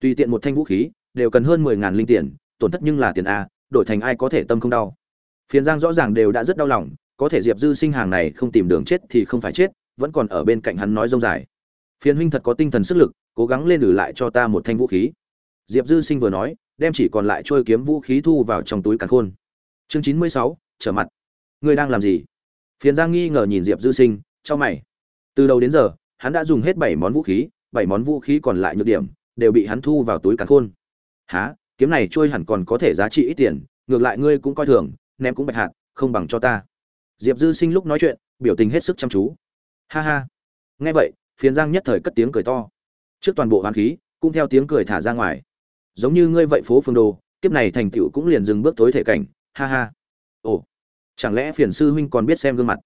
tùy tiện một thanh vũ khí, đều cần hơn mười ngàn linh tiền, tổn thất nhưng là tiền a, đổi thành ai có thể tâm không đau. Phiền giang rõ ràng đều đã rất đau lòng, có thể diệp dư sinh hàng này không tìm đường chết thì không phải chết, vẫn còn ở bên cạnh hắn nói rông dài. Phiền huynh thật có tinh thần sức lực, cố gắng lên lử lại cho ta một thanh vũ khí. Diệp dư sinh vừa nói, đem chỉ còn lại trôi kiếm vũ khí thu vào trong túi càn khôn. Chương chín mươi sáu, trở mặt. Ngươi đang làm gì? Phiền giang nghi ngờ nhìn diệp dư sinh cho mày. Từ đầu đến giờ, hắn đã dùng hết bảy món vũ khí, bảy món vũ khí còn lại nhược điểm đều bị hắn thu vào túi càn khôn. Há kiếm này trôi hẳn còn có thể giá trị ít tiền, ngược lại ngươi cũng coi thường, ném cũng bạch hạt, không bằng cho ta. Diệp dư sinh lúc nói chuyện, biểu tình hết sức chăm chú. Ha ha. Nghe vậy, phiền giang nhất thời cất tiếng cười to. Trước toàn bộ hoàn khí, cũng theo tiếng cười thả ra ngoài. Giống như ngươi vậy phố phương đồ, kiếp này thành tựu cũng liền dừng bước tối thể cảnh. Ha ha. Ồ. Chẳng lẽ phiền sư huynh còn biết xem gương mặt?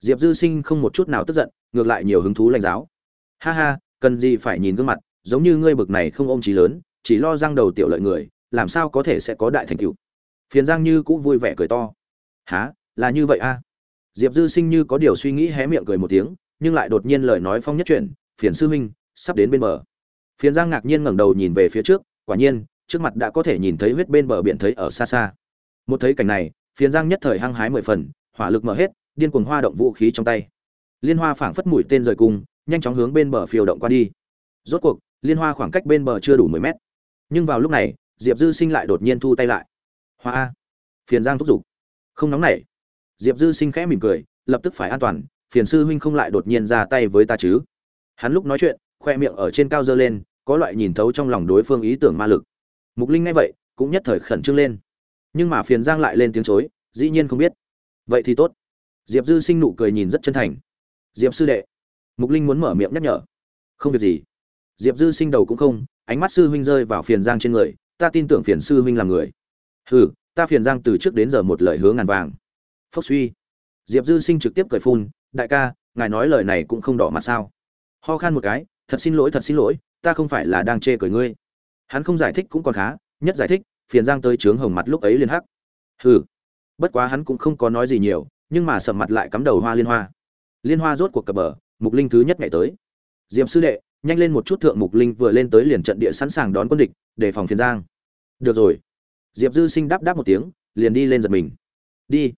Diệp dư sinh không một chút nào tức giận, ngược lại nhiều hứng thú lãnh giáo. Ha ha, cần gì phải nhìn gương mặt? Giống như ngươi bực này không ôm trí lớn, chỉ lo răng đầu tiểu lợi người, làm sao có thể sẽ có đại thành tựu? Phiền giang như cũng vui vẻ cười to. Há là như vậy a diệp dư sinh như có điều suy nghĩ hé miệng cười một tiếng, nhưng lại đột nhiên lời nói phong nhất chuyển, phiền sư huynh, sắp đến bên bờ. Phiền giang ngạc nhiên ngẩng đầu nhìn về phía trước, quả nhiên, trước mặt đã có thể nhìn thấy huyết bên bờ biển thấy ở xa xa. Một thấy cảnh này, phiền giang nhất thời hăng hái mười phần, hỏa lực mở hết, điên cuồng hoa động vũ khí trong tay. Liên hoa phảng phất mũi tên rời cung, nhanh chóng hướng bên bờ phiêu động qua đi. Rốt cuộc liên hoa khoảng cách bên bờ chưa đủ mười mét. Nhưng vào lúc này, diệp dư sinh lại đột nhiên thu tay lại. Hoa a. Phiền giang thúc giục. Không nóng nảy. Diệp dư sinh khẽ mỉm cười, lập tức phải an toàn, phiền sư huynh không lại đột nhiên ra tay với ta chứ? Hắn lúc nói chuyện, khoe miệng ở trên cao dơ lên, có loại nhìn thấu trong lòng đối phương ý tưởng ma lực. Mục linh nghe vậy, cũng nhất thời khẩn trương lên. Nhưng mà phiền giang lại lên tiếng chối, dĩ nhiên không biết. Vậy thì tốt. Diệp dư sinh nụ cười nhìn rất chân thành. Diệp sư đệ. Mục linh muốn mở miệng nhắc nhở. Không việc gì diệp dư sinh đầu cũng không, ánh mắt sư huynh rơi vào phiền giang trên người, ta tin tưởng phiền sư huynh là người. Hừ, ta phiền giang từ trước đến giờ một lời hứa ngàn vàng. Phốc suy. Diệp dư sinh trực tiếp cười phun, đại ca, ngài nói lời này cũng không đỏ mặt sao? Ho khan một cái, thật xin lỗi, thật xin lỗi, ta không phải là đang chê cười ngươi. Hắn không giải thích cũng còn khá, nhất giải thích, phiền giang tới trướng hồng mặt lúc ấy liền hắc. Hừ. Bất quá hắn cũng không có nói gì nhiều, nhưng mà sầm mặt lại cắm đầu hoa liên hoa. Liên hoa rốt cuộc cập bờ, mục linh thứ nhất ngày tới. Diệp sư đệ nhanh lên một chút thượng mục linh vừa lên tới liền trận địa sẵn sàng đón quân địch, đề phòng phiền giang. Được rồi. Diệp dư sinh đáp đáp một tiếng, liền đi lên giật mình. Đi.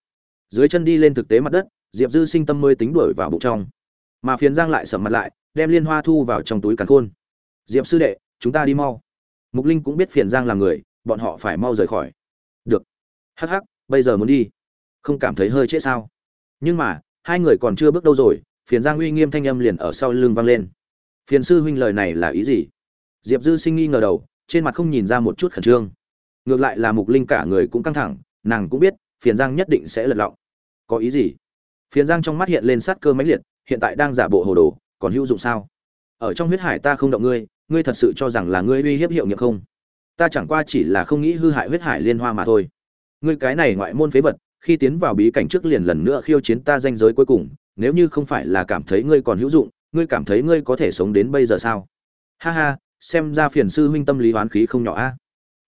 Dưới chân đi lên thực tế mặt đất, diệp dư sinh tâm mới tính đuổi vào bụng trong. Mà phiền giang lại sầm mặt lại, đem liên hoa thu vào trong túi càn khôn. Diệp sư đệ, chúng ta đi mau. Mục linh cũng biết phiền giang là người, bọn họ phải mau rời khỏi. Được. Hắc hắc, bây giờ muốn đi. Không cảm thấy hơi trễ sao? Nhưng mà, hai người còn chưa bước đâu rồi, phiền giang uy nghiêm thanh âm liền ở sau lưng vang lên phiền sư huynh lời này là ý gì? Diệp dư sinh nghi ngờ đầu, trên mặt không nhìn ra một chút khẩn trương. Ngược lại là mục linh cả người cũng căng thẳng, nàng cũng biết, phiền giang nhất định sẽ lật lọng. Có ý gì? Phiền giang trong mắt hiện lên sát cơ mãnh liệt, hiện tại đang giả bộ hồ đồ, còn hữu dụng sao? Ở trong huyết hải ta không động ngươi ngươi thật sự cho rằng là ngươi uy hiếp hiệu nghiệm không? Ta chẳng qua chỉ là không nghĩ hư hại huyết hải liên hoa mà thôi. Ngươi cái này ngoại môn phế vật, khi tiến vào bí cảnh trước liền lần nữa khiêu chiến ta danh giới cuối cùng, nếu như không phải là cảm thấy ngươi còn hữu dụng ngươi cảm thấy ngươi có thể sống đến bây giờ sao? Ha ha, xem ra phiền sư huynh tâm lý hoán khí không nhỏ a.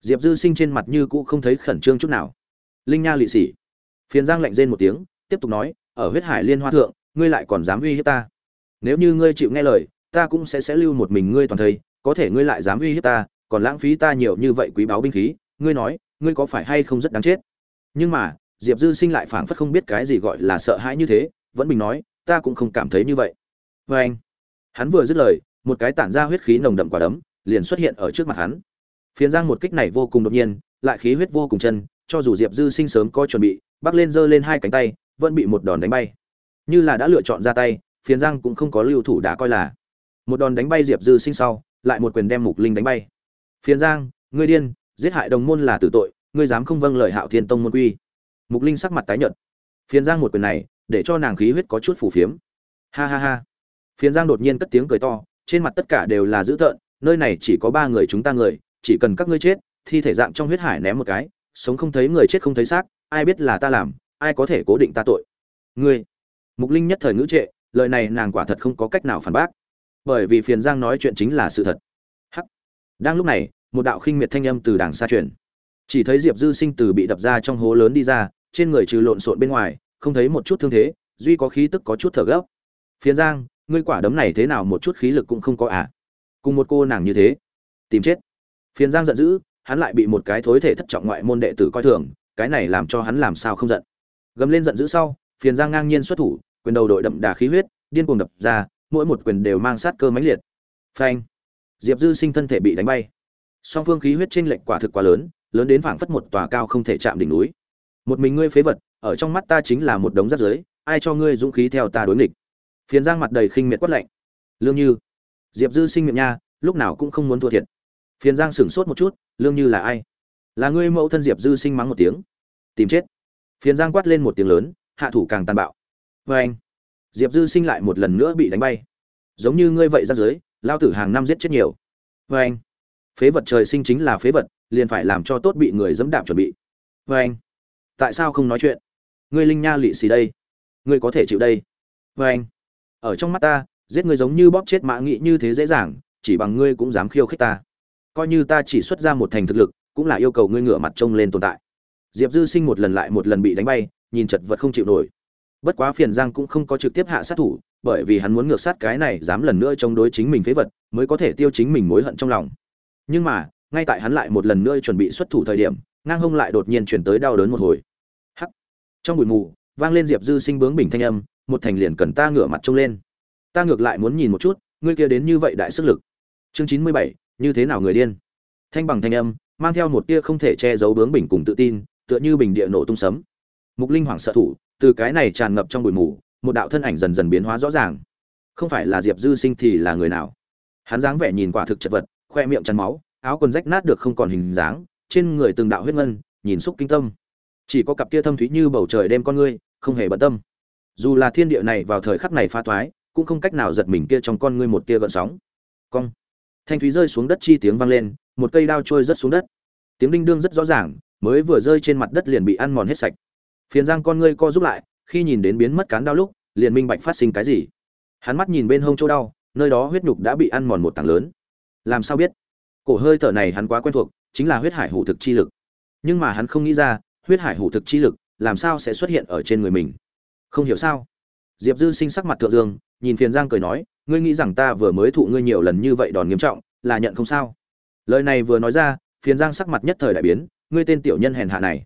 Diệp dư sinh trên mặt như cũ không thấy khẩn trương chút nào. Linh nha lị xỉ phiền giang lạnh rên một tiếng, tiếp tục nói, ở huyết hải liên hoa thượng, ngươi lại còn dám uy hiếp ta. Nếu như ngươi chịu nghe lời, ta cũng sẽ sẽ lưu một mình ngươi toàn thây, có thể ngươi lại dám uy hiếp ta, còn lãng phí ta nhiều như vậy quý báu binh khí, ngươi nói, ngươi có phải hay không rất đáng chết? Nhưng mà, diệp dư sinh lại phảng phất không biết cái gì gọi là sợ hãi như thế, vẫn bình nói, ta cũng không cảm thấy như vậy vê anh. Hắn vừa dứt lời, một cái tản ra huyết khí nồng đậm quả đấm, liền xuất hiện ở trước mặt hắn. Phiến giang một kích này vô cùng đột nhiên, lại khí huyết vô cùng chân, cho dù diệp dư sinh sớm có chuẩn bị bắc lên giơ lên hai cánh tay, vẫn bị một đòn đánh bay. Như là đã lựa chọn ra tay, phiến giang cũng không có lưu thủ đã coi là. Một đòn đánh bay diệp dư sinh sau, lại một quyền đem mục linh đánh bay. Phiến giang, ngươi điên, giết hại đồng môn là tử tội, ngươi dám không vâng lời hạo thiên tông môn quy. Mục linh sắc mặt tái nhợt. Phiến giang một quyền này, để cho nàng khí huyết có chút phủ phiếm. Ha ha ha. Phiền giang đột nhiên cất tiếng cười to, trên mặt tất cả đều là dữ tợn, nơi này chỉ có ba người chúng ta người, chỉ cần các ngươi chết, thi thể dạng trong huyết hải ném một cái, sống không thấy người chết không thấy xác, ai biết là ta làm, ai có thể cố định ta tội. Ngươi, mục linh nhất thời ngữ trệ, lời này nàng quả thật không có cách nào phản bác. Bởi vì phiền giang nói chuyện chính là sự thật. Hắc. Đang lúc này, một đạo khinh miệt thanh âm từ đằng xa truyền. Chỉ thấy diệp dư sinh từ bị đập ra trong hố lớn đi ra, trên người trừ lộn xộn bên ngoài, không thấy một chút thương thế, duy có khí tức có chút thở gấp. Phiền giang ngươi quả đấm này thế nào một chút khí lực cũng không có à? Cùng một cô nàng như thế, tìm chết. Phiền giang giận dữ, hắn lại bị một cái thối thể thất trọng ngoại môn đệ tử coi thường, cái này làm cho hắn làm sao không giận. Gầm lên giận dữ sau, phiền giang ngang nhiên xuất thủ, quyền đầu đội đậm đà khí huyết, điên cuồng đập ra, mỗi một quyền đều mang sát cơ mãnh liệt. Phanh! Diệp dư sinh thân thể bị đánh bay. Song phương khí huyết chênh lệch quả thực quá lớn lớn đến phảng phất một tòa cao không thể chạm đỉnh núi. Một mình ngươi phế vật, ở trong mắt ta chính là một đống rác rưởi, ai cho ngươi dũng khí theo ta đối nghịch? Phiền giang mặt đầy khinh miệt quát lạnh. Lương như, diệp dư sinh miệng nha, lúc nào cũng không muốn thua thiệt. Phiền giang sửng sốt một chút, lương như là ai? Là ngươi mẫu thân diệp dư sinh mắng một tiếng. Tìm chết. Phiền giang quát lên một tiếng lớn, hạ thủ càng tàn bạo. Vê anh, diệp dư sinh lại một lần nữa bị đánh bay. Giống như ngươi vậy ra dưới, lao tử hàng năm giết chết nhiều. Vê anh, phế vật trời sinh chính là phế vật, liền phải làm cho tốt bị người dẫm đạp chuẩn bị. Vê anh, tại sao không nói chuyện? Ngươi linh nha lị xì đây. Ngươi có thể chịu đây. Vê anh ở trong mắt ta, giết ngươi giống như bóp chết mã nghị như thế dễ dàng, chỉ bằng ngươi cũng dám khiêu khích ta. Coi như ta chỉ xuất ra một thành thực lực, cũng là yêu cầu ngươi ngửa mặt trông lên tồn tại. Diệp dư sinh một lần lại một lần bị đánh bay, nhìn chật vật không chịu nổi. Bất quá phiền giang cũng không có trực tiếp hạ sát thủ, bởi vì hắn muốn ngược sát cái này dám lần nữa chống đối chính mình phế vật, mới có thể tiêu chính mình mối hận trong lòng. Nhưng mà, ngay tại hắn lại một lần nữa chuẩn bị xuất thủ thời điểm, ngang hông lại đột nhiên chuyển tới đau đớn một hồi. Hắc! Trong bụi mù, vang lên diệp dư sinh bướng bình thanh âm một thành liền cần ta ngửa mặt trông lên. Ta ngược lại muốn nhìn một chút, ngươi kia đến như vậy đại sức lực. Chương chín mươi bảy, như thế nào người điên? Thanh bằng thanh âm, mang theo một tia không thể che giấu bướng bình cùng tự tin, tựa như bình địa nổ tung sấm. Mục linh hoảng sợ thủ, từ cái này tràn ngập trong bụi mù, một đạo thân ảnh dần dần biến hóa rõ ràng. Không phải là diệp dư sinh thì là người nào? Hắn dáng vẻ nhìn quả thực chật vật, khoe miệng chắn máu, áo quần rách nát được không còn hình dáng, trên người từng đạo huyết ngân, nhìn xúc kinh tâm. Chỉ có cặp kia thâm thúy như bầu trời đêm con ngươi, không hề bận tâm dù là thiên địa này vào thời khắc này pha toái cũng không cách nào giật mình kia trong con ngươi một tia gợn sóng. Cong. Thanh thúy rơi xuống đất chi tiếng vang lên, một cây đao trôi rất xuống đất. Tiếng đinh đương rất rõ ràng, mới vừa rơi trên mặt đất liền bị ăn mòn hết sạch. Phiền giang con ngươi co rút lại, khi nhìn đến biến mất cán đao lúc, liền minh bạch phát sinh cái gì. Hắn mắt nhìn bên hông chỗ đau, nơi đó huyết nhục đã bị ăn mòn một tảng lớn. Làm sao biết? Cổ hơi thở này hắn quá quen thuộc, chính là huyết hải hủ thực chi lực. Nhưng mà hắn không nghĩ ra, huyết hải hủ thực chi lực, làm sao sẽ xuất hiện ở trên người mình? Không hiểu sao? Diệp dư sinh sắc mặt thượng dương, nhìn phiền giang cười nói, ngươi nghĩ rằng ta vừa mới thụ ngươi nhiều lần như vậy đòn nghiêm trọng, là nhận không sao? Lời này vừa nói ra, phiền giang sắc mặt nhất thời đại biến, ngươi tên tiểu nhân hèn hạ này.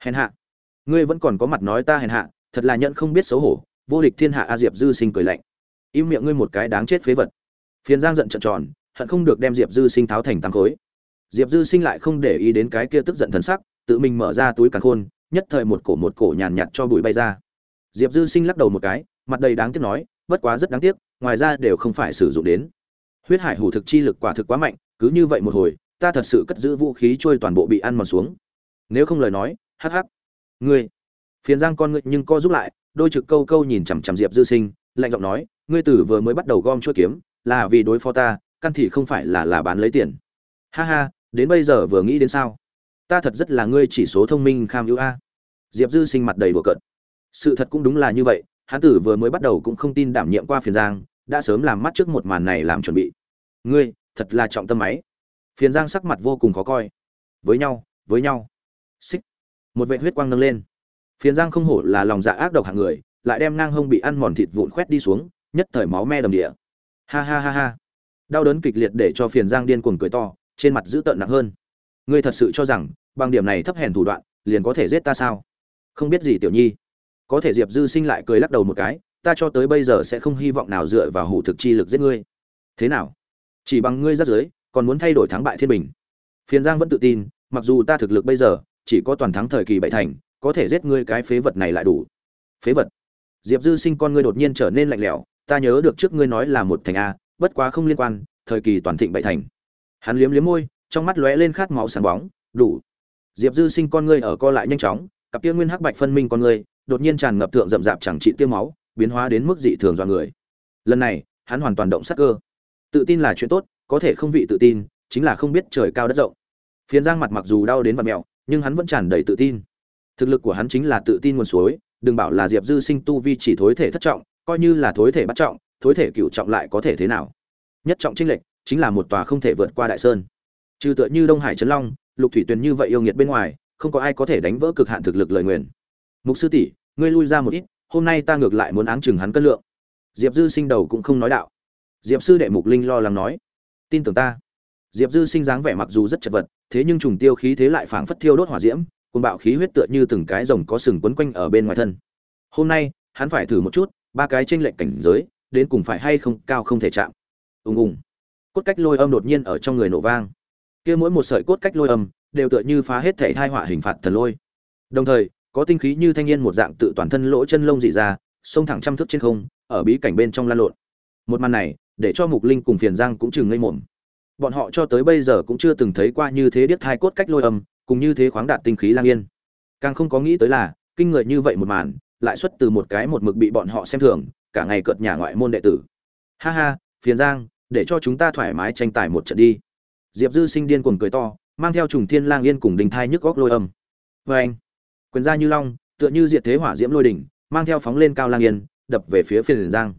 Hèn hạ? Ngươi vẫn còn có mặt nói ta hèn hạ, thật là nhận không biết xấu hổ. Vô địch thiên hạ a diệp dư sinh cười lạnh. Im miệng ngươi một cái đáng chết phế vật. Phiền giang giận trợn tròn, hận không được đem diệp dư sinh tháo thành tăng khối. Diệp dư sinh lại không để ý đến cái kia tức giận thần sắc, tự mình mở ra túi càn khôn, nhất thời một cổ một cổ nhàn nhạt cho bụi bay ra diệp dư sinh lắc đầu một cái, mặt đầy đáng tiếc nói, bất quá rất đáng tiếc, ngoài ra đều không phải sử dụng đến. Huyết hải hủ thực chi lực quả thực quá mạnh, cứ như vậy một hồi, ta thật sự cất giữ vũ khí trôi toàn bộ bị ăn mòn xuống. Nếu không lời nói, hắc hắc. Ngươi, phiền giang con ngươi nhưng co giúp lại. Đôi trực câu câu nhìn chằm chằm diệp dư sinh, lạnh giọng nói, ngươi tử vừa mới bắt đầu gom chuỗi kiếm, là vì đối phó ta, căn thì không phải là là bán lấy tiền. Ha ha, đến bây giờ vừa nghĩ đến sao? Ta thật rất là ngươi chỉ số thông minh, kham ưu a. Diệp dư sinh mặt đầy bừa cợt sự thật cũng đúng là như vậy, hán tử vừa mới bắt đầu cũng không tin đảm nhiệm qua phiền giang, đã sớm làm mắt trước một màn này làm chuẩn bị. Ngươi, thật là trọng tâm máy. Phiền giang sắc mặt vô cùng khó coi. Với nhau với nhau. Xích. Một vệ huyết quang nâng lên. Phiền giang không hổ là lòng dạ ác độc hạng người, lại đem ngang hông bị ăn mòn thịt vụn khoét đi xuống, nhất thời máu me đầm địa. Ha ha ha ha. Đau đớn kịch liệt để cho phiền giang điên cuồng cười to, trên mặt dữ tợn nặng hơn. Ngươi thật sự cho rằng, bằng điểm này thấp hèn thủ đoạn, liền có thể giết ta sao? Không biết gì, tiểu nhi có thể diệp dư sinh lại cười lắc đầu một cái, ta cho tới bây giờ sẽ không hy vọng nào dựa vào hủ thực chi lực giết ngươi. Thế nào? Chỉ bằng ngươi rắt dưới còn muốn thay đổi thắng bại thiên bình? Phiền giang vẫn tự tin, mặc dù ta thực lực bây giờ chỉ có toàn thắng thời kỳ bảy thành, có thể giết ngươi cái phế vật này lại đủ. Phế vật? Diệp dư sinh con ngươi đột nhiên trở nên lạnh lẽo, ta nhớ được trước ngươi nói là một thành a, bất quá không liên quan, thời kỳ toàn thịnh bảy thành. Hắn liếm liếm môi, trong mắt lóe lên khát máu sáng bóng, đủ. Diệp dư sinh con ngươi ở co lại nhanh chóng, cặp kia nguyên hắc bạch phân minh con ngươi đột nhiên tràn ngập thượng rậm rạp chẳng trị tiêu máu, biến hóa đến mức dị thường do người. Lần này, hắn hoàn toàn động sắc cơ. Tự tin là chuyện tốt, có thể không vị tự tin, chính là không biết trời cao đất rộng. Phiến giang mặt mặc dù đau đến vặt mẹo, nhưng hắn vẫn tràn đầy tự tin. Thực lực của hắn chính là tự tin nguồn suối, đừng bảo là diệp dư sinh tu vi chỉ thối thể thất trọng, coi như là thối thể bắt trọng, thối thể cựu trọng lại có thể thế nào? Nhất trọng trinh lệch, chính là một tòa không thể vượt qua đại sơn. Trừ tựa như đông hải trấn long, lục thủy tuyền như vậy yêu nghiệt bên ngoài, không có ai có thể đánh vỡ cực hạn thực lực lời nguyền mục sư tỷ, ngươi lui ra một ít, hôm nay ta ngược lại muốn áng chừng hắn cân lượng. Diệp dư sinh đầu cũng không nói đạo. Diệp sư đệ mục linh lo lắng nói, tin tưởng ta. Diệp dư sinh dáng vẻ mặc dù rất chật vật, thế nhưng trùng tiêu khí thế lại phảng phất thiêu đốt hỏa diễm côn bạo khí huyết tựa như từng cái rồng có sừng quấn quanh ở bên ngoài thân. Hôm nay, hắn phải thử một chút, ba cái tranh lệch cảnh giới, đến cùng phải hay không, cao không thể chạm. Ùng ùng. Cốt cách lôi âm đột nhiên ở trong người nổ vang. Kia mỗi một sợi cốt cách lôi âm, đều tựa như phá hết thể thai họa hình phạt thần lôi. Đồng thời có tinh khí như thanh niên một dạng tự toàn thân lỗ chân lông dị ra, xông thẳng trăm thước trên không, ở bí cảnh bên trong lan lộn. Một màn này, để cho mục linh cùng phiền giang cũng chừng ngây mồm bọn họ cho tới bây giờ cũng chưa từng thấy qua như thế điếc thai cốt cách lôi âm, cùng như thế khoáng đạt tinh khí lang yên. Càng không có nghĩ tới là, kinh người như vậy một màn, lại xuất từ một cái một mực bị bọn họ xem thường, cả ngày cợt nhà ngoại môn đệ tử. Ha ha, phiền giang, để cho chúng ta thoải mái tranh tài một trận đi. Diệp dư sinh điên cuồng cười to, mang theo trùng thiên lang yên cùng đình thai nhức góc lôi âm. Vê anh quyền ra như long, tựa như diệt thế hỏa diễm lôi đỉnh, mang theo phóng lên cao lang yên, đập về phía phiền giang.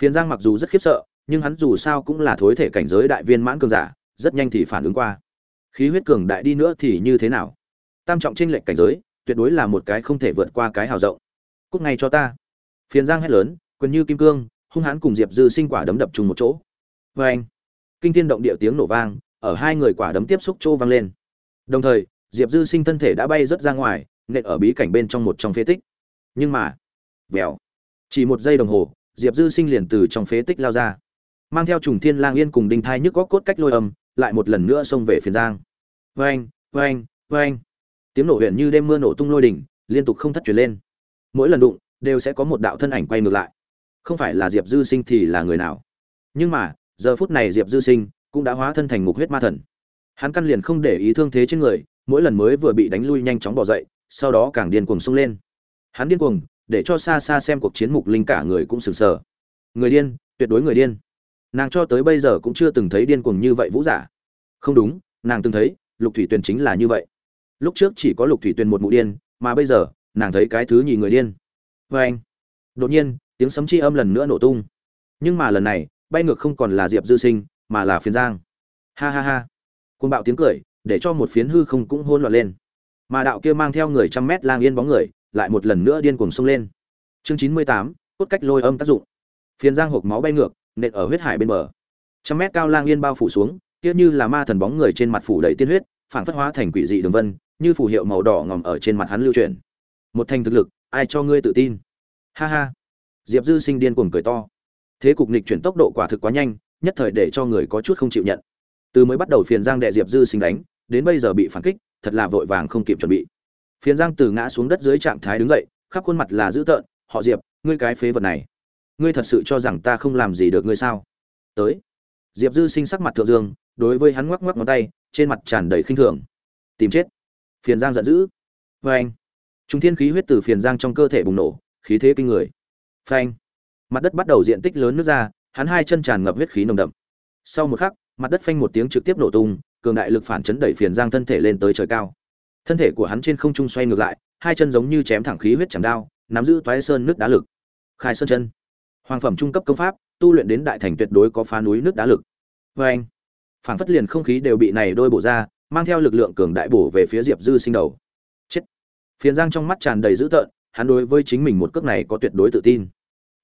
Phiền giang mặc dù rất khiếp sợ, nhưng hắn dù sao cũng là thối thể cảnh giới đại viên mãn cường giả, rất nhanh thì phản ứng qua. Khí huyết cường đại đi nữa thì như thế nào? Tam trọng tranh lệch cảnh giới, tuyệt đối là một cái không thể vượt qua cái hào rộng. Cúc ngay cho ta. Phiền giang hét lớn, quyền như kim cương, hung hãn cùng diệp dư sinh quả đấm đập chung một chỗ. Vê anh kinh thiên động địa tiếng nổ vang, ở hai người quả đấm tiếp xúc chỗ vang lên. Đồng thời, diệp dư sinh thân thể đã bay rớt ra ngoài nện ở bí cảnh bên trong một trong phế tích. Nhưng mà, vèo, chỉ một giây đồng hồ, diệp dư sinh liền từ trong phế tích lao ra. Mang theo trùng thiên lang yên cùng đinh thai nhức góc cốt cách lôi âm, lại một lần nữa xông về phiền giang. Vang vang vang tiếng nổ huyện như đêm mưa nổ tung lôi đỉnh, liên tục không thất truyền lên. Mỗi lần đụng, đều sẽ có một đạo thân ảnh quay ngược lại. Không phải là diệp dư sinh thì là người nào. Nhưng mà, giờ phút này diệp dư sinh cũng đã hóa thân thành ngục huyết ma thần. Hắn căn liền không để ý thương thế trên người, mỗi lần mới vừa bị đánh lui nhanh chóng bỏ dậy sau đó càng điên cuồng xông lên. Hắn điên cuồng, để cho xa xa xem cuộc chiến mục linh cả người cũng sừng sờ. Người điên, tuyệt đối người điên. Nàng cho tới bây giờ cũng chưa từng thấy điên cuồng như vậy vũ giả. Không đúng, nàng từng thấy, lục thủy tuyền chính là như vậy. Lúc trước chỉ có lục thủy tuyền một mụ điên, mà bây giờ, nàng thấy cái thứ nhì người điên. Vê anh, đột nhiên, tiếng sấm chi âm lần nữa nổ tung. Nhưng mà lần này, bay ngược không còn là diệp dư sinh, mà là phiến giang. Ha ha ha. Côn bạo tiếng cười, để cho một phiến hư không cũng hôn loạn lên mà đạo kia mang theo người trăm mét lang yên bóng người lại một lần nữa điên cuồng xông lên. Chương chín mươi tám, cốt cách lôi âm tác dụng. Phiền giang hộp máu bay ngược, nện ở huyết hải bên bờ. Trăm mét cao lang yên bao phủ xuống, kia như là ma thần bóng người trên mặt phủ đầy tiên huyết phản phất hóa thành quỷ dị đường vân, như phù hiệu màu đỏ ngòm ở trên mặt hắn lưu chuyển. Một thành thực lực, ai cho ngươi tự tin? Ha ha. Diệp dư sinh điên cuồng cười to. Thế cục nịch chuyển tốc độ quả thực quá nhanh, nhất thời để cho người có chút không chịu nhận. Từ mới bắt đầu phiền giang đệ diệp dư sinh đánh đến bây giờ bị phản kích, thật là vội vàng không kịp chuẩn bị. Phiền giang từ ngã xuống đất dưới trạng thái đứng dậy, khắp khuôn mặt là dữ tợn, họ diệp, ngươi cái phế vật này, ngươi thật sự cho rằng ta không làm gì được ngươi sao? Tới, diệp dư sinh sắc mặt thượng dương, đối với hắn ngoắc ngoắc ngón tay, trên mặt tràn đầy khinh thường. Tìm chết. Phiền giang giận dữ. "Oan." Trung thiên khí huyết từ phiền giang trong cơ thể bùng nổ, khí thế kinh người. Phanh. Mặt đất bắt đầu diện tích lớn nước ra, hắn hai chân tràn ngập huyết khí nồng đậm. Sau một khắc, mặt đất phanh một tiếng trực tiếp nổ tung cường đại lực phản chấn đẩy phiền giang thân thể lên tới trời cao. Thân thể của hắn trên không trung xoay ngược lại, hai chân giống như chém thẳng khí huyết chẳng đao, nắm giữ toái sơn nước đá lực. Khai sơn chân. Hoàng phẩm trung cấp công pháp, tu luyện đến đại thành tuyệt đối có phá núi nước đá lực. Vê anh, phảng phất liền không khí đều bị này đôi bổ ra, mang theo lực lượng cường đại bổ về phía diệp dư sinh đầu. Chết. Phiền giang trong mắt tràn đầy dữ tợn, hắn đối với chính mình một cước này có tuyệt đối tự tin.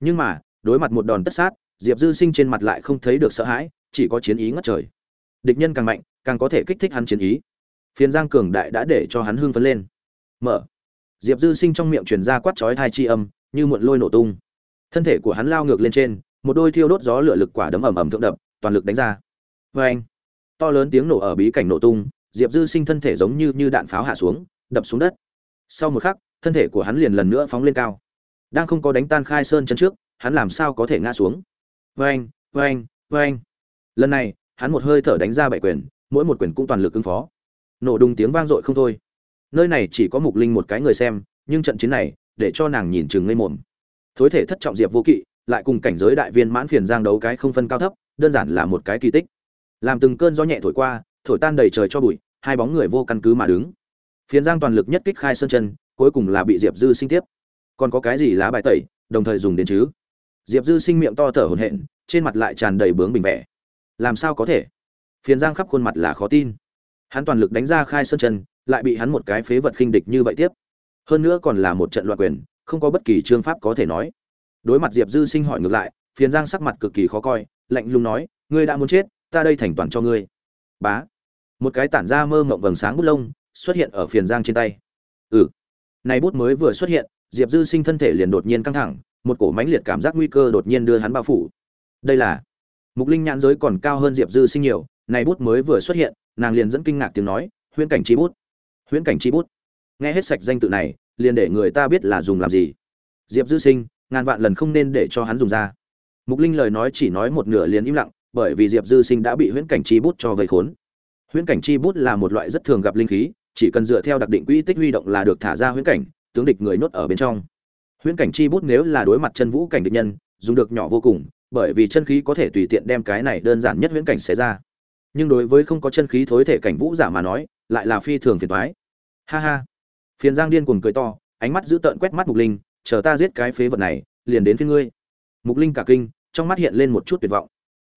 Nhưng mà, đối mặt một đòn tất sát, diệp dư sinh trên mặt lại không thấy được sợ hãi, chỉ có chiến ý ngất trời địch nhân càng mạnh, càng có thể kích thích hắn chiến ý. Phiền giang cường đại đã để cho hắn hưng phấn lên. Mở. Diệp dư sinh trong miệng truyền ra quát chói thai chi âm, như muộn lôi nổ tung. Thân thể của hắn lao ngược lên trên, một đôi thiêu đốt gió lửa lực quả đấm ầm ầm thượng đập, toàn lực đánh ra. Vê anh to lớn tiếng nổ ở bí cảnh nổ tung, diệp dư sinh thân thể giống như như đạn pháo hạ xuống, đập xuống đất. Sau một khắc, thân thể của hắn liền lần nữa phóng lên cao. Đang không có đánh tan khai sơn chân trước, hắn làm sao có thể ngã xuống? Vê anh vê anh vê anh lần này hắn một hơi thở đánh ra bảy quyền, mỗi một quyền cũng toàn lực ứng phó. Nổ đùng tiếng vang dội không thôi. Nơi này chỉ có mục linh một cái người xem, nhưng trận chiến này, để cho nàng nhìn chừng ngây mồm. Thối thể thất trọng diệp vô kỵ, lại cùng cảnh giới đại viên mãn phiền giang đấu cái không phân cao thấp, đơn giản là một cái kỳ tích. Làm từng cơn gió nhẹ thổi qua, thổi tan đầy trời cho bụi, hai bóng người vô căn cứ mà đứng. Phiền giang toàn lực nhất kích khai sơn chân, cuối cùng là bị diệp dư sinh tiếp. Còn có cái gì lá bài tẩy, đồng thời dùng đến chứ? Diệp dư sinh miệng to thở hổn hển, trên mặt lại tràn đầy bướng bình vẻ làm sao có thể? Phiền giang khắp khuôn mặt là khó tin. Hắn toàn lực đánh ra khai sơn chân, lại bị hắn một cái phế vật khinh địch như vậy tiếp. Hơn nữa còn là một trận loạn quyền, không có bất kỳ trương pháp có thể nói. Đối mặt diệp dư sinh hỏi ngược lại, phiền giang sắc mặt cực kỳ khó coi, lạnh lùng nói, ngươi đã muốn chết, ta đây thành toàn cho ngươi. Bá. Một cái tản ra mơ mộng vầng sáng bút lông xuất hiện ở phiền giang trên tay. Ừ. Này bút mới vừa xuất hiện, diệp dư sinh thân thể liền đột nhiên căng thẳng, một cổ mãnh liệt cảm giác nguy cơ đột nhiên đưa hắn bao phủ. Đây là mục linh nhãn giới còn cao hơn diệp dư sinh nhiều, này bút mới vừa xuất hiện, nàng liền dẫn kinh ngạc tiếng nói, huyễn cảnh chi bút, huyễn cảnh chi bút. Nghe hết sạch danh tự này, liền để người ta biết là dùng làm gì. Diệp dư sinh, ngàn vạn lần không nên để cho hắn dùng ra. Mục linh lời nói chỉ nói một nửa liền im lặng, bởi vì diệp dư sinh đã bị huyễn cảnh chi bút cho vây khốn. Huyễn cảnh chi bút là một loại rất thường gặp linh khí, chỉ cần dựa theo đặc định quỹ tích huy động là được thả ra huyễn cảnh, tướng địch người nhốt ở bên trong. Huyễn cảnh chi bút nếu là đối mặt chân vũ cảnh địch nhân, dùng được nhỏ vô cùng bởi vì chân khí có thể tùy tiện đem cái này đơn giản nhất viễn cảnh xé ra. Nhưng đối với không có chân khí thối thể cảnh vũ giả mà nói, lại là phi thường phiền toái. Ha ha. Phiền giang điên cuồng cười to, ánh mắt dữ tợn quét mắt mục linh, chờ ta giết cái phế vật này, liền đến phía ngươi. Mục linh cả kinh, trong mắt hiện lên một chút tuyệt vọng.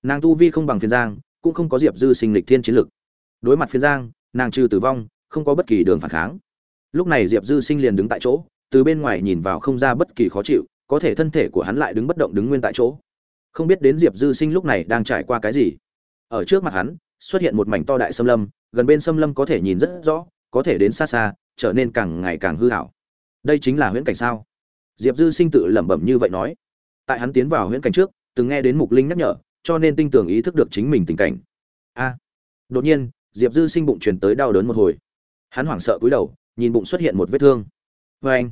Nàng tu vi không bằng phiền giang, cũng không có diệp dư sinh lịch thiên chiến lực. Đối mặt phiền giang, nàng trừ tử vong, không có bất kỳ đường phản kháng. Lúc này diệp dư sinh liền đứng tại chỗ, từ bên ngoài nhìn vào không ra bất kỳ khó chịu, có thể thân thể của hắn lại đứng bất động đứng nguyên tại chỗ không biết đến diệp dư sinh lúc này đang trải qua cái gì. Ở trước mặt hắn, xuất hiện một mảnh to đại xâm lâm, gần bên xâm lâm có thể nhìn rất rõ, có thể đến xa xa, trở nên càng ngày càng hư hảo. Đây chính là huyễn cảnh sao? Diệp dư sinh tự lẩm bẩm như vậy nói. Tại hắn tiến vào huyễn cảnh trước, từng nghe đến mục linh nhắc nhở, cho nên tinh tường ý thức được chính mình tình cảnh. A. À, đột nhiên, diệp dư sinh bụng truyền tới đau đớn một hồi. Hắn hoảng sợ cúi đầu, nhìn bụng xuất hiện một vết thương. Vê anh,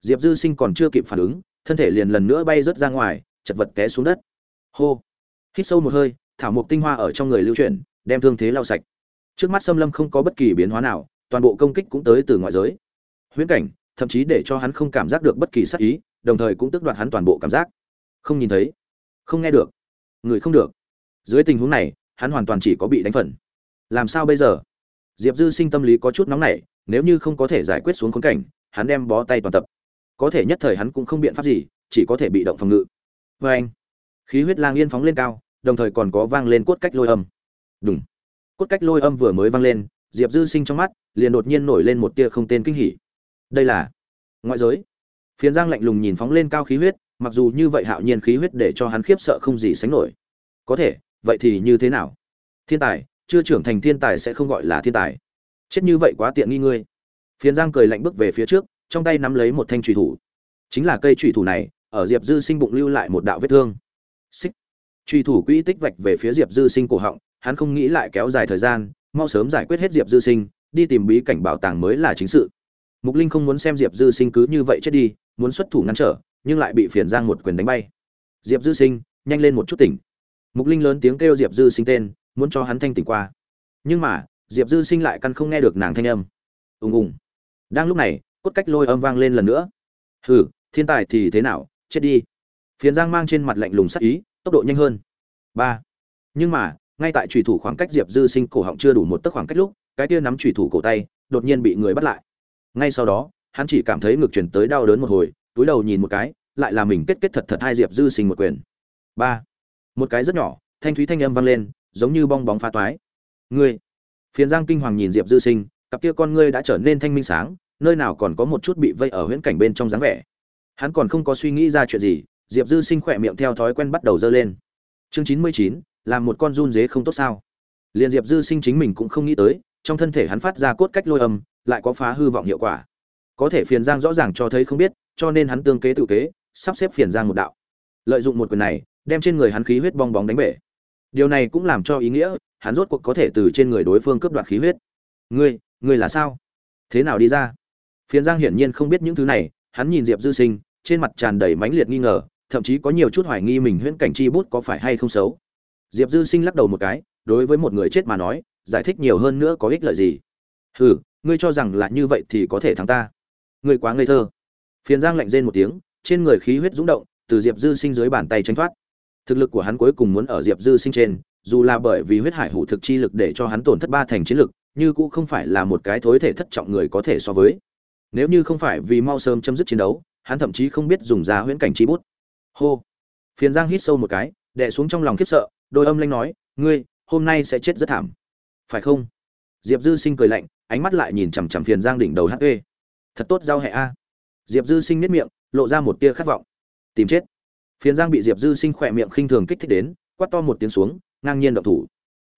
diệp dư sinh còn chưa kịp phản ứng, thân thể liền lần nữa bay rớt ra ngoài, chật vật té xuống đất hô. Hít sâu một hơi, thảo mộc tinh hoa ở trong người lưu chuyển, đem thương thế lau sạch. Trước mắt xâm lâm không có bất kỳ biến hóa nào, toàn bộ công kích cũng tới từ ngoại giới. Huyễn cảnh, thậm chí để cho hắn không cảm giác được bất kỳ sắc ý, đồng thời cũng tức đoạt hắn toàn bộ cảm giác. Không nhìn thấy, không nghe được, người không được. Dưới tình huống này, hắn hoàn toàn chỉ có bị đánh phần. Làm sao bây giờ? Diệp dư sinh tâm lý có chút nóng nảy, nếu như không có thể giải quyết xuống khốn cảnh, hắn đem bó tay toàn tập. Có thể nhất thời hắn cũng không biện pháp gì, chỉ có thể bị động phòng ngự. Vê anh khí huyết lang yên phóng lên cao, đồng thời còn có vang lên cốt cách lôi âm. Đúng cốt cách lôi âm vừa mới vang lên, diệp dư sinh trong mắt liền đột nhiên nổi lên một tia không tên kinh hỉ. Đây là ngoại giới. Phiến giang lạnh lùng nhìn phóng lên cao khí huyết, mặc dù như vậy hạo nhiên khí huyết để cho hắn khiếp sợ không gì sánh nổi. Có thể, vậy thì như thế nào? Thiên tài, chưa trưởng thành thiên tài sẽ không gọi là thiên tài. Chết như vậy quá tiện nghi ngươi. Phiến giang cười lạnh bước về phía trước, trong tay nắm lấy một thanh trùy thủ. Chính là cây trùy thủ này, ở diệp dư sinh bụng lưu lại một đạo vết thương xích. Truy thủ quỹ tích vạch về phía diệp dư sinh cổ họng, hắn không nghĩ lại kéo dài thời gian, mau sớm giải quyết hết diệp dư sinh, đi tìm bí cảnh bảo tàng mới là chính sự. Mục linh không muốn xem diệp dư sinh cứ như vậy chết đi, muốn xuất thủ ngăn trở, nhưng lại bị phiền giang một quyền đánh bay. Diệp dư sinh, nhanh lên một chút tỉnh. Mục linh lớn tiếng kêu diệp dư sinh tên, muốn cho hắn thanh tỉnh qua. Nhưng mà, diệp dư sinh lại căn không nghe được nàng thanh âm. Ùng ùng. Đang lúc này, cốt cách lôi âm vang lên lần nữa. Hừ, thiên tài thì thế nào, chết đi phiền giang mang trên mặt lạnh lùng sắc ý, tốc độ nhanh hơn. Ba. Nhưng mà, ngay tại trùy thủ khoảng cách diệp dư sinh cổ họng chưa đủ một tấc khoảng cách lúc, cái tia nắm trùy thủ cổ tay, đột nhiên bị người bắt lại. Ngay sau đó, hắn chỉ cảm thấy ngực chuyển tới đau đớn một hồi, túi đầu nhìn một cái, lại là mình kết kết thật thật hai diệp dư sinh một quyền. Ba. Một cái rất nhỏ, thanh thúy thanh âm vang lên, giống như bong bóng phá toái. Ngươi. Phiền giang kinh hoàng nhìn diệp dư sinh, cặp kia con ngươi đã trở nên thanh minh sáng, nơi nào còn có một chút bị vây ở huyễn cảnh bên trong dáng vẻ. Hắn còn không có suy nghĩ ra chuyện gì diệp dư sinh khỏe miệng theo thói quen bắt đầu dơ lên. Chương chín mươi chín, làm một con run dế không tốt sao? Liền diệp dư sinh chính mình cũng không nghĩ tới, trong thân thể hắn phát ra cốt cách lôi âm, lại có phá hư vọng hiệu quả. Có thể phiền giang rõ ràng cho thấy không biết, cho nên hắn tương kế tự kế, sắp xếp phiền giang một đạo. Lợi dụng một quyền này, đem trên người hắn khí huyết bong bóng đánh bể. Điều này cũng làm cho ý nghĩa, hắn rốt cuộc có thể từ trên người đối phương cướp đoạt khí huyết. Ngươi ngươi là sao? Thế nào đi ra? Phiền giang hiển nhiên không biết những thứ này, hắn nhìn diệp dư sinh, trên mặt tràn đầy mãnh liệt nghi ngờ thậm chí có nhiều chút hoài nghi mình huyễn cảnh chi bút có phải hay không xấu. Diệp dư sinh lắc đầu một cái, đối với một người chết mà nói, giải thích nhiều hơn nữa có ích lợi gì. Hừ, ngươi cho rằng là như vậy thì có thể thắng ta. Ngươi quá ngây thơ. Phiền giang lạnh rên một tiếng, trên người khí huyết dũng động, từ diệp dư sinh dưới bàn tay tránh thoát. Thực lực của hắn cuối cùng muốn ở diệp dư sinh trên, dù là bởi vì huyết hải hủ thực chi lực để cho hắn tổn thất ba thành chiến lực, như cũng không phải là một cái thối thể thất trọng người có thể so với. Nếu như không phải vì mau sớm chấm dứt chiến đấu, hắn thậm chí không biết dùng ra huyễn cảnh chi bút hô. Phiền giang hít sâu một cái, đè xuống trong lòng khiếp sợ, đôi âm lanh nói, ngươi, hôm nay sẽ chết rất thảm. Phải không? Diệp dư sinh cười lạnh, ánh mắt lại nhìn chằm chằm phiền giang đỉnh đầu hp thật tốt giao hệ a. Diệp dư sinh nếp miệng, lộ ra một tia khát vọng. Tìm chết. Phiền giang bị diệp dư sinh khỏe miệng khinh thường kích thích đến, quát to một tiếng xuống, ngang nhiên động thủ.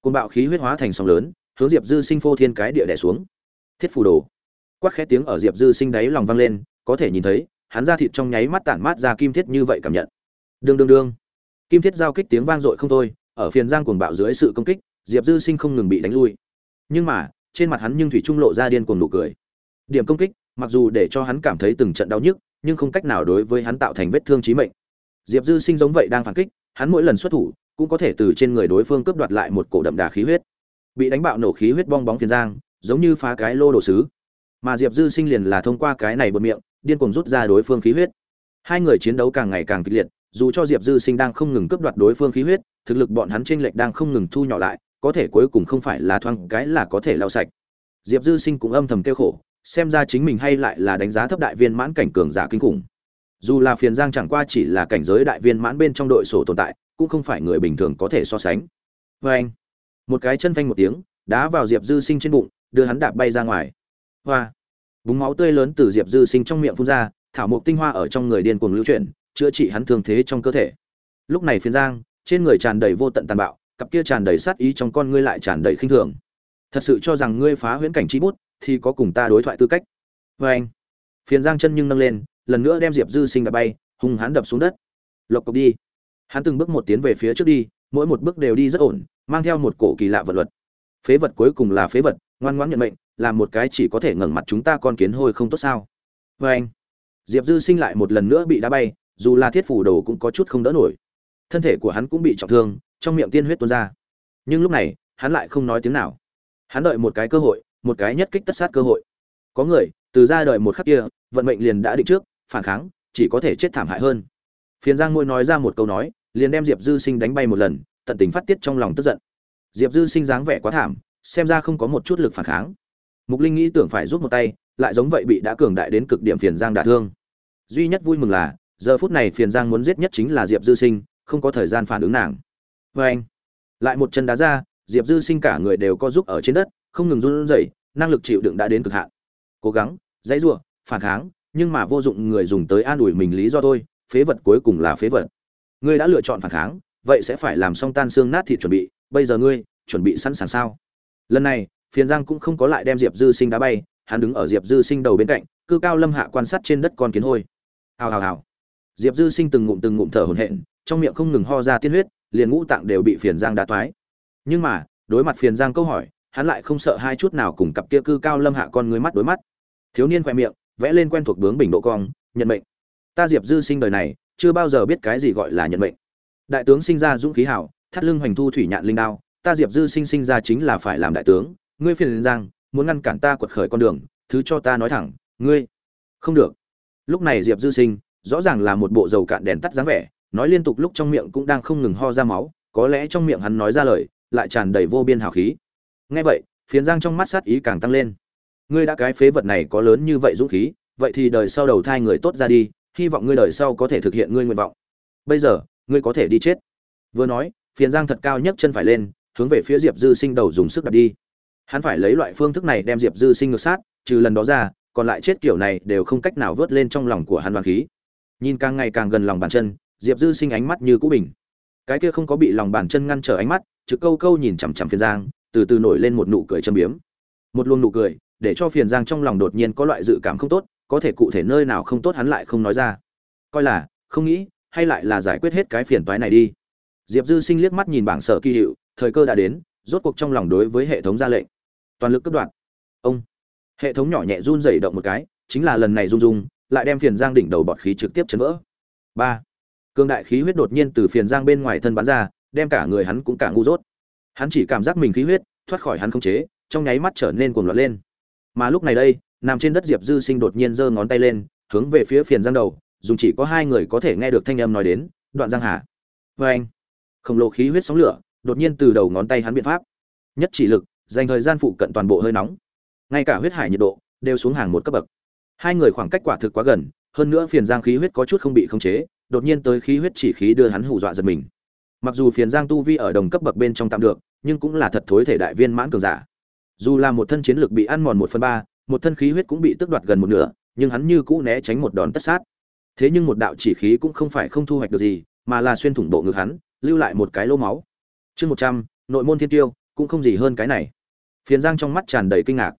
Côn bạo khí huyết hóa thành sóng lớn, hướng diệp dư sinh phô thiên cái địa đẻ xuống. Thiết phù đồ. Quát khẽ tiếng ở diệp dư sinh đáy lòng vang lên, có thể nhìn thấy hắn ra thịt trong nháy mắt tản mát ra kim thiết như vậy cảm nhận. Đương đương đương. Kim thiết giao kích tiếng vang dội không thôi, ở phiền giang cuồng bạo dưới sự công kích, diệp dư sinh không ngừng bị đánh lui. Nhưng mà, trên mặt hắn nhưng thủy trung lộ ra điên cuồng nụ cười. Điểm công kích, mặc dù để cho hắn cảm thấy từng trận đau nhức, nhưng không cách nào đối với hắn tạo thành vết thương chí mệnh. Diệp dư sinh giống vậy đang phản kích, hắn mỗi lần xuất thủ, cũng có thể từ trên người đối phương cướp đoạt lại một cổ đậm đà khí huyết. Bị đánh bạo nổ khí huyết bong bóng phiền giang, giống như phá cái lô đồ sứ. Mà diệp dư sinh liền là thông qua cái này bật miệng điên cuồng rút ra đối phương khí huyết. Hai người chiến đấu càng ngày càng kịch liệt, dù cho diệp dư sinh đang không ngừng cướp đoạt đối phương khí huyết, thực lực bọn hắn chênh lệch đang không ngừng thu nhỏ lại, có thể cuối cùng không phải là thoang cái là có thể lau sạch. Diệp dư sinh cũng âm thầm kêu khổ, xem ra chính mình hay lại là đánh giá thấp đại viên mãn cảnh cường giả kinh khủng. Dù là phiền giang chẳng qua chỉ là cảnh giới đại viên mãn bên trong đội sổ tồn tại, cũng không phải người bình thường có thể so sánh. Oeng! một cái chân phanh một tiếng, đá vào diệp dư sinh trên bụng, đưa hắn đạp bay ra ngoài. Hoa búng máu tươi lớn từ diệp dư sinh trong miệng phun ra, thảo mộc tinh hoa ở trong người điên cuồng lưu chuyển, chữa trị hắn thương thế trong cơ thể. Lúc này Phiên giang, trên người tràn đầy vô tận tàn bạo, cặp kia tràn đầy sát ý trong con ngươi lại tràn đầy khinh thường. Thật sự cho rằng ngươi phá huyễn cảnh trí bút, thì có cùng ta đối thoại tư cách. Vê anh Phiên giang chân nhưng nâng lên, lần nữa đem diệp dư sinh đập bay, hung hắn đập xuống đất. Lộc cộc đi. Hắn từng bước một tiến về phía trước đi, mỗi một bước đều đi rất ổn, mang theo một cổ kỳ lạ vật luật. Phế vật cuối cùng là phế vật, ngoan ngoãn nhận mệnh làm một cái chỉ có thể ngẩng mặt chúng ta con kiến hôi không tốt sao? Vê anh. Diệp dư sinh lại một lần nữa bị đá bay, dù là thiết phủ đồ cũng có chút không đỡ nổi. Thân thể của hắn cũng bị trọng thương, trong miệng tiên huyết tuôn ra. Nhưng lúc này, hắn lại không nói tiếng nào. Hắn đợi một cái cơ hội, một cái nhất kích tất sát cơ hội. Có người, từ ra đợi một khắc kia, vận mệnh liền đã định trước, phản kháng, chỉ có thể chết thảm hại hơn. Phiền giang môi nói ra một câu nói, liền đem diệp dư sinh đánh bay một lần, tận tình phát tiết trong lòng tức giận. Diệp dư sinh dáng vẻ quá thảm, xem ra không có một chút lực phản kháng mục linh nghĩ tưởng phải rút một tay, lại giống vậy bị đã cường đại đến cực điểm phiền giang đả thương. Duy nhất vui mừng là, giờ phút này phiền giang muốn giết nhất chính là diệp dư sinh, không có thời gian phản ứng nàng. Vê anh, lại một chân đá ra, diệp dư sinh cả người đều co giúp ở trên đất, không ngừng run rẩy, năng lực chịu đựng đã đến cực hạn. Cố gắng, dãy giụa phản kháng, nhưng mà vô dụng người dùng tới an ủi mình lý do thôi, phế vật cuối cùng là phế vật. Ngươi đã lựa chọn phản kháng, vậy sẽ phải làm xong tan xương nát thịt chuẩn bị, bây giờ ngươi chuẩn bị sẵn sàng sao? Lần này phiền giang cũng không có lại đem diệp dư sinh đá bay, hắn đứng ở diệp dư sinh đầu bên cạnh, cư cao lâm hạ quan sát trên đất con kiến hôi. Hào hào hào. Diệp dư sinh từng ngụm từng ngụm thở hổn hển, trong miệng không ngừng ho ra tiên huyết, liền ngũ tạng đều bị phiền giang đá toái. Nhưng mà, đối mặt phiền giang câu hỏi, hắn lại không sợ hai chút nào cùng cặp kia cư cao lâm hạ con người mắt đối mắt. Thiếu niên khoe miệng, vẽ lên quen thuộc bướng bình độ cong, nhận mệnh. Ta diệp dư sinh đời này, chưa bao giờ biết cái gì gọi là nhận mệnh. Đại tướng sinh ra dũng khí hảo, thắt lưng hoành thu thủy nhạn linh đao, ta diệp dư sinh sinh ra chính là phải làm đại tướng ngươi phiền giang, muốn ngăn cản ta quật khởi con đường, thứ cho ta nói thẳng, ngươi, không được. Lúc này diệp dư sinh, rõ ràng là một bộ dầu cạn đèn tắt dáng vẻ, nói liên tục lúc trong miệng cũng đang không ngừng ho ra máu, có lẽ trong miệng hắn nói ra lời, lại tràn đầy vô biên hào khí. Nghe vậy phiến giang trong mắt sát ý càng tăng lên. Ngươi đã cái phế vật này có lớn như vậy dũng khí, vậy thì đời sau đầu thai người tốt ra đi, hy vọng ngươi đời sau có thể thực hiện ngươi nguyện vọng. Bây giờ, ngươi có thể đi chết. Vừa nói phiến giang thật cao nhấc chân phải lên, hướng về phía diệp dư sinh đầu dùng sức đặt đi hắn phải lấy loại phương thức này đem diệp dư sinh ngược sát, trừ lần đó ra, còn lại chết kiểu này đều không cách nào vớt lên trong lòng của hắn đoàn khí. Nhìn càng ngày càng gần lòng bàn chân, diệp dư sinh ánh mắt như cũ bình. Cái kia không có bị lòng bàn chân ngăn trở ánh mắt, trực câu câu nhìn chằm chằm phiền giang, từ từ nổi lên một nụ cười châm biếm. Một luôn nụ cười, để cho phiền giang trong lòng đột nhiên có loại dự cảm không tốt, có thể cụ thể nơi nào không tốt hắn lại không nói ra. Coi là, không nghĩ, hay lại là giải quyết hết cái phiền toái này đi. Diệp dư sinh liếc mắt nhìn bảng sở kỳ hiệu, thời cơ đã đến, rốt cuộc trong lòng đối với hệ thống ra lệnh toàn lực cấp đoạn ông. Hệ thống nhỏ nhẹ run rẩy động một cái, chính là lần này run rung, lại đem phiền giang đỉnh đầu bọt khí trực tiếp chấn vỡ. Ba. Cương đại khí huyết đột nhiên từ phiền giang bên ngoài thân bắn ra, đem cả người hắn cũng cả ngu dốt. Hắn chỉ cảm giác mình khí huyết, thoát khỏi hắn không chế, trong nháy mắt trở nên cuồng loạn lên. Mà lúc này đây, nằm trên đất diệp dư sinh đột nhiên giơ ngón tay lên, hướng về phía phiền giang đầu, dùng chỉ có hai người có thể nghe được thanh âm nói đến, đoạn giang hà. Vê anh khổng lồ khí huyết sóng lửa, đột nhiên từ đầu ngón tay hắn biện pháp. Nhất chỉ lực dành thời gian phụ cận toàn bộ hơi nóng. Ngay cả huyết hải nhiệt độ đều xuống hàng một cấp bậc. Hai người khoảng cách quả thực quá gần, hơn nữa phiền giang khí huyết có chút không bị khống chế, đột nhiên tới khí huyết chỉ khí đưa hắn hù dọa giật mình. Mặc dù phiền giang tu vi ở đồng cấp bậc bên trong tạm được, nhưng cũng là thật thối thể đại viên mãn cường giả. Dù là một thân chiến lực bị ăn mòn một phần ba, một thân khí huyết cũng bị tước đoạt gần một nửa, nhưng hắn như cũ né tránh một đòn tất sát. Thế nhưng một đạo chỉ khí cũng không phải không thu hoạch được gì, mà là xuyên thủng bộ ngực hắn, lưu lại một cái lỗ máu. Chương một trăm, nội môn thiên tiêu, cũng không gì hơn cái này phiền giang trong mắt tràn đầy kinh ngạc.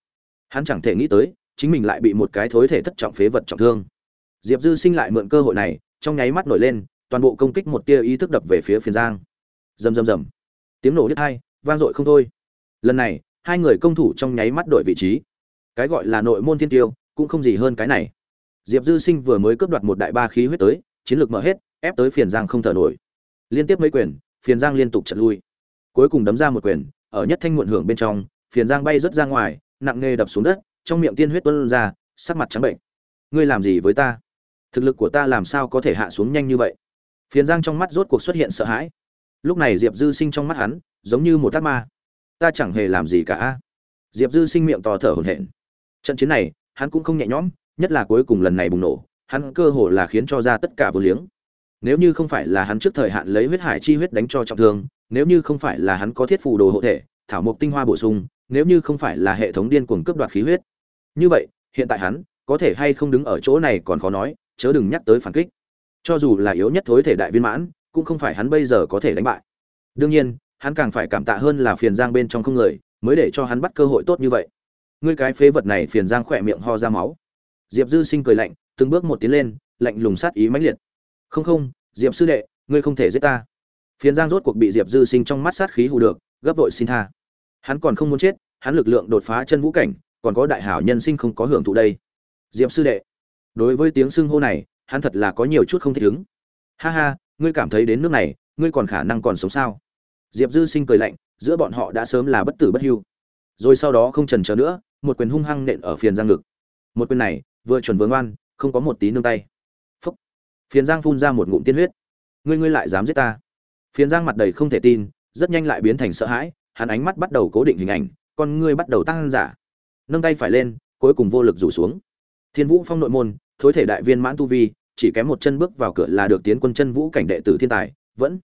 Hắn chẳng thể nghĩ tới, chính mình lại bị một cái thối thể thất trọng phế vật trọng thương. Diệp dư sinh lại mượn cơ hội này, trong nháy mắt nổi lên, toàn bộ công kích một tia ý thức đập về phía phiền giang. Rầm rầm rầm. Tiếng nổ đứt hai, vang dội không thôi. Lần này, hai người công thủ trong nháy mắt đổi vị trí. Cái gọi là nội môn thiên tiêu, cũng không gì hơn cái này. Diệp dư sinh vừa mới cướp đoạt một đại ba khí huyết tới, chiến lược mở hết, ép tới phiền giang không thở nổi. Liên tiếp mấy quyền, phiền giang liên tục chật lui. Cuối cùng đấm ra một quyền, ở nhất thanh muộn hưởng bên trong phiền giang bay rớt ra ngoài, nặng nề đập xuống đất, trong miệng tiên huyết tuôn ra, sắc mặt trắng bệnh. Ngươi làm gì với ta? Thực lực của ta làm sao có thể hạ xuống nhanh như vậy? Phiền giang trong mắt rốt cuộc xuất hiện sợ hãi. Lúc này diệp dư sinh trong mắt hắn, giống như một tác ma. Ta chẳng hề làm gì cả diệp dư sinh miệng to thở hổn hển. Trận chiến này, hắn cũng không nhẹ nhõm, nhất là cuối cùng lần này bùng nổ, hắn cơ hồ là khiến cho ra tất cả vô liếng. Nếu như không phải là hắn trước thời hạn lấy huyết hải chi huyết đánh cho trọng thương, nếu như không phải là hắn có thiết phù đồ hộ thể, thảo mộc tinh hoa bổ sung nếu như không phải là hệ thống điên cuồng cướp đoạt khí huyết. Như vậy, hiện tại hắn có thể hay không đứng ở chỗ này còn khó nói, chớ đừng nhắc tới phản kích. Cho dù là yếu nhất thối thể đại viên mãn, cũng không phải hắn bây giờ có thể đánh bại. Đương nhiên, hắn càng phải cảm tạ hơn là phiền giang bên trong không người, mới để cho hắn bắt cơ hội tốt như vậy. Ngươi cái phế vật này phiền giang khỏe miệng ho ra máu. Diệp dư sinh cười lạnh, từng bước một tiến lên, lạnh lùng sát ý mãnh liệt. Không không, diệp sư đệ, ngươi không thể giết ta. Phiền giang rốt cuộc bị diệp dư sinh trong mắt sát khí hù được, gấp vội xin tha hắn còn không muốn chết, hắn lực lượng đột phá chân vũ cảnh, còn có đại hảo nhân sinh không có hưởng thụ đây. Diệp sư đệ, đối với tiếng xưng hô này, hắn thật là có nhiều chút không thích ứng. Ha ha, ngươi cảm thấy đến nước này, ngươi còn khả năng còn sống sao? Diệp dư sinh cười lạnh, giữa bọn họ đã sớm là bất tử bất hưu. Rồi sau đó không trần chờ nữa, một quyền hung hăng nện ở phiền giang ngực. Một quyền này, vừa chuẩn vừa ngoan, không có một tí nương tay. Phúc. Phiền giang phun ra một ngụm tiên huyết. Ngươi ngươi lại dám giết ta. Phiền giang mặt đầy không thể tin, rất nhanh lại biến thành sợ hãi hắn ánh mắt bắt đầu cố định hình ảnh, con ngươi bắt đầu tăng giả. Nâng tay phải lên, cuối cùng vô lực rủ xuống. Thiên vũ phong nội môn, thối thể đại viên mãn tu vi, chỉ kém một chân bước vào cửa là được tiến quân chân vũ cảnh đệ tử thiên tài, vẫn.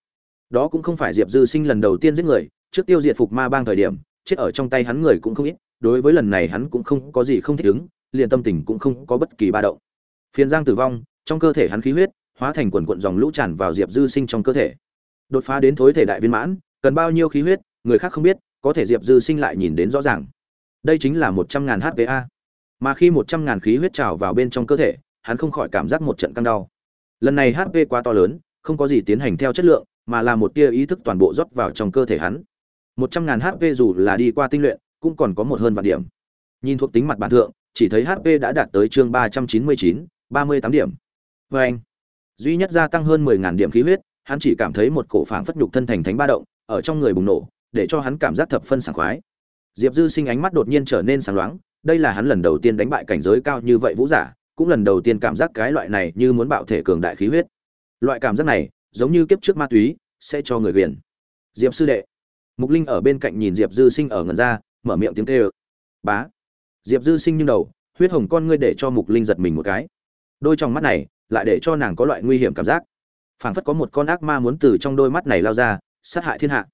Đó cũng không phải diệp dư sinh lần đầu tiên giết người, trước tiêu diệt phục ma bang thời điểm, chết ở trong tay hắn người cũng không ít, đối với lần này hắn cũng không có gì không thích ứng, liền tâm tình cũng không có bất kỳ ba động. Phiền giang tử vong, trong cơ thể hắn khí huyết, hóa thành quần quận dòng lũ tràn vào diệp dư sinh trong cơ thể. Đột phá đến thối thể đại viên mãn, cần bao nhiêu khí huyết người khác không biết, có thể diệp dư sinh lại nhìn đến rõ ràng. Đây chính là một trăm ngàn hpa mà khi một trăm ngàn khí huyết trào vào bên trong cơ thể, hắn không khỏi cảm giác một trận căng đau. Lần này hp quá to lớn, không có gì tiến hành theo chất lượng, mà là một tia ý thức toàn bộ rót vào trong cơ thể hắn. Một trăm ngàn hp dù là đi qua tinh luyện, cũng còn có một hơn vạn điểm. Nhìn thuộc tính mặt bản thượng, chỉ thấy hp đã đạt tới chương ba trăm chín mươi chín, ba mươi tám điểm. Vê anh, duy nhất gia tăng hơn mười ngàn điểm khí huyết, hắn chỉ cảm thấy một cổ phảng phất nhục thân thành thánh ba động, ở trong người bùng nổ để cho hắn cảm giác thập phân sảng khoái. Diệp dư sinh ánh mắt đột nhiên trở nên sáng loáng, đây là hắn lần đầu tiên đánh bại cảnh giới cao như vậy vũ giả, cũng lần đầu tiên cảm giác cái loại này như muốn bạo thể cường đại khí huyết. Loại cảm giác này, giống như kiếp trước ma túy, sẽ cho người viền diệp sư đệ. Mục linh ở bên cạnh nhìn diệp dư sinh ở ngẩn ra, mở miệng tiếng kêu. Bá. Diệp dư sinh như đầu, huyết hồng con ngươi để cho mục linh giật mình một cái. Đôi trong mắt này, lại để cho nàng có loại nguy hiểm cảm giác. Phảng phất có một con ác ma muốn từ trong đôi mắt này lao ra, sát hại thiên hạ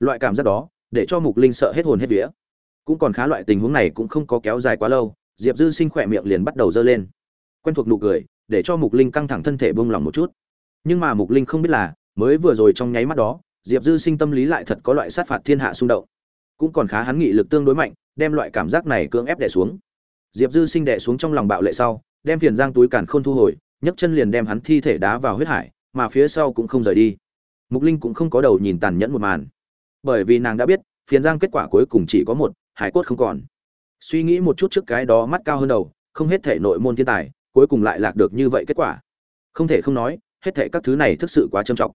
loại cảm giác đó, để cho mục linh sợ hết hồn hết vía. Cũng còn khá loại tình huống này cũng không có kéo dài quá lâu, diệp dư sinh khỏe miệng liền bắt đầu dơ lên. Quen thuộc nụ cười, để cho mục linh căng thẳng thân thể bông lòng một chút. Nhưng mà mục linh không biết là, mới vừa rồi trong nháy mắt đó, diệp dư sinh tâm lý lại thật có loại sát phạt thiên hạ xung động. Cũng còn khá hắn nghị lực tương đối mạnh, đem loại cảm giác này cưỡng ép đẻ xuống. Diệp dư sinh đẻ xuống trong lòng bạo lệ sau, đem phiền giang túi càn khôn thu hồi, nhấc chân liền đem hắn thi thể đá vào huyết hải, mà phía sau cũng không rời đi. Mục linh cũng không có đầu nhìn tàn nhẫn một màn bởi vì nàng đã biết, phiền giang kết quả cuối cùng chỉ có một, hải cốt không còn. Suy nghĩ một chút trước cái đó mắt cao hơn đầu, không hết thể nội môn thiên tài, cuối cùng lại lạc được như vậy kết quả. Không thể không nói, hết thể các thứ này thực sự quá trầm trọng.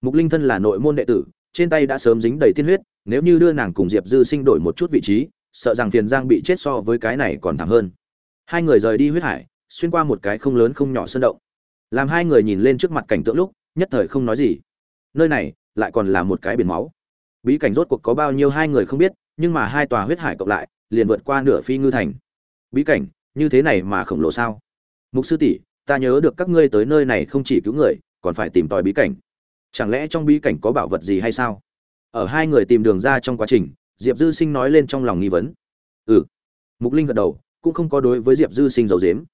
Mục linh thân là nội môn đệ tử, trên tay đã sớm dính đầy tiên huyết, nếu như đưa nàng cùng diệp dư sinh đổi một chút vị trí, sợ rằng phiền giang bị chết so với cái này còn thảm hơn. Hai người rời đi huyết hải, xuyên qua một cái không lớn không nhỏ sơn động. Làm hai người nhìn lên trước mặt cảnh tượng lúc, nhất thời không nói gì. Nơi này, lại còn là một cái biển máu bí cảnh rốt cuộc có bao nhiêu hai người không biết, nhưng mà hai tòa huyết hải cộng lại, liền vượt qua nửa phi ngư thành. Bí cảnh, như thế này mà khổng lồ sao? Mục sư tỷ, ta nhớ được các ngươi tới nơi này không chỉ cứu người, còn phải tìm tòi bí cảnh. Chẳng lẽ trong bí cảnh có bảo vật gì hay sao? Ở hai người tìm đường ra trong quá trình, diệp dư sinh nói lên trong lòng nghi vấn. Ừ. Mục linh gật đầu, cũng không có đối với diệp dư sinh dầu dếm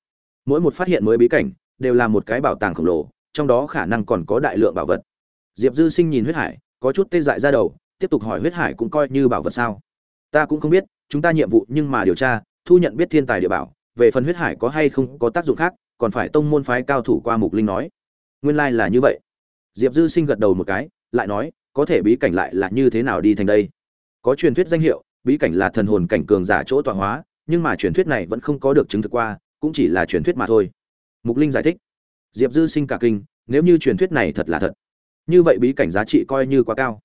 mỗi một phát hiện mới bí cảnh, đều là một cái bảo tàng khổng lồ, trong đó khả năng còn có đại lượng bảo vật. Diệp dư sinh nhìn huyết hải, có chút tê dại ra đầu tiếp tục hỏi huyết hải cũng coi như bảo vật sao? Ta cũng không biết, chúng ta nhiệm vụ nhưng mà điều tra, thu nhận biết thiên tài địa bảo, về phần huyết hải có hay không có tác dụng khác, còn phải tông môn phái cao thủ qua mục linh nói. Nguyên lai là như vậy. Diệp dư sinh gật đầu một cái, lại nói, có thể bí cảnh lại là như thế nào đi thành đây? Có truyền thuyết danh hiệu, bí cảnh là thần hồn cảnh cường giả chỗ tọa hóa, nhưng mà truyền thuyết này vẫn không có được chứng thực qua, cũng chỉ là truyền thuyết mà thôi. Mục linh giải thích. Diệp dư sinh cả kinh, nếu như truyền thuyết này thật là thật, như vậy bí cảnh giá trị coi như quá cao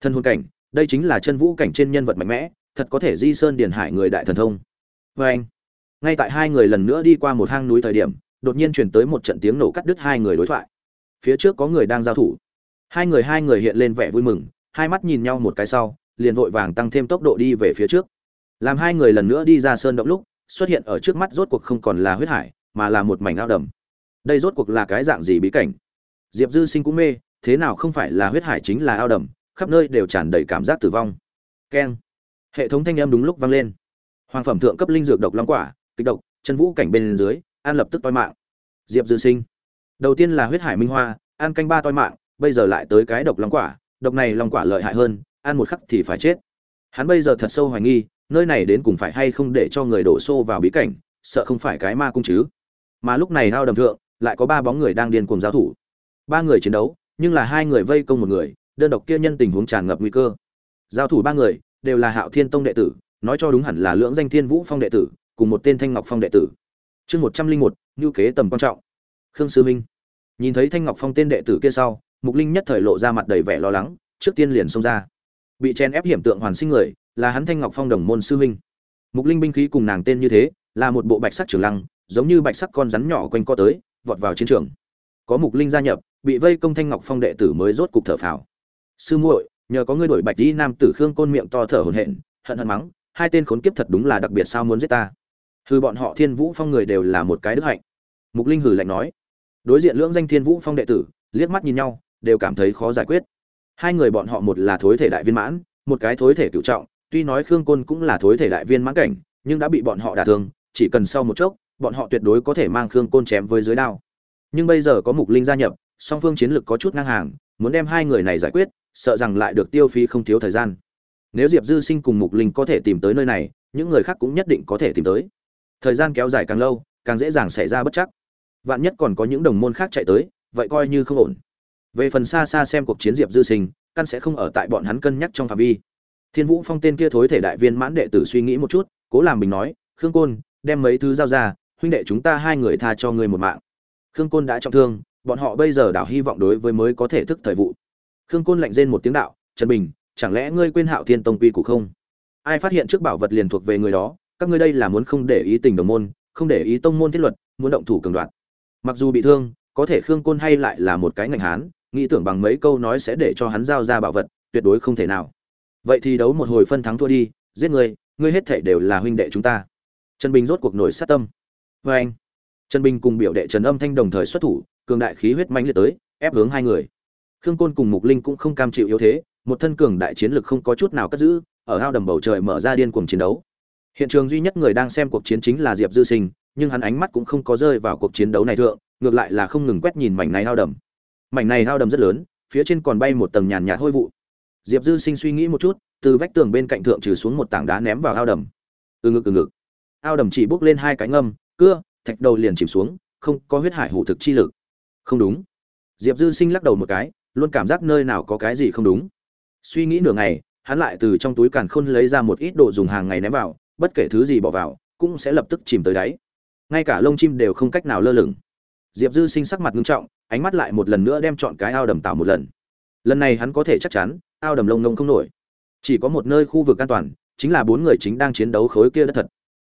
thần hồn cảnh, đây chính là chân vũ cảnh trên nhân vật mạnh mẽ, thật có thể di sơn điền hải người đại thần thông. Vê anh, ngay tại hai người lần nữa đi qua một hang núi thời điểm, đột nhiên chuyển tới một trận tiếng nổ cắt đứt hai người đối thoại. Phía trước có người đang giao thủ. Hai người hai người hiện lên vẻ vui mừng, hai mắt nhìn nhau một cái sau, liền vội vàng tăng thêm tốc độ đi về phía trước. Làm hai người lần nữa đi ra sơn động lúc, xuất hiện ở trước mắt rốt cuộc không còn là huyết hải, mà là một mảnh ao đầm. Đây rốt cuộc là cái dạng gì bí cảnh? Diệp dư sinh cũng mê, thế nào không phải là huyết hải chính là ao đầm? Khắp nơi đều tràn đầy cảm giác tử vong. Keng. Hệ thống thanh âm đúng lúc vang lên. Hoàng phẩm thượng cấp linh dược độc long quả kịch độc, chân vũ cảnh bên dưới, an lập tức toi mạng. Diệp dư sinh. Đầu tiên là huyết hải minh hoa, an canh ba toi mạng, bây giờ lại tới cái độc long quả, độc này long quả lợi hại hơn, ăn một khắc thì phải chết. Hắn bây giờ thật sâu hoài nghi, nơi này đến cùng phải hay không để cho người đổ xô vào bí cảnh, sợ không phải cái ma cung chứ. Mà lúc này hao đầm thượng, lại có ba bóng người đang điên cuồng giao thủ. Ba người chiến đấu, nhưng là hai người vây công một người đơn độc kia nhân tình huống tràn ngập nguy cơ. Giao thủ ba người, đều là hạo thiên tông đệ tử, nói cho đúng hẳn là lưỡng danh thiên vũ phong đệ tử, cùng một tên thanh ngọc phong đệ tử. Chương một trăm linh một ngữ kế tầm quan trọng. Khương sư minh. Nhìn thấy thanh ngọc phong tên đệ tử kia sau, mục linh nhất thời lộ ra mặt đầy vẻ lo lắng, trước tiên liền xông ra. Bị chen ép hiểm tượng hoàn sinh người, là hắn thanh ngọc phong đồng môn sư huynh. Mục linh binh khí cùng nàng tên như thế, là một bộ bạch sắc trường lăng, giống như bạch sắc con rắn nhỏ quanh co tới, vọt vào chiến trường. Có mục linh gia nhập, bị vây công thanh ngọc phong đệ tử mới rốt cục thở phào sư muội, nhờ có ngươi đổi bạch đi nam tử khương côn miệng to thở hổn hển, hận hận mắng, hai tên khốn kiếp thật đúng là đặc biệt sao muốn giết ta. Hừ, bọn họ thiên vũ phong người đều là một cái đức hạnh. Mục linh hừ lạnh nói. Đối diện lưỡng danh thiên vũ phong đệ tử, liếc mắt nhìn nhau, đều cảm thấy khó giải quyết. Hai người bọn họ một là thối thể đại viên mãn, một cái thối thể cựu trọng, tuy nói khương côn cũng là thối thể đại viên mãn cảnh, nhưng đã bị bọn họ đả thương, chỉ cần sau một chốc, bọn họ tuyệt đối có thể mang khương côn chém với dưới đao. Nhưng bây giờ có mục linh gia nhập, song phương chiến lược có chút ngang hàng, muốn đem hai người này giải quyết sợ rằng lại được tiêu phí không thiếu thời gian. Nếu diệp dư sinh cùng mục linh có thể tìm tới nơi này, những người khác cũng nhất định có thể tìm tới. Thời gian kéo dài càng lâu, càng dễ dàng xảy ra bất chắc. Vạn nhất còn có những đồng môn khác chạy tới, vậy coi như không ổn. Về phần xa xa xem cuộc chiến diệp dư sinh, căn sẽ không ở tại bọn hắn cân nhắc trong phạm vi. Thiên vũ phong tên kia thối thể đại viên mãn đệ tử suy nghĩ một chút, cố làm bình nói, khương côn, đem mấy thứ giao ra, huynh đệ chúng ta hai người tha cho ngươi một mạng. Khương côn đã trọng thương, bọn họ bây giờ đảo hy vọng đối với mới có thể thức thời vụ khương côn lạnh rên một tiếng đạo, trần bình, chẳng lẽ ngươi quên hạo thiên tông quy củ không? Ai phát hiện trước bảo vật liền thuộc về người đó, các ngươi đây là muốn không để ý tình đồng môn, không để ý tông môn thiết luật, muốn động thủ cường đoạt. Mặc dù bị thương, có thể khương côn hay lại là một cái ngành hán, nghĩ tưởng bằng mấy câu nói sẽ để cho hắn giao ra bảo vật, tuyệt đối không thể nào. Vậy thì đấu một hồi phân thắng thua đi, giết ngươi ngươi hết thể đều là huynh đệ chúng ta. Trần bình rốt cuộc nổi sát tâm. Vê anh trần bình cùng biểu đệ trần âm thanh đồng thời xuất thủ, cường đại khí huyết mãnh liệt tới, ép hướng hai người khương côn cùng mục linh cũng không cam chịu yếu thế, một thân cường đại chiến lực không có chút nào cất giữ, ở ao đầm bầu trời mở ra điên cuồng chiến đấu. Hiện trường duy nhất người đang xem cuộc chiến chính là diệp dư sinh, nhưng hắn ánh mắt cũng không có rơi vào cuộc chiến đấu này thượng, ngược lại là không ngừng quét nhìn mảnh này ao đầm. Mảnh này ao đầm rất lớn, phía trên còn bay một tầng nhàn nhạt hôi vụ. Diệp dư sinh suy nghĩ một chút, từ vách tường bên cạnh thượng trừ xuống một tảng đá ném vào ao đầm. Từ ngực từ ngực. Ao đầm chỉ bốc lên hai cái ngâm, cưa, thạch đầu liền chìm xuống, không có huyết hải hủ thực chi lực. Không đúng. Diệp dư sinh lắc đầu một cái luôn cảm giác nơi nào có cái gì không đúng. Suy nghĩ nửa ngày, hắn lại từ trong túi càn khôn lấy ra một ít đồ dùng hàng ngày ném vào, bất kể thứ gì bỏ vào, cũng sẽ lập tức chìm tới đáy. Ngay cả lông chim đều không cách nào lơ lửng. Diệp dư sinh sắc mặt nghiêm trọng, ánh mắt lại một lần nữa đem chọn cái ao đầm tạo một lần. Lần này hắn có thể chắc chắn, ao đầm lông nông không nổi. Chỉ có một nơi khu vực an toàn, chính là bốn người chính đang chiến đấu khối kia đất thật.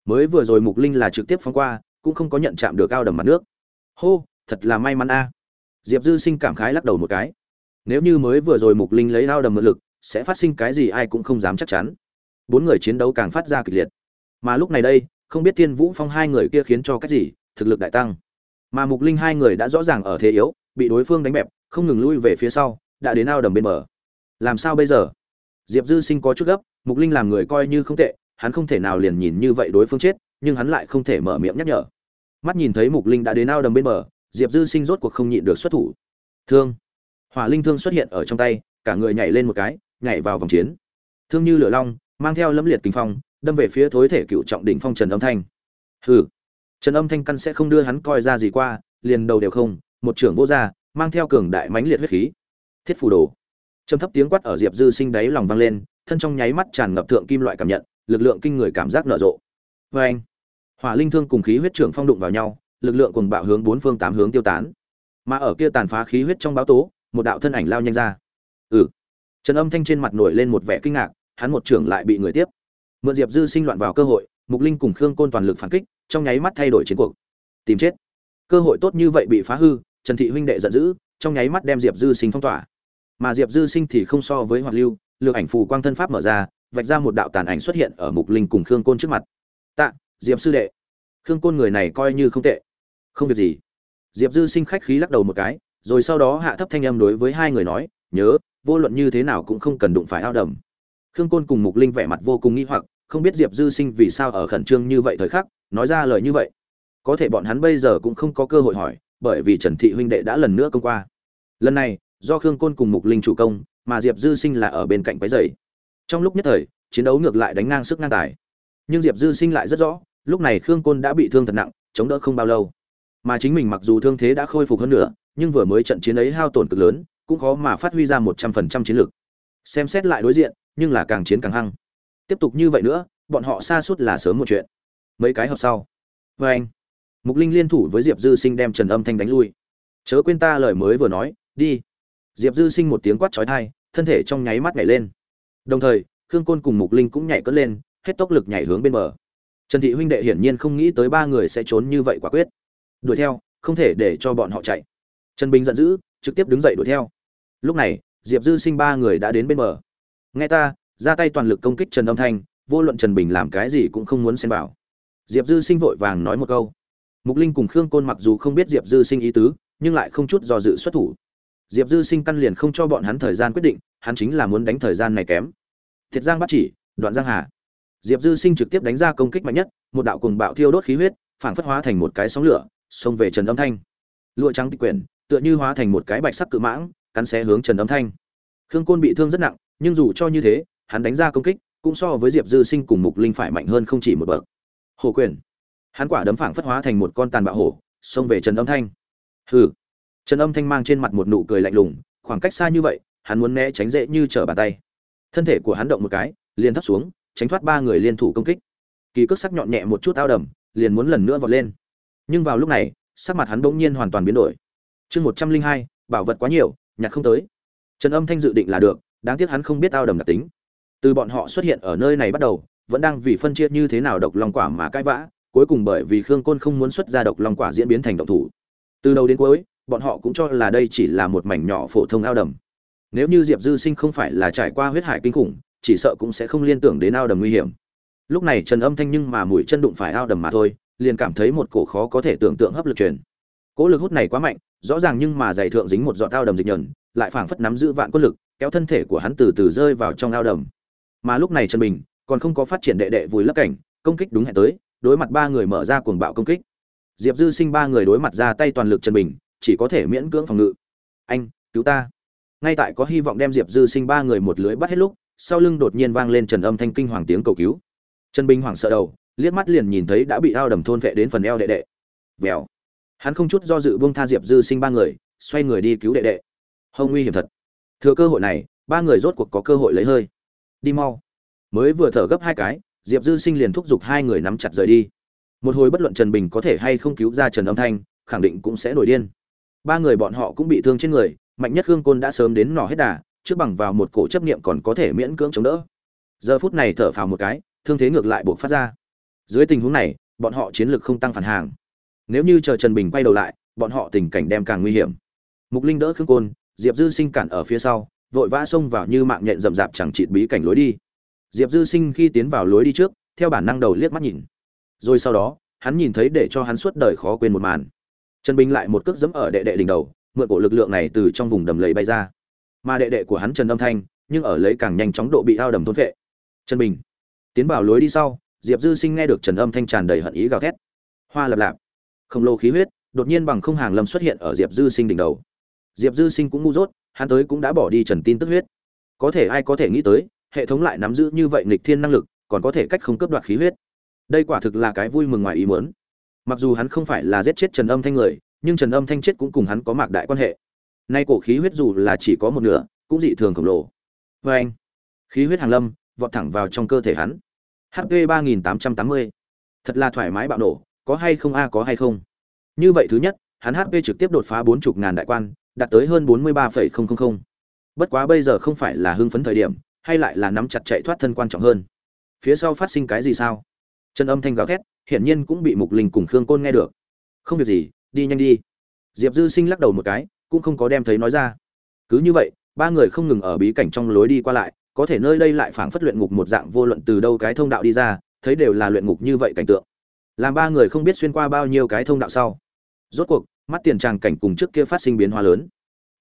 Mới vừa rồi mục linh là trực tiếp phóng qua, cũng không có nhận chạm được ao đầm mặt nước. Hô, thật là may mắn a. Diệp dư sinh cảm khái lắc đầu một cái nếu như mới vừa rồi mục linh lấy lao đầm mượn lực, sẽ phát sinh cái gì ai cũng không dám chắc chắn. Bốn người chiến đấu càng phát ra kịch liệt. Mà lúc này đây, không biết thiên vũ phong hai người kia khiến cho cách gì, thực lực đại tăng. Mà mục linh hai người đã rõ ràng ở thế yếu, bị đối phương đánh bẹp, không ngừng lui về phía sau, đã đến ao đầm bên bờ. Làm sao bây giờ? Diệp dư sinh có chút gấp, mục linh làm người coi như không tệ, hắn không thể nào liền nhìn như vậy đối phương chết, nhưng hắn lại không thể mở miệng nhắc nhở. Mắt nhìn thấy mục linh đã đến ao đầm bên bờ, diệp dư sinh rốt cuộc không nhịn được xuất thủ. Thương hỏa linh thương xuất hiện ở trong tay, cả người nhảy lên một cái, nhảy vào vòng chiến. Thương như lửa long, mang theo lâm liệt kinh phong, đâm về phía thối thể cựu trọng đỉnh phong trần âm thanh. Hừ. Trần âm thanh căn sẽ không đưa hắn coi ra gì qua, liền đầu đều không, một trưởng vô gia, mang theo cường đại mãnh liệt huyết khí. Thiết phù đồ. Trầm thấp tiếng quát ở diệp dư sinh đáy lòng vang lên, thân trong nháy mắt tràn ngập thượng kim loại cảm nhận, lực lượng kinh người cảm giác nở rộ. Vê anh hỏa linh thương cùng khí huyết trưởng phong đụng vào nhau, lực lượng cùng bạo hướng bốn phương tám hướng tiêu tán. Mà ở kia tàn phá khí huyết trong báo tố một đạo thân ảnh lao nhanh ra. Ừ. Trần âm thanh trên mặt nổi lên một vẻ kinh ngạc, hắn một trưởng lại bị người tiếp. Mượn diệp dư sinh loạn vào cơ hội, mục linh cùng khương côn toàn lực phản kích, trong nháy mắt thay đổi chiến cuộc. Tìm chết. Cơ hội tốt như vậy bị phá hư, trần thị huynh đệ giận dữ, trong nháy mắt đem diệp dư sinh phong tỏa. Mà diệp dư sinh thì không so với hoạt lưu, lược ảnh phù quang thân pháp mở ra, vạch ra một đạo tàn ảnh xuất hiện ở mục linh cùng khương côn trước mặt. Tạ, diệp sư đệ. Khương côn người này coi như không tệ. Không việc gì. Diệp dư sinh khách khí lắc đầu một cái rồi sau đó hạ thấp thanh âm đối với hai người nói, nhớ, vô luận như thế nào cũng không cần đụng phải ao đầm. Khương côn cùng mục linh vẻ mặt vô cùng nghi hoặc, không biết diệp dư sinh vì sao ở khẩn trương như vậy thời khắc, nói ra lời như vậy. Có thể bọn hắn bây giờ cũng không có cơ hội hỏi, bởi vì trần thị huynh đệ đã lần nữa công qua. Lần này, do khương côn cùng mục linh chủ công, mà diệp dư sinh là ở bên cạnh quái dày trong lúc nhất thời, chiến đấu ngược lại đánh ngang sức ngang tài. Nhưng diệp dư sinh lại rất rõ, lúc này khương côn đã bị thương thật nặng, chống đỡ không bao lâu. Mà chính mình mặc dù thương thế đã khôi phục hơn nữa nhưng vừa mới trận chiến ấy hao tổn cực lớn, cũng khó mà phát huy ra một trăm phần trăm chiến lược xem xét lại đối diện, nhưng là càng chiến càng hăng. Tiếp tục như vậy nữa, bọn họ xa suốt là sớm một chuyện. Mấy cái hợp sau. Và anh, mục linh liên thủ với diệp dư sinh đem trần âm thanh đánh lui. Chớ quên ta lời mới vừa nói, đi. Diệp dư sinh một tiếng quát chói tai, thân thể trong nháy mắt nhảy lên. Đồng thời, khương côn cùng mục linh cũng nhảy cất lên, hết tốc lực nhảy hướng bên bờ. Trần thị huynh đệ hiển nhiên không nghĩ tới ba người sẽ trốn như vậy quả quyết. Đuổi theo, không thể để cho bọn họ chạy trần bình giận dữ, trực tiếp đứng dậy đuổi theo. Lúc này, diệp dư sinh ba người đã đến bên bờ. Nghe ta, ra tay toàn lực công kích trần âm thanh, vô luận trần bình làm cái gì cũng không muốn xen vào. Diệp dư sinh vội vàng nói một câu. Mục linh cùng khương côn mặc dù không biết diệp dư sinh ý tứ, nhưng lại không chút do dự xuất thủ. Diệp dư sinh căn liền không cho bọn hắn thời gian quyết định, hắn chính là muốn đánh thời gian này kém. Thiệt giang bắt chỉ, đoạn giang hà. Diệp dư sinh trực tiếp đánh ra công kích mạnh nhất, một đạo cùng bạo thiêu đốt khí huyết, phảng phất hóa thành một cái sóng lửa, xông về trần âm thanh. Lụa trắng tịch quyển tựa như hóa thành một cái bạch sắc cự mãng, cắn xé hướng trần âm thanh. Khương côn bị thương rất nặng, nhưng dù cho như thế, hắn đánh ra công kích, cũng so với diệp dư sinh cùng mục linh phải mạnh hơn không chỉ một bậc. Hồ quyền. Hắn quả đấm phảng phất hóa thành một con tàn bạo hổ, xông về trần âm thanh. Hừ. Trần âm thanh mang trên mặt một nụ cười lạnh lùng, khoảng cách xa như vậy, hắn muốn né tránh dễ như trở bàn tay. Thân thể của hắn động một cái, liền thấp xuống, tránh thoát ba người liên thủ công kích. Kỳ cước sắc nhọn nhẹ một chút ao đầm, liền muốn lần nữa vọt lên. Nhưng vào lúc này, sắc mặt hắn bỗng nhiên hoàn toàn biến đổi chương một trăm linh hai, bảo vật quá nhiều, nhặt không tới. Trần âm thanh dự định là được, đáng tiếc hắn không biết ao đầm đặc tính. Từ bọn họ xuất hiện ở nơi này bắt đầu, vẫn đang vì phân chia như thế nào độc long quả mà cãi vã, cuối cùng bởi vì khương côn không muốn xuất ra độc long quả diễn biến thành động thủ. Từ đầu đến cuối, bọn họ cũng cho là đây chỉ là một mảnh nhỏ phổ thông ao đầm. Nếu như diệp dư sinh không phải là trải qua huyết hải kinh khủng, chỉ sợ cũng sẽ không liên tưởng đến ao đầm nguy hiểm. Lúc này trần âm thanh nhưng mà mũi chân đụng phải ao đầm mà thôi, liền cảm thấy một cổ khó có thể tưởng tượng hấp lực truyền cỗ lực hút này quá mạnh, rõ ràng nhưng mà giày thượng dính một giọt ao đầm dịch nhờn, lại phảng phất nắm giữ vạn quân lực, kéo thân thể của hắn từ từ rơi vào trong ao đầm. Mà lúc này trần bình còn không có phát triển đệ đệ vùi lấp cảnh, công kích đúng hẹn tới, đối mặt ba người mở ra cuồng bạo công kích. Diệp dư sinh ba người đối mặt ra tay toàn lực trần bình, chỉ có thể miễn cưỡng phòng ngự. Anh, cứu ta. Ngay tại có hy vọng đem diệp dư sinh ba người một lưới bắt hết lúc, sau lưng đột nhiên vang lên trần âm thanh kinh hoàng tiếng cầu cứu. Trần bình hoảng sợ đầu, liếc mắt liền nhìn thấy đã bị ao đầm thôn vệ đến phần eo đệ đệ. Vèo hắn không chút do dự buông tha diệp dư sinh ba người, xoay người đi cứu đệ đệ. Hông nguy hiểm thật. Thừa cơ hội này, ba người rốt cuộc có cơ hội lấy hơi. Đi mau. Mới vừa thở gấp hai cái, diệp dư sinh liền thúc giục hai người nắm chặt rời đi. Một hồi bất luận trần bình có thể hay không cứu ra trần âm thanh, khẳng định cũng sẽ nổi điên. Ba người bọn họ cũng bị thương trên người, mạnh nhất hương côn đã sớm đến nỏ hết đà, trước bằng vào một cổ chấp niệm còn có thể miễn cưỡng chống đỡ. Giờ phút này thở phào một cái, thương thế ngược lại buộc phát ra. Dưới tình huống này, bọn họ chiến lược không tăng phản hàng nếu như chờ trần bình quay đầu lại, bọn họ tình cảnh đem càng nguy hiểm. Mục linh đỡ khương côn, diệp dư sinh cản ở phía sau, vội vã xông vào như mạng nhện rậm rạp chẳng chịt bí cảnh lối đi. Diệp dư sinh khi tiến vào lối đi trước, theo bản năng đầu liếc mắt nhìn. Rồi sau đó, hắn nhìn thấy để cho hắn suốt đời khó quên một màn. Trần bình lại một cước dẫm ở đệ đệ đỉnh đầu, mượn cổ lực lượng này từ trong vùng đầm lầy bay ra. Mà đệ đệ của hắn trần âm thanh, nhưng ở lấy càng nhanh chóng độ bị ao đầm thôn vệ trần bình tiến vào lối đi sau, diệp dư sinh nghe được trần âm thanh tràn đầy hận ý gào thét. Hoa lập lạp khổng lồ khí huyết, đột nhiên bằng không hàng lâm xuất hiện ở diệp dư sinh đỉnh đầu. Diệp dư sinh cũng ngu dốt, hắn tới cũng đã bỏ đi trần tin tức huyết. Có thể ai có thể nghĩ tới, hệ thống lại nắm giữ như vậy nghịch thiên năng lực, còn có thể cách không cướp đoạt khí huyết. Đây quả thực là cái vui mừng ngoài ý muốn. Mặc dù hắn không phải là giết chết trần âm thanh người, nhưng trần âm thanh chết cũng cùng hắn có mạc đại quan hệ. Nay cổ khí huyết dù là chỉ có một nửa, cũng dị thường khổng lồ. Vê anh, khí huyết hàng lâm, vọt thẳng vào trong cơ thể hắn. Hp ba nghìn tám trăm tám mươi. Thật là thoải mái bạo nổ có hay không, a, có hay không? Như vậy thứ nhất, hắn hp trực tiếp đột phá bốn chục ngàn đại quan, đạt tới hơn bốn mươi ba phẩy không không không. Bất quá bây giờ không phải là hưng phấn thời điểm, hay lại là nắm chặt chạy thoát thân quan trọng hơn. Phía sau phát sinh cái gì sao? Chân âm thanh gào thét, hiển nhiên cũng bị mục linh cùng khương côn nghe được. Không việc gì, đi nhanh đi. Diệp dư sinh lắc đầu một cái, cũng không có đem thấy nói ra. Cứ như vậy, ba người không ngừng ở bí cảnh trong lối đi qua lại, có thể nơi đây lại phảng phất luyện ngục một dạng vô luận từ đâu cái thông đạo đi ra, thấy đều là luyện ngục như vậy cảnh tượng làm ba người không biết xuyên qua bao nhiêu cái thông đạo sau. Rốt cuộc, mắt tiền tràng cảnh cùng trước kia phát sinh biến hóa lớn.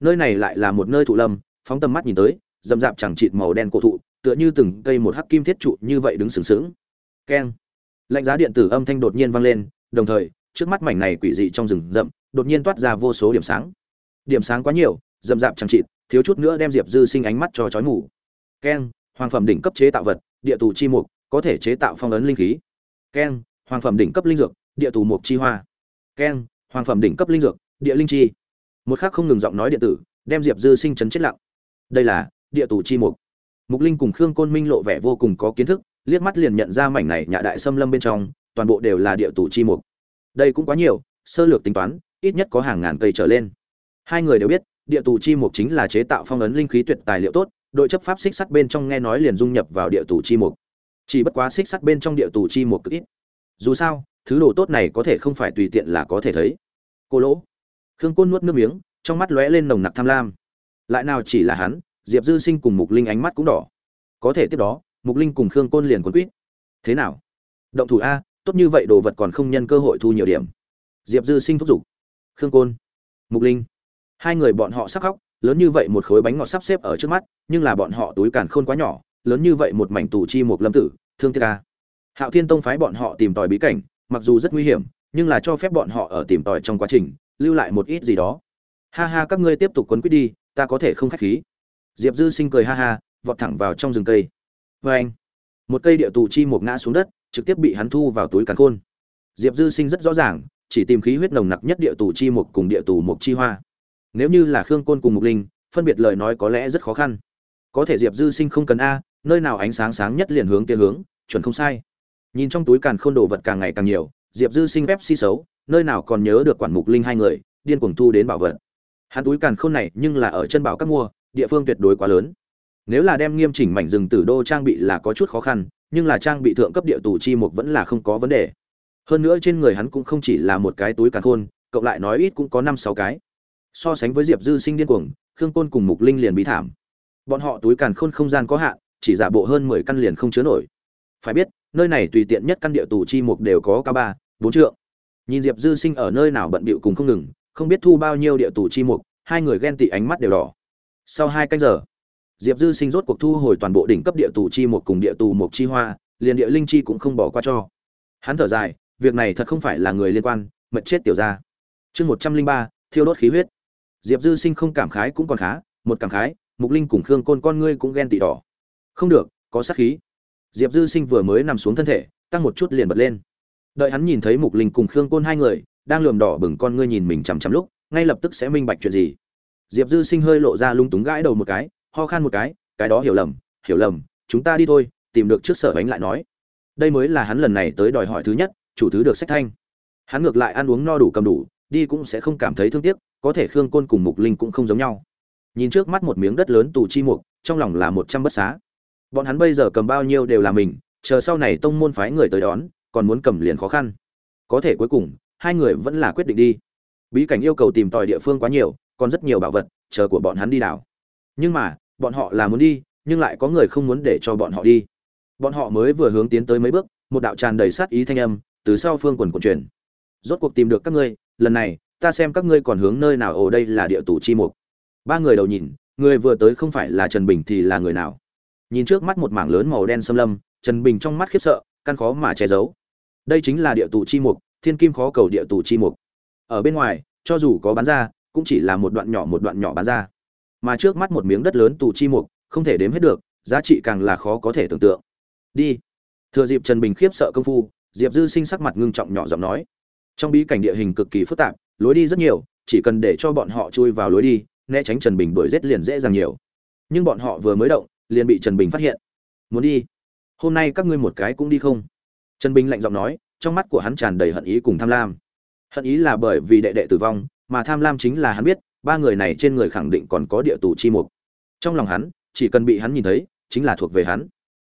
Nơi này lại là một nơi thụ lâm, phóng tầm mắt nhìn tới dầm rạp chẳng trịt màu đen cổ thụ, tựa như từng cây một hắc kim thiết trụ như vậy đứng sừng sững. Keng. Lạnh giá điện tử âm thanh đột nhiên vang lên, đồng thời, trước mắt mảnh này quỷ dị trong rừng rậm, đột nhiên toát ra vô số điểm sáng. Điểm sáng quá nhiều, rậm rạp chẳng trịt thiếu chút nữa đem diệp dư sinh ánh mắt cho chói mù. Keng, hoàng phẩm đỉnh cấp chế tạo vật, địa tù chi mục, có thể chế tạo phong ấn linh khí. Keng hoàng phẩm đỉnh cấp linh dược, địa tù mục chi hoa. Keng, hoàng phẩm đỉnh cấp linh dược, địa linh chi. Một khác không ngừng giọng nói điện tử, đem diệp dư sinh chấn chết lặng. Đây là địa tù chi mục. Mục linh cùng khương côn minh lộ vẻ vô cùng có kiến thức, liếc mắt liền nhận ra mảnh này nhà đại xâm lâm bên trong, toàn bộ đều là địa tù chi mục. Đây cũng quá nhiều, sơ lược tính toán, ít nhất có hàng ngàn cây trở lên. Hai người đều biết, địa tù chi mục chính là chế tạo phong ấn linh khí tuyệt tài liệu tốt, đội chấp pháp xích sắt bên trong nghe nói liền dung nhập vào địa tù chi mục. Chỉ bất quá xích sắt bên trong địa tù chi mục cực ít dù sao, thứ đồ tốt này có thể không phải tùy tiện là có thể thấy. Cô lỗ. Khương côn nuốt nước miếng, trong mắt lóe lên nồng nặc tham lam. Lại nào chỉ là hắn, diệp dư sinh cùng mục linh ánh mắt cũng đỏ. Có thể tiếp đó, mục linh cùng khương côn liền quấn quýt. Thế nào? Động thủ a, tốt như vậy đồ vật còn không nhân cơ hội thu nhiều điểm. Diệp dư sinh thúc giục. Khương côn, mục linh. Hai người bọn họ sắc khóc, lớn như vậy một khối bánh ngọt sắp xếp ở trước mắt, nhưng là bọn họ túi càn khôn quá nhỏ, lớn như vậy một mảnh tù chi một lâm tử, thương tiếc ca hạo thiên tông phái bọn họ tìm tòi bí cảnh, mặc dù rất nguy hiểm, nhưng là cho phép bọn họ ở tìm tòi trong quá trình, lưu lại một ít gì đó. Ha ha, các ngươi tiếp tục quấn quýt đi, ta có thể không khách khí. Diệp dư sinh cười ha ha, vọt thẳng vào trong rừng cây. Vê anh, một cây địa tù chi một ngã xuống đất, trực tiếp bị hắn thu vào túi càn khôn. Diệp dư sinh rất rõ ràng, chỉ tìm khí huyết nồng nặc nhất địa tù chi một cùng địa tù một chi hoa. Nếu như là khương côn cùng mục linh, phân biệt lời nói có lẽ rất khó khăn. Có thể diệp dư sinh không cần a, nơi nào ánh sáng sáng nhất liền hướng kia hướng, chuẩn không sai nhìn trong túi càn khôn đồ vật càng ngày càng nhiều, diệp dư sinh pepsi xấu, nơi nào còn nhớ được quản mục linh hai người, điên cuồng thu đến bảo vật. Hắn túi càn khôn này nhưng là ở chân bảo các mua, địa phương tuyệt đối quá lớn. Nếu là đem nghiêm chỉnh mảnh rừng tử đô trang bị là có chút khó khăn, nhưng là trang bị thượng cấp địa tù chi mục vẫn là không có vấn đề. Hơn nữa trên người hắn cũng không chỉ là một cái túi càn khôn, cộng lại nói ít cũng có năm sáu cái. So sánh với diệp dư sinh điên cuồng, khương côn cùng mục linh liền bí thảm. Bọn họ túi càn khôn không gian có hạn, chỉ giả bộ hơn mười căn liền không chứa nổi. Phải biết nơi này tùy tiện nhất căn địa tù chi mục đều có cao ba, bốn trượng. Nhìn diệp dư sinh ở nơi nào bận bịu cùng không ngừng, không biết thu bao nhiêu địa tù chi mục, hai người ghen tị ánh mắt đều đỏ. Sau hai canh giờ, diệp dư sinh rốt cuộc thu hồi toàn bộ đỉnh cấp địa tù chi mục cùng địa tù mục chi hoa, liền địa linh chi cũng không bỏ qua cho. Hắn thở dài, việc này thật không phải là người liên quan, mật chết tiểu ra chương một trăm linh ba, thiêu đốt khí huyết. Diệp dư sinh không cảm khái cũng còn khá, một cảm khái, mục linh cùng khương côn con ngươi cũng ghen tị đỏ. Không được, có sát khí diệp dư sinh vừa mới nằm xuống thân thể, tăng một chút liền bật lên. Đợi hắn nhìn thấy mục linh cùng khương côn hai người, đang lườm đỏ bừng con ngươi nhìn mình chằm chằm lúc, ngay lập tức sẽ minh bạch chuyện gì. Diệp dư sinh hơi lộ ra lung túng gãi đầu một cái, ho khan một cái cái đó hiểu lầm hiểu lầm, chúng ta đi thôi, tìm được trước sở bánh lại nói. Đây mới là hắn lần này tới đòi hỏi thứ nhất, chủ thứ được sách thanh. Hắn ngược lại ăn uống no đủ cầm đủ, đi cũng sẽ không cảm thấy thương tiếc, có thể khương côn cùng mục linh cũng không giống nhau. Nhìn trước mắt một miếng đất lớn tù chi mục, trong lòng là một trăm bất xá bọn hắn bây giờ cầm bao nhiêu đều là mình, chờ sau này tông môn phái người tới đón, còn muốn cầm liền khó khăn. Có thể cuối cùng, hai người vẫn là quyết định đi. Bí cảnh yêu cầu tìm tòi địa phương quá nhiều, còn rất nhiều bảo vật, chờ của bọn hắn đi đảo. Nhưng mà, bọn họ là muốn đi, nhưng lại có người không muốn để cho bọn họ đi. Bọn họ mới vừa hướng tiến tới mấy bước, một đạo tràn đầy sát ý thanh âm, từ sau phương quần quần truyền rốt cuộc tìm được các ngươi, lần này, ta xem các ngươi còn hướng nơi nào, ồ, đây là địa tủ chi mục. Ba người đầu nhìn, người vừa tới không phải là trần bình thì là người nào? Nhìn trước mắt một mảng lớn màu đen xâm lâm, trần bình trong mắt khiếp sợ, căn khó mà che giấu. Đây chính là địa tù chi mục, thiên kim khó cầu địa tù chi mục. Ở bên ngoài, cho dù có bán ra, cũng chỉ là một đoạn nhỏ một đoạn nhỏ bán ra. Mà trước mắt một miếng đất lớn tù chi mục, không thể đếm hết được, giá trị càng là khó có thể tưởng tượng. Đi. Thừa dịp trần bình khiếp sợ công phu, diệp dư sinh sắc mặt ngưng trọng nhỏ giọng nói. Trong bí cảnh địa hình cực kỳ phức tạp, lối đi rất nhiều, chỉ cần để cho bọn họ chui vào lối đi, né tránh trần bình đuổi giết liền dễ dàng nhiều. Nhưng bọn họ vừa mới động liền bị trần bình phát hiện. Muốn đi? Hôm nay các ngươi một cái cũng đi không? Trần bình lạnh giọng nói, trong mắt của hắn tràn đầy hận ý cùng tham lam. Hận ý là bởi vì đệ đệ tử vong, mà tham lam chính là hắn biết, ba người này trên người khẳng định còn có địa tù chi mục. Trong lòng hắn, chỉ cần bị hắn nhìn thấy, chính là thuộc về hắn.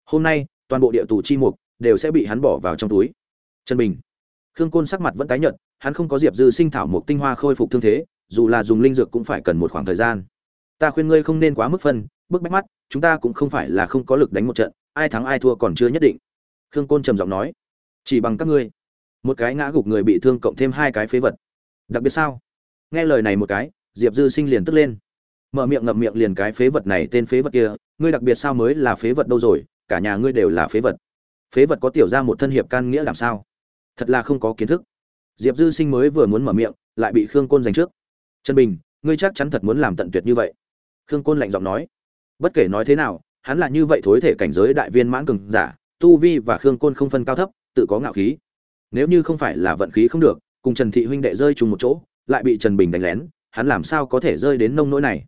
Hôm nay, toàn bộ địa tù chi mục đều sẽ bị hắn bỏ vào trong túi. Trần bình. Khương côn sắc mặt vẫn tái nhợt, hắn không có diệp dư sinh thảo một tinh hoa khôi phục thương thế, dù là dùng linh dược cũng phải cần một khoảng thời gian ta khuyên ngươi không nên quá mức phân, bức bách mắt, chúng ta cũng không phải là không có lực đánh một trận, ai thắng ai thua còn chưa nhất định. Khương côn trầm giọng nói. Chỉ bằng các ngươi. Một cái ngã gục người bị thương cộng thêm hai cái phế vật. Đặc biệt sao? Nghe lời này một cái, diệp dư sinh liền tức lên. Mở miệng ngậm miệng liền cái phế vật này tên phế vật kia, ngươi đặc biệt sao mới là phế vật đâu rồi, cả nhà ngươi đều là phế vật. Phế vật có tiểu ra một thân hiệp can nghĩa làm sao? Thật là không có kiến thức. Diệp dư sinh mới vừa muốn mở miệng, lại bị khương côn giành trước. Trần bình, ngươi chắc chắn thật muốn làm tận tuyệt như vậy khương côn lạnh giọng nói, bất kể nói thế nào, hắn là như vậy thối thể cảnh giới đại viên mãn cường giả, tu vi và khương côn không phân cao thấp, tự có ngạo khí. Nếu như không phải là vận khí không được, cùng trần thị huynh đệ rơi chung một chỗ, lại bị trần bình đánh lén, hắn làm sao có thể rơi đến nông nỗi này?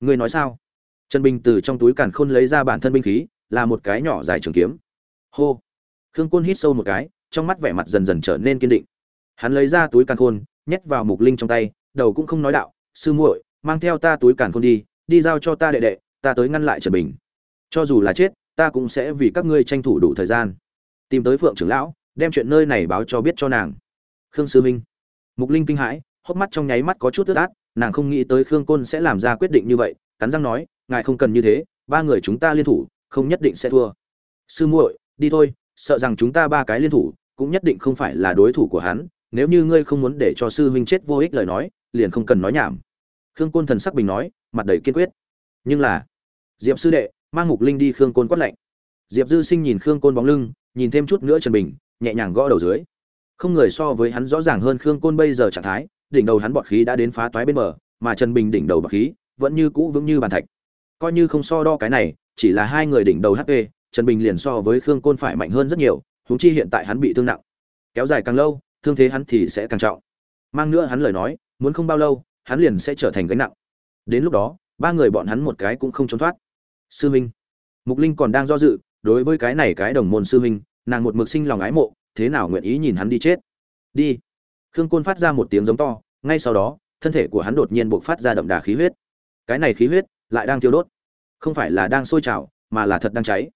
Ngươi nói sao? Trần bình từ trong túi càn khôn lấy ra bản thân binh khí, là một cái nhỏ dài trường kiếm. Hô! Khương côn hít sâu một cái, trong mắt vẻ mặt dần dần trở nên kiên định. Hắn lấy ra túi càn khôn, nhét vào mục linh trong tay, đầu cũng không nói đạo, sư muội, mang theo ta túi càn khôn đi đi giao cho ta đệ đệ, ta tới ngăn lại trần bình. Cho dù là chết, ta cũng sẽ vì các ngươi tranh thủ đủ thời gian. Tìm tới phượng trưởng lão, đem chuyện nơi này báo cho biết cho nàng. Khương sư minh. Mục linh kinh hãi, hốc mắt trong nháy mắt có chút ướt át, nàng không nghĩ tới khương côn sẽ làm ra quyết định như vậy, cắn răng nói, ngài không cần như thế, ba người chúng ta liên thủ, không nhất định sẽ thua. Sư muội, đi thôi, sợ rằng chúng ta ba cái liên thủ, cũng nhất định không phải là đối thủ của hắn, nếu như ngươi không muốn để cho sư huynh chết vô ích lời nói, liền không cần nói nhảm khương côn thần sắc bình nói, mặt đầy kiên quyết. Nhưng là, diệp sư đệ, mang mục linh đi khương côn quát lạnh. Diệp dư sinh nhìn khương côn bóng lưng, nhìn thêm chút nữa trần bình, nhẹ nhàng gõ đầu dưới. Không người so với hắn rõ ràng hơn khương côn bây giờ trạng thái, đỉnh đầu hắn bọt khí đã đến phá toái bên bờ, mà trần bình đỉnh đầu bọt khí vẫn như cũ vững như bàn thạch. Coi như không so đo cái này, chỉ là hai người đỉnh đầu hp trần bình liền so với khương côn phải mạnh hơn rất nhiều, huống chi hiện tại hắn bị thương nặng. Kéo dài càng lâu, thương thế hắn thì sẽ càng trọng. Mang nữa hắn lời nói, muốn không bao lâu hắn liền sẽ trở thành gánh nặng. Đến lúc đó, ba người bọn hắn một cái cũng không trốn thoát. Sư minh, mục linh còn đang do dự, đối với cái này cái đồng môn sư minh, nàng một mực sinh lòng ái mộ, thế nào nguyện ý nhìn hắn đi chết? Đi. Khương côn phát ra một tiếng giống to, ngay sau đó, thân thể của hắn đột nhiên bộc phát ra đậm đà khí huyết. Cái này khí huyết lại đang thiêu đốt. Không phải là đang sôi trào, mà là thật đang cháy.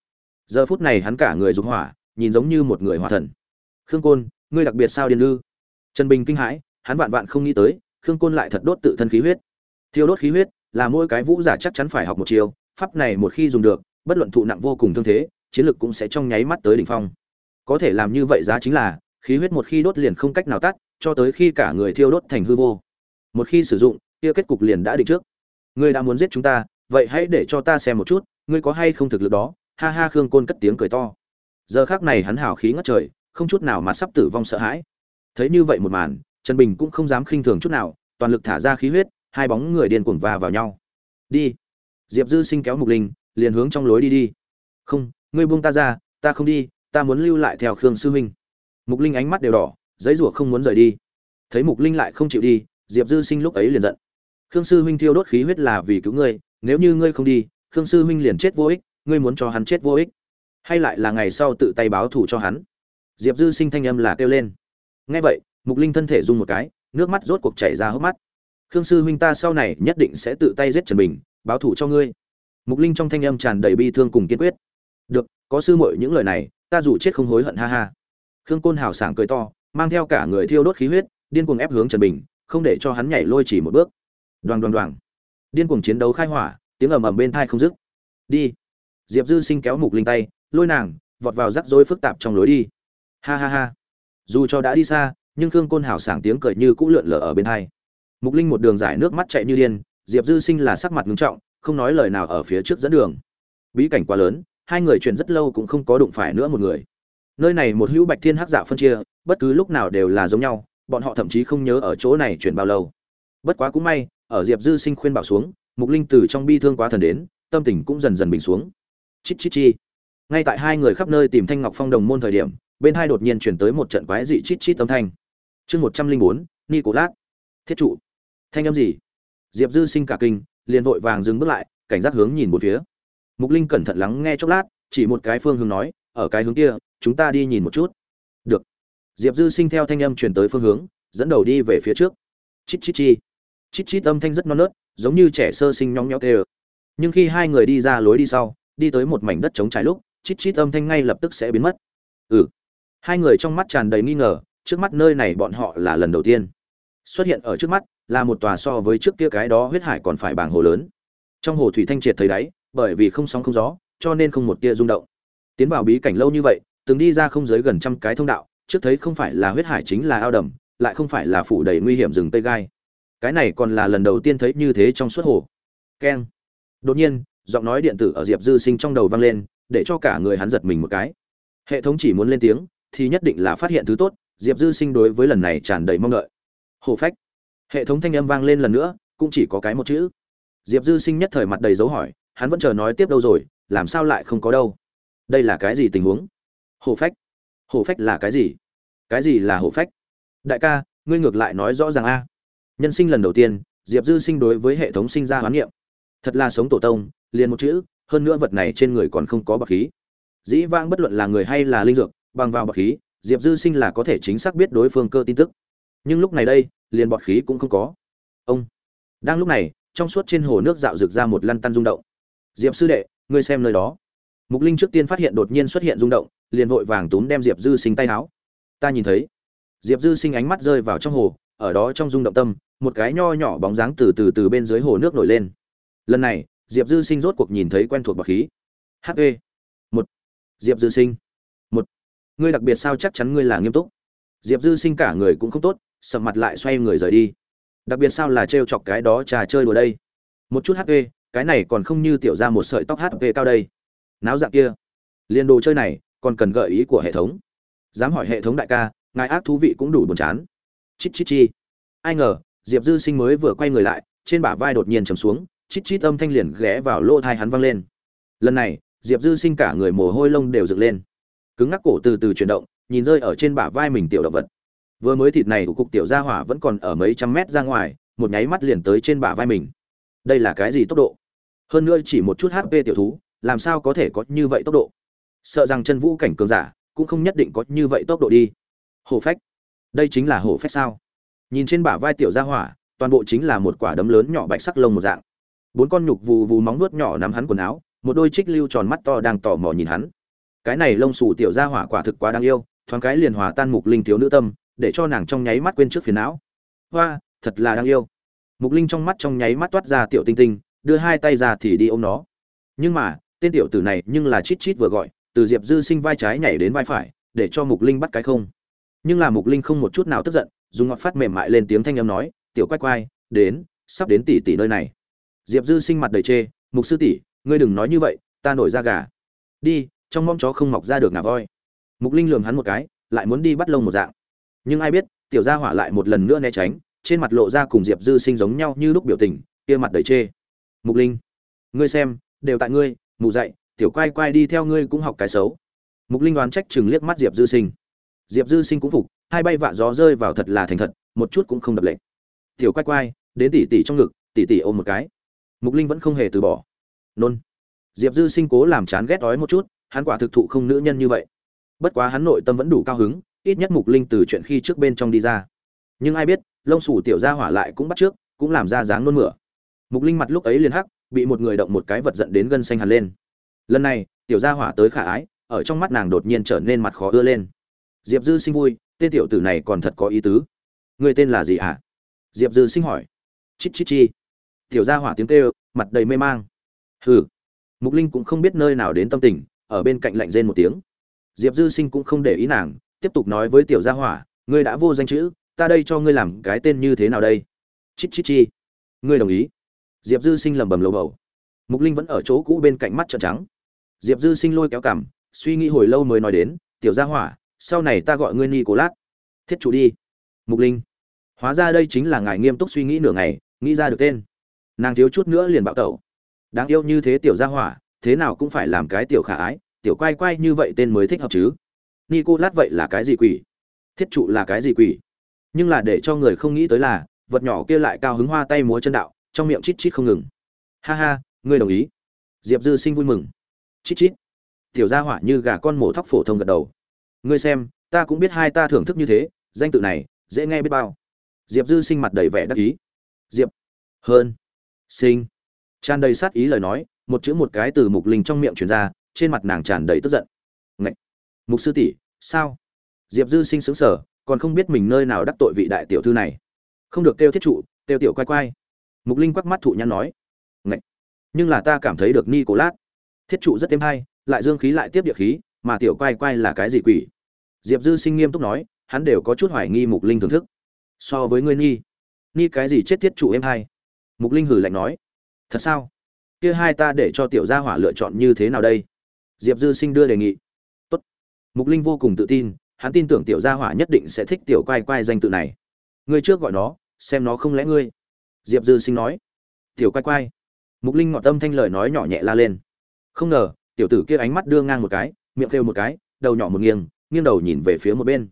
Giờ phút này hắn cả người dùng hỏa, nhìn giống như một người hỏa thần. Khương côn, ngươi đặc biệt sao điền lư? Trần bình kinh hãi, hắn vạn vạn không nghĩ tới khương côn lại thật đốt tự thân khí huyết. Thiêu đốt khí huyết là mỗi cái vũ giả chắc chắn phải học một chiều pháp này một khi dùng được, bất luận thụ nặng vô cùng thương thế, chiến lực cũng sẽ trong nháy mắt tới đỉnh phong. Có thể làm như vậy giá chính là, khí huyết một khi đốt liền không cách nào tắt, cho tới khi cả người thiêu đốt thành hư vô. Một khi sử dụng, kia kết cục liền đã định trước. Ngươi đã muốn giết chúng ta, vậy hãy để cho ta xem một chút, ngươi có hay không thực lực đó? Ha ha, khương côn cất tiếng cười to. Giờ khác này hắn hào khí ngất trời, không chút nào mà sắp tử vong sợ hãi. Thấy như vậy một màn trần bình cũng không dám khinh thường chút nào, toàn lực thả ra khí huyết, hai bóng người điên cuồng va vào nhau. Đi. Diệp dư sinh kéo mục linh, liền hướng trong lối đi đi. Không, ngươi buông ta ra, ta không đi, ta muốn lưu lại theo khương sư huynh. Mục linh ánh mắt đều đỏ, giấy rủa không muốn rời đi. Thấy mục linh lại không chịu đi, diệp dư sinh lúc ấy liền giận. Khương sư huynh thiêu đốt khí huyết là vì cứu ngươi, nếu như ngươi không đi, khương sư huynh liền chết vô ích, ngươi muốn cho hắn chết vô ích. Hay lại là ngày sau tự tay báo thù cho hắn. Diệp dư sinh thanh âm là kêu lên. Nghe vậy mục linh thân thể run một cái, nước mắt rốt cuộc chảy ra hốc mắt. Khương sư huynh ta sau này nhất định sẽ tự tay giết trần bình, báo thù cho ngươi. Mục linh trong thanh âm tràn đầy bi thương cùng kiên quyết. Được, có sư muội những lời này, ta dù chết không hối hận ha ha. Khương côn hào sảng cười to, mang theo cả người thiêu đốt khí huyết, điên cuồng ép hướng trần bình, không để cho hắn nhảy lôi chỉ một bước. Đoàn đoàn đoàn điên cuồng chiến đấu khai hỏa, tiếng ầm ầm bên thai không dứt. Đi. Diệp dư sinh kéo mục linh tay, lôi nàng, vọt vào rắc rối phức tạp trong lối đi. Ha ha ha. Dù cho đã đi xa nhưng khương côn hào sảng tiếng cười như cũ lượn lờ ở bên hai. Mục linh một đường giải nước mắt chạy như điên, diệp dư sinh là sắc mặt ngưng trọng, không nói lời nào ở phía trước dẫn đường. Bí cảnh quá lớn, hai người chuyển rất lâu cũng không có đụng phải nữa một người. Nơi này một hữu bạch thiên hắc dạ phân chia, bất cứ lúc nào đều là giống nhau, bọn họ thậm chí không nhớ ở chỗ này chuyển bao lâu. Bất quá cũng may, ở diệp dư sinh khuyên bảo xuống, mục linh từ trong bi thương quá thần đến, tâm tình cũng dần dần bình xuống. Chít chít chi. Ngay tại hai người khắp nơi tìm thanh ngọc phong đồng môn thời điểm, bên hai đột nhiên chuyển tới một trận quái dị chít chít âm thanh chương một trăm linh bốn, nicolas. Thiết trụ. Thanh âm gì? Diệp dư sinh cả kinh, liền vội vàng dừng bước lại, cảnh giác hướng nhìn một phía. Mục linh cẩn thận lắng nghe chốc lát, chỉ một cái phương hướng nói, ở cái hướng kia, chúng ta đi nhìn một chút. Được. Diệp dư sinh theo thanh âm truyền tới phương hướng, dẫn đầu đi về phía trước. Chít chít chi. Chít chít âm thanh rất non nớt, giống như trẻ sơ sinh nhóng nhóc tê nhưng khi hai người đi ra lối đi sau, đi tới một mảnh đất trống trải lúc, chít chít âm thanh ngay lập tức sẽ biến mất. Ừ. Hai người trong mắt tràn đầy nghi ngờ trước mắt nơi này bọn họ là lần đầu tiên. Xuất hiện ở trước mắt là một tòa so với trước kia cái đó huyết hải còn phải bảng hồ lớn. Trong hồ thủy thanh triệt thấy đáy, bởi vì không sóng không gió, cho nên không một tia rung động. Tiến vào bí cảnh lâu như vậy, từng đi ra không dưới gần trăm cái thông đạo, trước thấy không phải là huyết hải chính là ao đầm, lại không phải là phủ đầy nguy hiểm rừng tây gai. Cái này còn là lần đầu tiên thấy như thế trong suốt hồ. Keng. Đột nhiên, giọng nói điện tử ở diệp dư sinh trong đầu vang lên, để cho cả người hắn giật mình một cái. Hệ thống chỉ muốn lên tiếng, thì nhất định là phát hiện thứ tốt diệp dư sinh đối với lần này tràn đầy mong đợi. Hồ phách. Hệ thống thanh âm vang lên lần nữa, cũng chỉ có cái một chữ. Diệp dư sinh nhất thời mặt đầy dấu hỏi, hắn vẫn chờ nói tiếp đâu rồi, làm sao lại không có đâu? Đây là cái gì tình huống? Hồ phách. Hồ phách là cái gì? Cái gì là hồ phách? Đại ca, ngươi ngược lại nói rõ ràng a. Nhân sinh lần đầu tiên, diệp dư sinh đối với hệ thống sinh ra hoán niệm. Thật là sống tổ tông, liền một chữ, hơn nữa vật này trên người còn không có bậc khí. Dĩ vãng bất luận là người hay là linh dược, bằng vào bậc khí diệp dư sinh là có thể chính xác biết đối phương cơ tin tức. Nhưng lúc này đây, liền bọt khí cũng không có. Ông. Đang lúc này, trong suốt trên hồ nước dạo rực ra một lăn tăn rung động. Diệp sư đệ, ngươi xem nơi đó. Mục linh trước tiên phát hiện đột nhiên xuất hiện rung động, liền vội vàng túm đem diệp dư sinh tay áo ta nhìn thấy. Diệp dư sinh ánh mắt rơi vào trong hồ, ở đó trong rung động tâm, một cái nho nhỏ bóng dáng từ từ từ bên dưới hồ nước nổi lên. Lần này, diệp dư sinh rốt cuộc nhìn thấy quen thuộc bọt khí. Hp một. Diệp dư sinh ngươi đặc biệt sao chắc chắn ngươi là nghiêm túc. Diệp dư sinh cả người cũng không tốt sầm mặt lại xoay người rời đi. Đặc biệt sao là trêu chọc cái đó trà chơi đùa đây. Một chút hp cái này còn không như tiểu ra một sợi tóc hp cao đây. Náo dạng kia. Liên đồ chơi này, còn cần gợi ý của hệ thống. Dám hỏi hệ thống đại ca, ngài ác thú vị cũng đủ buồn chán. Chít chít chi. Ai ngờ, diệp dư sinh mới vừa quay người lại, trên bả vai đột nhiên trầm xuống, chít chít âm thanh liền ghé vào lỗ thai hắn văng lên. Lần này, diệp dư sinh cả người mồ hôi lông đều dựng lên cứng ngắc cổ từ từ chuyển động, nhìn rơi ở trên bả vai mình tiểu động vật. Vừa mới thịt này của cục tiểu gia hỏa vẫn còn ở mấy trăm mét ra ngoài, một nháy mắt liền tới trên bả vai mình. Đây là cái gì tốc độ? Hơn nữa chỉ một chút hp tiểu thú, làm sao có thể có như vậy tốc độ? Sợ rằng chân vũ cảnh cường giả cũng không nhất định có như vậy tốc độ đi. Hổ phách. Đây chính là hổ phách sao? Nhìn trên bả vai tiểu gia hỏa, toàn bộ chính là một quả đấm lớn nhỏ bạch sắc lông một dạng. Bốn con nhục vù vù móng nuốt nhỏ nắm hắn quần áo, một đôi trích lưu tròn mắt to đang tò mò nhìn hắn cái này lông xù tiểu gia hỏa quả thực quá đáng yêu, thoáng cái liền hòa tan mục linh thiếu nữ tâm, để cho nàng trong nháy mắt quên trước phiền não. Hoa, thật là đáng yêu. Mục linh trong mắt trong nháy mắt toát ra tiểu tinh tinh, đưa hai tay ra thì đi ôm nó. Nhưng mà, tên tiểu tử này nhưng là chít chít vừa gọi, từ diệp dư sinh vai trái nhảy đến vai phải, để cho mục linh bắt cái không. Nhưng là mục linh không một chút nào tức giận, dùng ngọt phát mềm mại lên tiếng thanh âm nói, tiểu quay quay đến, sắp đến tỷ tỷ nơi này. Diệp dư sinh mặt đầy chê, mục sư tỷ, ngươi đừng nói như vậy, ta nổi da gà. Đi trong mong chó không mọc ra được ngà voi. Mục linh lườm hắn một cái, lại muốn đi bắt lông một dạng. Nhưng ai biết, tiểu gia hỏa lại một lần nữa né tránh, trên mặt lộ ra cùng diệp dư sinh giống nhau như lúc biểu tình, kia mặt đầy chê. Mục linh, ngươi xem, đều tại ngươi mụ dậy, tiểu quay quay đi theo ngươi cũng học cái xấu. Mục linh đoán trách chừng liếc mắt diệp dư sinh. Diệp dư sinh cũng phục, hai bay vạ gió rơi vào thật là thành thật, một chút cũng không đập lệnh tiểu quay quay, đến tỉ tỉ trong ngực, tỉ tỉ ôm một cái. Mục linh vẫn không hề từ bỏ. Nôn. Diệp dư sinh cố làm chán ghét đói một chút hắn quả thực thụ không nữ nhân như vậy. Bất quá hắn nội tâm vẫn đủ cao hứng, ít nhất mục linh từ chuyện khi trước bên trong đi ra. Nhưng ai biết, lông sủ tiểu gia hỏa lại cũng bắt trước, cũng làm ra dáng nôn mửa. Mục linh mặt lúc ấy liền hắc, bị một người động một cái vật giận đến gân xanh hẳn lên. Lần này, tiểu gia hỏa tới khả ái, ở trong mắt nàng đột nhiên trở nên mặt khó ưa lên. Diệp dư sinh vui, tên tiểu tử này còn thật có ý tứ. Người tên là gì à? diệp dư sinh hỏi. Chít chít chi. Tiểu gia hỏa tiếng kêu, mặt đầy mê mang. Hừ. Mục linh cũng không biết nơi nào đến tâm tình ở bên cạnh lạnh rên một tiếng. Diệp dư sinh cũng không để ý nàng, tiếp tục nói với tiểu gia hỏa, ngươi đã vô danh chữ, ta đây cho ngươi làm cái tên như thế nào đây? Chít chít chi. Ngươi đồng ý. Diệp dư sinh lẩm bẩm lầu bầu. Mục linh vẫn ở chỗ cũ bên cạnh mắt trợn trắng. Diệp dư sinh lôi kéo cằm, suy nghĩ hồi lâu mới nói đến, tiểu gia hỏa, sau này ta gọi ngươi ni cố lát thiết chủ đi. Mục linh. Hóa ra đây chính là ngài nghiêm túc suy nghĩ nửa ngày, nghĩ ra được tên. Nàng thiếu chút nữa liền bạo tẩu. Đáng yêu như thế tiểu gia hỏa thế nào cũng phải làm cái tiểu khả ái, tiểu quay quay như vậy tên mới thích hợp chứ? Nico lát vậy là cái gì quỷ? Thiết trụ là cái gì quỷ? Nhưng là để cho người không nghĩ tới là, vật nhỏ kia lại cao hứng hoa tay múa chân đạo, trong miệng chít chít không ngừng. Ha ha, ngươi đồng ý. Diệp dư sinh vui mừng. Chít chít. Tiểu gia hỏa như gà con mổ thóc phổ thông gật đầu. Ngươi xem, ta cũng biết hai ta thưởng thức như thế, danh tự này, dễ nghe biết bao. Diệp dư sinh mặt đầy vẻ đắc ý. Diệp. Hơn. Sinh. Tràn đầy sát ý lời nói một chữ một cái từ mục linh trong miệng truyền ra, trên mặt nàng tràn đầy tức giận. Ngậy! mục sư tỷ, sao? Diệp dư sinh sững sờ, còn không biết mình nơi nào đắc tội vị đại tiểu thư này. Không được kêu thiết trụ, kêu tiểu quay quay. Mục linh quắc mắt thụ nhăn nói. Ngậy! nhưng là ta cảm thấy được ni cổ lát. Thiết trụ rất êm hay, lại dương khí lại tiếp địa khí, mà tiểu quay quay là cái gì quỷ? Diệp dư sinh nghiêm túc nói, hắn đều có chút hoài nghi mục linh thưởng thức. So với ngươi ni ni cái gì chết thiết trụ em hay? Mục linh hử lạnh nói. Thật sao? Kia hai ta để cho tiểu gia hỏa lựa chọn như thế nào đây? Diệp dư sinh đưa đề nghị. Tốt. mục linh vô cùng tự tin, hắn tin tưởng tiểu gia hỏa nhất định sẽ thích tiểu quai quai danh tự này. Ngươi trước gọi nó, xem nó không lẽ ngươi. Diệp dư sinh nói. Tiểu quai quai. mục linh ngọt tâm thanh lời nói nhỏ nhẹ la lên. Không ngờ, tiểu tử kia ánh mắt đưa ngang một cái, miệng kêu một cái, đầu nhỏ một nghiêng nghiêng đầu nhìn về phía một bên.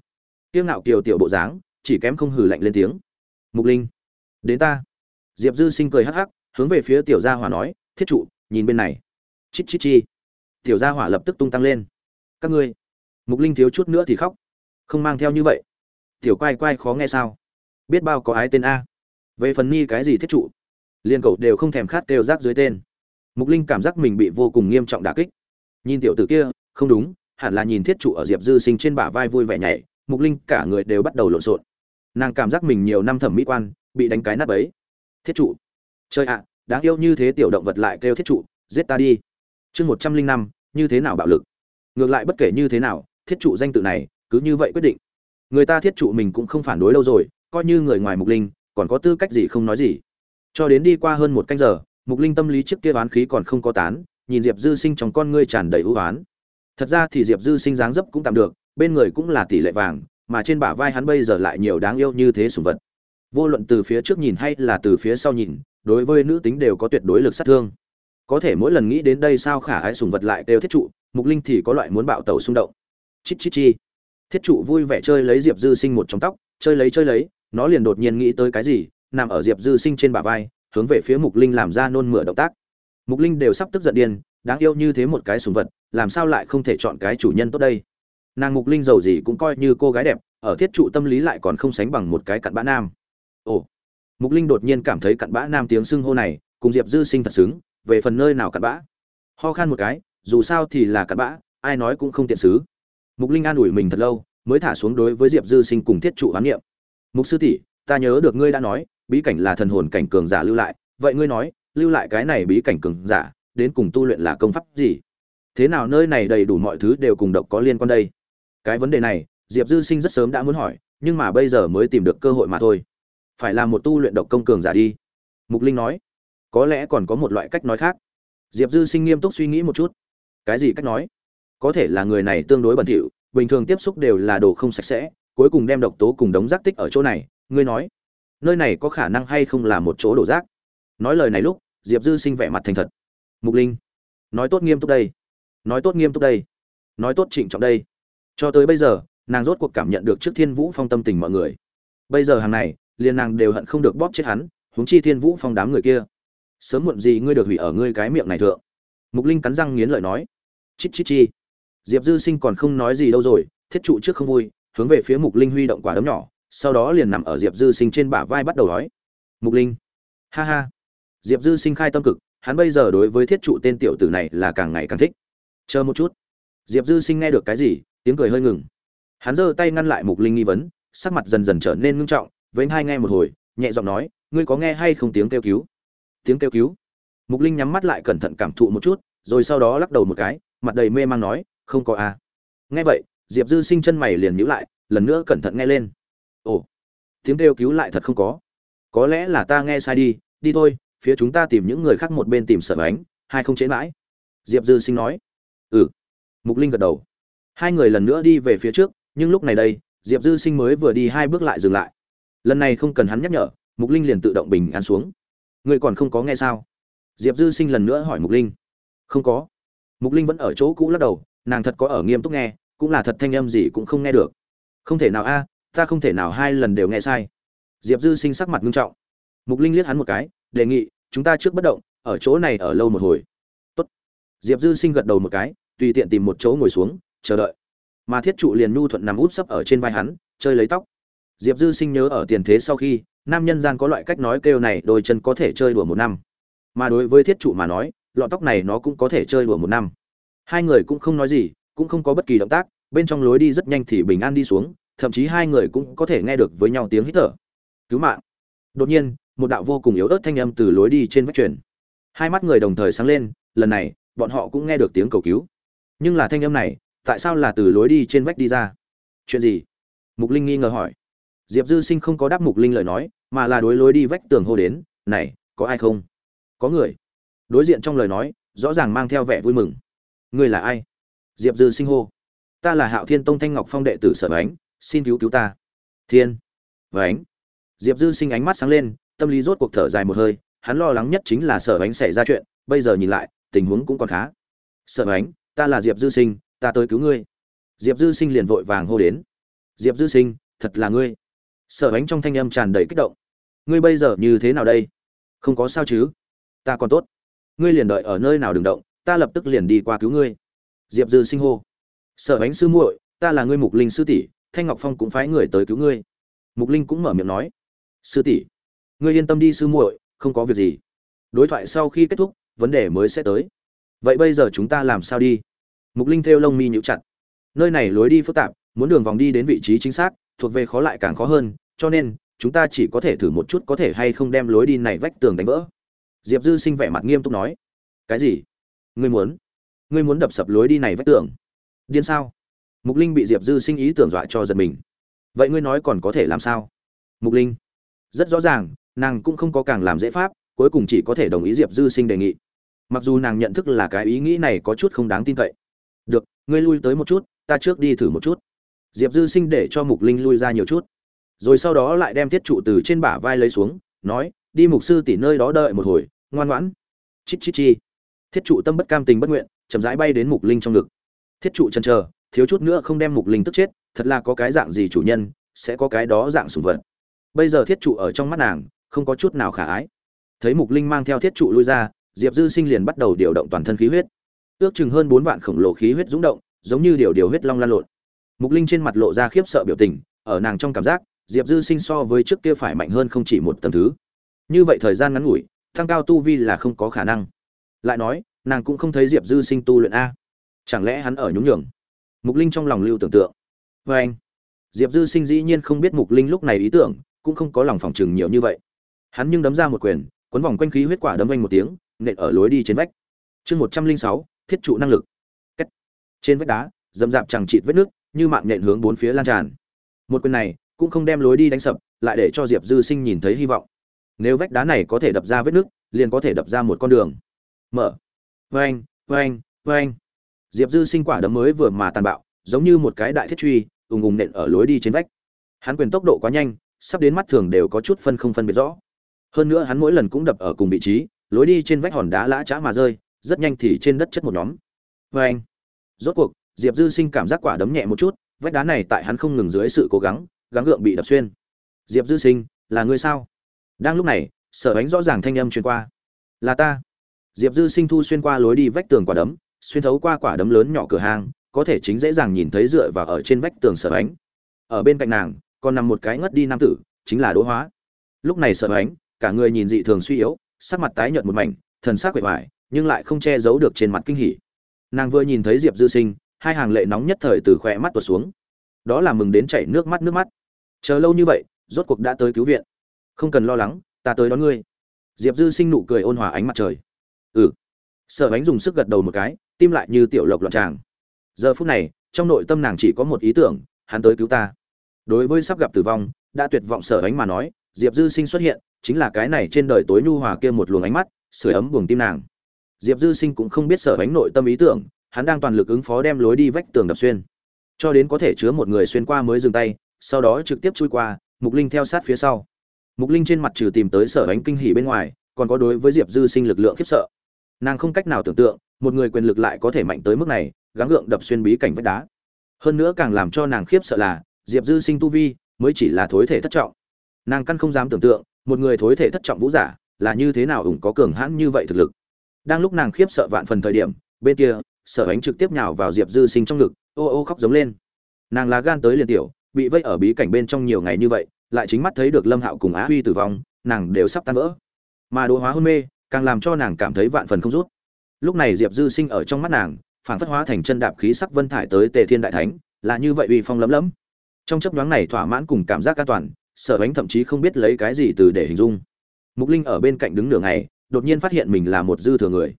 Kiêng ngạo kiều tiểu bộ dáng, chỉ kém không hừ lạnh lên tiếng. Mục linh. Đến ta. Diệp dư sinh cười hắc hắc, hướng về phía tiểu gia hỏa nói thiết trụ, nhìn bên này. Chít chít chi. Tiểu gia hỏa lập tức tung tăng lên. Các ngươi, mục linh thiếu chút nữa thì khóc. Không mang theo như vậy. Tiểu quay quay khó nghe sao? Biết bao có ái tên a. Về phần ni cái gì thiết trụ liên cậu đều không thèm khát kêu rác dưới tên. Mục linh cảm giác mình bị vô cùng nghiêm trọng đả kích. Nhìn tiểu tử kia, không đúng, hẳn là nhìn thiết trụ ở diệp dư sinh trên bả vai vui vẻ nhảy, mục linh cả người đều bắt đầu lộn xộn. Nàng cảm giác mình nhiều năm thẩm mỹ quan, bị đánh cái nát ấy thiết trụ. Chơi ạ đáng yêu như thế tiểu động vật lại kêu thiết trụ, giết ta đi. Chương một trăm linh năm, như thế nào bạo lực? Ngược lại bất kể như thế nào, thiết trụ danh tự này, cứ như vậy quyết định. Người ta thiết trụ mình cũng không phản đối lâu rồi, coi như người ngoài mục linh, còn có tư cách gì không nói gì. Cho đến đi qua hơn một canh giờ, mục linh tâm lý trước kia oán khí còn không có tán, nhìn diệp dư sinh trong con ngươi tràn đầy ưu oán. Thật ra thì diệp dư sinh dáng dấp cũng tạm được, bên người cũng là tỷ lệ vàng, mà trên bả vai hắn bây giờ lại nhiều đáng yêu như thế sùng vật. Vô luận từ phía trước nhìn hay là từ phía sau nhìn đối với nữ tính đều có tuyệt đối lực sát thương. Có thể mỗi lần nghĩ đến đây sao khả ái sùng vật lại đều thiết trụ, mục linh thì có loại muốn bạo tàu xung động. Chít chít chi. Thiết trụ vui vẻ chơi lấy diệp dư sinh một trong tóc, chơi lấy chơi lấy, nó liền đột nhiên nghĩ tới cái gì, nằm ở diệp dư sinh trên bả vai, hướng về phía mục linh làm ra nôn mửa động tác. Mục linh đều sắp tức giận điên, đáng yêu như thế một cái sùng vật, làm sao lại không thể chọn cái chủ nhân tốt đây? Nàng mục linh giàu gì cũng coi như cô gái đẹp, ở thiết trụ tâm lý lại còn không sánh bằng một cái cặn bã nam. Ồ mục linh đột nhiên cảm thấy cặn bã nam tiếng xưng hô này, cùng diệp dư sinh thật xứng, về phần nơi nào cặn bã? Ho khan một cái, dù sao thì là cặn bã, ai nói cũng không tiện xứ. Mục linh an ủi mình thật lâu, mới thả xuống đối với diệp dư sinh cùng thiết trụ hoán niệm. Mục sư tỷ, ta nhớ được ngươi đã nói, bí cảnh là thần hồn cảnh cường giả lưu lại. Vậy ngươi nói, lưu lại cái này bí cảnh cường giả, đến cùng tu luyện là công pháp gì? Thế nào nơi này đầy đủ mọi thứ đều cùng độc có liên quan đây? Cái vấn đề này, diệp dư sinh rất sớm đã muốn hỏi, nhưng mà bây giờ mới tìm được cơ hội mà thôi phải là một tu luyện độc công cường giả đi. Mục linh nói, có lẽ còn có một loại cách nói khác. Diệp dư sinh nghiêm túc suy nghĩ một chút. Cái gì cách nói? Có thể là người này tương đối bẩn thỉu, bình thường tiếp xúc đều là đồ không sạch sẽ, cuối cùng đem độc tố cùng đống rác tích ở chỗ này. Ngươi nói, nơi này có khả năng hay không là một chỗ đổ rác? Nói lời này lúc, diệp dư sinh vẻ mặt thành thật. Mục linh, nói tốt nghiêm túc đây. Nói tốt nghiêm túc đây. Nói tốt trịnh trọng đây. Cho tới bây giờ, nàng rốt cuộc cảm nhận được trước thiên vũ phong tâm tình mọi người. Bây giờ hàng này liền nàng đều hận không được bóp chết hắn, huống chi thiên vũ phong đám người kia. Sớm muộn gì ngươi được hủy ở ngươi cái miệng này thượng. Mục linh cắn răng nghiến lợi nói. Chít chít chi. Diệp dư sinh còn không nói gì đâu rồi, thiết trụ trước không vui, hướng về phía mục linh huy động quả đấm nhỏ, sau đó liền nằm ở diệp dư sinh trên bả vai bắt đầu nói. Mục linh. Ha ha. Diệp dư sinh khai tâm cực, hắn bây giờ đối với thiết trụ tên tiểu tử này là càng ngày càng thích. Chờ một chút. Diệp dư sinh nghe được cái gì, tiếng cười hơi ngừng. Hắn giơ tay ngăn lại mục linh nghi vấn, sắc mặt dần dần trở nên ngưng trọng với hai nghe một hồi, nhẹ giọng nói, ngươi có nghe hay không tiếng kêu cứu? Tiếng kêu cứu? Mục linh nhắm mắt lại cẩn thận cảm thụ một chút, rồi sau đó lắc đầu một cái, mặt đầy mê mang nói, không có à. Nghe vậy, diệp dư sinh chân mày liền nhíu lại, lần nữa cẩn thận nghe lên. Ồ, tiếng kêu cứu lại thật không có. Có lẽ là ta nghe sai đi đi thôi, phía chúng ta tìm những người khác một bên tìm sở ánh hai không chế mãi. Diệp dư sinh nói. Ừ. Mục linh gật đầu. Hai người lần nữa đi về phía trước, nhưng lúc này đây, diệp dư sinh mới vừa đi hai bước lại dừng lại lần này không cần hắn nhắc nhở, mục linh liền tự động bình an xuống. Ngươi còn không có nghe sao? Diệp dư sinh lần nữa hỏi mục linh. Không có. Mục linh vẫn ở chỗ cũ lắc đầu, nàng thật có ở nghiêm túc nghe, cũng là thật thanh âm gì cũng không nghe được. Không thể nào a, ta không thể nào hai lần đều nghe sai. Diệp dư sinh sắc mặt nghiêm trọng. Mục linh liếc hắn một cái, đề nghị, chúng ta trước bất động, ở chỗ này ở lâu một hồi. Tốt. diệp dư sinh gật đầu một cái, tùy tiện tìm một chỗ ngồi xuống, chờ đợi. Mà thiết trụ liền nhu thuận nằm úp sấp ở trên vai hắn, chơi lấy tóc diệp dư sinh nhớ ở tiền thế sau khi, nam nhân gian có loại cách nói kêu này đôi chân có thể chơi đùa một năm. Mà đối với thiết trụ mà nói lọn tóc này nó cũng có thể chơi đùa một năm. Hai người cũng không nói gì, cũng không có bất kỳ động tác, bên trong lối đi rất nhanh thì bình an đi xuống, thậm chí hai người cũng có thể nghe được với nhau tiếng hít thở. Cứu mạng. Đột nhiên, một đạo vô cùng yếu ớt thanh âm từ lối đi trên vách truyền. Hai mắt người đồng thời sáng lên, lần này, bọn họ cũng nghe được tiếng cầu cứu. Nhưng là thanh âm này, tại sao là từ lối đi trên vách đi ra? Chuyện gì? Mục linh nghi ngờ hỏi diệp dư sinh không có đáp mục linh lời nói, mà là đối lối đi vách tường hô đến, này, có ai không? Có người. Đối diện trong lời nói, rõ ràng mang theo vẻ vui mừng. Người là ai? Diệp dư sinh hô. Ta là hạo thiên tông thanh ngọc phong đệ tử sở ánh xin cứu cứu ta. Thiên và ánh diệp dư sinh ánh mắt sáng lên, tâm lý rốt cuộc thở dài một hơi, hắn lo lắng nhất chính là sở ánh xảy ra chuyện, bây giờ nhìn lại, tình huống cũng còn khá. Sở ánh ta là diệp dư sinh, ta tới cứu ngươi. Diệp dư sinh liền vội vàng hô đến. Diệp dư sinh, thật là ngươi sở ánh trong thanh âm tràn đầy kích động. Ngươi bây giờ như thế nào đây? Không có sao chứ? Ta còn tốt. Ngươi liền đợi ở nơi nào đừng động, ta lập tức liền đi qua cứu ngươi. Diệp dư sinh hô. Sở ánh sư muội, ta là ngươi mục linh sư tỷ, thanh ngọc phong cũng phái người tới cứu ngươi. Mục linh cũng mở miệng nói. Sư tỷ, ngươi yên tâm đi sư muội, không có việc gì. Đối thoại sau khi kết thúc, vấn đề mới sẽ tới. Vậy bây giờ chúng ta làm sao đi? Mục linh theo lông mi nhũ chặt. Nơi này lối đi phức tạp, muốn đường vòng đi đến vị trí chính xác thuộc về khó lại càng khó hơn, cho nên, chúng ta chỉ có thể thử một chút có thể hay không đem lối đi này vách tường đánh vỡ. Diệp dư sinh vẻ mặt nghiêm túc nói. Cái gì? Ngươi muốn? Ngươi muốn đập sập lối đi này vách tường? Điên sao? Mục linh bị diệp dư sinh ý tưởng dọa cho giật mình. Vậy ngươi nói còn có thể làm sao? Mục linh. Rất rõ ràng, nàng cũng không có càng làm dễ pháp, cuối cùng chỉ có thể đồng ý diệp dư sinh đề nghị. Mặc dù nàng nhận thức là cái ý nghĩ này có chút không đáng tin cậy. Được, ngươi lui tới một chút, ta trước đi thử một chút diệp dư sinh để cho mục linh lui ra nhiều chút. Rồi sau đó lại đem thiết trụ từ trên bả vai lấy xuống, nói, đi mục sư tỉ nơi đó đợi một hồi, ngoan ngoãn. Chích chích chi. Thiết trụ tâm bất cam tình bất nguyện, chậm rãi bay đến mục linh trong ngực. Thiết trụ chần chờ, thiếu chút nữa không đem mục linh tức chết, thật là có cái dạng gì chủ nhân, sẽ có cái đó dạng sùng vật. Bây giờ thiết trụ ở trong mắt nàng, không có chút nào khả ái. Thấy mục linh mang theo thiết trụ lui ra, diệp dư sinh liền bắt đầu điều động toàn thân khí huyết. Ước chừng hơn bốn vạn khổng lồ khí huyết rúng động, giống như điều điều huyết long lan lộn mục linh trên mặt lộ ra khiếp sợ biểu tình, ở nàng trong cảm giác, diệp dư sinh so với trước kia phải mạnh hơn không chỉ một tầng thứ. Như vậy thời gian ngắn ngủi tăng cao tu vi là không có khả năng. Lại nói, nàng cũng không thấy diệp dư sinh tu luyện a. Chẳng lẽ hắn ở nhún nhường? Mục linh trong lòng lưu tưởng tượng. Vê anh, diệp dư sinh dĩ nhiên không biết mục linh lúc này ý tưởng, cũng không có lòng phòng chừng nhiều như vậy. Hắn nhưng đấm ra một quyền quấn vòng quanh khí huyết quả đấm anh một tiếng, nện ở lối đi trên vách. Chương một trăm linh sáu, thiết trụ năng lực. Cách. trên vách đá dầm dạp chẳng chịt vết nước như mạng nhện hướng bốn phía lan tràn. Một quyền này cũng không đem lối đi đánh sập, lại để cho diệp dư sinh nhìn thấy hy vọng. Nếu vách đá này có thể đập ra vết nước liền có thể đập ra một con đường. Mở. Vang vang vang diệp dư sinh quả đấm mới vừa mà tàn bạo, giống như một cái đại thiết truy, ùng ùng nện ở lối đi trên vách. Hắn quyền tốc độ quá nhanh, sắp đến mắt thường đều có chút phân không phân biệt rõ. Hơn nữa hắn mỗi lần cũng đập ở cùng vị trí, lối đi trên vách hòn đá lã chã mà rơi, rất nhanh thì trên đất chất một nhóm. Vê rốt cuộc diệp dư sinh cảm giác quả đấm nhẹ một chút, vách đá này tại hắn không ngừng dưới sự cố gắng gắng gượng bị đập xuyên. Diệp dư sinh, là người sao? Đang lúc này, sở ánh rõ ràng thanh âm truyền qua. Là ta. Diệp dư sinh thu xuyên qua lối đi vách tường quả đấm, xuyên thấu qua quả đấm lớn nhỏ cửa hàng, có thể chính dễ dàng nhìn thấy dựa và ở trên vách tường sở ánh. Ở bên cạnh nàng, còn nằm một cái ngất đi nam tử, chính là đỗ hóa. Lúc này sở ánh, cả người nhìn dị thường suy yếu, sắc mặt tái nhợt một mảnh, thần sắc quệ vải nhưng lại không che giấu được trên mặt kinh hỉ. Nàng vừa nhìn thấy diệp dư sinh hai hàng lệ nóng nhất thời từ khỏe mắt tuột xuống. Đó là mừng đến chảy nước mắt nước mắt. Chờ lâu như vậy, rốt cuộc đã tới cứu viện. Không cần lo lắng, ta tới đón ngươi. Diệp dư sinh nụ cười ôn hòa ánh mặt trời. Ừ. Sở ánh dùng sức gật đầu một cái, tim lại như tiểu lộc loạn tràng. Giờ phút này, trong nội tâm nàng chỉ có một ý tưởng, hắn tới cứu ta. Đối với sắp gặp tử vong, đã tuyệt vọng sở ánh mà nói, diệp dư sinh xuất hiện, chính là cái này trên đời tối nhu hòa kia một luồng ánh mắt, sưởi ấm buồng tim nàng. Diệp dư sinh cũng không biết sở ánh nội tâm ý tưởng hắn đang toàn lực ứng phó đem lối đi vách tường đập xuyên. Cho đến có thể chứa một người xuyên qua mới dừng tay, sau đó trực tiếp chui qua, mục linh theo sát phía sau. Mục linh trên mặt trừ tìm tới sở ánh kinh hỉ bên ngoài, còn có đối với diệp dư sinh lực lượng khiếp sợ. Nàng không cách nào tưởng tượng, một người quyền lực lại có thể mạnh tới mức này, gắng gượng đập xuyên bí cảnh vách đá. Hơn nữa càng làm cho nàng khiếp sợ là, diệp dư sinh tu vi, mới chỉ là thối thể thất trọng. Nàng căn không dám tưởng tượng, một người thối thể thất trọng vũ giả, là như thế nào ủng có cường hãn như vậy thực lực. Đang lúc nàng khiếp sợ vạn phần thời điểm, bên kia sở ánh trực tiếp nhào vào diệp dư sinh trong ngực, ô ô khóc giống lên. Nàng lá gan tới liền tiểu, bị vây ở bí cảnh bên trong nhiều ngày như vậy, lại chính mắt thấy được lâm hạo cùng á huy tử vong, nàng đều sắp tan vỡ. Mà đồ hóa hôn mê, càng làm cho nàng cảm thấy vạn phần không rút. Lúc này diệp dư sinh ở trong mắt nàng, phản phất hóa thành chân đạp khí sắc vân thải tới tề thiên đại thánh, là như vậy uy phong lấm lấm. Trong chấp nhoáng này thỏa mãn cùng cảm giác an toàn, sở bánh thậm chí không biết lấy cái gì từ để hình dung. Mục linh ở bên cạnh đứng nửa ngày, đột nhiên phát hiện mình là một dư thừa người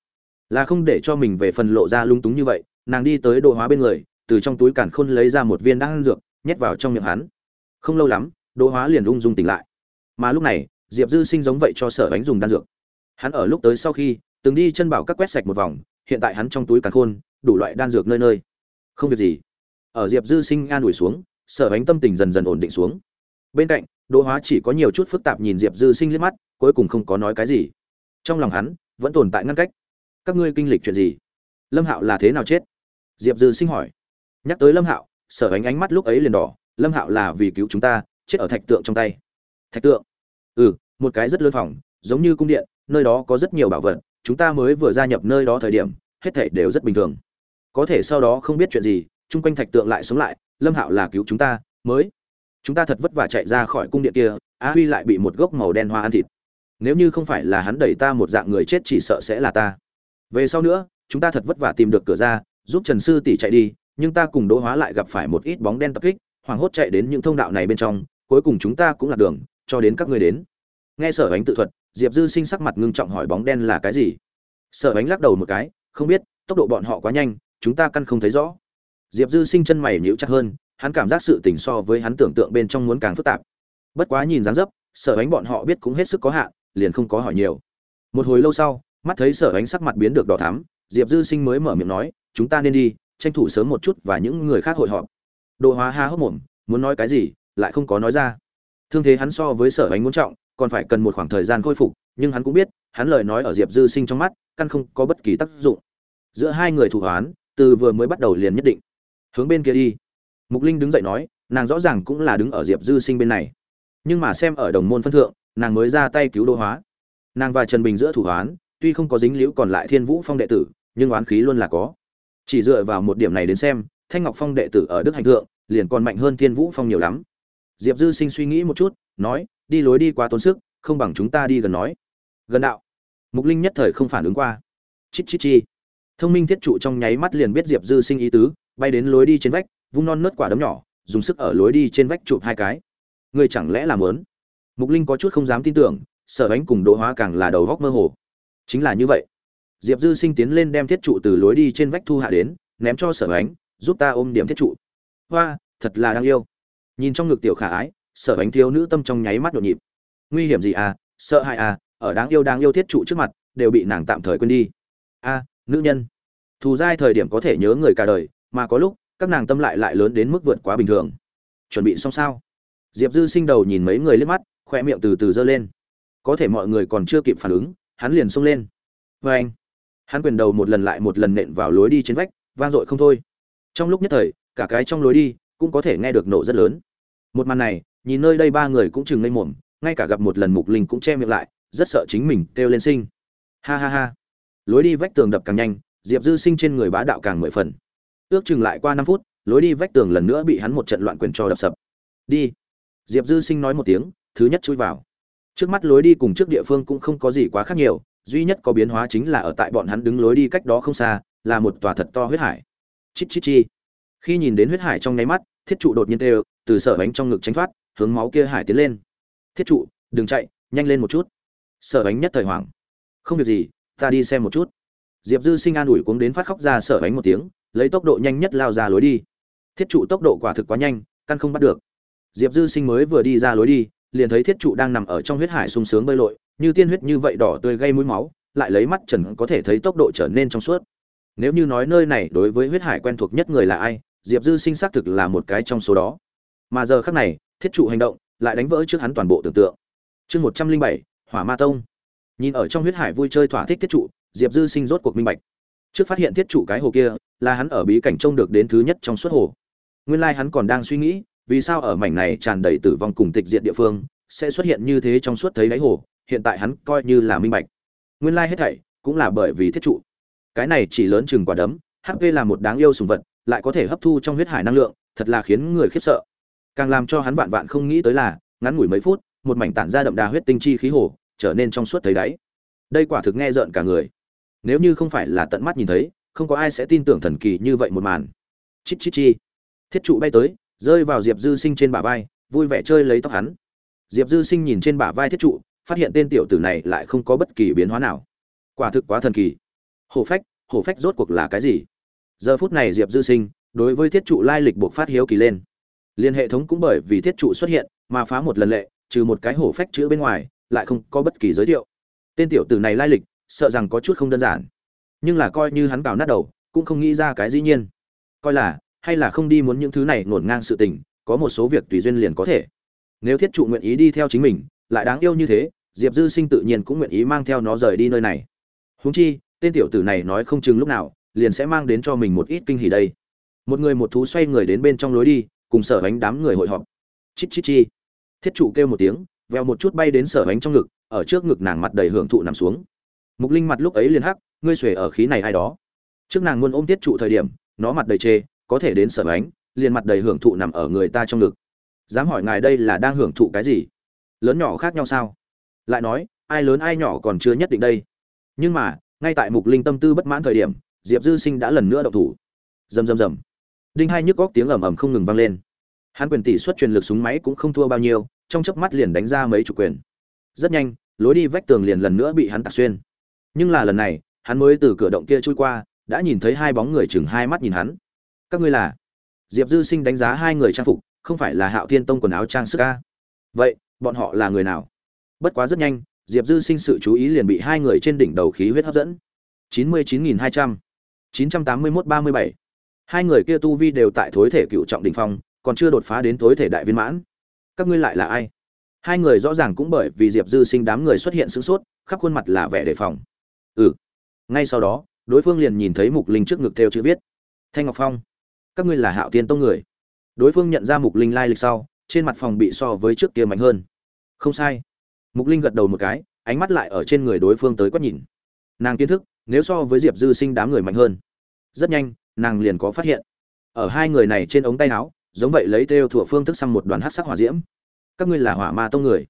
là không để cho mình về phần lộ ra lung túng như vậy, nàng đi tới đồ hóa bên người, từ trong túi càn khôn lấy ra một viên đan dược, nhét vào trong miệng hắn. Không lâu lắm, đồ hóa liền ung dung tỉnh lại. Mà lúc này, diệp dư sinh giống vậy cho sở bánh dùng đan dược. Hắn ở lúc tới sau khi, từng đi chân bảo các quét sạch một vòng, hiện tại hắn trong túi càn khôn, đủ loại đan dược nơi nơi. Không việc gì. Ở diệp dư sinh an ủi xuống, sở bánh tâm tình dần dần ổn định xuống. Bên cạnh đỗ hóa chỉ có nhiều chút phức tạp nhìn diệp dư sinh liếc mắt, cuối cùng không có nói cái gì. Trong lòng hắn, vẫn tồn tại ngăn cách các ngươi kinh lịch chuyện gì? Lâm hạo là thế nào chết? Diệp dư sinh hỏi. Nhắc tới lâm hạo, sở ánh ánh mắt lúc ấy liền đỏ, lâm hạo là vì cứu chúng ta, chết ở thạch tượng trong tay. Thạch tượng? Ừ một cái rất lớn phòng, giống như cung điện, nơi đó có rất nhiều bảo vật, chúng ta mới vừa gia nhập nơi đó thời điểm, hết thảy đều rất bình thường. Có thể sau đó không biết chuyện gì, chung quanh thạch tượng lại sống lại, lâm hạo là cứu chúng ta, mới. Chúng ta thật vất vả chạy ra khỏi cung điện kia á huy lại bị một gốc màu đen hoa ăn thịt. Nếu như không phải là hắn đẩy ta một dạng người chết chỉ sợ sẽ là ta về sau nữa, chúng ta thật vất vả tìm được cửa ra, giúp trần sư tỷ chạy đi, nhưng ta cùng đỗ hóa lại gặp phải một ít bóng đen tập kích, hoảng hốt chạy đến những thông đạo này bên trong, cuối cùng chúng ta cũng lạc đường, cho đến các ngươi đến. Nghe sở ánh tự thuật, diệp dư sinh sắc mặt ngưng trọng hỏi bóng đen là cái gì. Sở ánh lắc đầu một cái, không biết, tốc độ bọn họ quá nhanh, chúng ta căn không thấy rõ. Diệp dư sinh chân mày nhíu chặt hơn, hắn cảm giác sự tình so với hắn tưởng tượng bên trong muốn càng phức tạp. Bất quá nhìn dáng dấp, sở ánh bọn họ biết cũng hết sức có hạn, liền không có hỏi nhiều. Một hồi lâu sau mắt thấy sở ánh sắc mặt biến được đỏ thắm, diệp dư sinh mới mở miệng nói, chúng ta nên đi, tranh thủ sớm một chút và những người khác hội họp. Đồ hóa ha hốc mồm, muốn nói cái gì? Lại không có nói ra. Thương thế hắn so với sở ánh muốn trọng, còn phải cần một khoảng thời gian khôi phục, nhưng hắn cũng biết, hắn lời nói ở diệp dư sinh trong mắt, căn không có bất kỳ tác dụng. Giữa hai người thủ hoán, từ vừa mới bắt đầu liền nhất định. Hướng bên kia đi. Mục linh đứng dậy nói, nàng rõ ràng cũng là đứng ở diệp dư sinh bên này. Nhưng mà xem ở đồng môn phân thượng, nàng mới ra tay cứu đô hóa. Nàng và trần bình giữa thủ hoán tuy không có dính liễu còn lại thiên vũ phong đệ tử, nhưng oán khí luôn là có. Chỉ dựa vào một điểm này đến xem, thanh ngọc phong đệ tử ở đức hành thượng, liền còn mạnh hơn thiên vũ phong nhiều lắm. Diệp dư sinh suy nghĩ một chút, nói, đi lối đi quá tốn sức, không bằng chúng ta đi gần nói. Gần đạo. Mục linh nhất thời không phản ứng qua. Chít chít chi. Thông minh thiết trụ trong nháy mắt liền biết diệp dư sinh ý tứ, bay đến lối đi trên vách, vung non nớt quả đấm nhỏ, dùng sức ở lối đi trên vách chụp hai cái. Người chẳng lẽ là muốn? mục linh có chút không dám tin tưởng, sở ánh cùng đỗ hóa càng là đầu góc mơ hồ chính là như vậy. Diệp dư sinh tiến lên đem thiết trụ từ lối đi trên vách thu hạ đến, ném cho sở ánh giúp ta ôm điểm thiết trụ. Hoa, thật là đáng yêu. Nhìn trong ngực tiểu khả ái, sở ánh thiếu nữ tâm trong nháy mắt nhộn nhịp. Nguy hiểm gì à sợ hãi à ở đáng yêu đáng yêu thiết trụ trước mặt, đều bị nàng tạm thời quên đi. A, nữ nhân. Thù dai thời điểm có thể nhớ người cả đời, mà có lúc, các nàng tâm lại lại lớn đến mức vượt quá bình thường. Chuẩn bị xong sao? Diệp dư sinh đầu nhìn mấy người liếc mắt, khoe miệng từ từ giơ lên. Có thể mọi người còn chưa kịp phản ứng hắn liền xông lên. Vê anh, hắn quyền đầu một lần lại một lần nện vào lối đi trên vách, vang dội không thôi. Trong lúc nhất thời, cả cái trong lối đi cũng có thể nghe được nổ rất lớn. Một màn này, nhìn nơi đây ba người cũng chừng ngây mồm, ngay cả gặp một lần mục linh cũng che miệng lại, rất sợ chính mình kêu lên sinh. Ha ha ha. Lối đi vách tường đập càng nhanh, diệp dư sinh trên người bá đạo càng mười phần. Ước chừng lại qua năm phút, lối đi vách tường lần nữa bị hắn một trận loạn quyền cho đập sập. Đi. Diệp dư sinh nói một tiếng, thứ nhất chui vào trước mắt lối đi cùng trước địa phương cũng không có gì quá khác nhiều, duy nhất có biến hóa chính là ở tại bọn hắn đứng lối đi cách đó không xa, là một tòa thật to huyết hải. Chít chít chi. Khi nhìn đến huyết hải trong nháy mắt, thiết trụ đột nhiên đều từ sở bánh trong ngực tránh thoát, hướng máu kia hải tiến lên. Thiết trụ, đừng chạy, nhanh lên một chút. Sở bánh nhất thời hoảng. Không việc gì, ta đi xem một chút. Diệp dư sinh an ủi cuống đến phát khóc ra sở bánh một tiếng, lấy tốc độ nhanh nhất lao ra lối đi. Thiết trụ tốc độ quả thực quá nhanh, căn không bắt được. Diệp dư sinh mới vừa đi ra lối đi liền thấy thiết trụ đang nằm ở trong huyết hải sung sướng bơi lội, như tiên huyết như vậy đỏ tươi gây mũi máu, lại lấy mắt trần có thể thấy tốc độ trở nên trong suốt. Nếu như nói nơi này đối với huyết hải quen thuộc nhất người là ai, diệp dư sinh xác thực là một cái trong số đó. Mà giờ khác này, thiết trụ hành động lại đánh vỡ trước hắn toàn bộ tưởng tượng. Chương một trăm linh bảy, hỏa ma tông. Nhìn ở trong huyết hải vui chơi thỏa thích thiết trụ, diệp dư sinh rốt cuộc minh bạch. Trước phát hiện thiết trụ cái hồ kia, là hắn ở bí cảnh trông được đến thứ nhất trong suốt hồ. Nguyên lai hắn còn đang suy nghĩ vì sao ở mảnh này tràn đầy tử vong cùng tịch diện địa phương sẽ xuất hiện như thế trong suốt thấy đáy hồ, hiện tại hắn coi như là minh bạch. Nguyên lai hết thảy cũng là bởi vì thiết trụ. Cái này chỉ lớn chừng quả đấm hp là một đáng yêu sùng vật, lại có thể hấp thu trong huyết hải năng lượng, thật là khiến người khiếp sợ. Càng làm cho hắn vạn vạn không nghĩ tới là, ngắn ngủi mấy phút, một mảnh tản ra đậm đà huyết tinh chi khí hồ, trở nên trong suốt thấy đáy. Đây quả thực nghe rợn cả người. Nếu như không phải là tận mắt nhìn thấy, không có ai sẽ tin tưởng thần kỳ như vậy một màn. Chít chít chi. Thiết trụ bay tới rơi vào diệp dư sinh trên bả vai, vui vẻ chơi lấy tóc hắn. Diệp dư sinh nhìn trên bả vai thiết trụ, phát hiện tên tiểu tử này lại không có bất kỳ biến hóa nào. Quả thực quá thần kỳ. Hổ phách hổ phách rốt cuộc là cái gì? Giờ phút này diệp dư sinh, đối với thiết trụ lai lịch buộc phát hiếu kỳ lên. Liên hệ thống cũng bởi vì thiết trụ xuất hiện mà phá một lần lệ, trừ một cái hổ phách chữ bên ngoài, lại không có bất kỳ giới thiệu. Tên tiểu tử này lai lịch, sợ rằng có chút không đơn giản. Nhưng là coi như hắn cào nát đầu, cũng không nghĩ ra cái dĩ nhiên. Coi là hay là không đi muốn những thứ này ngổn ngang sự tình, có một số việc tùy duyên liền có thể. Nếu thiết trụ nguyện ý đi theo chính mình, lại đáng yêu như thế, diệp dư sinh tự nhiên cũng nguyện ý mang theo nó rời đi nơi này. Húng chi, tên tiểu tử này nói không chừng lúc nào, liền sẽ mang đến cho mình một ít kinh hỉ đây. Một người một thú xoay người đến bên trong lối đi, cùng sở bánh đám người hội họp. Chít chít chi. Thiết trụ kêu một tiếng veo một chút bay đến sở bánh trong ngực, ở trước ngực nàng mặt đầy hưởng thụ nằm xuống. Mục linh mặt lúc ấy liền hắc, ngươi xuề ở khí này ai đó. Trước nàng luôn ôm tiết trụ thời điểm, nó mặt đầy chê có thể đến sở bánh liền mặt đầy hưởng thụ nằm ở người ta trong ngực. Dám hỏi ngài đây là đang hưởng thụ cái gì? Lớn nhỏ khác nhau sao? Lại nói, ai lớn ai nhỏ còn chưa nhất định đây. Nhưng mà, ngay tại mục linh tâm tư bất mãn thời điểm, diệp dư sinh đã lần nữa động thủ. Rầm rầm rầm. Đinh hai nhức góc tiếng ầm ầm không ngừng vang lên. Hắn quyền tỷ suất truyền lực súng máy cũng không thua bao nhiêu, trong chớp mắt liền đánh ra mấy chục quyền. Rất nhanh, lối đi vách tường liền lần nữa bị hắn tạc xuyên. Nhưng là lần này, hắn mới từ cửa động kia trôi qua, đã nhìn thấy hai bóng người chừng hai mắt nhìn hắn các ngươi là diệp dư sinh đánh giá hai người trang phục không phải là hạo thiên tông quần áo trang sức ca vậy bọn họ là người nào bất quá rất nhanh diệp dư sinh sự chú ý liền bị hai người trên đỉnh đầu khí huyết hấp dẫn chín mươi chín nghìn hai trăm, chín trăm tám mươi mốt ba mươi bảy. hai người kia tu vi đều tại thối thể cựu trọng đình phong, còn chưa đột phá đến thối thể đại viên mãn. các ngươi lại là ai? hai người rõ ràng cũng bởi vì diệp dư sinh đám người xuất hiện sửng sốt, khắp khuôn mặt là vẻ đề phòng. ừ. ngay sau đó, đối phương liền nhìn thấy mục linh trước ngực theo chữ viết. thanh ngọc phong các ngươi là hạo tiên tông người. Đối phương nhận ra mục linh lai lịch sau, trên mặt phòng bị so với trước kia mạnh hơn. Không sai. Mục linh gật đầu một cái, ánh mắt lại ở trên người đối phương tới quét nhìn. Nàng kiến thức, nếu so với diệp dư sinh đám người mạnh hơn. Rất nhanh, nàng liền có phát hiện. Ở hai người này trên ống tay áo, giống vậy lấy theo thuộc phương thức xăm một đoàn hát sắc hỏa diễm. Các ngươi là hỏa ma tông người.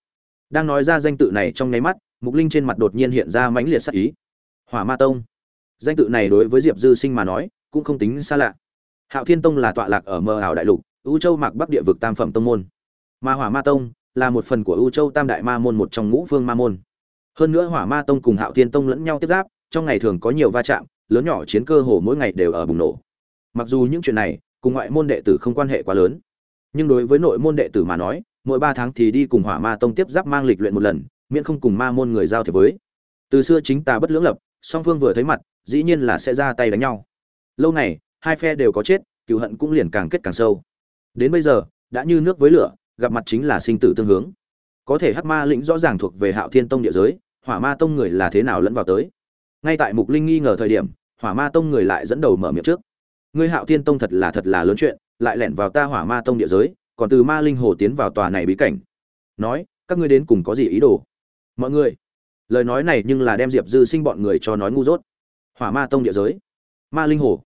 Đang nói ra danh tự này trong nháy mắt, mục linh trên mặt đột nhiên hiện ra mãnh liệt sắc ý. Hỏa ma tông. Danh tự này đối với diệp dư sinh mà nói, cũng không tính xa lạ hạo thiên tông là tọa lạc ở mờ ảo đại lục ưu châu mạc bắc địa vực tam phẩm tông môn. Mà hỏa ma tông là một phần của ưu châu tam đại ma môn, một trong ngũ phương ma môn. Hơn nữa hỏa ma tông cùng hạo thiên tông lẫn nhau tiếp giáp, trong ngày thường có nhiều va chạm, lớn nhỏ chiến cơ hồ mỗi ngày đều ở bùng nổ. Mặc dù những chuyện này cùng ngoại môn đệ tử không quan hệ quá lớn, nhưng đối với nội môn đệ tử mà nói, mỗi ba tháng thì đi cùng hỏa ma tông tiếp giáp mang lịch luyện một lần, miễn không cùng ma môn người giao thiệp với. Từ xưa chính ta bất lưỡng lập, song phương vừa thấy mặt, dĩ nhiên là sẽ ra tay đánh nhau. Lâu này hai phe đều có chết, cựu hận cũng liền càng kết càng sâu. Đến bây giờ, đã như nước với lửa, gặp mặt chính là sinh tử tương hướng. Có thể hắc ma lĩnh rõ ràng thuộc về hạo thiên tông địa giới, hỏa ma tông người là thế nào lẫn vào tới. Ngay tại mục linh nghi ngờ thời điểm, hỏa ma tông người lại dẫn đầu mở miệng trước. Ngươi hạo thiên tông thật là thật là lớn chuyện, lại lẻn vào ta hỏa ma tông địa giới, còn từ ma linh hồ tiến vào tòa này bí cảnh. Nói, các ngươi đến cùng có gì ý đồ? Mọi người, lời nói này nhưng là đem diệp dư sinh bọn người cho nói ngu dốt. Hỏa ma tông địa giới. Ma linh hồ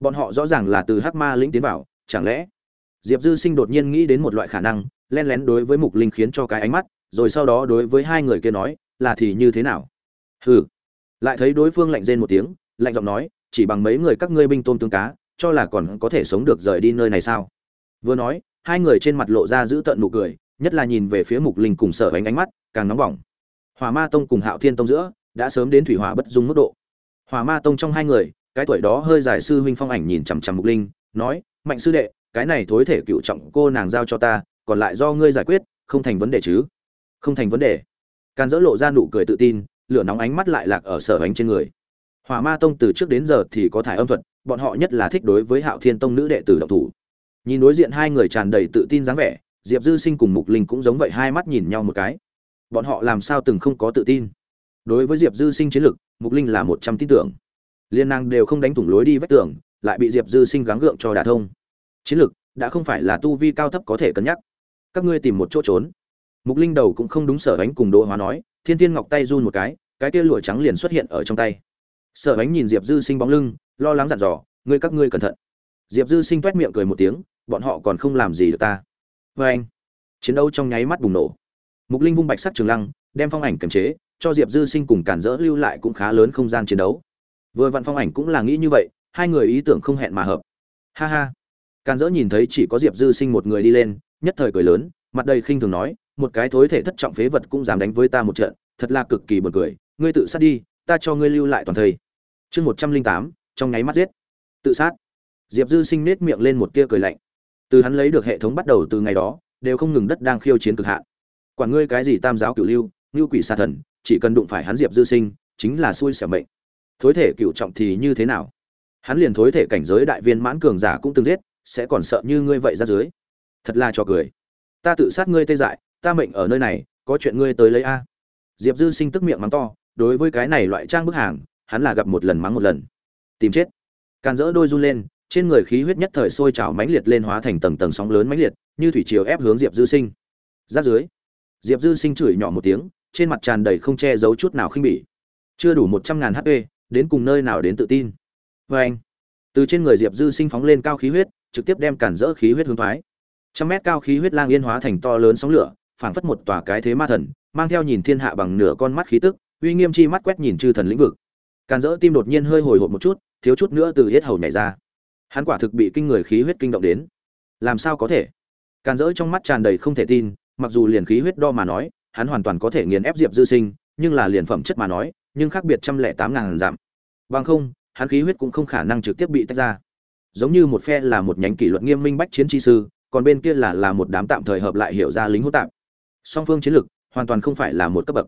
bọn họ rõ ràng là từ hắc ma lĩnh tiến vào, chẳng lẽ? Diệp dư sinh đột nhiên nghĩ đến một loại khả năng, len lén đối với mục linh khiến cho cái ánh mắt, rồi sau đó đối với hai người kia nói, là thì như thế nào? Hừ. Lại thấy đối phương lạnh rên một tiếng, lạnh giọng nói, chỉ bằng mấy người các ngươi binh tôn tương cá, cho là còn có thể sống được rời đi nơi này sao? Vừa nói, hai người trên mặt lộ ra giữ tận nụ cười, nhất là nhìn về phía mục linh cùng sở ánh ánh mắt, càng nóng bỏng. Hỏa ma tông cùng hạo thiên tông giữa, đã sớm đến thủy hỏa bất dung mức độ. Hỏa ma tông trong hai người cái tuổi đó hơi dài sư huynh phong ảnh nhìn chằm chằm mục linh, nói, mạnh sư đệ, cái này thối thể cựu trọng cô nàng giao cho ta, còn lại do ngươi giải quyết, không thành vấn đề chứ? Không thành vấn đề. Can dỡ lộ ra nụ cười tự tin, lửa nóng ánh mắt lại lạc ở sở ánh trên người. Hỏa ma tông từ trước đến giờ thì có thải âm thuật, bọn họ nhất là thích đối với hạo thiên tông nữ đệ tử độc thủ. Nhìn đối diện hai người tràn đầy tự tin dáng vẻ, diệp dư sinh cùng mục linh cũng giống vậy hai mắt nhìn nhau một cái. Bọn họ làm sao từng không có tự tin? Đối với diệp dư sinh chiến lực, mục linh là một trăm tin tưởng liên năng đều không đánh thủng lối đi vách tường, lại bị diệp dư sinh gắng gượng cho đả thông. Chiến lực đã không phải là tu vi cao thấp có thể cân nhắc. Các ngươi tìm một chỗ trốn. Mục linh đầu cũng không đúng sở ánh cùng đỗ hóa nói, thiên thiên ngọc tay run một cái cái kia lụa trắng liền xuất hiện ở trong tay. Sở ánh nhìn diệp dư sinh bóng lưng, lo lắng dặn dò, ngươi các ngươi cẩn thận. Diệp dư sinh t miệng cười một tiếng, bọn họ còn không làm gì được ta. Vê anh. Chiến đấu trong nháy mắt bùng nổ. Mục linh vung bạch sắc trường lăng, đem phong ảnh kiềm chế, cho diệp dư sinh cùng cản rỡ lưu lại cũng khá lớn không gian chiến đấu vừa vặn phong ảnh cũng là nghĩ như vậy, hai người ý tưởng không hẹn mà hợp. Ha ha. Càn dỡ nhìn thấy chỉ có diệp dư sinh một người đi lên, nhất thời cười lớn, mặt đầy khinh thường nói, một cái thối thể thất trọng phế vật cũng dám đánh với ta một trận, thật là cực kỳ buồn cười. Ngươi tự sát đi, ta cho ngươi lưu lại toàn thây. Chương một trăm linh tám, trong nháy mắt giết. Tự sát. Diệp dư sinh nết miệng lên một tia cười lạnh. Từ hắn lấy được hệ thống bắt đầu từ ngày đó, đều không ngừng đất đang khiêu chiến cực hạn. Quản ngươi cái gì tam giáo cửu lưu, ngưu quỷ sa thần, chỉ cần đụng phải hắn diệp dư sinh, chính là xui xẻo mệnh thối thể cựu trọng thì như thế nào? Hắn liền thối thể cảnh giới đại viên mãn cường giả cũng từng giết, sẽ còn sợ như ngươi vậy ra dưới. Thật là cho cười. Ta tự sát ngươi tê dại, ta mệnh ở nơi này, có chuyện ngươi tới lấy a. Diệp dư sinh tức miệng mắng to, đối với cái này loại trang bức hàng, hắn là gặp một lần mắng một lần. Tìm chết. Càn rỡ đôi run lên, trên người khí huyết nhất thời sôi trào mãnh liệt lên hóa thành tầng tầng sóng lớn mãnh liệt, như thủy chiều ép hướng diệp dư sinh. Giáp dưới. Diệp dư sinh chửi nhỏ một tiếng, trên mặt tràn đầy không che giấu chút nào khinh bỉ. Chưa đủ một trăm ngàn hp đến cùng nơi nào đến tự tin. Vê anh, từ trên người diệp dư sinh phóng lên cao khí huyết, trực tiếp đem cản rỡ khí huyết hướng thoái. Trăm mét cao khí huyết lang yên hóa thành to lớn sóng lửa, phảng phất một tòa cái thế ma thần, mang theo nhìn thiên hạ bằng nửa con mắt khí tức, uy nghiêm chi mắt quét nhìn chư thần lĩnh vực. Càn rỡ tim đột nhiên hơi hồi hộp một chút, thiếu chút nữa từ hết hầu nhảy ra. Hắn quả thực bị kinh người khí huyết kinh động đến. Làm sao có thể? Càn rỡ trong mắt tràn đầy không thể tin, mặc dù liền khí huyết đo mà nói, hắn hoàn toàn có thể nghiền ép diệp dư sinh, nhưng là liền phẩm chất mà nói nhưng khác biệt trăm lẻ tám ngàn giảm. Bằng không, hắn khí huyết cũng không khả năng trực tiếp bị tách ra. Giống như một phe là một nhánh kỷ luật nghiêm minh bách chiến tri sư, còn bên kia là là một đám tạm thời hợp lại hiểu ra lính hỗn tạp. Song phương chiến lực hoàn toàn không phải là một cấp bậc.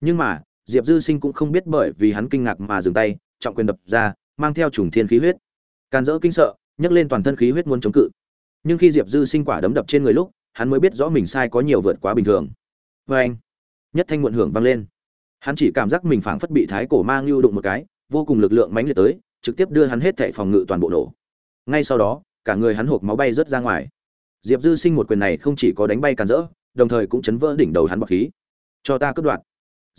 Nhưng mà, diệp dư sinh cũng không biết bởi vì hắn kinh ngạc mà dừng tay, trọng quyền đập ra, mang theo trùng thiên khí huyết. Càn rỡ kinh sợ, nhấc lên toàn thân khí huyết muốn chống cự. Nhưng khi diệp dư sinh quả đấm đập trên người lúc, hắn mới biết rõ mình sai có nhiều vượt quá bình thường. Vê anh nhất thanh muộn hưởng vang lên hắn chỉ cảm giác mình phảng phất bị thái cổ mang lưu đụng một cái, vô cùng lực lượng mãnh liệt tới, trực tiếp đưa hắn hết thảy phòng ngự toàn bộ nổ. Ngay sau đó, cả người hắn hộp máu bay rớt ra ngoài. Diệp dư sinh một quyền này không chỉ có đánh bay càn rỡ, đồng thời cũng chấn vỡ đỉnh đầu hắn bọc khí. Cho ta cướp đoạn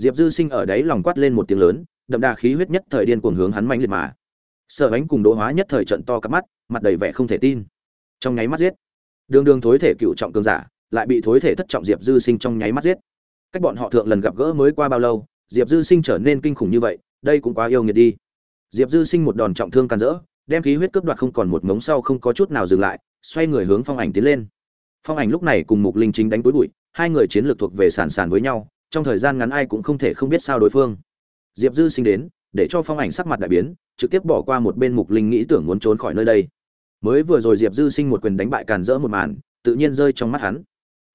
diệp dư sinh ở đấy lòng quát lên một tiếng lớn, đậm đà khí huyết nhất thời điên cuồng hướng hắn mãnh liệt mà. Sợ Ánh cùng đỗ hóa nhất thời trận to cắp mắt, mặt đầy vẻ không thể tin. Trong nháy mắt giết. Đường đường thối thể cựu trọng cường giả, lại bị thối thể thất trọng diệp dư sinh trong nháy mắt giết cách bọn họ thượng lần gặp gỡ mới qua bao lâu, diệp dư sinh trở nên kinh khủng như vậy, đây cũng quá yêu nghiệt đi. Diệp dư sinh một đòn trọng thương càn rỡ, đem khí huyết cướp đoạt không còn một ngống sau không có chút nào dừng lại, xoay người hướng phong ảnh tiến lên. Phong ảnh lúc này cùng mục linh chính đánh túi bụi, hai người chiến lược thuộc về sàn sàn với nhau, trong thời gian ngắn ai cũng không thể không biết sao đối phương. Diệp dư sinh đến, để cho phong ảnh sắc mặt đại biến, trực tiếp bỏ qua một bên mục linh nghĩ tưởng muốn trốn khỏi nơi đây. Mới vừa rồi diệp dư sinh một quyền đánh bại càn rỡ một màn, tự nhiên rơi trong mắt hắn.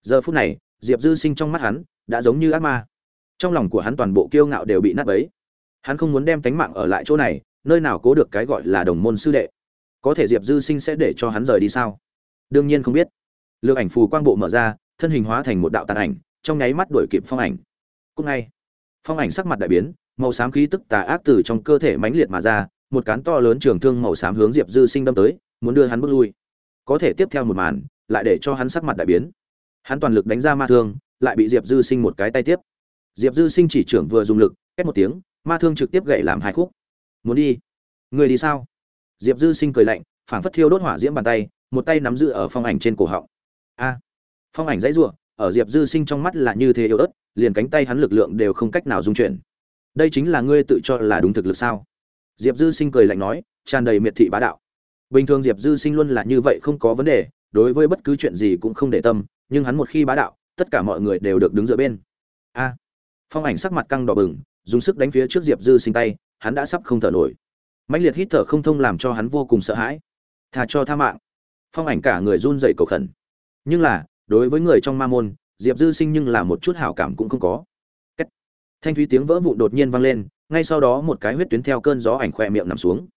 Giờ phút này, diệp dư sinh trong mắt hắn đã giống như ác ma. Trong lòng của hắn toàn bộ kiêu ngạo đều bị nát bấy. Hắn không muốn đem tánh mạng ở lại chỗ này, nơi nào cố được cái gọi là đồng môn sư đệ. Có thể diệp dư sinh sẽ để cho hắn rời đi sao? Đương nhiên không biết. Lược ảnh phù quang bộ mở ra, thân hình hóa thành một đạo tàn ảnh, trong nháy mắt đuổi kịp phong ảnh. Cúc ngay, phong ảnh sắc mặt đại biến, màu xám khí tức tà ác từ trong cơ thể mãnh liệt mà ra, một cán to lớn trường thương màu xám hướng diệp dư sinh đâm tới, muốn đưa hắn bước lui. Có thể tiếp theo một màn, lại để cho hắn sắc mặt đại biến. Hắn toàn lực đánh ra ma thương lại bị diệp dư sinh một cái tay tiếp. Diệp dư sinh chỉ trưởng vừa dùng lực két một tiếng, ma thương trực tiếp gậy làm hai khúc. Muốn đi? Người đi sao? Diệp dư sinh cười lạnh, phảng phất thiêu đốt hỏa diễm bàn tay, một tay nắm giữ ở phong ảnh trên cổ họng. A, phong ảnh dãy ruộng ở diệp dư sinh trong mắt là như thế yếu ớt, liền cánh tay hắn lực lượng đều không cách nào dung chuyển. Đây chính là ngươi tự cho là đúng thực lực sao? Diệp dư sinh cười lạnh nói, tràn đầy miệt thị bá đạo. Bình thường diệp dư sinh luôn là như vậy không có vấn đề, đối với bất cứ chuyện gì cũng không để tâm, nhưng hắn một khi bá đạo tất cả mọi người đều được đứng giữa bên. A. Phong ảnh sắc mặt căng đỏ bừng, dùng sức đánh phía trước diệp dư sinh tay, hắn đã sắp không thở nổi. Mãnh liệt hít thở không thông làm cho hắn vô cùng sợ hãi. Thà cho tha mạng. Phong ảnh cả người run dậy cầu khẩn. Nhưng là, đối với người trong ma môn, diệp dư sinh nhưng là một chút hảo cảm cũng không có. Cách. thanh thúy tiếng vỡ vụn đột nhiên vang lên, ngay sau đó một cái huyết tuyến theo cơn gió ảnh khỏe miệng nằm xuống.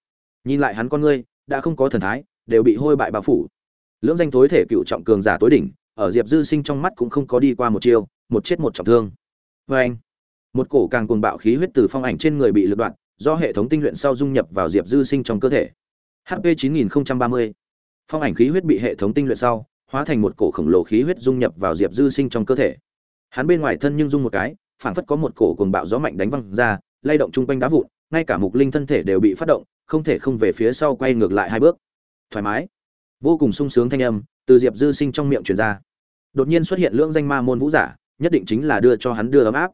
Nhìn lại hắn con ngươi, đã không có thần thái, đều bị hôi bại bao phủ. Lưỡng danh tối thể cựu trọng cường giả tối đỉnh ở diệp dư sinh trong mắt cũng không có đi qua một chiêu, một chết một trọng thương. Vê anh, một cổ càng cuồng bạo khí huyết từ phong ảnh trên người bị lật đoạn, do hệ thống tinh luyện sau dung nhập vào diệp dư sinh trong cơ thể. Hp 9030 phong ảnh khí huyết bị hệ thống tinh luyện sau, hóa thành một cổ khổng lồ khí huyết dung nhập vào diệp dư sinh trong cơ thể. Hắn bên ngoài thân nhưng dung một cái, phảng phất có một cổ cuồng bạo gió mạnh đánh văng ra, lay động chung quanh đá vụn, ngay cả mục linh thân thể đều bị phát động, không thể không về phía sau quay ngược lại hai bước. Thoải mái vô cùng sung sướng thanh âm từ diệp dư sinh trong miệng truyền ra. Đột nhiên xuất hiện lưỡng danh ma môn vũ giả, nhất định chính là đưa cho hắn đưa ấm áp.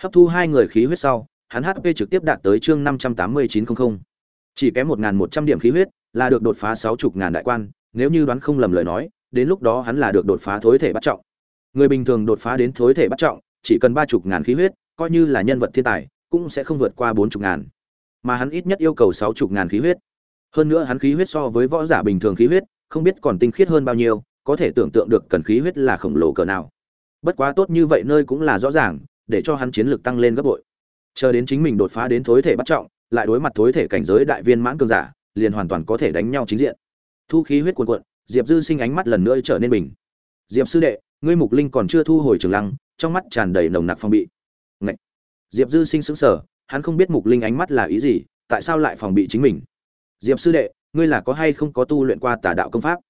Hấp thu hai người khí huyết sau, hắn hp trực tiếp đạt tới chương năm trăm tám mươi chín trăm linh chỉ kém một một trăm điểm khí huyết là được đột phá sáu chục ngàn đại quan, nếu như đoán không lầm lời nói, đến lúc đó hắn là được đột phá thối thể bắt trọng. Người bình thường đột phá đến thối thể bắt trọng, chỉ cần ba chục ngàn khí huyết, coi như là nhân vật thiên tài, cũng sẽ không vượt qua bốn chục ngàn. Mà hắn ít nhất yêu cầu sáu chục ngàn khí huyết. Hơn nữa hắn khí huyết so với võ giả bình thường khí huyết không biết còn tinh khiết hơn bao nhiêu, có thể tưởng tượng được cần khí huyết là khổng lồ cỡ nào. Bất quá tốt như vậy nơi cũng là rõ ràng, để cho hắn chiến lược tăng lên gấp bội. Chờ đến chính mình đột phá đến thối thể bắt trọng, lại đối mặt thối thể cảnh giới đại viên mãn cường giả, liền hoàn toàn có thể đánh nhau chính diện. Thu khí huyết cuồn cuộn, diệp dư sinh ánh mắt lần nữa trở nên bình. Diệp sư đệ, ngươi mục linh còn chưa thu hồi trường lăng, trong mắt tràn đầy nồng nặc phong bị. Ngậy! diệp dư sinh sững sờ, hắn không biết mục linh ánh mắt là ý gì, tại sao lại phòng bị chính mình. Diệp sư đệ ngươi là có hay không có tu luyện qua tà đạo công pháp?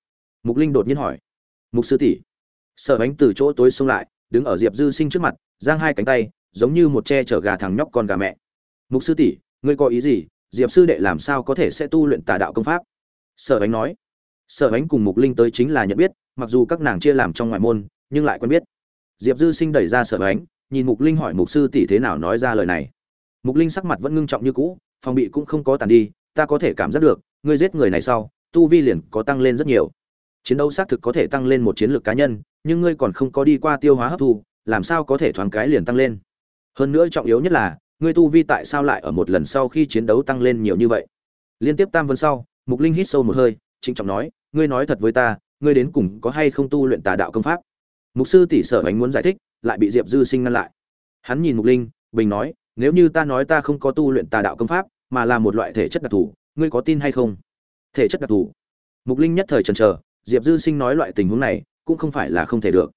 Mục linh đột nhiên hỏi. Mục sư tỷ. Sở bánh từ chỗ tối xông lại, đứng ở diệp dư sinh trước mặt, giang hai cánh tay, giống như một che chở gà thằng nhóc con gà mẹ. Mục sư tỷ, ngươi có ý gì? Diệp sư đệ làm sao có thể sẽ tu luyện tà đạo công pháp? Sở bánh nói. Sở bánh cùng mục linh tới chính là nhận biết, mặc dù các nàng chia làm trong ngoại môn, nhưng lại quen biết. Diệp dư sinh đẩy ra sở bánh, nhìn mục linh hỏi mục sư tỷ thế nào nói ra lời này. Mục linh sắc mặt vẫn ngưng trọng như cũ, phòng bị cũng không có tàn đi, ta có thể cảm giác được ngươi giết người này sau, tu vi liền có tăng lên rất nhiều. Chiến đấu xác thực có thể tăng lên một chiến lược cá nhân, nhưng ngươi còn không có đi qua tiêu hóa hấp thu, làm sao có thể thoáng cái liền tăng lên? Hơn nữa trọng yếu nhất là, ngươi tu vi tại sao lại ở một lần sau khi chiến đấu tăng lên nhiều như vậy? Liên tiếp tam vân sau, mục linh hít sâu một hơi, trịnh trọng nói, ngươi nói thật với ta, ngươi đến cùng có hay không tu luyện tà đạo công pháp? Mục sư tỷ sở ánh muốn giải thích, lại bị diệp dư sinh ngăn lại. Hắn nhìn mục linh, bình nói, nếu như ta nói ta không có tu luyện tà đạo công pháp, mà là một loại thể chất đặc thù ngươi có tin hay không? Thể chất đặc thù. Mục linh nhất thời chần trờ diệp dư sinh nói loại tình huống này cũng không phải là không thể được.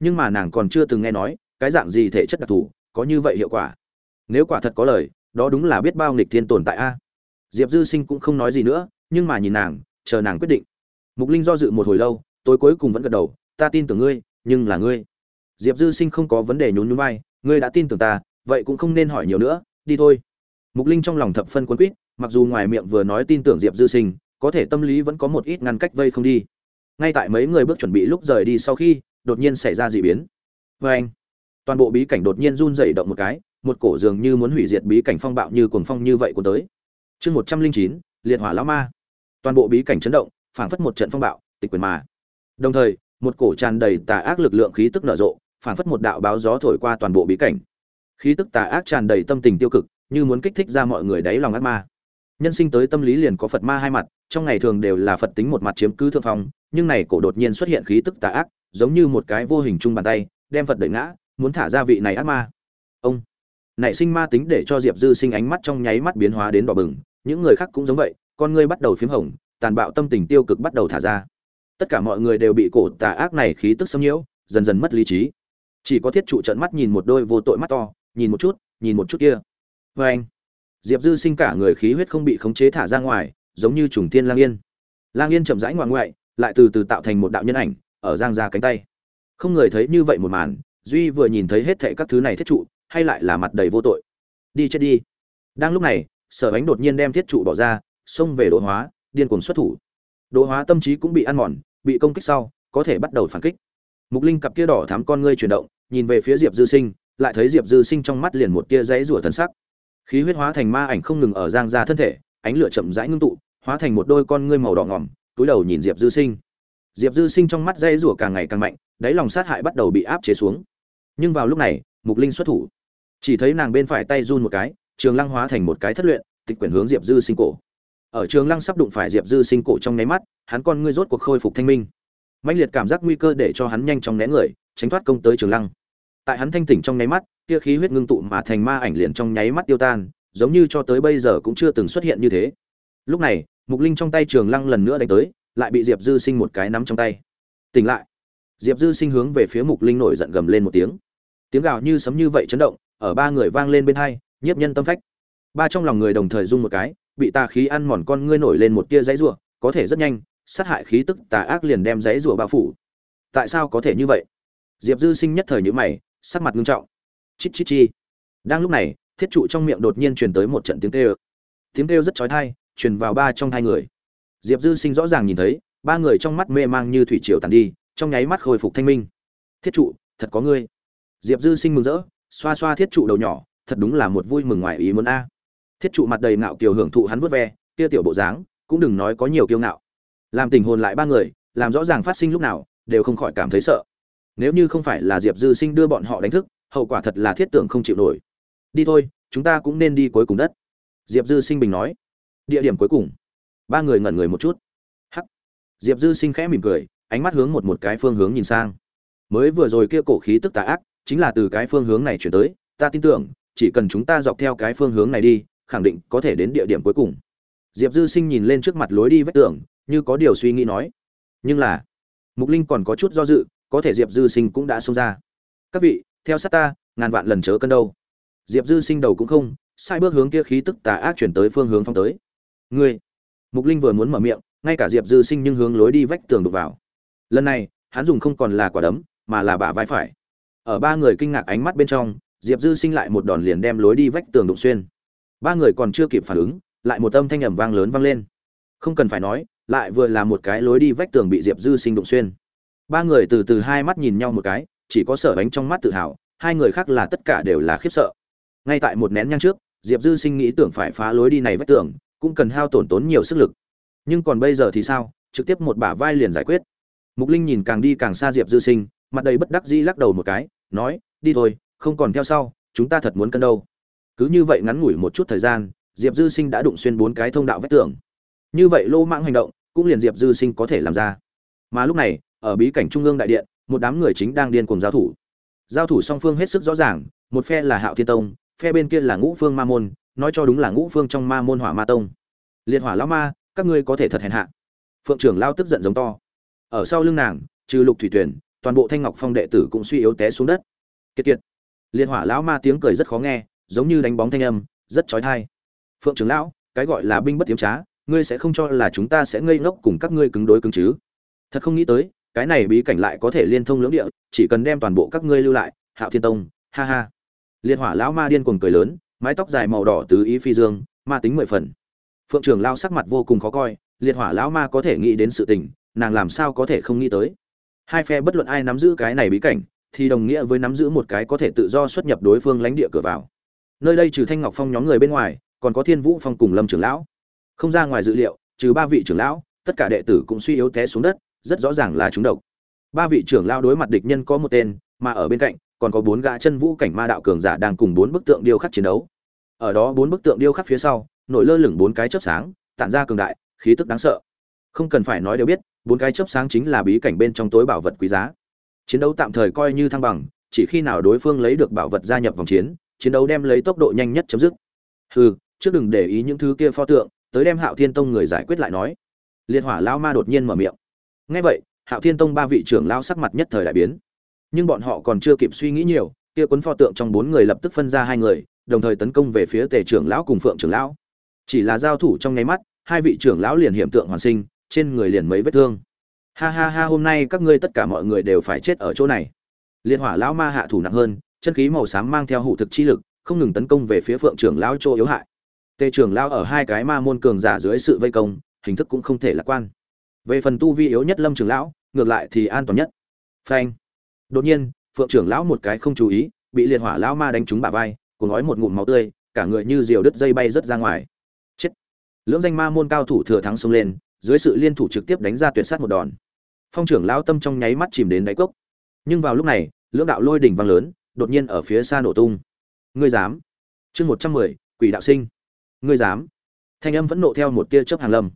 Nhưng mà nàng còn chưa từng nghe nói, cái dạng gì thể chất đặc thù, có như vậy hiệu quả? Nếu quả thật có lời, đó đúng là biết bao nghịch thiên tồn tại a. Diệp dư sinh cũng không nói gì nữa, nhưng mà nhìn nàng, chờ nàng quyết định. Mục linh do dự một hồi lâu tôi cuối cùng vẫn gật đầu, ta tin tưởng ngươi, nhưng là ngươi. Diệp dư sinh không có vấn đề nhún nhún vai, ngươi đã tin tưởng ta, vậy cũng không nên hỏi nhiều nữa, đi thôi. Mục linh trong lòng thập phân quân quýt mặc dù ngoài miệng vừa nói tin tưởng diệp dư sinh, có thể tâm lý vẫn có một ít ngăn cách vây không đi. Ngay tại mấy người bước chuẩn bị lúc rời đi sau khi, đột nhiên xảy ra d ị biến. Vê anh, toàn bộ bí cảnh đột nhiên run dày động một cái, một cổ dường như muốn hủy diệt bí cảnh phong bạo như cuồng phong như vậy của tới. Chương một trăm linh chín, liệt hỏa lão ma. Toàn bộ bí cảnh chấn động, phảng phất một trận phong bạo, tịch quyền mà. Đồng thời, một cổ tràn đầy tà ác lực lượng khí tức nở rộ, phảng phất một đạo báo gió thổi qua toàn bộ bí cảnh. Khí tức tà ác tràn đầy tâm tình tiêu cực, như muốn kích thích ra mọi người đáy lòng ác ma nhân sinh tới tâm lý liền có phật ma hai mặt, trong ngày thường đều là phật tính một mặt chiếm cứ thượng phong, nhưng này cổ đột nhiên xuất hiện khí tức tà ác, giống như một cái vô hình chung bàn tay, đem phật đẩy ngã, muốn thả ra vị này ác ma. Ông nảy sinh ma tính để cho diệp dư sinh ánh mắt trong nháy mắt biến hóa đến đỏ bừng, những người khác cũng giống vậy, con ngươi bắt đầu p h í m hồng, tàn bạo tâm tình tiêu cực bắt đầu thả ra. Tất cả mọi người đều bị cổ tà ác này khí tức xâm nhiễu, dần dần mất lý trí. Chỉ có thiết trụ trận mắt nhìn một đôi vô tội mắt to, nhìn một chút, nhìn một chút kia. Vê anh diệp dư sinh cả người khí huyết không bị khống chế thả ra ngoài, giống như trùng thiên lang yên. Lang yên chậm rãi ngoạn ngoại, lại từ từ tạo thành một đạo nhân ảnh, ở giang ra cánh tay. Không người thấy như vậy một màn, duy vừa nhìn thấy hết thệ các thứ này thiết trụ, hay lại là mặt đầy vô tội. Đi chết đi. Đang lúc này, sở ánh đột nhiên đem thiết trụ bỏ ra, xông về đỗ hóa, điên cuồng xuất thủ. Đỗ hóa tâm trí cũng bị ăn mòn, bị công kích sau, có thể bắt đầu phản kích. Mục linh cặp kia đỏ thắm con ngươi chuyển động, nhìn về phía diệp dư sinh, lại thấy diệp dư sinh trong mắt liền một tia dãy rủa thần sắc khí huyết hóa thành ma ảnh không ngừng ở giang ra thân thể, ánh lửa chậm rãi ngưng tụ, hóa thành một đôi con ngươi màu đỏ ngỏm, túi đầu nhìn diệp dư sinh. Diệp dư sinh trong mắt dây rủa càng ngày càng mạnh, đáy lòng sát hại bắt đầu bị áp chế xuống. Nhưng vào lúc này, mục linh xuất thủ. Chỉ thấy nàng bên phải tay run một cái, trường lăng hóa thành một cái thất luyện, tịch quyển hướng diệp dư sinh cổ. Ở trường lăng sắp đụng phải diệp dư sinh cổ trong nháy mắt, hắn con ngươi rốt cuộc khôi phục thanh minh. Mạnh liệt cảm giác nguy cơ để cho hắn nhanh chóng né người, tránh thoát công tới trường lăng. Tại hắn thanh tỉnh trong nháy mắt kia khí huyết ngưng tụ mà thành ma ảnh liền trong nháy mắt tiêu tan, giống như cho tới bây giờ cũng chưa từng xuất hiện như thế. Lúc này, mục linh trong tay trường lăng lần nữa đánh tới, lại bị diệp dư sinh một cái nắm trong tay. Tỉnh lại. Diệp dư sinh hướng về phía mục linh nổi giận gầm lên một tiếng. Tiếng gào như sấm như vậy chấn động, ở ba người vang lên bên hai, nhiếp nhân tâm phách. Ba trong lòng người đồng thời rung một cái, bị tà khí ăn mòn con ngươi nổi lên một tia dãy rủa, có thể rất nhanh, sát hại khí tức tà ác liền đem dãy rủa bao phủ. Tại sao có thể như vậy? Diệp dư sinh nhất thời nhíu mày, sắc mặt nghiêm trọng chít chít chi. Đang lúc này, thiết trụ trong miệng đột nhiên truyền tới một trận tiếng kêu. Tiếng kêu rất chói tai, truyền vào ba trong hai người. Diệp dư sinh rõ ràng nhìn thấy, ba người trong mắt mê mang như thủy triều tàn đi, trong nháy mắt khôi phục thanh minh. Thiết trụ, thật có ngươi. Diệp dư sinh mừng rỡ, xoa xoa thiết trụ đầu nhỏ, thật đúng là một vui mừng ngoài ý muốn a. Thiết trụ mặt đầy ngạo kiều hưởng thụ hắn vớt ve, kia tiểu bộ dáng, cũng đừng nói có nhiều kiêu ngạo. Làm tình hồn lại ba người, làm rõ ràng phát sinh lúc nào, đều không khỏi cảm thấy sợ. Nếu như không phải là diệp dư sinh đưa bọn họ đánh thức hậu quả thật là thiết tưởng không chịu nổi. Đi thôi, chúng ta cũng nên đi cuối cùng đất. Diệp dư sinh bình nói. Địa điểm cuối cùng. Ba người ngẩn người một chút. Hắc. Diệp dư sinh khẽ mỉm cười, ánh mắt hướng một một cái phương hướng nhìn sang. Mới vừa rồi kia cổ khí tức tà ác, chính là từ cái phương hướng này chuyển tới. Ta tin tưởng, chỉ cần chúng ta dọc theo cái phương hướng này đi, khẳng định có thể đến địa điểm cuối cùng. Diệp dư sinh nhìn lên trước mặt lối đi vách tường, như có điều suy nghĩ nói. Nhưng là, mục linh còn có chút do dự, có thể diệp dư sinh cũng đã xông ra. Các vị theo sát ta, ngàn vạn lần chớ cân đâu. Diệp dư sinh đầu cũng không, sai bước hướng kia khí tức tà ác chuyển tới phương hướng phong tới. Ngươi, mục linh vừa muốn mở miệng, ngay cả diệp dư sinh nhưng hướng lối đi vách tường đục vào. Lần này, hắn dùng không còn là quả đấm, mà là bả vai phải. Ở ba người kinh ngạc ánh mắt bên trong, diệp dư sinh lại một đòn liền đem lối đi vách tường đụng xuyên. Ba người còn chưa kịp phản ứng, lại một âm thanh ẩm vang lớn vang lên. Không cần phải nói, lại vừa là một cái lối đi vách tường bị diệp dư sinh đụng xuyên. Ba người từ từ hai mắt nhìn nhau một cái chỉ có sở bánh trong mắt tự hào, hai người khác là tất cả đều là khiếp sợ. Ngay tại một nén nhang trước, diệp dư sinh nghĩ tưởng phải phá lối đi này vách tường, cũng cần hao tổn tốn nhiều sức lực. Nhưng còn bây giờ thì sao? Trực tiếp một bả vai liền giải quyết. Mục linh nhìn càng đi càng xa diệp dư sinh, mặt đầy bất đắc dĩ lắc đầu một cái, nói, đi thôi, không còn theo sau, chúng ta thật muốn cân đâu. Cứ như vậy ngắn ngủi một chút thời gian, diệp dư sinh đã đụng xuyên bốn cái thông đạo vách tường. Như vậy lô mãng hành động, cũng liền diệp dư sinh có thể làm ra. Mà lúc này, ở bí cảnh trung ương đại điện một đám người chính đang điên cuồng giao thủ. Giao thủ song phương hết sức rõ ràng, một phe là hạo thiên tông, phe bên kia là ngũ phương ma môn, nói cho đúng là ngũ phương trong ma môn hỏa ma tông. Liệt hỏa lão ma, các ngươi có thể thật hèn hạ. Phượng trưởng lao tức giận giống to. Ở sau lưng nàng, trừ lục thủy tuyển toàn bộ thanh ngọc phong đệ tử cũng suy yếu té xuống đất. Kiệt kiệt. Liệt hỏa lão ma tiếng cười rất khó nghe, giống như đánh bóng thanh âm, rất trói thai phượng trưởng lão, cái gọi là binh bất tiếm trá, ngươi sẽ không cho là chúng ta sẽ ngây ngốc cùng các ngươi cứng đối cứng chứ. Thật không nghĩ tới cái này bí cảnh lại có thể liên thông lưỡng địa, chỉ cần đem toàn bộ các ngươi lưu lại, hạo thiên tông, ha ha. Liệt hỏa lão ma điên cuồng cười lớn, mái tóc dài màu đỏ tứ ý phi dương, ma tính mười phần. Phượng trưởng lao sắc mặt vô cùng khó coi, liệt hỏa lão ma có thể nghĩ đến sự tình, nàng làm sao có thể không nghĩ tới. Hai phe bất luận ai nắm giữ cái này bí cảnh, thì đồng nghĩa với nắm giữ một cái có thể tự do xuất nhập đối phương lãnh địa cửa vào. Nơi đây trừ thanh ngọc phong nhóm người bên ngoài, còn có thiên vũ phong cùng lâm trưởng lão. Không ra ngoài dự liệu, trừ ba vị trưởng lão, tất cả đệ tử cũng suy yếu té xuống đất rất rõ ràng là chúng độc. Ba vị trưởng lao đối mặt địch nhân có một tên, mà ở bên cạnh, còn có bốn gã chân vũ cảnh ma đạo cường giả đang cùng bốn bức tượng điêu khắc chiến đấu. Ở đó bốn bức tượng điêu khắc phía sau, nổi lơ lửng bốn cái chớp sáng, tản ra cường đại, khí tức đáng sợ. Không cần phải nói đều biết, bốn cái chớp sáng chính là bí cảnh bên trong tối bảo vật quý giá. Chiến đấu tạm thời coi như thăng bằng, chỉ khi nào đối phương lấy được bảo vật gia nhập vòng chiến chiến đấu đem lấy tốc độ nhanh nhất chấm dứt. Hừ, trước đừng để ý những thứ kia pho tượng, tới đem hạo thiên tông người giải quyết lại nói. Liệt hỏa lao ma đột nhiên mở miệng ngay vậy, hạo thiên tông ba vị trưởng lão sắc mặt nhất thời đại biến. Nhưng bọn họ còn chưa kịp suy nghĩ nhiều, kia cuốn pho tượng trong bốn người lập tức phân ra hai người, đồng thời tấn công về phía tề trưởng lão cùng phượng trưởng lão. Chỉ là giao thủ trong nháy mắt, hai vị trưởng lão liền hiểm tượng hoàn sinh, trên người liền mấy vết thương. Ha ha ha, hôm nay các ngươi tất cả mọi người đều phải chết ở chỗ này. Liệt hỏa lão ma hạ thủ nặng hơn, chân khí màu xám mang theo hộ thực chi lực, không ngừng tấn công về phía phượng trưởng lão chỗ yếu hại. Tề trưởng lão ở hai cái ma môn cường giả dưới sự vây công, hình thức cũng không thể lạc quan về phần tu vi yếu nhất lâm trưởng lão, ngược lại thì an toàn nhất. Phanh. Đột nhiên, phượng trưởng lão một cái không chú ý, bị liệt hỏa lão ma đánh trúng bả vai cùng nói một ngụm máu tươi, cả người như diều đứt dây bay rớt ra ngoài. Chết. Lưỡng danh ma môn cao thủ thừa thắng xông lên, dưới sự liên thủ trực tiếp đánh ra tuyệt sát một đòn. Phong trưởng lão tâm trong nháy mắt chìm đến đáy cốc. Nhưng vào lúc này, lưỡng đạo lôi đỉnh vang lớn, đột nhiên ở phía xa nổ tung. Ngươi dám? Chương một trăm mười, quỷ đạo sinh. Ngươi dám? Thanh âm vẫn nộ theo một tia chớp hàng lâm.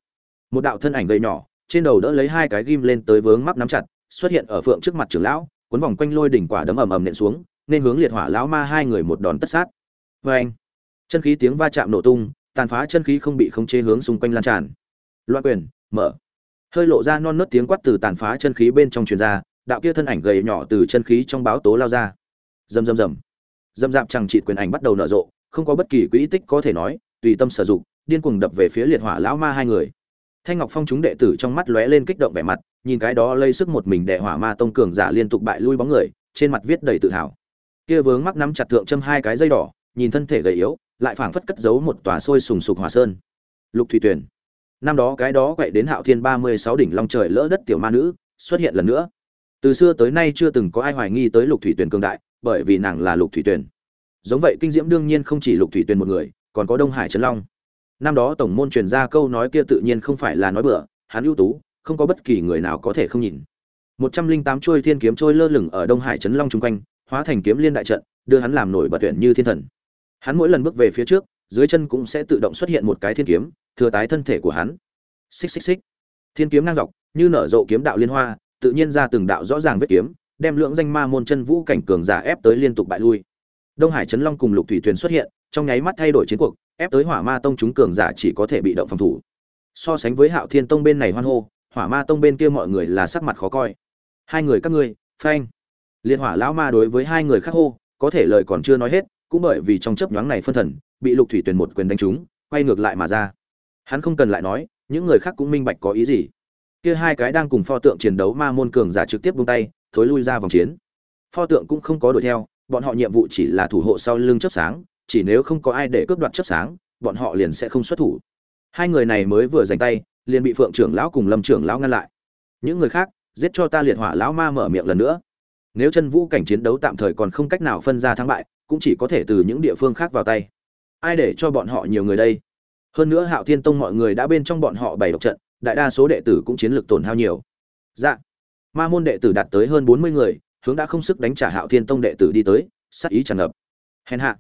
Một đạo thân ảnh gầy nhỏ trên đầu đỡ lấy hai cái ghim lên tới vướng mắc nắm chặt, xuất hiện ở phượng trước mặt trưởng lão, cuốn vòng quanh lôi đỉnh quả đấm ầm ầm nện xuống, nên hướng liệt hỏa lão ma hai người một đòn tất sát. Vê anh, chân khí tiếng va chạm nổ tung, tàn phá chân khí không bị khống chế hướng xung quanh lan tràn. Loạn quyền, mở. Hơi lộ ra non nớt tiếng quát từ tàn phá chân khí bên trong truyền ra, đạo kia thân ảnh gầy nhỏ từ chân khí trong báo tố lao ra. Rầm rầm rầm. Dâm dạp chẳng trị quyền ảnh bắt đầu nở rộ, không có bất kỳ quỹ tích có thể nói, tùy tâm sử dụng, điên cuồng đập về phía liệt hỏa lão ma hai người thanh ngọc phong chúng đệ tử trong mắt lóe lên kích động vẻ mặt, nhìn cái đó lây sức một mình đệ hỏa ma tông cường giả liên tục bại lui bóng người, trên mặt viết đầy tự hào. Kia vướng mắc nắm chặt thượng châm hai cái dây đỏ, nhìn thân thể gầy yếu, lại phảng phất cất giấu một tòa sôi sùng sục hỏa sơn. Lục thủy tuyển năm đó cái đó quậy đến hạo thiên ba mươi sáu đỉnh long trời lỡ đất tiểu ma nữ, xuất hiện lần nữa. Từ xưa tới nay chưa từng có ai hoài nghi tới lục thủy tuyển cường đại, bởi vì nàng là lục thủy tuyển giống vậy kinh diễm đương nhiên không chỉ lục thủy tuyển một người, còn có đông hải trấn long năm đó tổng môn truyền ra câu nói kia tự nhiên không phải là nói bừa, hắn ưu tú, không có bất kỳ người nào có thể không nhìn. Một trăm linh tám chuôi thiên kiếm trôi lơ lửng ở đông hải trấn long Trung quanh, hóa thành kiếm liên đại trận, đưa hắn làm nổi bật tuyển như thiên thần. Hắn mỗi lần bước về phía trước, dưới chân cũng sẽ tự động xuất hiện một cái thiên kiếm, thừa tái thân thể của hắn. Xích xích xích. Thiên kiếm ngang dọc, như nở rộ kiếm đạo liên hoa, tự nhiên ra từng đạo rõ ràng vết kiếm, đem lượng danh ma môn chân vũ cảnh cường giả ép tới liên tục bại lui. Đông hải trấn long cùng lục thủy Tuyền xuất hiện, trong nháy mắt thay đổi chiến cuộc ép tới hỏa ma tông chúng cường giả chỉ có thể bị động phòng thủ. So sánh với hạo thiên tông bên này hoan hô, hỏa ma tông bên kia mọi người là sắc mặt khó coi. Hai người các ngươi, phanh. Liệt hỏa lão ma đối với hai người khác hô, có thể lời còn chưa nói hết, cũng bởi vì trong chớp nhoáng này phân thần, bị lục thủy tuyền một quyền đánh trúng, quay ngược lại mà ra. Hắn không cần lại nói, những người khác cũng minh bạch có ý gì. Kia hai cái đang cùng pho tượng chiến đấu ma môn cường giả trực tiếp buông tay, thối lui ra vòng chiến. Pho tượng cũng không có đuổi theo, bọn họ nhiệm vụ chỉ là thủ hộ sau lưng chớp sáng chỉ nếu không có ai để cướp đoạt chớp sáng, bọn họ liền sẽ không xuất thủ. Hai người này mới vừa giành tay, liền bị phượng trưởng lão cùng lâm trưởng lão ngăn lại. Những người khác, giết cho ta liệt hỏa lão ma mở miệng lần nữa. Nếu chân vũ cảnh chiến đấu tạm thời còn không cách nào phân ra thắng bại, cũng chỉ có thể từ những địa phương khác vào tay. Ai để cho bọn họ nhiều người đây? Hơn nữa hạo thiên tông mọi người đã bên trong bọn họ bảy độc trận, đại đa số đệ tử cũng chiến lược tổn hao nhiều. Dạ. Ma môn đệ tử đạt tới hơn bốn mươi người, hướng đã không sức đánh trả hạo thiên tông đệ tử đi tới sắc ý tràn ngập. Hèn hạ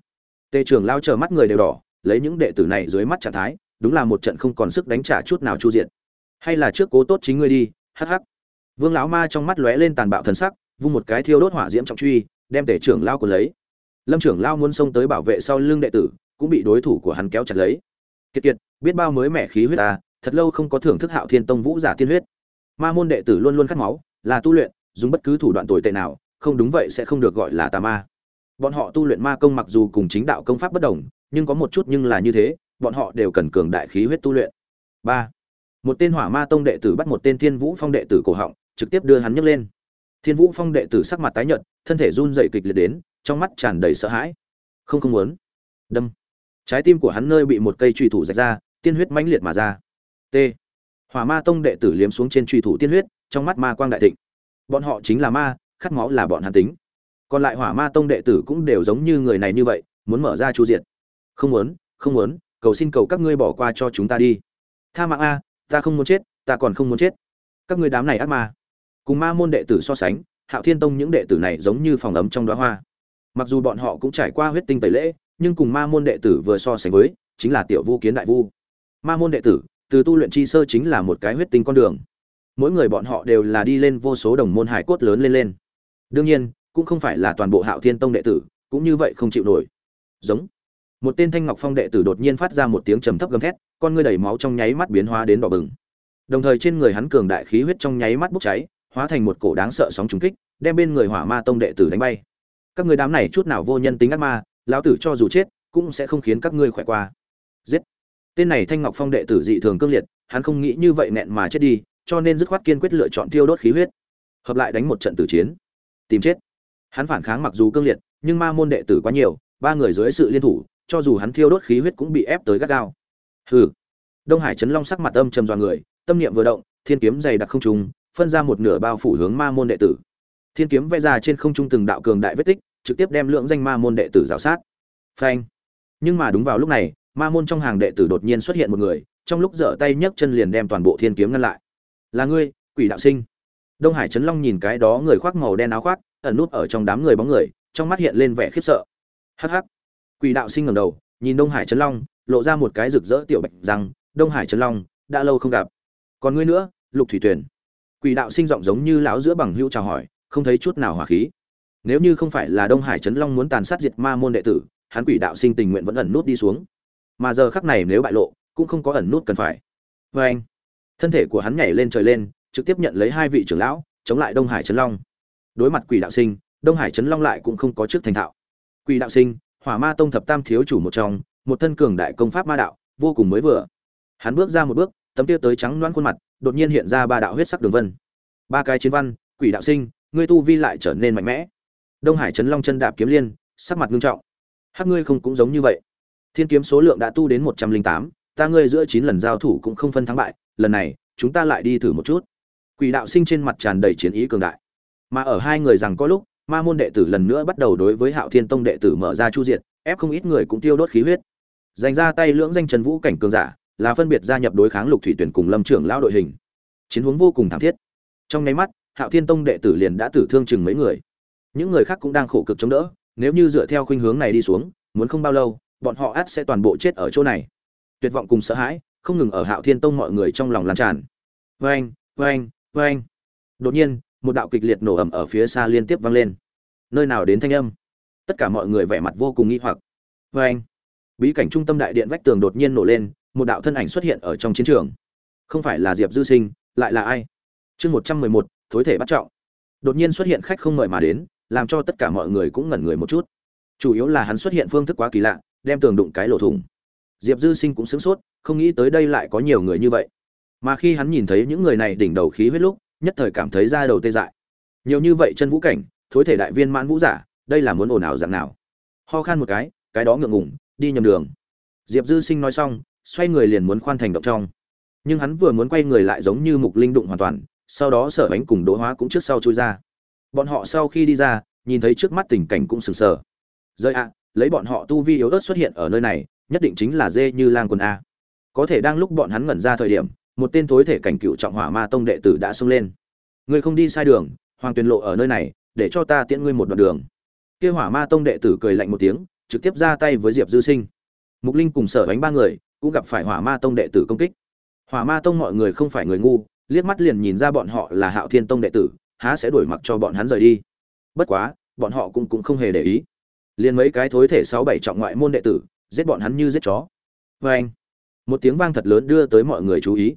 tề trưởng lao chờ mắt người đều đỏ, lấy những đệ tử này dưới mắt trạng thái, đúng là một trận không còn sức đánh trả chút nào chu diện hay là trước cố tốt chính ngươi đi hh vương lão ma trong mắt lóe lên tàn bạo thần sắc, vung một cái thiêu đốt hỏa diễm trọng truy, đem tể trưởng lao của lấy. Lâm trưởng lao muốn xông tới bảo vệ sau lưng đệ tử, cũng bị đối thủ của hắn kéo chặt lấy. Kiệt kiệt, biết bao mới mẻ khí huyết ta, thật lâu không có thưởng thức hạo thiên tông vũ giả tiên huyết. Ma môn đệ tử luôn luôn khát máu, là tu luyện, dùng bất cứ thủ đoạn tồi tệ nào, không đúng vậy sẽ không được gọi là tà ma bọn họ tu luyện ma công mặc dù cùng chính đạo công pháp bất đồng, nhưng có một chút nhưng là như thế, bọn họ đều cần cường đại khí huyết tu luyện. Ba, một tên hỏa ma tông đệ tử bắt một tên thiên vũ phong đệ tử cổ họng, trực tiếp đưa hắn nhấc lên. Thiên vũ phong đệ tử sắc mặt tái nhợt, thân thể run dậy kịch liệt đến, trong mắt tràn đầy sợ hãi. Không không muốn. Đâm. Trái tim của hắn nơi bị một cây truy thủ rạch ra, tiên huyết mãnh liệt mà ra. T. Hỏa ma tông đệ tử liếm xuống trên truy thủ tiên huyết, trong mắt ma quang đại thịnh. Bọn họ chính là ma, khát máu là bọn hắn tính còn lại hỏa ma tông đệ tử cũng đều giống như người này như vậy, muốn mở ra chu diệt. không muốn không muốn, cầu xin cầu các ngươi bỏ qua cho chúng ta đi. Tha mạng a, ta không muốn chết, ta còn không muốn chết. Các ngươi đám này ác ma. Cùng ma môn đệ tử so sánh, hạo thiên tông những đệ tử này giống như phòng ấm trong đoá hoa. Mặc dù bọn họ cũng trải qua huyết tinh tẩy lễ, nhưng cùng ma môn đệ tử vừa so sánh với, chính là tiểu vu kiến đại vu. Ma môn đệ tử, từ tu luyện chi sơ chính là một cái huyết tinh con đường. Mỗi người bọn họ đều là đi lên vô số đồng môn hải cốt lớn lên lên. Đương nhiên cũng không phải là toàn bộ hạo thiên tông đệ tử, cũng như vậy không chịu nổi. Giống. Một tên thanh ngọc phong đệ tử đột nhiên phát ra một tiếng trầm thấp gầm thét, con ngươi đầy máu trong nháy mắt biến hóa đến đỏ bừng. Đồng thời trên người hắn cường đại khí huyết trong nháy mắt bốc cháy, hóa thành một cổ đáng sợ sóng trùng kích, đem bên người hỏa ma tông đệ tử đánh bay. Các người đám này chút nào vô nhân tính ác ma, lão tử cho dù chết, cũng sẽ không khiến các ngươi khỏe qua. Giết. Tên này thanh ngọc phong đệ tử dị thường cương liệt, hắn không nghĩ như vậy nẹn mà chết đi, cho nên dứt khoát kiên quyết lựa chọn tiêu đốt khí huyết. Hợp lại đánh một trận tử chiến. Tìm chết hắn phản kháng mặc dù cương liệt, nhưng ma môn đệ tử quá nhiều, ba người dưới sự liên thủ, cho dù hắn thiêu đốt khí huyết cũng bị ép tới gắt gao. Hừ. Đông hải chấn long sắc mặt âm trầm dọa người, tâm niệm vừa động, thiên kiếm dày đặc không trùng phân ra một nửa bao phủ hướng ma môn đệ tử. Thiên kiếm vẽ ra trên không trung từng đạo cường đại vết tích, trực tiếp đem lượng danh ma môn đệ tử rào sát. Phanh. Nhưng mà đúng vào lúc này, ma môn trong hàng đệ tử đột nhiên xuất hiện một người, trong lúc dở tay nhấc chân liền đem toàn bộ thiên kiếm ngăn lại. Là ngươi, quỷ đạo sinh. Đông hải trấn long nhìn cái đó người khoác màu đen áo khoác ẩn nút ở trong đám người bóng người, trong mắt hiện lên vẻ khiếp sợ. Hắc hắc. Quỷ đạo sinh ngẩng đầu, nhìn đông hải trấn long, lộ ra một cái rực rỡ tiểu bạch rằng đông hải trấn long, đã lâu không gặp. Còn ngươi nữa, lục thủy tuyển quỷ đạo sinh giọng giống như lão giữa bằng hữu chào hỏi, không thấy chút nào hỏa khí. Nếu như không phải là đông hải trấn long muốn tàn sát diệt ma môn đệ tử, hắn quỷ đạo sinh tình nguyện vẫn ẩn nút đi xuống. Mà giờ khắc này nếu bại lộ, cũng không có ẩn nút cần phải. Vê anh thân thể của hắn nhảy lên trời lên, trực tiếp nhận lấy hai vị trưởng lão, chống lại đông hải trấn long đối mặt quỷ đạo sinh, đông hải trấn long lại cũng không có trước thành thạo. Quỷ đạo sinh, hỏa ma tông thập tam thiếu chủ một trong, một thân cường đại công pháp ma đạo, vô cùng mới vừa. Hắn bước ra một bước, tấm tiêu tới trắng loãng khuôn mặt, đột nhiên hiện ra ba đạo huyết sắc đường vân. Ba cái chiến văn, quỷ đạo sinh, ngươi tu vi lại trở nên mạnh mẽ. Đông hải trấn long chân đạp kiếm liên, sắc mặt nghiêm trọng. Hát ngươi không cũng giống như vậy. Thiên kiếm số lượng đã tu đến một trăm linh tám, ta ngươi giữa chín lần giao thủ cũng không phân thắng bại, lần này, chúng ta lại đi thử một chút. Quỷ đạo sinh trên mặt tràn đầy chiến ý cường đại mà ở hai người rằng có lúc, ma môn đệ tử lần nữa bắt đầu đối với hạo thiên tông đệ tử mở ra chu diệt, ép không ít người cũng tiêu đốt khí huyết. Dành ra tay lưỡng danh trần vũ cảnh cường giả, là phân biệt gia nhập đối kháng lục thủy tuyển cùng lâm trưởng lão đội hình. Chiến hướng vô cùng thảm thiết. Trong nháy mắt, hạo thiên tông đệ tử liền đã tử thương chừng mấy người. Những người khác cũng đang khổ cực chống đỡ, nếu như dựa theo khuynh hướng này đi xuống, muốn không bao lâu, bọn họ ắt sẽ toàn bộ chết ở chỗ này. Tuyệt vọng cùng sợ hãi, không ngừng ở hạo thiên tông mọi người trong lòng lan tràn. Vang vang vang đột nhiên một đạo kịch liệt nổ ầm ở phía xa liên tiếp vang lên. Nơi nào đến thanh âm? Tất cả mọi người vẻ mặt vô cùng nghi hoặc. Vang bí cảnh trung tâm đại điện vách tường đột nhiên nổ lên, một đạo thân ảnh xuất hiện ở trong chiến trường. Không phải là diệp dư sinh, lại là ai? Chương một trăm mười một, thối thể bắt trọng. Đột nhiên xuất hiện khách không mời mà đến, làm cho tất cả mọi người cũng ngẩn người một chút. Chủ yếu là hắn xuất hiện phương thức quá kỳ lạ, đem tường đụng cái lỗ thủng. Diệp dư sinh cũng sửng sốt, không nghĩ tới đây lại có nhiều người như vậy. Mà khi hắn nhìn thấy những người này đỉnh đầu khí huyết lúc nhất thời cảm thấy da đầu tê dại. Nhiều như vậy chân vũ cảnh, thối thể đại viên mãn vũ giả, đây là muốn ồn ào dạng nào? Ho khan một cái cái đó ngượng ngủng đi nhầm đường. Diệp dư sinh nói xong, xoay người liền muốn khoan thành động trong. Nhưng hắn vừa muốn quay người lại giống như mục linh đụng hoàn toàn, sau đó sở bánh cùng đỗ hóa cũng trước sau chui ra. Bọn họ sau khi đi ra, nhìn thấy trước mắt tình cảnh cũng sừng sờ. Rơi ạ, lấy bọn họ tu vi yếu ớt xuất hiện ở nơi này, nhất định chính là dê như lang quần a. Có thể đang lúc bọn hắn ngẩn ra thời điểm một tên thối thể cảnh cựu trọng hỏa ma tông đệ tử đã xông lên. Ngươi không đi sai đường, hoàng tuyền lộ ở nơi này, để cho ta tiễn ngươi một đoạn đường. Kia hỏa ma tông đệ tử cười lạnh một tiếng, trực tiếp ra tay với diệp dư sinh. Mục linh cùng sở bánh ba người, cũng gặp phải hỏa ma tông đệ tử công kích. Hỏa ma tông mọi người không phải người ngu, liếc mắt liền nhìn ra bọn họ là hạo thiên tông đệ tử, há sẽ đuổi mặc cho bọn hắn rời đi. Bất quá, bọn họ cũng cũng không hề để ý. Liền mấy cái thối thể sáu bảy trọng ngoại môn đệ tử, giết bọn hắn như giết chó. Vê anh một tiếng vang thật lớn đưa tới mọi người chú ý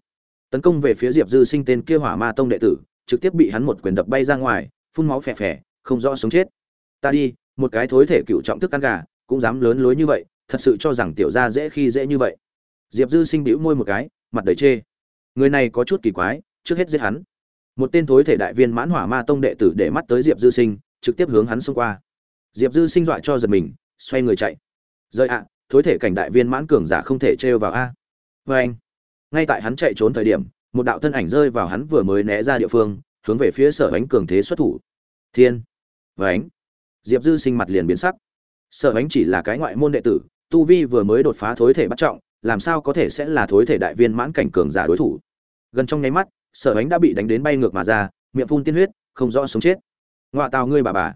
tấn công về phía diệp dư sinh tên kia hỏa ma tông đệ tử, trực tiếp bị hắn một quyền đập bay ra ngoài, phun máu phè phè, không rõ sống chết. Ta đi, một cái thối thể cựu trọng thức ăn gà, cũng dám lớn lối như vậy, thật sự cho rằng tiểu gia dễ khi dễ như vậy. Diệp dư sinh bĩu môi một cái, mặt đầy chê. Người này có chút kỳ quái, trước hết giết hắn. Một tên thối thể đại viên mãn hỏa ma tông đệ tử để mắt tới diệp dư sinh, trực tiếp hướng hắn xông qua. Diệp dư sinh dọa cho giật mình, xoay người chạy. Rời ạ, thối thể cảnh đại viên mãn cường giả không thể trêu vào a. Vê anh ngay tại hắn chạy trốn thời điểm, một đạo thân ảnh rơi vào hắn vừa mới né ra địa phương, hướng về phía sở ánh cường thế xuất thủ. Thiên và ánh diệp dư sinh mặt liền biến sắc. Sở ánh chỉ là cái ngoại môn đệ tử, tu vi vừa mới đột phá thối thể bắt trọng, làm sao có thể sẽ là thối thể đại viên mãn cảnh cường giả đối thủ? Gần trong nháy mắt, sở ánh đã bị đánh đến bay ngược mà ra, miệng phun tiên huyết, không rõ sống chết. Ngoạ tào ngươi bà bà.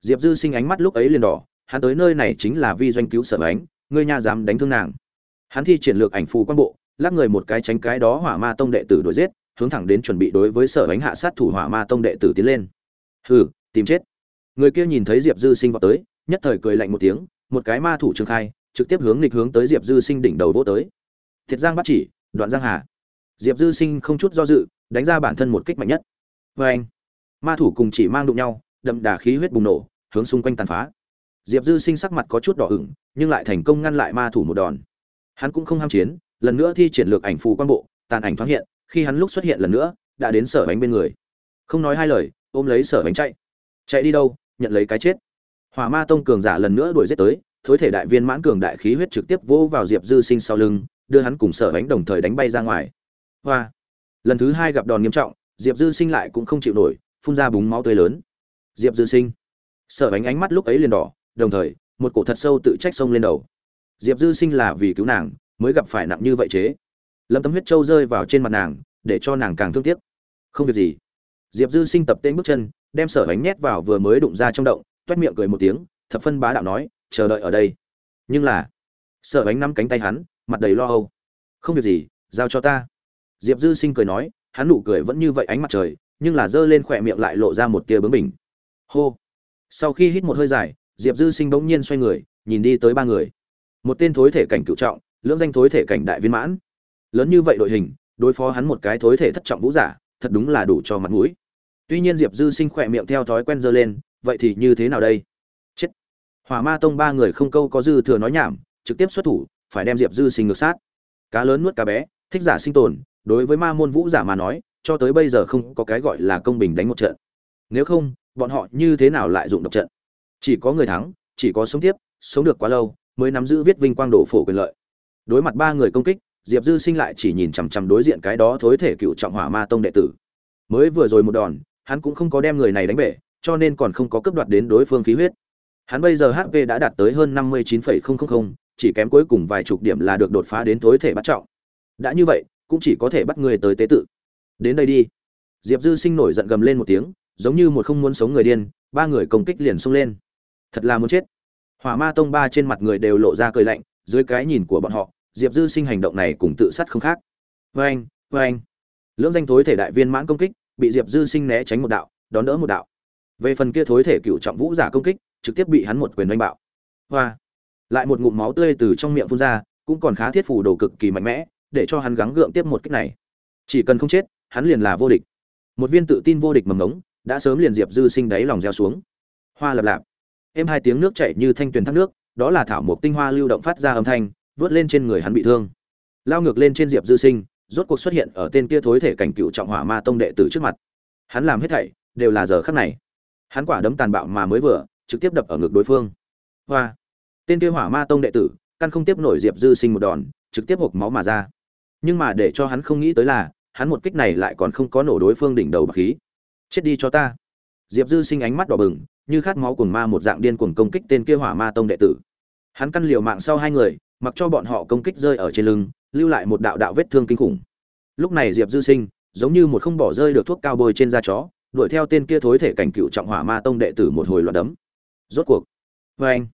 Diệp dư sinh ánh mắt lúc ấy liền đỏ, hắn tới nơi này chính là vi doanh cứu sở ánh, ngươi nha dám đánh thương nàng. Hắn thi triển lược ảnh phù quan bộ lắc người một cái tránh cái đó hỏa ma tông đệ tử đuổi giết, hướng thẳng đến chuẩn bị đối với sở ánh hạ sát thủ hỏa ma tông đệ tử tiến lên. Hừ, tìm chết. Người kia nhìn thấy diệp dư sinh vào tới, nhất thời cười lạnh một tiếng, một cái ma thủ trương khai, trực tiếp hướng nghịch hướng tới diệp dư sinh đỉnh đầu vỗ tới. Thiệt giang bắt chỉ, đoạn giang hà. Diệp dư sinh không chút do dự, đánh ra bản thân một kích mạnh nhất. Vê anh, ma thủ cùng chỉ mang đụng nhau, đậm đà khí huyết bùng nổ, hướng xung quanh tàn phá. Diệp dư sinh sắc mặt có chút đỏ ửng, nhưng lại thành công ngăn lại ma thủ một đòn. Hắn cũng không ham chiến lần nữa thi triển lược ảnh phù quan bộ, tàn ảnh thoáng hiện, khi hắn lúc xuất hiện lần nữa, đã đến sở bánh bên người. Không nói hai lời, ôm lấy sở bánh chạy. Chạy đi đâu, nhận lấy cái chết. Hỏa ma tông cường giả lần nữa đuổi giết tới, thối thể đại viên mãn cường đại khí huyết trực tiếp vỗ vào diệp dư sinh sau lưng, đưa hắn cùng sở bánh đồng thời đánh bay ra ngoài. Hoa! Lần thứ hai gặp đòn nghiêm trọng, diệp dư sinh lại cũng không chịu nổi, phun ra búng máu tươi lớn. Diệp dư sinh! Sở bánh ánh mắt lúc ấy liền đỏ, đồng thời, một cổ thật sâu tự trách sông lên đầu. Diệp dư sinh là vì cứu nàng mới gặp phải nặng như vậy chế. Lâm tấm huyết trâu rơi vào trên mặt nàng, để cho nàng càng thương tiếc. Không việc gì. Diệp dư sinh tập tên bước chân, đem sở bánh nhét vào vừa mới đụng ra trong động, toét miệng cười một tiếng, thập phân bá đạo nói, chờ đợi ở đây. Nhưng là, sở bánh nắm cánh tay hắn, mặt đầy lo âu. Không việc gì, giao cho ta. Diệp dư sinh cười nói, hắn nụ cười vẫn như vậy ánh mặt trời, nhưng là giơ lên khỏe miệng lại lộ ra một tia bướng bỉnh. Hô. Sau khi hít một hơi dài, diệp dư sinh bỗng nhiên xoay người, nhìn đi tới ba người. Một tên thối thể cảnh cựu trọng lưỡng danh thối thể cảnh đại viên mãn. Lớn như vậy đội hình, đối phó hắn một cái thối thể thất trọng vũ giả, thật đúng là đủ cho mặt mũi. Tuy nhiên diệp dư sinh khỏe miệng theo thói quen dơ lên, vậy thì như thế nào đây? Chết. Hỏa ma tông ba người không câu có dư thừa nói nhảm, trực tiếp xuất thủ, phải đem diệp dư sinh ngược sát. Cá lớn nuốt cá bé, thích giả sinh tồn, đối với ma môn vũ giả mà nói, cho tới bây giờ không có cái gọi là công bình đánh một trận. Nếu không, bọn họ như thế nào lại dụng độc trận? Chỉ có người thắng, chỉ có sống tiếp, sống được quá lâu, mới nắm giữ viết vinh quang đổ phổ quyền lợi đối mặt ba người công kích, diệp dư sinh lại chỉ nhìn chằm chằm đối diện cái đó thối thể cựu trọng hỏa ma tông đệ tử. Mới vừa rồi một đòn, hắn cũng không có đem người này đánh bể, cho nên còn không có cấp đoạt đến đối phương khí huyết. Hắn bây giờ hp đã đạt tới hơn năm mươi chín chỉ kém cuối cùng vài chục điểm là được đột phá đến thối thể bắt trọng. Đã như vậy, cũng chỉ có thể bắt người tới tế tự. Đến đây đi. Diệp dư sinh nổi giận gầm lên một tiếng, giống như một không muốn sống người điên, ba người công kích liền xông lên. Thật là muốn chết. Hỏa ma tông ba trên mặt người đều lộ ra cười lạnh dưới cái nhìn của bọn họ, diệp dư sinh hành động này cùng tự sát không khác. Vê anh vê anh lưỡng danh thối thể đại viên mãn công kích, bị diệp dư sinh né tránh một đạo, đón đỡ một đạo. Về phần kia thối thể cựu trọng vũ giả công kích, trực tiếp bị hắn một quyền đánh bạo. Hoa. Lại một ngụm máu tươi từ trong miệng phun ra, cũng còn khá thiết phủ đồ cực kỳ mạnh mẽ, để cho hắn gắng gượng tiếp một kích này. Chỉ cần không chết, hắn liền là vô địch. Một viên tự tin vô địch mầm ngống, đã sớm liền diệp dư sinh đáy lòng gieo xuống. Hoa lập lạp. Êm hai tiếng nước chảy như thanh tuyền thác nước đó là thảo mộc tinh hoa lưu động phát ra âm thanh, vớt lên trên người hắn bị thương. Lao ngược lên trên diệp dư sinh, rốt cuộc xuất hiện ở tên kia thối thể cảnh cựu trọng hỏa ma tông đệ tử trước mặt. Hắn làm hết thảy, đều là giờ khắc này. Hắn quả đấm tàn bạo mà mới vừa, trực tiếp đập ở ngực đối phương. Hoa! Tên kia hỏa ma tông đệ tử, căn không tiếp nổi diệp dư sinh một đòn, trực tiếp hộp máu mà ra. Nhưng mà để cho hắn không nghĩ tới là, hắn một kích này lại còn không có nổ đối phương đỉnh đầu bạc khí. Chết đi cho ta! Diệp dư sinh ánh mắt đỏ bừng như khát máu cuồng ma một dạng điên cuồng công kích tên kia hỏa ma tông đệ tử. Hắn căn liều mạng sau hai người, mặc cho bọn họ công kích rơi ở trên lưng, lưu lại một đạo đạo vết thương kinh khủng. Lúc này diệp dư sinh, giống như một không bỏ rơi được thuốc cao bôi trên da chó, đuổi theo tên kia thối thể cảnh cựu trọng hỏa ma tông đệ tử một hồi loạt đấm. Rốt cuộc vê anh,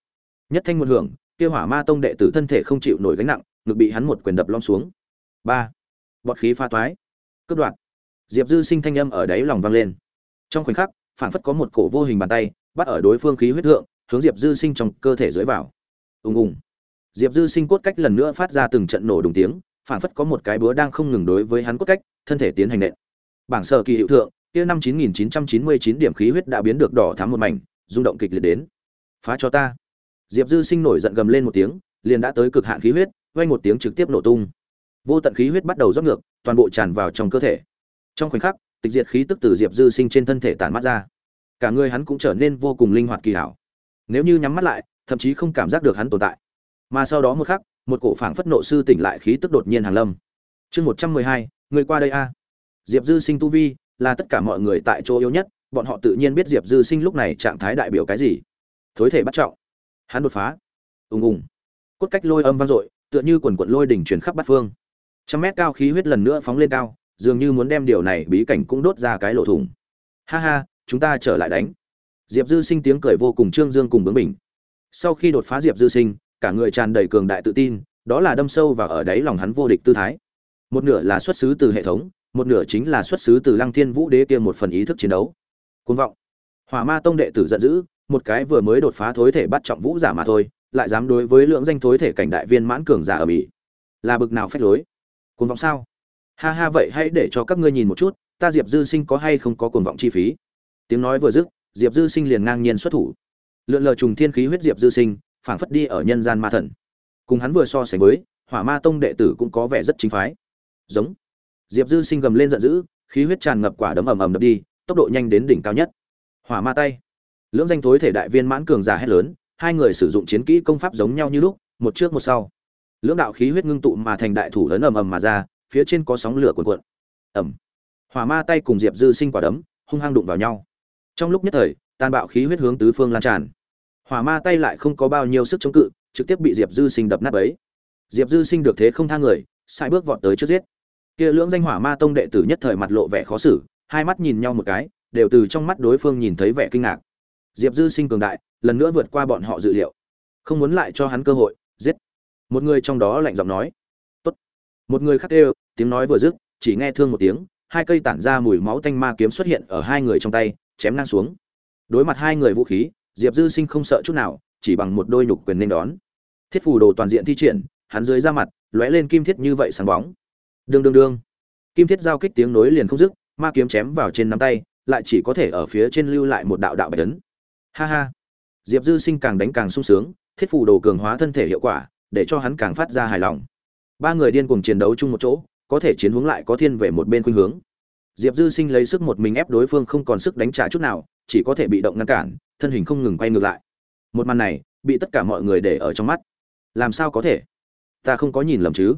nhất thanh một hưởng, kia hỏa ma tông đệ tử thân thể không chịu nổi gánh nặng, ngực bị hắn một quyền đập lom xuống. Ba, bọt khí pha toái cướp đoạt. Diệp dư sinh thanh âm ở đáy lòng vang lên. Trong khoảnh khắc phản phất có một cổ vô hình bàn tay, bắt ở đối phương khí huyết thượng, hướng diệp dư sinh trong cơ thể dưới vào. Ùng ùng. Diệp dư sinh cốt cách lần nữa phát ra từng trận nổ đùng tiếng phản phất có một cái búa đang không ngừng đối với hắn cốt cách, thân thể tiến hành nện. Bảng sở kỳ hiệu thượng, kia năm chín nghìn chín trăm chín mươi chín điểm khí huyết đã biến được đỏ thắm một mảnh, rung động kịch liệt đến. Phá cho ta. Diệp dư sinh nổi giận gầm lên một tiếng, liền đã tới cực hạn khí huyết vay một tiếng trực tiếp nổ tung. Vô tận khí huyết bắt đầu rót ngược, toàn bộ tràn vào trong cơ thể. Trong khoảnh khắc tịch diệt khí tức từ diệp dư sinh trên thân thể tản mắt ra. Cả người hắn cũng trở nên vô cùng linh hoạt kỳ hảo. Nếu như nhắm mắt lại, thậm chí không cảm giác được hắn tồn tại. Mà sau đó một khắc, một cổ phảng phất nộ sư tỉnh lại khí tức đột nhiên hàng lâm. Chương một trăm mười hai, người qua đây a. Diệp dư sinh tu vi là tất cả mọi người tại chỗ yếu nhất, bọn họ tự nhiên biết diệp dư sinh lúc này trạng thái đại biểu cái gì. Thối thể bắt trọng. Hắn đột phá. Ùng ùng. Cốt cách lôi âm vang dội, tựa như quần quận lôi đỉnh chuyển khắp bát phương. Trăm mét cao khí huyết lần nữa phóng lên cao dường như muốn đem điều này bí cảnh cũng đốt ra cái lỗ thủng. Ha ha, chúng ta trở lại đánh. Diệp dư sinh tiếng cười vô cùng trương dương cùng bướng bỉnh. Sau khi đột phá diệp dư sinh, cả người tràn đầy cường đại tự tin, đó là đâm sâu vào ở đáy lòng hắn vô địch tư thái. Một nửa là xuất xứ từ hệ thống, một nửa chính là xuất xứ từ lăng thiên vũ đế kia một phần ý thức chiến đấu. Côn vọng. Hỏa ma tông đệ tử giận dữ, một cái vừa mới đột phá thối thể bắt trọng vũ giả mà thôi, lại dám đối với lượng danh thối thể cảnh đại viên mãn cường giả ở bỉ là bực nào phách lối? Côn vọng sao? Ha ha, vậy hãy để cho các ngươi nhìn một chút, ta diệp dư sinh có hay không có cuồng vọng chi phí? Tiếng nói vừa dứt, diệp dư sinh liền ngang nhiên xuất thủ. Lượn lờ trùng thiên khí huyết diệp dư sinh, phảng phất đi ở nhân gian ma thần. Cùng hắn vừa so sánh với, hỏa ma tông đệ tử cũng có vẻ rất chính phái. Giống. Diệp dư sinh gầm lên giận dữ, khí huyết tràn ngập quả đấm ầm ầm đập đi, tốc độ nhanh đến đỉnh cao nhất. Hỏa ma tay. Lưỡng danh thối thể đại viên mãn cường giả hét lớn, hai người sử dụng chiến kỹ công pháp giống nhau như lúc, một trước một sau. Lưỡng đạo khí huyết ngưng tụ mà thành đại thủ lớn ầm ầm mà ra phía trên có sóng lửa cuồn cuộn. Ầm. Hỏa ma tay cùng diệp dư sinh quả đấm, hung hăng đụng vào nhau. Trong lúc nhất thời, tàn bạo khí huyết hướng tứ phương lan tràn. Hỏa ma tay lại không có bao nhiêu sức chống cự, trực tiếp bị diệp dư sinh đập nát ấy diệp dư sinh được thế không tha người, sai bước vọt tới trước giết. Kia lưỡng danh hỏa ma tông đệ tử nhất thời mặt lộ vẻ khó xử, hai mắt nhìn nhau một cái, đều từ trong mắt đối phương nhìn thấy vẻ kinh ngạc. Diệp dư sinh cường đại, lần nữa vượt qua bọn họ dự liệu. Không muốn lại cho hắn cơ hội, giết. Một người trong đó lạnh giọng nói một người khác đều tiếng nói vừa dứt, chỉ nghe thương một tiếng, hai cây tản ra mùi máu tanh ma kiếm xuất hiện ở hai người trong tay, chém ngang xuống. Đối mặt hai người vũ khí, diệp dư sinh không sợ chút nào, chỉ bằng một đôi nhục quyền nên đón. Thiết phù đồ toàn diện thi triển, hắn dưới ra mặt, lóe lên kim thiết như vậy sáng bóng. Đương đương đương. Kim thiết giao kích tiếng nối liền không dứt, ma kiếm chém vào trên nắm tay, lại chỉ có thể ở phía trên lưu lại một đạo đạo bạch tấn ha ha. Diệp dư sinh càng đánh càng sung sướng, thiết phù đồ cường hóa thân thể hiệu quả, để cho hắn càng phát ra hài lòng ba người điên cuồng chiến đấu chung một chỗ, có thể chiến hướng lại có thiên về một bên khuynh hướng. Diệp dư sinh lấy sức một mình ép đối phương không còn sức đánh trả chút nào, chỉ có thể bị động ngăn cản, thân hình không ngừng quay ngược lại. Một màn này, bị tất cả mọi người để ở trong mắt. Làm sao có thể? Ta không có nhìn lầm chứ.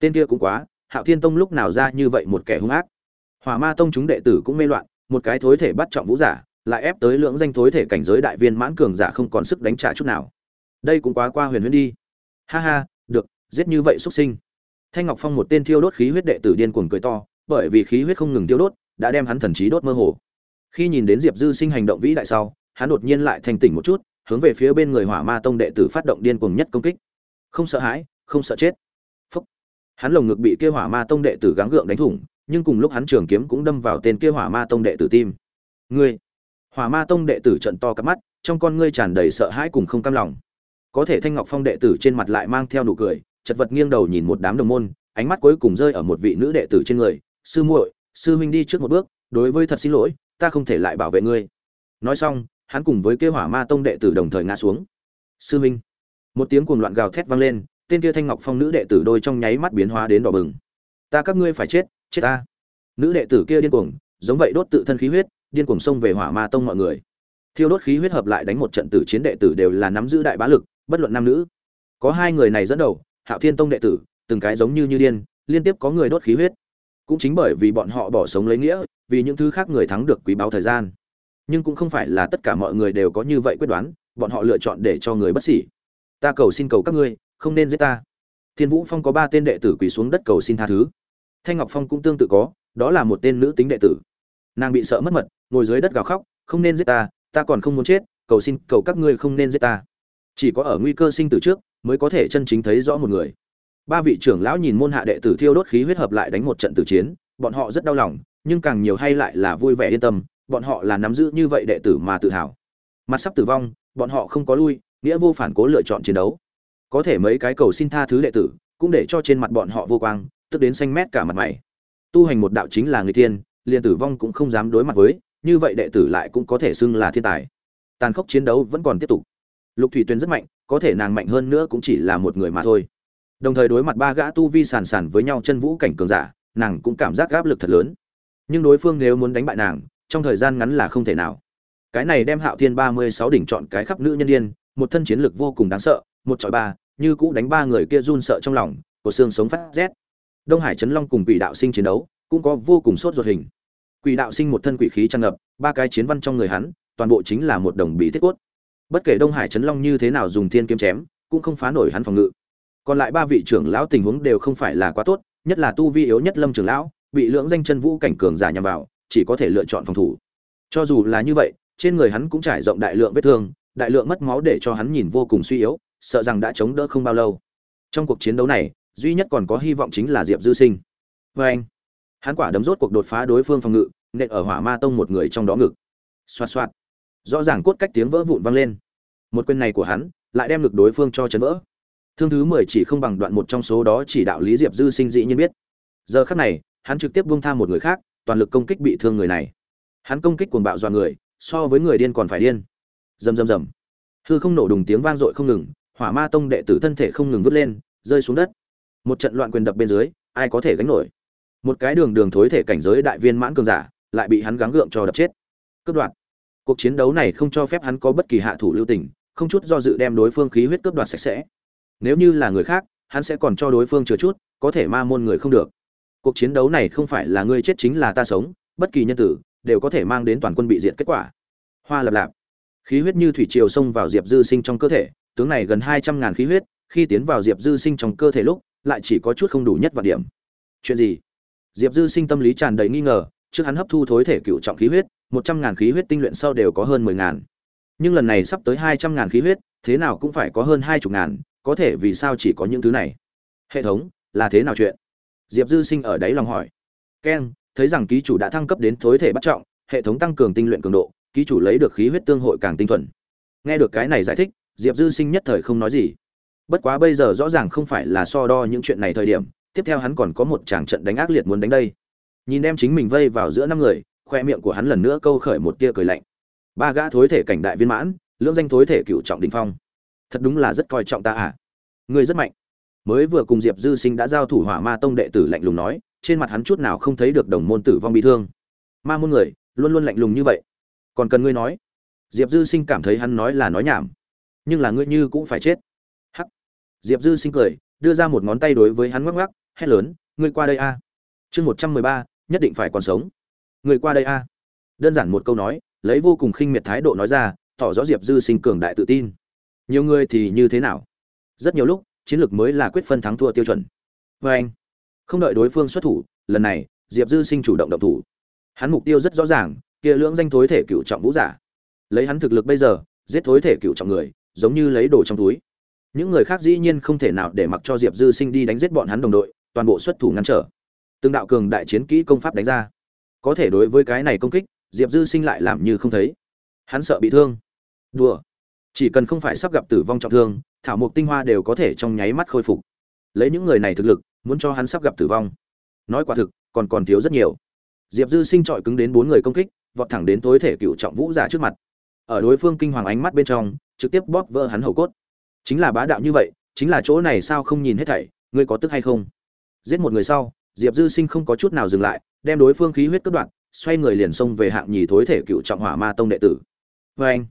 Tên kia cũng quá, hạo thiên tông lúc nào ra như vậy một kẻ hung ác? Hỏa ma tông chúng đệ tử cũng mê loạn, một cái thối thể bắt trọng vũ giả, lại ép tới lượng danh thối thể cảnh giới đại viên mãn cường giả không còn sức đánh trả chút nào. Đây cũng quá qua huyền huyễn đi. Ha ha, được giết như vậy xuất sinh. Thanh ngọc phong một tên thiêu đốt khí huyết đệ tử điên cuồng cười to, bởi vì khí huyết không ngừng tiêu đốt, đã đem hắn thần trí đốt mơ hồ. Khi nhìn đến diệp dư sinh hành động vĩ đại sau, hắn đột nhiên lại thành tỉnh một chút, hướng về phía bên người hỏa ma tông đệ tử phát động điên cuồng nhất công kích. Không sợ hãi, không sợ chết. Phúc. hắn lồng ngực bị kia hỏa ma tông đệ tử gắng gượng đánh thủng, nhưng cùng lúc hắn trường kiếm cũng đâm vào tên kia hỏa ma tông đệ tử tim. Ngươi. Hỏa ma tông đệ tử trận to cắp mắt, trong con ngươi tràn đầy sợ hãi cùng không cam lòng. Có thể thanh ngọc phong đệ tử trên mặt lại mang theo nụ cười chật vật nghiêng đầu nhìn một đám đồng môn, ánh mắt cuối cùng rơi ở một vị nữ đệ tử trên người. Sư muội, sư huynh đi trước một bước, đối với thật xin lỗi, ta không thể lại bảo vệ ngươi. Nói xong, hắn cùng với kia hỏa ma tông đệ tử đồng thời ngã xuống. Sư huynh, một tiếng cuồng loạn gào thét vang lên, tên kia thanh ngọc phong nữ đệ tử đôi trong nháy mắt biến hóa đến đỏ bừng. Ta các ngươi phải chết chết ta. Nữ đệ tử kia điên cuồng, giống vậy đốt tự thân khí huyết, điên cuồng xông về hỏa ma tông mọi người. Thiêu đốt khí huyết hợp lại đánh một trận tử chiến đệ tử đều là nắm giữ đại bá lực, bất luận nam nữ. Có hai người này dẫn đầu hạo thiên tông đệ tử, từng cái giống như như điên, liên tiếp có người đốt khí huyết. Cũng chính bởi vì bọn họ bỏ sống lấy nghĩa, vì những thứ khác người thắng được quý báu thời gian. Nhưng cũng không phải là tất cả mọi người đều có như vậy quyết đoán, bọn họ lựa chọn để cho người bất xỉ ta cầu xin cầu các ngươi, không nên giết ta. Thiên vũ phong có ba tên đệ tử quỳ xuống đất cầu xin tha thứ. Thanh ngọc phong cũng tương tự có, đó là một tên nữ tính đệ tử. Nàng bị sợ mất mật, ngồi dưới đất gào khóc, không nên giết ta ta còn không muốn chết, cầu xin cầu các ngươi không nên giết ta. Chỉ có ở nguy cơ sinh tử trước mới có thể chân chính thấy rõ một người. Ba vị trưởng lão nhìn môn hạ đệ tử thiêu đốt khí huyết hợp lại đánh một trận tử chiến, bọn họ rất đau lòng, nhưng càng nhiều hay lại là vui vẻ yên tâm, bọn họ là nắm giữ như vậy đệ tử mà tự hào. Mặt sắp tử vong, bọn họ không có lui, nghĩa vô phản cố lựa chọn chiến đấu. Có thể mấy cái cầu xin tha thứ đệ tử, cũng để cho trên mặt bọn họ vô quang, tức đến xanh mét cả mặt mày. Tu hành một đạo chính là người tiên liền tử vong cũng không dám đối mặt với, như vậy đệ tử lại cũng có thể xưng là thiên tài. Tàn khốc chiến đấu vẫn còn tiếp tục lục thủy tuyền rất mạnh, có thể nàng mạnh hơn nữa cũng chỉ là một người mà thôi. Đồng thời đối mặt ba gã tu vi sàn sàn với nhau chân vũ cảnh cường giả, nàng cũng cảm giác áp lực thật lớn. Nhưng đối phương nếu muốn đánh bại nàng, trong thời gian ngắn là không thể nào. Cái này đem hạo thiên ba mươi sáu đỉnh chọn cái khắp nữ nhân điên, một thân chiến lực vô cùng đáng sợ, một chọi ba, như cũ đánh ba người kia run sợ trong lòng, của xương sống phát rét. Đông hải trấn long cùng quỷ đạo sinh chiến đấu, cũng có vô cùng sốt ruột hình. Quỷ đạo sinh một thân quỷ khí tràn ngập, ba cái chiến văn trong người hắn, toàn bộ chính là một đồng bị thiết cốt bất kể đông hải trấn long như thế nào dùng thiên kiếm chém, cũng không phá nổi hắn phòng ngự. Còn lại ba vị trưởng lão tình huống đều không phải là quá tốt, nhất là tu vi yếu nhất lâm trưởng lão, bị lưỡng danh chân vũ cảnh cường giả nhằm vào, chỉ có thể lựa chọn phòng thủ. Cho dù là như vậy, trên người hắn cũng trải rộng đại lượng vết thương, đại lượng mất máu để cho hắn nhìn vô cùng suy yếu, sợ rằng đã chống đỡ không bao lâu. Trong cuộc chiến đấu này, duy nhất còn có hy vọng chính là diệp dư sinh. Vê anh, hắn quả đấm rốt cuộc đột phá đối phương phòng ngự, nện ở hỏa ma tông một người trong đó ngực. Xoạt xoạt rõ ràng cốt cách tiếng vỡ vụn vang lên. Một quyền này của hắn lại đem lực đối phương cho chấn vỡ. Thương thứ mười chỉ không bằng đoạn một trong số đó chỉ đạo lý diệp dư sinh dĩ nhiên biết. Giờ khắc này, hắn trực tiếp buông tha một người khác, toàn lực công kích bị thương người này. Hắn công kích cuồng bạo dọa người, so với người điên còn phải điên. Rầm rầm rầm. Hư không nổ đùng tiếng vang dội không ngừng, hỏa ma tông đệ tử thân thể không ngừng vứt lên, rơi xuống đất. Một trận loạn quyền đập bên dưới, ai có thể gánh nổi? Một cái đường đường thối thể cảnh giới đại viên mãn cường giả lại bị hắn gắng gượng cho đập chết. Cướp đoạt cuộc chiến đấu này không cho phép hắn có bất kỳ hạ thủ lưu tình, không chút do dự đem đối phương khí huyết cướp đoạt sạch sẽ. Nếu như là người khác, hắn sẽ còn cho đối phương chừa chút, có thể ma môn người không được. Cuộc chiến đấu này không phải là ngươi chết chính là ta sống, bất kỳ nhân tử đều có thể mang đến toàn quân bị diệt kết quả. Hoa lập lạp. Khí huyết như thủy triều xông vào diệp dư sinh trong cơ thể, tướng này gần hai trăm ngàn khí huyết, khi tiến vào diệp dư sinh trong cơ thể lúc, lại chỉ có chút không đủ nhất vào điểm. Chuyện gì? Diệp dư sinh tâm lý tràn đầy nghi ngờ, trước hắn hấp thu thối thể cựu trọng khí huyết một trăm ngàn khí huyết tinh luyện sau đều có hơn mười ngàn. Nhưng lần này sắp tới hai trăm ngàn khí huyết, thế nào cũng phải có hơn hai chục ngàn, có thể vì sao chỉ có những thứ này? Hệ thống, là thế nào chuyện? Diệp dư sinh ở đấy lòng hỏi. Keng thấy rằng ký chủ đã thăng cấp đến thối thể bắt trọng, hệ thống tăng cường tinh luyện cường độ, ký chủ lấy được khí huyết tương hội càng tinh thuần. Nghe được cái này giải thích, diệp dư sinh nhất thời không nói gì. Bất quá bây giờ rõ ràng không phải là so đo những chuyện này thời điểm, tiếp theo hắn còn có một tràng trận đánh ác liệt muốn đánh đây. Nhìn em chính mình vây vào giữa năm người khoe miệng của hắn lần nữa câu khởi một tia cười lạnh. Ba gã thối thể cảnh đại viên mãn, lưỡng danh thối thể cựu trọng đình phong. Thật đúng là rất coi trọng ta à? Ngươi rất mạnh. Mới vừa cùng diệp dư sinh đã giao thủ hỏa ma tông đệ tử lạnh lùng nói, trên mặt hắn chút nào không thấy được đồng môn tử vong bị thương. Ma môn người, luôn luôn lạnh lùng như vậy. Còn cần ngươi nói. Diệp dư sinh cảm thấy hắn nói là nói nhảm. Nhưng là ngươi như cũng phải chết. Hắc. Diệp dư sinh cười, đưa ra một ngón tay đối với hắn ngoắc ngoắc, hét lớn, ngươi qua đây a. Chương một trăm mười ba, nhất định phải còn sống. Người qua đây a. Đơn giản một câu nói, lấy vô cùng khinh miệt thái độ nói ra, tỏ rõ diệp dư sinh cường đại tự tin. Nhiều người thì như thế nào? Rất nhiều lúc, chiến lược mới là quyết phân thắng thua tiêu chuẩn. Vê anh, không đợi đối phương xuất thủ, lần này, diệp dư sinh chủ động động thủ. Hắn mục tiêu rất rõ ràng, kia lưỡng danh thối thể cựu trọng vũ giả. Lấy hắn thực lực bây giờ, giết thối thể cựu trọng người, giống như lấy đồ trong túi. Những người khác dĩ nhiên không thể nào để mặc cho diệp dư sinh đi đánh giết bọn hắn đồng đội, toàn bộ xuất thủ ngăn trở. Từng đạo cường đại chiến kỹ công pháp đánh ra có thể đối với cái này công kích, diệp dư sinh lại làm như không thấy. Hắn sợ bị thương. Đùa. Chỉ cần không phải sắp gặp tử vong trọng thương, thảo mộc tinh hoa đều có thể trong nháy mắt khôi phục. Lấy những người này thực lực, muốn cho hắn sắp gặp tử vong. Nói quả thực, còn còn thiếu rất nhiều. Diệp dư sinh trọi cứng đến bốn người công kích, vọt thẳng đến tối thể cựu trọng vũ giả trước mặt. Ở đối phương kinh hoàng ánh mắt bên trong, trực tiếp bóp vỡ hắn hầu cốt. Chính là bá đạo như vậy, chính là chỗ này sao không nhìn hết thảy, ngươi có tức hay không? Giết một người sau, diệp dư sinh không có chút nào dừng lại đem đối phương khí huyết cướp đoạn xoay người liền xông về hạng nhì thối thể cựu trọng hỏa ma tông đệ tử. Và anh,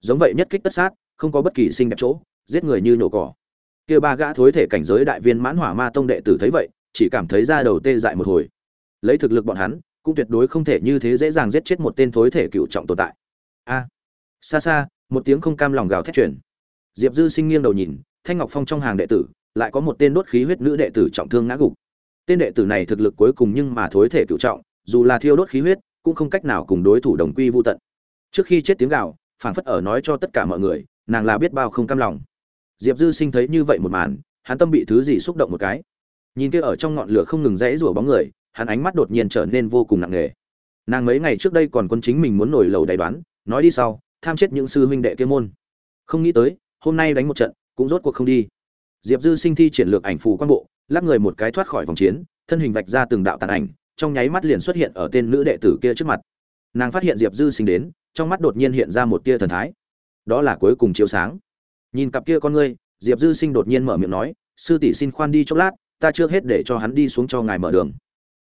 giống vậy nhất kích tất sát, không có bất kỳ sinh đẹp chỗ, giết người như nhổ cỏ. Kia ba gã thối thể cảnh giới đại viên mãn hỏa ma tông đệ tử thấy vậy, chỉ cảm thấy da đầu tê dại một hồi. Lấy thực lực bọn hắn, cũng tuyệt đối không thể như thế dễ dàng giết chết một tên thối thể cựu trọng tồn tại. A, xa xa, một tiếng không cam lòng gào thét truyền. Diệp dư sinh nghiêng đầu nhìn, thanh ngọc phong trong hàng đệ tử, lại có một tên đốt khí huyết nữ đệ tử trọng thương ngã gục tên đệ tử này thực lực cuối cùng nhưng mà thối thể cựu trọng, dù là thiêu đốt khí huyết, cũng không cách nào cùng đối thủ đồng quy vô tận. Trước khi chết tiếng gào, phảng phất ở nói cho tất cả mọi người, nàng là biết bao không cam lòng. Diệp dư sinh thấy như vậy một màn, hắn tâm bị thứ gì xúc động một cái. Nhìn kia ở trong ngọn lửa không ngừng rẽ rủa bóng người, hắn ánh mắt đột nhiên trở nên vô cùng nặng nề. Nàng mấy ngày trước đây còn quân chính mình muốn nổi lầu đài đoán, nói đi sau, tham chết những sư huynh đệ kia môn. Không nghĩ tới, hôm nay đánh một trận, cũng rốt cuộc không đi. Diệp dư sinh thi triển lược ảnh phù quan bộ lắc người một cái thoát khỏi vòng chiến, thân hình vạch ra từng đạo tàn ảnh, trong nháy mắt liền xuất hiện ở tên nữ đệ tử kia trước mặt. Nàng phát hiện diệp dư sinh đến, trong mắt đột nhiên hiện ra một tia thần thái. Đó là cuối cùng chiếu sáng. Nhìn cặp kia con ngươi, diệp dư sinh đột nhiên mở miệng nói, sư tỷ xin khoan đi chốc lát, ta chưa hết để cho hắn đi xuống cho ngài mở đường.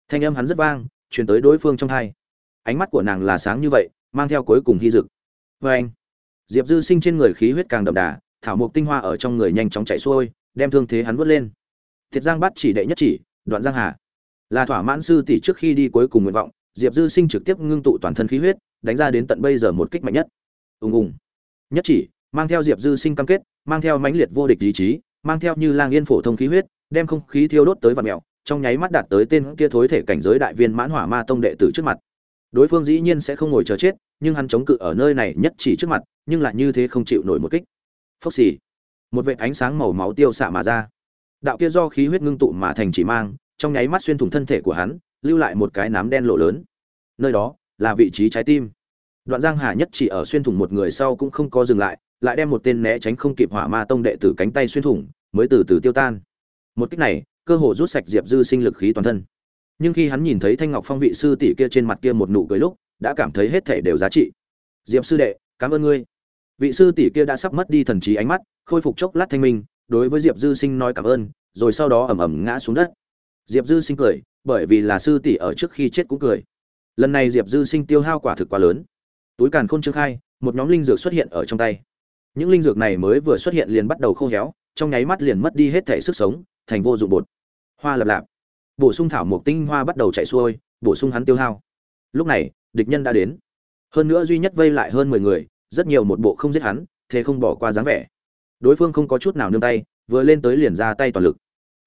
Thanh âm hắn rất vang, truyền tới đối phương trong hai. Ánh mắt của nàng là sáng như vậy, mang theo cuối cùng hy dực. Vê anh. Diệp dư sinh trên người khí huyết càng đậm đà, thảo mộc tinh hoa ở trong người nhanh chóng chạy xuôi, đem thương thế hắn vớt lên thiệt giang bắt chỉ đệ nhất chỉ, đoạn giang hà. Là thỏa mãn sư tỷ trước khi đi cuối cùng nguyện vọng, diệp dư sinh trực tiếp ngưng tụ toàn thân khí huyết, đánh ra đến tận bây giờ một kích mạnh nhất. Ùng ùng. Nhất chỉ, mang theo diệp dư sinh cam kết, mang theo mãnh liệt vô địch ý chí, mang theo như lang yên phổ thông khí huyết, đem không khí thiêu đốt tới vạt mèo trong nháy mắt đạt tới tên kia thối thể cảnh giới đại viên mãn hỏa ma tông đệ tử trước mặt. Đối phương dĩ nhiên sẽ không ngồi chờ chết, nhưng hắn chống cự ở nơi này nhất chỉ trước mặt, nhưng lại như thế không chịu nổi một kích. Phốc xì. Một vệt ánh sáng màu máu tiêu xạ mà ra đạo kia do khí huyết ngưng tụ mà thành chỉ mang, trong nháy mắt xuyên thủng thân thể của hắn, lưu lại một cái nám đen lộ lớn. Nơi đó là vị trí trái tim. Đoạn giang hà nhất chỉ ở xuyên thủng một người sau cũng không có dừng lại lại đem một tên né tránh không kịp hỏa ma tông đệ tử cánh tay xuyên thủng, mới từ từ tiêu tan. Một cách này, cơ hồ rút sạch diệp dư sinh lực khí toàn thân. Nhưng khi hắn nhìn thấy thanh ngọc phong vị sư tỷ kia trên mặt kia một nụ cười lúc, đã cảm thấy hết thể đều giá trị. Diệp sư đệ, cảm ơn ngươi. Vị sư tỷ kia đã sắp mất đi thần trí ánh mắt, khôi phục chốc lát thanh minh đối với diệp dư sinh nói cảm ơn, rồi sau đó ẩm ẩm ngã xuống đất. Diệp dư sinh cười, bởi vì là sư tỷ ở trước khi chết cũng cười. Lần này diệp dư sinh tiêu hao quả thực quá lớn. Túi càn khôn trương khai, một nhóm linh dược xuất hiện ở trong tay. Những linh dược này mới vừa xuất hiện liền bắt đầu khô héo, trong nháy mắt liền mất đi hết thể sức sống, thành vô dụng bột. Hoa lập lạp. Bổ sung thảo một tinh hoa bắt đầu chạy xuôi, bổ sung hắn tiêu hao. Lúc này, địch nhân đã đến. Hơn nữa duy nhất vây lại hơn mười người, rất nhiều một bộ không giết hắn, thế không bỏ qua dáng vẻ đối phương không có chút nào nương tay, vừa lên tới liền ra tay toàn lực.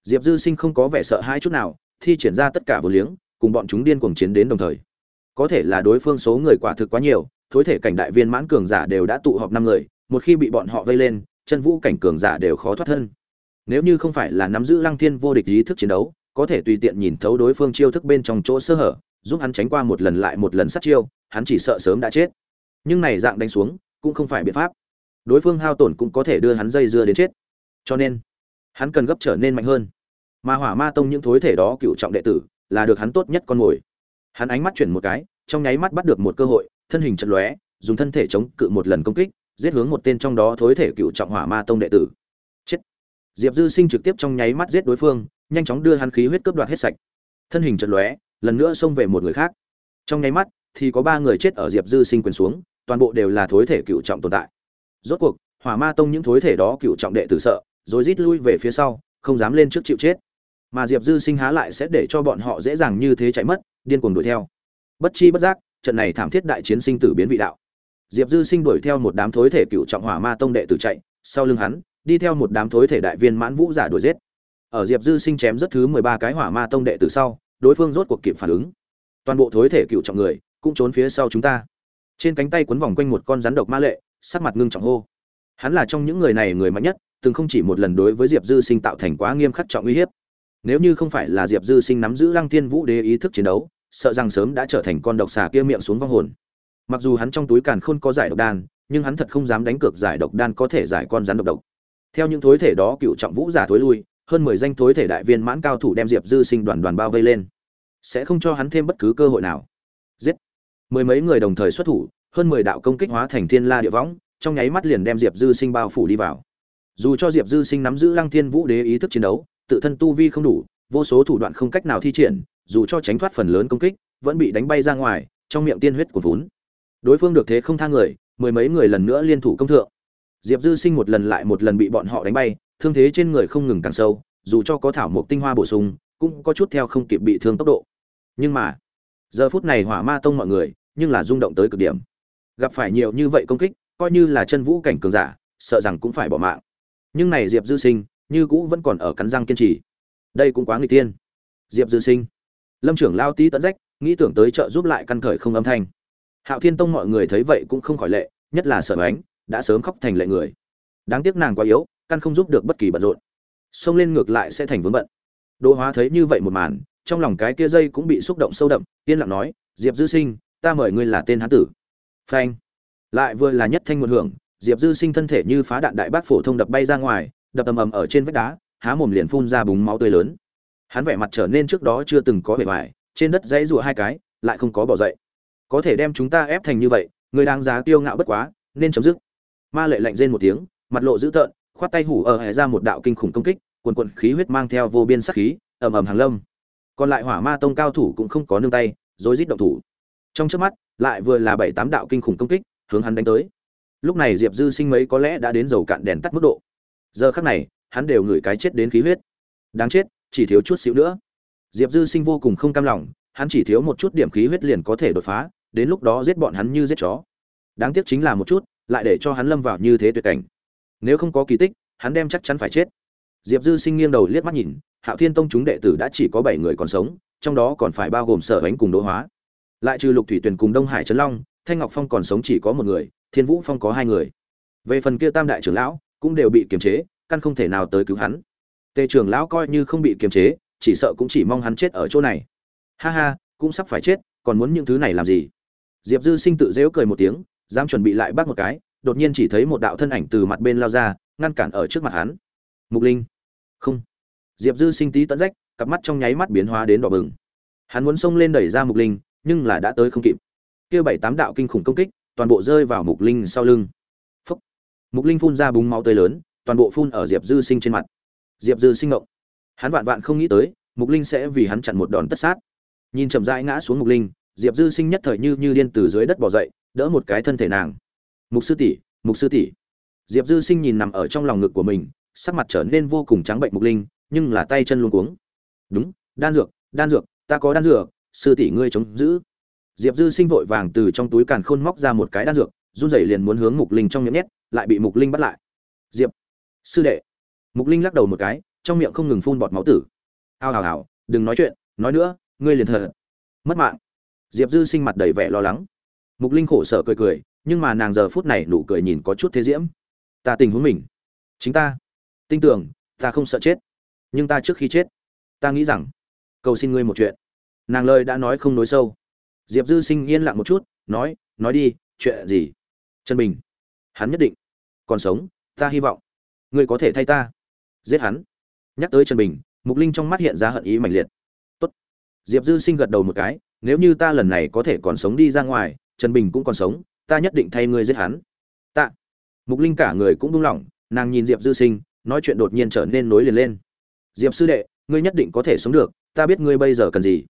Diệp dư sinh không có vẻ sợ hãi chút nào, thi triển ra tất cả vừa liếng, cùng bọn chúng điên cuồng chiến đến đồng thời. Có thể là đối phương số người quả thực quá nhiều, thối thể cảnh đại viên mãn cường giả đều đã tụ họp năm người, một khi bị bọn họ vây lên, chân vũ cảnh cường giả đều khó thoát thân. Nếu như không phải là nắm giữ lăng thiên vô địch ý thức chiến đấu, có thể tùy tiện nhìn thấu đối phương chiêu thức bên trong chỗ sơ hở, giúp hắn tránh qua một lần lại một lần sát chiêu, hắn chỉ sợ sớm đã chết. Nhưng này dạng đánh xuống, cũng không phải biện pháp đối phương hao tổn cũng có thể đưa hắn dây dưa đến chết. Cho nên, hắn cần gấp trở nên mạnh hơn. Mà hỏa ma tông những thối thể đó cựu trọng đệ tử là được hắn tốt nhất con mồi. Hắn ánh mắt chuyển một cái, trong nháy mắt bắt được một cơ hội, thân hình chật lóe, dùng thân thể chống cự một lần công kích, giết hướng một tên trong đó thối thể cựu trọng hỏa ma tông đệ tử. Chết. Diệp dư sinh trực tiếp trong nháy mắt giết đối phương, nhanh chóng đưa hắn khí huyết cướp đoạt hết sạch. Thân hình chật lóe, lần nữa xông về một người khác. Trong nháy mắt, thì có ba người chết ở diệp dư sinh quyền xuống, toàn bộ đều là thối thể cựu trọng tồn tại rốt cuộc, hỏa ma tông những thối thể đó cựu trọng đệ tử sợ, rồi rít lui về phía sau, không dám lên trước chịu chết. Mà diệp dư sinh há lại sẽ để cho bọn họ dễ dàng như thế chạy mất, điên cuồng đuổi theo. Bất chi bất giác, trận này thảm thiết đại chiến sinh tử biến vị đạo. Diệp dư sinh đuổi theo một đám thối thể cựu trọng hỏa ma tông đệ tử chạy, sau lưng hắn, đi theo một đám thối thể đại viên mãn vũ giả đuổi giết. Ở diệp dư sinh chém rất thứ mười ba cái hỏa ma tông đệ tử sau, đối phương rốt cuộc kịp phản ứng. Toàn bộ thối thể cựu trọng người, cũng trốn phía sau chúng ta. Trên cánh tay quấn vòng quanh một con rắn độc ma lệ sắc mặt ngưng trọng hô. Hắn là trong những người này người mạnh nhất, từng không chỉ một lần đối với diệp dư sinh tạo thành quá nghiêm khắc trọng uy hiếp. Nếu như không phải là diệp dư sinh nắm giữ lăng thiên vũ đế ý thức chiến đấu, sợ rằng sớm đã trở thành con độc xà kia miệng xuống vong hồn. Mặc dù hắn trong túi càn khôn có giải độc đan, nhưng hắn thật không dám đánh cược giải độc đan có thể giải con rắn độc độc. Theo những thối thể đó, cựu trọng vũ giả thối lui, hơn mười danh thối thể đại viên mãn cao thủ đem diệp dư sinh đoàn đoàn bao vây lên. Sẽ không cho hắn thêm bất cứ cơ hội nào. Giết. Mười mấy người đồng thời xuất thủ hơn mười đạo công kích hóa thành thiên la địa võng, trong nháy mắt liền đem diệp dư sinh bao phủ đi vào. Dù cho diệp dư sinh nắm giữ lăng thiên vũ đế ý thức chiến đấu, tự thân tu vi không đủ, vô số thủ đoạn không cách nào thi triển, dù cho tránh thoát phần lớn công kích, vẫn bị đánh bay ra ngoài, trong miệng tiên huyết của vốn. Đối phương được thế không thang người, mười mấy người lần nữa liên thủ công thượng. Diệp dư sinh một lần lại một lần bị bọn họ đánh bay, thương thế trên người không ngừng càng sâu, dù cho có thảo mộc tinh hoa bổ sung, cũng có chút theo không kịp bị thương tốc độ. Nhưng mà, giờ phút này hỏa ma tông mọi người, nhưng là rung động tới cực điểm gặp phải nhiều như vậy công kích, coi như là chân vũ cảnh cường giả, sợ rằng cũng phải bỏ mạng. Nhưng này diệp dư sinh, như cũ vẫn còn ở cắn răng kiên trì. Đây cũng quá người tiên diệp dư sinh. Lâm trưởng lao tí tận rách, nghĩ tưởng tới trợ giúp lại căn khởi không âm thanh. Hạo thiên tông mọi người thấy vậy cũng không khỏi lệ, nhất là sợ ánh đã sớm khóc thành lệ người. Đáng tiếc nàng quá yếu, căn không giúp được bất kỳ bận rộn. Xông lên ngược lại sẽ thành vướng bận. Đỗ hóa thấy như vậy một màn, trong lòng cái kia dây cũng bị xúc động sâu đậm, yên lặng nói, diệp dư sinh, ta mời ngươi là tên hán tử phanh. Lại vừa là nhất thanh một hưởng, diệp dư sinh thân thể như phá đạn đại bác phổ thông đập bay ra ngoài, đập ầm ầm ở trên vách đá, há mồm liền phun ra búng máu tươi lớn. Hắn vẻ mặt trở nên trước đó chưa từng có vẻ vải, trên đất dãy rụa hai cái, lại không có bỏ dậy. Có thể đem chúng ta ép thành như vậy, người đáng giá tiêu ngạo bất quá, nên chấm dứt. Ma lệ lạnh rên một tiếng, mặt lộ dữ tợn, khoát tay hủ ở hệ ra một đạo kinh khủng công kích quần quần khí huyết mang theo vô biên sắc khí, ầm ầm hàng lâm. Còn lại hỏa ma tông cao thủ cũng không có nương tay, rối rít động thủ trong trước mắt, lại vừa là bảy tám đạo kinh khủng công kích, hướng hắn đánh tới. Lúc này diệp dư sinh mấy có lẽ đã đến dầu cạn đèn tắt mức độ. Giờ khắc này, hắn đều ngửi cái chết đến khí huyết. Đáng chết, chỉ thiếu chút xíu nữa. Diệp dư sinh vô cùng không cam lòng, hắn chỉ thiếu một chút điểm khí huyết liền có thể đột phá, đến lúc đó giết bọn hắn như giết chó. Đáng tiếc chính là một chút, lại để cho hắn lâm vào như thế tuyệt cảnh. Nếu không có kỳ tích, hắn đem chắc chắn phải chết. Diệp dư sinh nghiêng đầu liếc mắt nhìn, hạo thiên tông chúng đệ tử đã chỉ có bảy người còn sống, trong đó còn phải bao gồm sở bánh cùng đỗ hóa lại trừ lục thủy tuyền cùng đông hải trấn long, thanh ngọc phong còn sống chỉ có một người, thiên vũ phong có hai người. Về phần kia tam đại trưởng lão, cũng đều bị kiềm chế, căn không thể nào tới cứu hắn. Tề trưởng lão coi như không bị kiềm chế, chỉ sợ cũng chỉ mong hắn chết ở chỗ này. Ha ha, cũng sắp phải chết, còn muốn những thứ này làm gì? Diệp dư sinh tự dễu cười một tiếng, dám chuẩn bị lại bắt một cái, đột nhiên chỉ thấy một đạo thân ảnh từ mặt bên lao ra, ngăn cản ở trước mặt hắn. Mục linh. Không. Diệp dư sinh tí tận rách, cặp mắt trong nháy mắt biến hóa đến đỏ bừng. Hắn muốn xông lên đẩy ra mục linh nhưng là đã tới không kịp. Kia bảy tám đạo kinh khủng công kích, toàn bộ rơi vào mục linh sau lưng. Phúc. mục linh phun ra búng máu tươi lớn, toàn bộ phun ở diệp dư sinh trên mặt. Diệp dư sinh ngộng. Hắn vạn vạn không nghĩ tới, mục linh sẽ vì hắn chặn một đòn tất sát. Nhìn chậm rãi ngã xuống mục linh, diệp dư sinh nhất thời như như điên từ dưới đất bỏ dậy, đỡ một cái thân thể nàng. Mục sư tỷ, mục sư tỷ. Diệp dư sinh nhìn nằm ở trong lòng ngực của mình, sắc mặt trở nên vô cùng trắng bệnh mục linh, nhưng là tay chân luôn cuống. Đúng, đan dược đan dược, ta có đan dược sư tỷ ngươi chống giữ. Diệp dư sinh vội vàng từ trong túi càn khôn móc ra một cái đan dược, run rẩy liền muốn hướng mục linh trong miệng nhét, lại bị mục linh bắt lại. Diệp, sư đệ. Mục linh lắc đầu một cái, trong miệng không ngừng phun bọt máu tử. Ao hào hào, đừng nói chuyện, nói nữa, ngươi liền thờ mất mạng. Diệp dư sinh mặt đầy vẻ lo lắng. Mục linh khổ sở cười cười, nhưng mà nàng giờ phút này nụ cười nhìn có chút thế diễm. Ta tình huống mình. Chính ta. Tin tưởng, ta không sợ chết. Nhưng ta trước khi chết, ta nghĩ rằng, cầu xin ngươi một chuyện nàng lời đã nói không nối sâu. Diệp dư sinh yên lặng một chút, nói nói đi, chuyện gì? Trần bình, hắn nhất định còn sống, ta hy vọng ngươi có thể thay ta. Giết hắn? Nhắc tới trần bình, mục linh trong mắt hiện ra hận ý mạnh liệt. Tốt. diệp dư sinh gật đầu một cái, nếu như ta lần này có thể còn sống đi ra ngoài, trần bình cũng còn sống, ta nhất định thay ngươi giết hắn. Tạ. Mục linh cả người cũng buông lỏng, nàng nhìn diệp dư sinh, nói chuyện đột nhiên trở nên nối liền lên. Diệp sư đệ, ngươi nhất định có thể sống được, ta biết ngươi bây giờ cần gì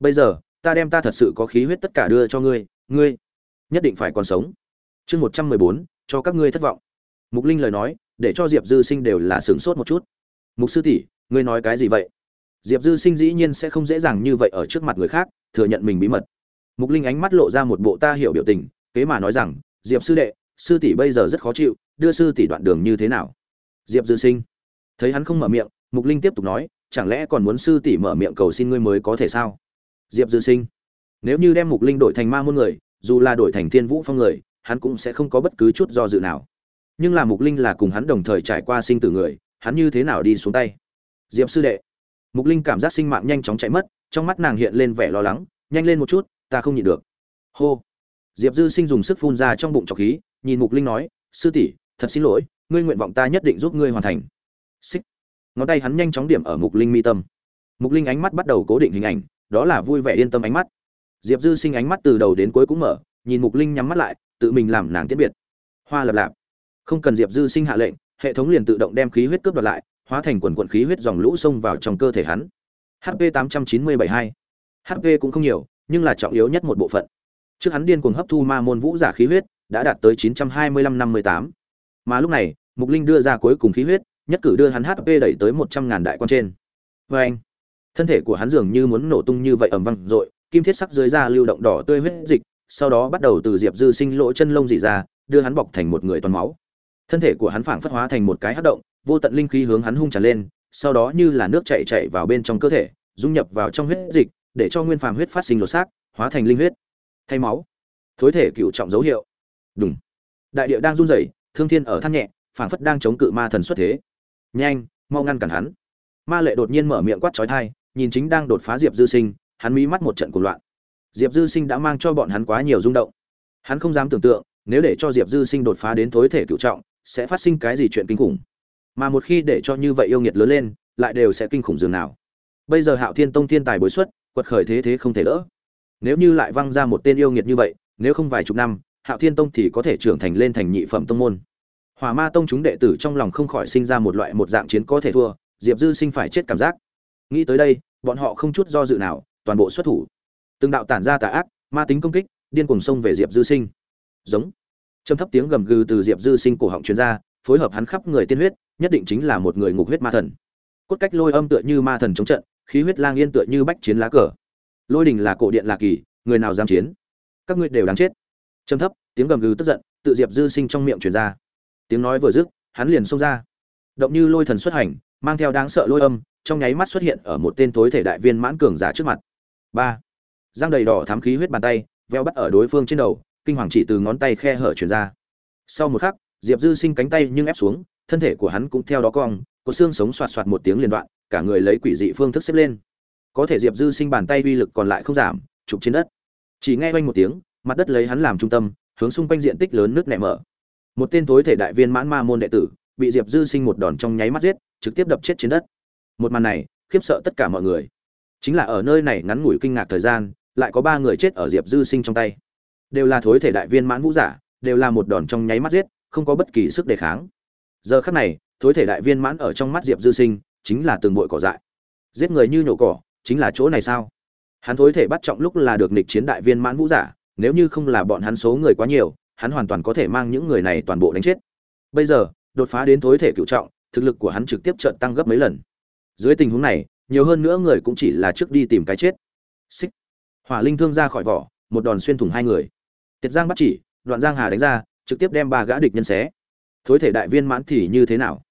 bây giờ, ta đem ta thật sự có khí huyết tất cả đưa cho ngươi ngươi nhất định phải còn sống. Chương một trăm mười bốn, cho các ngươi thất vọng. Mục linh lời nói, để cho diệp dư sinh đều là sửng sốt một chút. Mục sư tỷ, ngươi nói cái gì vậy? Diệp dư sinh dĩ nhiên sẽ không dễ dàng như vậy ở trước mặt người khác, thừa nhận mình bí mật. Mục linh ánh mắt lộ ra một bộ ta hiểu biểu tình, kế mà nói rằng, diệp sư đệ, sư tỷ bây giờ rất khó chịu, đưa sư tỷ đoạn đường như thế nào? Diệp dư sinh thấy hắn không mở miệng, mục linh tiếp tục nói, chẳng lẽ còn muốn sư tỷ mở miệng cầu xin ngươi mới có thể sao? Diệp dư sinh. Nếu như đem mục linh đổi thành ma môn người, dù là đổi thành thiên vũ phong người, hắn cũng sẽ không có bất cứ chút do dự nào. Nhưng là mục linh là cùng hắn đồng thời trải qua sinh tử người, hắn như thế nào đi xuống tay? Diệp sư đệ. Mục linh cảm giác sinh mạng nhanh chóng chạy mất, trong mắt nàng hiện lên vẻ lo lắng, nhanh lên một chút, ta không nhịn được. Hô. Diệp dư sinh dùng sức phun ra trong bụng trọc khí, nhìn mục linh nói, sư tỷ, thật xin lỗi, ngươi nguyện vọng ta nhất định giúp ngươi hoàn thành. Xích. Ngón tay hắn nhanh chóng điểm ở mục linh mi tâm. Mục linh ánh mắt bắt đầu cố định hình ảnh đó là vui vẻ yên tâm ánh mắt. Diệp dư sinh ánh mắt từ đầu đến cuối cũng mở, nhìn mục linh nhắm mắt lại, tự mình làm nàng tiễn biệt. Hoa lập lạp. Không cần diệp dư sinh hạ lệnh, hệ thống liền tự động đem khí huyết cướp đoạt lại, hóa thành quần quận khí huyết dòng lũ xông vào trong cơ thể hắn. Hp tám trăm chín mươi bảy hai. Hp cũng không nhiều, nhưng là trọng yếu nhất một bộ phận. Trước hắn điên cuồng hấp thu ma môn vũ giả khí huyết, đã đạt tới chín trăm hai mươi lăm năm mươi tám. Mà lúc này, mục linh đưa ra cuối cùng khí huyết, nhất cử đưa hắn hp đẩy tới một trăm ngàn đại quan trên. Vê anh thân thể của hắn dường như muốn nổ tung như vậy ầm vang dội, kim thiết sắc dưới da lưu động đỏ tươi huyết dịch, sau đó bắt đầu từ diệp dư sinh lỗ chân lông dị ra, đưa hắn bọc thành một người toàn máu. Thân thể của hắn phảng phất hóa thành một cái hắc động, vô tận linh khí hướng hắn hung tràn lên, sau đó như là nước chảy chảy vào bên trong cơ thể, dung nhập vào trong huyết dịch, để cho nguyên phàm huyết phát sinh lột xác, hóa thành linh huyết. Thay máu. Thối thể cựu trọng dấu hiệu. Đúng đại địa đang run rẩy, thương thiên ở than nhẹ, phảng phất đang chống cự ma thần xuất thế. Nhanh, mau ngăn cản hắn. Ma lệ đột nhiên mở miệng quát chói thai nhìn chính đang đột phá diệp dư sinh, hắn mí mắt một trận cuồng loạn. Diệp dư sinh đã mang cho bọn hắn quá nhiều rung động. Hắn không dám tưởng tượng, nếu để cho diệp dư sinh đột phá đến thối thể cựu trọng, sẽ phát sinh cái gì chuyện kinh khủng. Mà một khi để cho như vậy yêu nghiệt lớn lên, lại đều sẽ kinh khủng dường nào. Bây giờ hạo thiên tông thiên tài bối xuất, quật khởi thế thế không thể đỡ. Nếu như lại văng ra một tên yêu nghiệt như vậy, nếu không vài chục năm, hạo thiên tông thì có thể trưởng thành lên thành nhị phẩm tông môn. Hỏa ma tông chúng đệ tử trong lòng không khỏi sinh ra một loại một dạng chiến có thể thua, diệp dư sinh phải chết cảm giác. Nghĩ tới đây bọn họ không chút do dự nào, toàn bộ xuất thủ. Từng đạo tản ra tà ác, ma tính công kích, điên cuồng xông về diệp dư sinh. Giống. Trầm thấp tiếng gầm gừ từ diệp dư sinh cổ họng chuyên gia phối hợp hắn khắp người tiên huyết, nhất định chính là một người ngục huyết ma thần. Cốt cách lôi âm tựa như ma thần chống trận, khí huyết lang yên tựa như bách chiến lá cờ. Lôi đình là cổ điện là kỳ, người nào dám chiến? Các ngươi đều đáng chết. Trầm thấp, tiếng gầm gừ tức giận, tự diệp dư sinh trong miệng truyền ra. Tiếng nói vừa dứt, hắn liền xông ra. Động như lôi thần xuất hành, mang theo đáng sợ lôi âm trong nháy mắt xuất hiện ở một tên tối thể đại viên mãn cường giả trước mặt. Ba. Giang đầy đỏ thám khí huyết bàn tay, veo bắt ở đối phương trên đầu, kinh hoàng chỉ từ ngón tay khe hở truyền ra. Sau một khắc, diệp dư sinh cánh tay nhưng ép xuống, thân thể của hắn cũng theo đó cong, có xương sống xoạt xoạt một tiếng liên đoạn, cả người lấy quỷ dị phương thức xếp lên. Có thể diệp dư sinh bàn tay uy lực còn lại không giảm trục trên đất. Chỉ nghe oanh một tiếng, mặt đất lấy hắn làm trung tâm, hướng xung quanh diện tích lớn nước nẻ mở. Một tên tối thể đại viên mãn ma môn đệ tử, bị diệp dư sinh một đòn trong nháy mắt giết, trực tiếp đập chết trên đất một màn này khiếp sợ tất cả mọi người. Chính là ở nơi này ngắn ngủi kinh ngạc thời gian, lại có ba người chết ở diệp dư sinh trong tay. Đều là thối thể đại viên mãn vũ giả, đều là một đòn trong nháy mắt giết, không có bất kỳ sức đề kháng. Giờ khắc này, thối thể đại viên mãn ở trong mắt diệp dư sinh chính là từng bụi cỏ dại. Giết người như nhổ cỏ, chính là chỗ này sao? Hắn thối thể bắt trọng lúc là được nịch chiến đại viên mãn vũ giả, nếu như không là bọn hắn số người quá nhiều, hắn hoàn toàn có thể mang những người này toàn bộ đánh chết. Bây giờ, đột phá đến thối thể cựu trọng, thực lực của hắn trực tiếp trợn tăng gấp mấy lần dưới tình huống này, nhiều hơn nữa người cũng chỉ là trước đi tìm cái chết. Xích. Hỏa linh thương ra khỏi vỏ, một đòn xuyên thủng hai người. Tiệt giang bắt chỉ, đoạn giang hà đánh ra, trực tiếp đem ba gã địch nhân xé. Thối thể đại viên mãn thì như thế nào?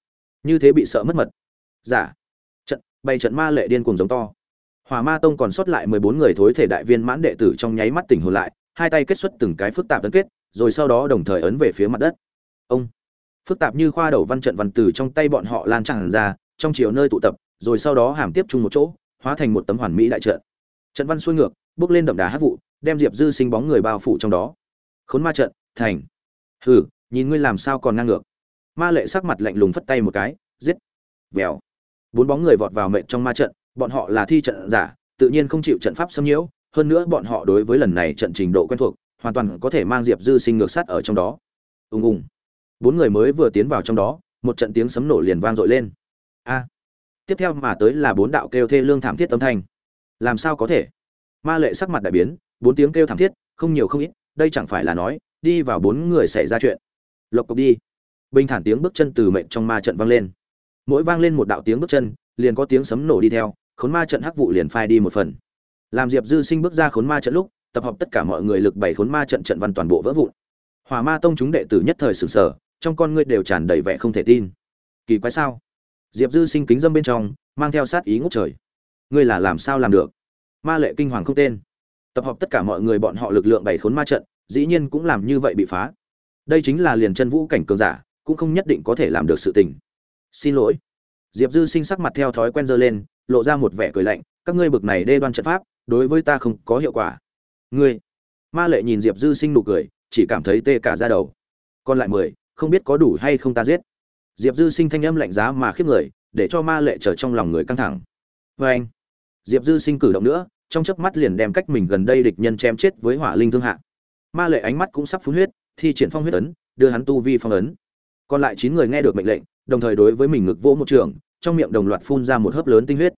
Như thế bị sợ mất mật. Giả. Trận bày trận ma lệ điên cuồng giống to. Hỏa ma tông còn sót lại mười bốn người thối thể đại viên mãn đệ tử trong nháy mắt tỉnh hồn lại, hai tay kết xuất từng cái phức tạp tấn kết, rồi sau đó đồng thời ấn về phía mặt đất. Ông. Phức tạp như khoa đầu văn trận văn từ trong tay bọn họ lan tràn ra trong chiều nơi tụ tập, rồi sau đó hàm tiếp chung một chỗ, hóa thành một tấm hoàn mỹ đại trận. Trận văn xuôi ngược, bước lên đậm đà hát vụ, đem diệp dư sinh bóng người bao phủ trong đó. Khốn ma trận, thành. Hừ, nhìn ngươi làm sao còn ngang ngược. Ma lệ sắc mặt lạnh lùng phất tay một cái, giết. Vèo. Bốn bóng người vọt vào mệnh trong ma trận, bọn họ là thi trận giả, tự nhiên không chịu trận pháp xâm nhiễu, hơn nữa bọn họ đối với lần này trận trình độ quen thuộc, hoàn toàn có thể mang diệp dư sinh ngược sát ở trong đó. Ùng ùng. Bốn người mới vừa tiến vào trong đó, một trận tiếng sấm nổ liền vang dội lên a. Tiếp theo mà tới là bốn đạo kêu thê lương thảm thiết âm thanh. Làm sao có thể? Ma lệ sắc mặt đại biến, bốn tiếng kêu thảm thiết, không nhiều không ít, đây chẳng phải là nói, đi vào bốn người xảy ra chuyện. Lộc cộc đi. Bình thản tiếng bước chân từ mệnh trong ma trận vang lên. Mỗi vang lên một đạo tiếng bước chân, liền có tiếng sấm nổ đi theo, khốn ma trận hắc vụ liền phai đi một phần. Làm diệp dư sinh bước ra khốn ma trận lúc, tập hợp tất cả mọi người lực bảy khốn ma trận trận văn toàn bộ vỡ vụn. Hỏa ma tông chúng đệ tử nhất thời sửng sở, trong con ngươi đều tràn đầy vẻ không thể tin. Kỳ quái sao? Diệp dư sinh kính dâm bên trong, mang theo sát ý ngốc trời. Ngươi là làm sao làm được? Ma lệ kinh hoàng không tên. Tập hợp tất cả mọi người bọn họ lực lượng bảy khốn ma trận, dĩ nhiên cũng làm như vậy bị phá. Đây chính là liền chân vũ cảnh cường giả, cũng không nhất định có thể làm được sự tình. Xin lỗi. Diệp dư sinh sắc mặt theo thói quen dơ lên, lộ ra một vẻ cười lạnh, các ngươi bực này đê đoan trận pháp, đối với ta không có hiệu quả. Ngươi. Ma lệ nhìn diệp dư sinh nụ cười, chỉ cảm thấy tê cả ra đầu. Còn lại mười, không biết có đủ hay không ta giết diệp dư sinh thanh âm lạnh giá mà khiếp người, để cho ma lệ trở trong lòng người căng thẳng. Vê anh, diệp dư sinh cử động nữa, trong chớp mắt liền đem cách mình gần đây địch nhân chém chết với hỏa linh thương hạ. Ma lệ ánh mắt cũng sắp phun huyết, thi triển phong huyết ấn, đưa hắn tu vi phong ấn. Còn lại chín người nghe được mệnh lệnh, đồng thời đối với mình ngực vỗ một trường, trong miệng đồng loạt phun ra một hớp lớn tinh huyết.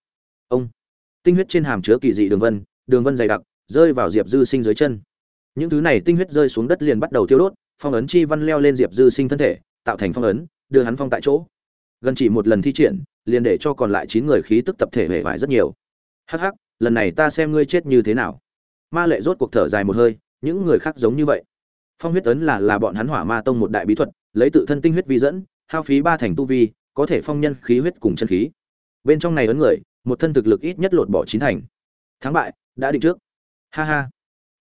Ông, tinh huyết trên hàm chứa kỳ dị đường vân đường vân dày đặc, rơi vào diệp dư sinh dưới chân. Những thứ này tinh huyết rơi xuống đất liền bắt đầu tiêu đốt, phong ấn chi văn leo lên diệp dư sinh thân thể, tạo thành phong ấn đưa hắn phong tại chỗ. Gần chỉ một lần thi triển, liền để cho còn lại chín người khí tức tập thể hề vải rất nhiều. Hắc hắc, lần này ta xem ngươi chết như thế nào. Ma lệ rốt cuộc thở dài một hơi, những người khác giống như vậy. Phong huyết ấn là là bọn hắn hỏa ma tông một đại bí thuật, lấy tự thân tinh huyết vi dẫn, hao phí ba thành tu vi, có thể phong nhân khí huyết cùng chân khí. Bên trong này ấn người, một thân thực lực ít nhất lột bỏ chín thành. Thắng bại, đã định trước. Ha ha.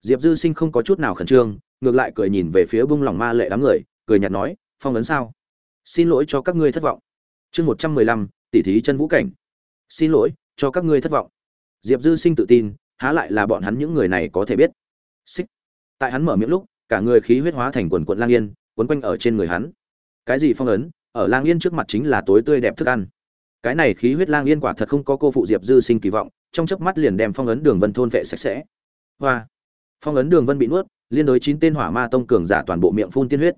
Diệp dư sinh không có chút nào khẩn trương, ngược lại cười nhìn về phía bung lòng ma lệ đám người, cười nhạt nói, phong ấn sao? Xin lỗi cho các ngươi thất vọng. Chương một trăm mười lăm tỷ thí chân vũ cảnh. Xin lỗi cho các ngươi thất vọng. Diệp dư sinh tự tin, há lại là bọn hắn những người này có thể biết. Xích. Tại hắn mở miệng lúc, cả người khí huyết hóa thành quần quận lang yên, quấn quanh ở trên người hắn. Cái gì phong ấn? Ở lang yên trước mặt chính là tối tươi đẹp thức ăn. Cái này khí huyết lang yên quả thật không có cô phụ diệp dư sinh kỳ vọng, trong chớp mắt liền đem phong ấn đường vân thôn vệ sạch sẽ. Hoa. Phong ấn đường vân bị nuốt, liên đối chín tên hỏa ma tông cường giả toàn bộ miệng phun tiên huyết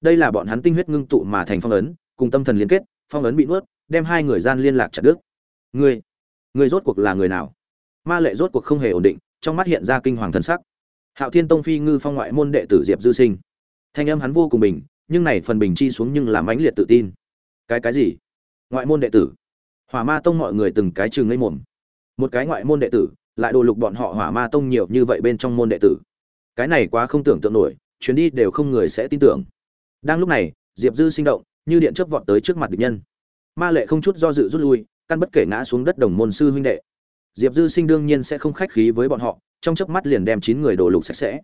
đây là bọn hắn tinh huyết ngưng tụ mà thành phong ấn, cùng tâm thần liên kết, phong ấn bị nuốt, đem hai người gian liên lạc chặt đứt. Ngươi ngươi rốt cuộc là người nào? Ma lệ rốt cuộc không hề ổn định, trong mắt hiện ra kinh hoàng thần sắc. Hạo thiên tông phi ngư phong ngoại môn đệ tử diệp dư sinh. Thanh âm hắn vô cùng bình, nhưng này phần bình chi xuống nhưng làm mãnh liệt tự tin. Cái cái gì? Ngoại môn đệ tử. Hỏa ma tông mọi người từng cái trường ngây mồm. Một cái ngoại môn đệ tử, lại đồ lục bọn họ hỏa ma tông nhiều như vậy bên trong môn đệ tử. Cái này quá không tưởng tượng nổi, chuyến đi đều không người sẽ tin tưởng đang lúc này, diệp dư sinh động, như điện chớp vọt tới trước mặt địch nhân. Ma lệ không chút do dự rút lui, căn bất kể ngã xuống đất đồng môn sư huynh đệ. Diệp dư sinh đương nhiên sẽ không khách khí với bọn họ, trong chớp mắt liền đem chín người đổ lục sạch sẽ.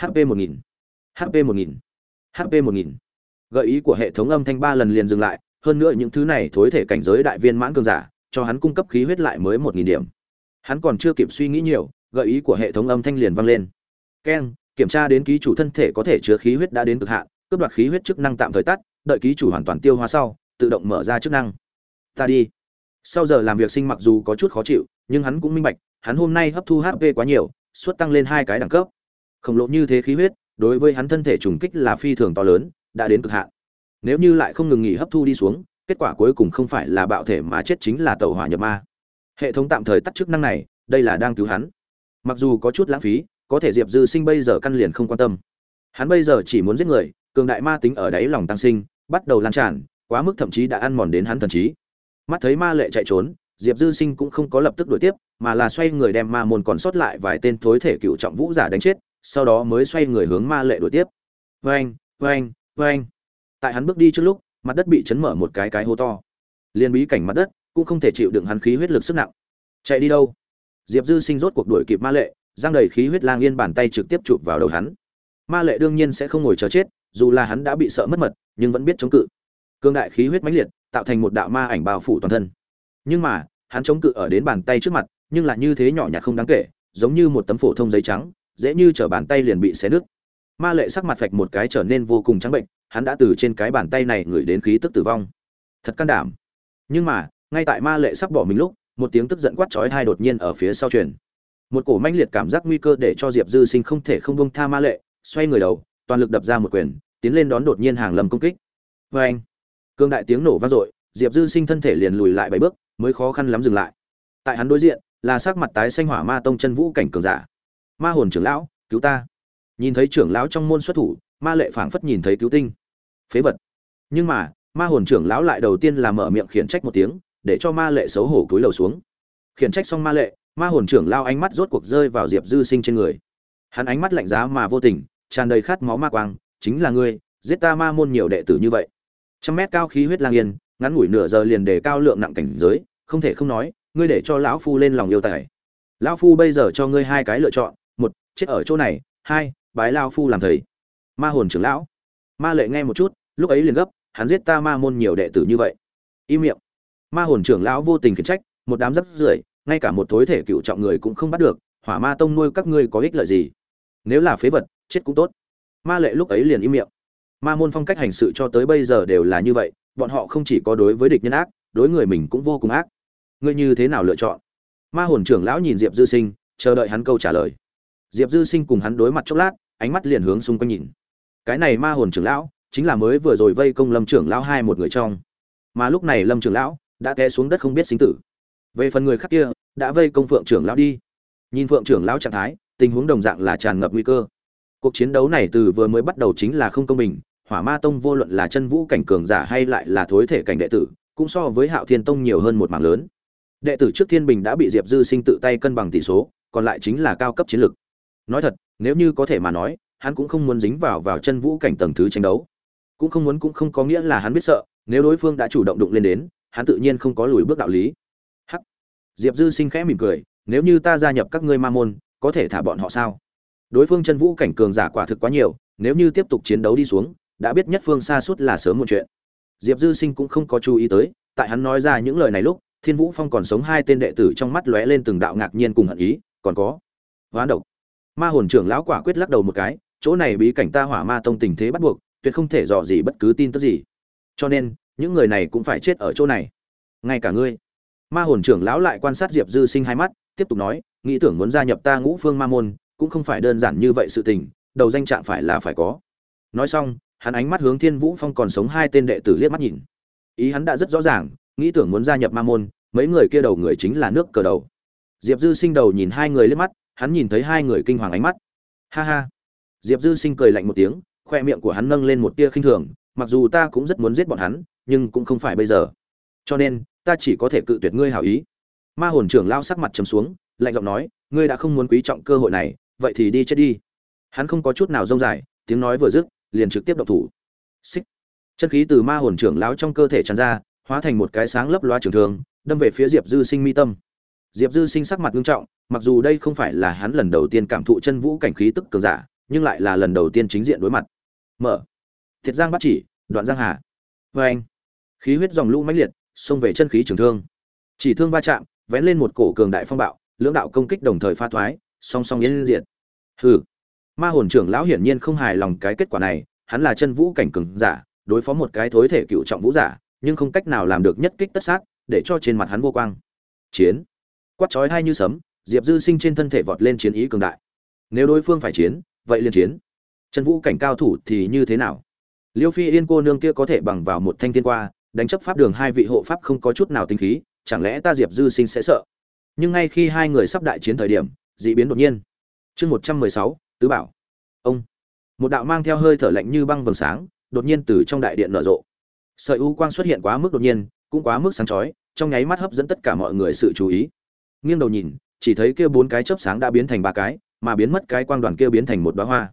Hp một nghìn. Hp một nghìn. Hp một nghìn. Gợi ý của hệ thống âm thanh ba lần liền dừng lại, hơn nữa những thứ này thối thể cảnh giới đại viên mãn cường giả, cho hắn cung cấp khí huyết lại mới một nghìn điểm. Hắn còn chưa kịp suy nghĩ nhiều, gợi ý của hệ thống âm thanh liền vang lên. Keng, kiểm tra đến ký chủ thân thể có thể chứa khí huyết đã đến cực hạn cướp đoạt khí huyết chức năng tạm thời tắt, đợi ký chủ hoàn toàn tiêu hóa sau, tự động mở ra chức năng. Ta đi. Sau giờ làm việc sinh mặc dù có chút khó chịu, nhưng hắn cũng minh bạch, hắn hôm nay hấp thu hp quá nhiều suốt tăng lên hai cái đẳng cấp. Khổng lồ như thế khí huyết, đối với hắn thân thể trùng kích là phi thường to lớn, đã đến cực hạn. Nếu như lại không ngừng nghỉ hấp thu đi xuống, kết quả cuối cùng không phải là bạo thể mà chết chính là tẩu hỏa nhập ma. Hệ thống tạm thời tắt chức năng này, đây là đang cứu hắn. Mặc dù có chút lãng phí, có thể diệp dư sinh bây giờ căn liền không quan tâm. Hắn bây giờ chỉ muốn giết người cường đại ma tính ở đáy lòng tăng sinh, bắt đầu lan tràn, quá mức thậm chí đã ăn mòn đến hắn thần trí. Mắt thấy ma lệ chạy trốn, diệp dư sinh cũng không có lập tức đuổi tiếp, mà là xoay người đem ma môn còn sót lại vài tên thối thể cựu trọng vũ giả đánh chết, sau đó mới xoay người hướng ma lệ đuổi tiếp. Vâng vâng vâng tại hắn bước đi trước lúc, mặt đất bị chấn mở một cái cái hố to. Liên bí cảnh mặt đất cũng không thể chịu đựng hắn khí huyết lực sức nặng. Chạy đi đâu? Diệp dư sinh rốt cuộc đuổi kịp ma lệ, giang đầy khí huyết lang yên bàn tay trực tiếp chụp vào đầu hắn. Ma lệ đương nhiên sẽ không ngồi chờ chết dù là hắn đã bị sợ mất mật, nhưng vẫn biết chống cự. Cương đại khí huyết mãnh liệt, tạo thành một đạo ma ảnh bao phủ toàn thân. Nhưng mà, hắn chống cự ở đến bàn tay trước mặt, nhưng là như thế nhỏ nhặt không đáng kể, giống như một tấm phổ thông giấy trắng, dễ như t bàn tay liền bị xé nứt. Ma lệ sắc mặt phạch một cái trở nên vô cùng trắng bệnh, hắn đã từ trên cái bàn tay này ngửi đến khí tức tử vong. Thật can đảm. Nhưng mà, ngay tại ma lệ sắp bỏ mình lúc, một tiếng tức giận quát chói hai đột nhiên ở phía sau truyền. Một cổ manh liệt cảm giác nguy cơ để cho diệp dư sinh không thể không bông tha ma lệ, xoay người đầu toàn lực đập ra một quyền, tiến lên đón đột nhiên hàng lầm công kích. Và anh, cương đại tiếng nổ vang dội, diệp dư sinh thân thể liền lùi lại bảy bước, mới khó khăn lắm dừng lại. Tại hắn đối diện, là sắc mặt tái xanh hỏa ma tông chân vũ cảnh cường giả. Ma hồn trưởng lão, cứu ta. Nhìn thấy trưởng lão trong môn xuất thủ, ma lệ phảng phất nhìn thấy cứu tinh. Phế vật. Nhưng mà, ma hồn trưởng lão lại đầu tiên là mở miệng khiển trách một tiếng, để cho ma lệ xấu hổ cúi đầu xuống. Khiển trách xong ma lệ, ma hồn trưởng lao ánh mắt rốt cuộc rơi vào diệp dư sinh trên người. Hắn ánh mắt lạnh giá mà vô tình tràn đầy khát máu ma quang, chính là ngươi, giết ta ma môn nhiều đệ tử như vậy. Trăm mét cao khí huyết lang yên, ngắn ngủi nửa giờ liền đề cao lượng nặng cảnh giới, không thể không nói, ngươi để cho lão phu lên lòng yêu tài. Lão phu bây giờ cho ngươi hai cái lựa chọn, một, chết ở chỗ này, hai, bái lão phu làm thầy. Ma hồn trưởng lão. Ma lệ nghe một chút, lúc ấy liền gấp, hắn giết ta ma môn nhiều đệ tử như vậy. Im miệng. Ma hồn trưởng lão vô tình khiển trách, một đám rất rưởi, ngay cả một thối thể cựu trọng người cũng không bắt được, hỏa ma tông nuôi các ngươi có ích lợi gì? Nếu là phế vật chết cũng tốt. Ma lệ lúc ấy liền im miệng. Ma môn phong cách hành sự cho tới bây giờ đều là như vậy, bọn họ không chỉ có đối với địch nhân ác, đối người mình cũng vô cùng ác. Ngươi như thế nào lựa chọn? Ma hồn trưởng lão nhìn diệp dư sinh, chờ đợi hắn câu trả lời. Diệp dư sinh cùng hắn đối mặt chốc lát, ánh mắt liền hướng xung quanh nhìn. Cái này ma hồn trưởng lão, chính là mới vừa rồi vây công lâm trưởng lão hai một người trong. Mà lúc này lâm trưởng lão đã té xuống đất không biết sinh tử. Về phần người khác kia, đã vây công phượng trưởng lão đi. Nhìn phượng trưởng lão trạng thái, tình huống đồng dạng là tràn ngập nguy cơ cuộc chiến đấu này từ vừa mới bắt đầu chính là không công bình, hỏa ma tông vô luận là chân vũ cảnh cường giả hay lại là thối thể cảnh đệ tử, cũng so với hạo thiên tông nhiều hơn một mảng lớn. Đệ tử trước thiên bình đã bị diệp dư sinh tự tay cân bằng tỷ số, còn lại chính là cao cấp chiến lược nói thật, nếu như có thể mà nói, hắn cũng không muốn dính vào vào chân vũ cảnh tầng thứ tranh đấu. Cũng không muốn cũng không có nghĩa là hắn biết sợ, nếu đối phương đã chủ động đụng lên đến, hắn tự nhiên không có lùi bước đạo lý. Hắc. Diệp dư sinh khẽ mỉm cười, nếu như ta gia nhập các ngươi ma môn, có thể thả bọn họ sao? Đối phương chân vũ cảnh cường giả quả thực quá nhiều, nếu như tiếp tục chiến đấu đi xuống, đã biết nhất phương xa suốt là sớm một chuyện. Diệp dư sinh cũng không có chú ý tới, tại hắn nói ra những lời này lúc, thiên vũ phong còn sống hai tên đệ tử trong mắt lóe lên từng đạo ngạc nhiên cùng hận ý, còn có hóa độc. Ma hồn trưởng lão quả quyết lắc đầu một cái, chỗ này bí cảnh ta hỏa ma tông tình thế bắt buộc, tuyệt không thể dò gì bất cứ tin tức gì. Cho nên, những người này cũng phải chết ở chỗ này. Ngay cả ngươi. Ma hồn trưởng lão lại quan sát diệp dư sinh hai mắt, tiếp tục nói, nghĩ tưởng muốn gia nhập ta ngũ phương ma môn cũng không phải đơn giản như vậy sự tình, đầu danh trạng phải là phải có. Nói xong, hắn ánh mắt hướng thiên vũ phong còn sống hai tên đệ tử liếc mắt nhìn. Ý hắn đã rất rõ ràng, nghĩ tưởng muốn gia nhập ma môn, mấy người kia đầu người chính là nước cờ đầu. Diệp dư sinh đầu nhìn hai người liếc mắt, hắn nhìn thấy hai người kinh hoàng ánh mắt. Ha ha. Diệp dư sinh cười lạnh một tiếng, khoe miệng của hắn nâng lên một tia khinh thường, mặc dù ta cũng rất muốn giết bọn hắn, nhưng cũng không phải bây giờ. Cho nên, ta chỉ có thể cự tuyệt ngươi hảo ý. Ma hồn trưởng lao sắc mặt trầm xuống, lạnh giọng nói, ngươi đã không muốn quý trọng cơ hội này vậy thì đi chết đi. Hắn không có chút nào rông dài, tiếng nói vừa dứt, liền trực tiếp động thủ. Xích. Chân khí từ ma hồn trưởng lão trong cơ thể tràn ra, hóa thành một cái sáng lấp loa trường thường đâm về phía diệp dư sinh mi tâm. Diệp dư sinh sắc mặt nghiêm trọng, mặc dù đây không phải là hắn lần đầu tiên cảm thụ chân vũ cảnh khí tức cường giả, nhưng lại là lần đầu tiên chính diện đối mặt. Mở. Thiệt giang bắt chỉ, đoạn giang hà. Vê anh. Khí huyết dòng lũ mãnh liệt, xông về chân khí trường thương. Chỉ thương va chạm, vén lên một cổ cường đại phong bạo, lưỡng đạo công kích đồng thời pha thoái song song yến diệt. hừ. Ma hồn trưởng lão hiển nhiên không hài lòng cái kết quả này, hắn là chân vũ cảnh cường giả, đối phó một cái thối thể cựu trọng vũ giả, nhưng không cách nào làm được nhất kích tất sát, để cho trên mặt hắn vô quang. Chiến. Quát chói hai như sấm, diệp dư sinh trên thân thể vọt lên chiến ý cường đại. Nếu đối phương phải chiến, vậy liền chiến. Chân vũ cảnh cao thủ thì như thế nào? Liêu phi yên cô nương kia có thể bằng vào một thanh thiên qua, đánh chấp pháp đường hai vị hộ pháp không có chút nào tinh khí, chẳng lẽ ta diệp dư sinh sẽ sợ? Nhưng ngay khi hai người sắp đại chiến thời điểm dị biến đột nhiên. Chương một trăm mười sáu, tứ bảo. Ông. Một đạo mang theo hơi thở lạnh như băng vầng sáng, đột nhiên từ trong đại điện nở rộ. Sợi u quang xuất hiện quá mức đột nhiên, cũng quá mức sáng chói, trong nháy mắt hấp dẫn tất cả mọi người sự chú ý. Nghiêng đầu nhìn, chỉ thấy kia bốn cái chớp sáng đã biến thành ba cái, mà biến mất cái quang đoàn kia biến thành một đóa hoa.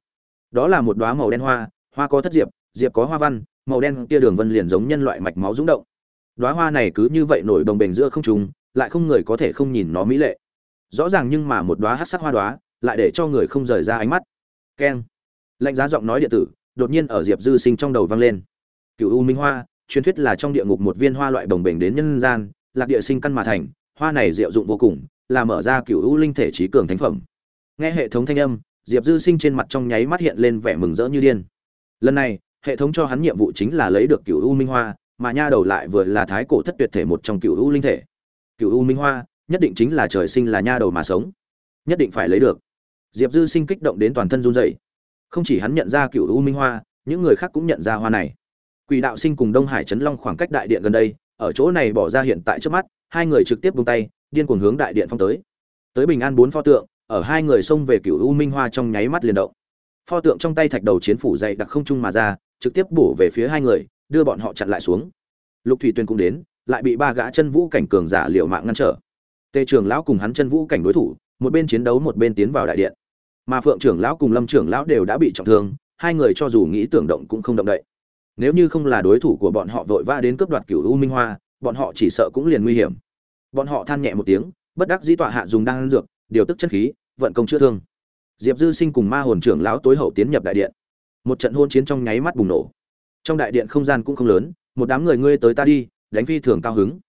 Đó là một đóa màu đen hoa hoa có thất diệp diệp có hoa văn, màu đen kia đường vân liền giống nhân loại mạch máu rung động. Đóa hoa này cứ như vậy nổi đồng bền giữa không trung, lại không người có thể không nhìn nó mỹ lệ rõ ràng nhưng mà một đóa hắc sắc hoa đóa, lại để cho người không rời ra ánh mắt. Keng. Lạnh giá giọng nói điện tử, đột nhiên ở diệp dư sinh trong đầu vang lên. Cựu u minh hoa, truyền thuyết là trong địa ngục một viên hoa loại đồng bềnh đến nhân gian, lạc địa sinh căn mà thành, hoa này diệu dụng vô cùng, là mở ra cựu u linh thể trí cường thánh phẩm. Nghe hệ thống thanh âm, diệp dư sinh trên mặt trong nháy mắt hiện lên vẻ mừng rỡ như điên. Lần này, hệ thống cho hắn nhiệm vụ chính là lấy được cựu u minh hoa, mà nha đầu lại vừa là thái cổ thất tuyệt thể một trong cựu u linh thể. Cựu u minh hoa nhất định chính là trời sinh là nha đầu mà sống. Nhất định phải lấy được. Diệp dư sinh kích động đến toàn thân run rẩy. Không chỉ hắn nhận ra cựu u minh hoa, những người khác cũng nhận ra hoa này. Quỷ đạo sinh cùng đông hải trấn long khoảng cách đại điện gần đây, ở chỗ này bỏ ra hiện tại trước mắt, hai người trực tiếp buông tay, điên cuồng hướng đại điện phong tới. Tới bình an bốn pho tượng, ở hai người xông về cựu u minh hoa trong nháy mắt liền động. Pho tượng trong tay thạch đầu chiến phủ dày đặc không trung mà ra, trực tiếp bổ về phía hai người, đưa bọn họ chặn lại xuống. Lục thủy tuyên cũng đến, lại bị ba gã chân vũ cảnh cường giả liệu mạng ngăn trở tề trưởng lão cùng hắn chân vũ cảnh đối thủ, một bên chiến đấu một bên tiến vào đại điện. Mà phượng trưởng lão cùng lâm trưởng lão đều đã bị trọng thương, hai người cho dù nghĩ tưởng động cũng không động đậy. Nếu như không là đối thủ của bọn họ vội vã đến cướp đoạt cửu u minh hoa, bọn họ chỉ sợ cũng liền nguy hiểm. Bọn họ than nhẹ một tiếng, bất đắc dĩ tọa hạ dùng đan dược, điều tức chân khí, vận công chữa thương. Diệp dư sinh cùng ma hồn trưởng lão tối hậu tiến nhập đại điện. Một trận hôn chiến trong nháy mắt bùng nổ. Trong đại điện không gian cũng không lớn, một đám người ngươi tới ta đi, đánh phi thường cao hứng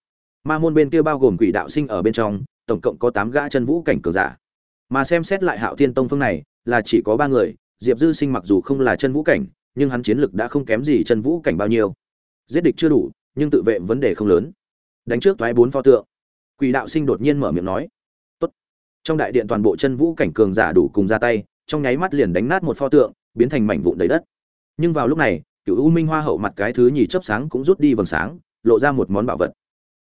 ma môn bên kia bao gồm quỷ đạo sinh ở bên trong, tổng cộng có tám gã chân vũ cảnh cường giả. Mà xem xét lại hạo thiên tông phương này, là chỉ có ba người, diệp dư sinh mặc dù không là chân vũ cảnh, nhưng hắn chiến lực đã không kém gì chân vũ cảnh bao nhiêu. Giết địch chưa đủ, nhưng tự vệ vấn đề không lớn. Đánh trước thoái bốn pho tượng. Quỷ đạo sinh đột nhiên mở miệng nói, Tốt. trong đại điện toàn bộ chân vũ cảnh cường giả đủ cùng ra tay, trong nháy mắt liền đánh nát một pho tượng, biến thành mảnh vụn đầy đất. Nhưng vào lúc này, cựu u minh hoa hậu mặt cái thứ nhì chớp sáng cũng rút đi vầng sáng, lộ ra một món bảo vật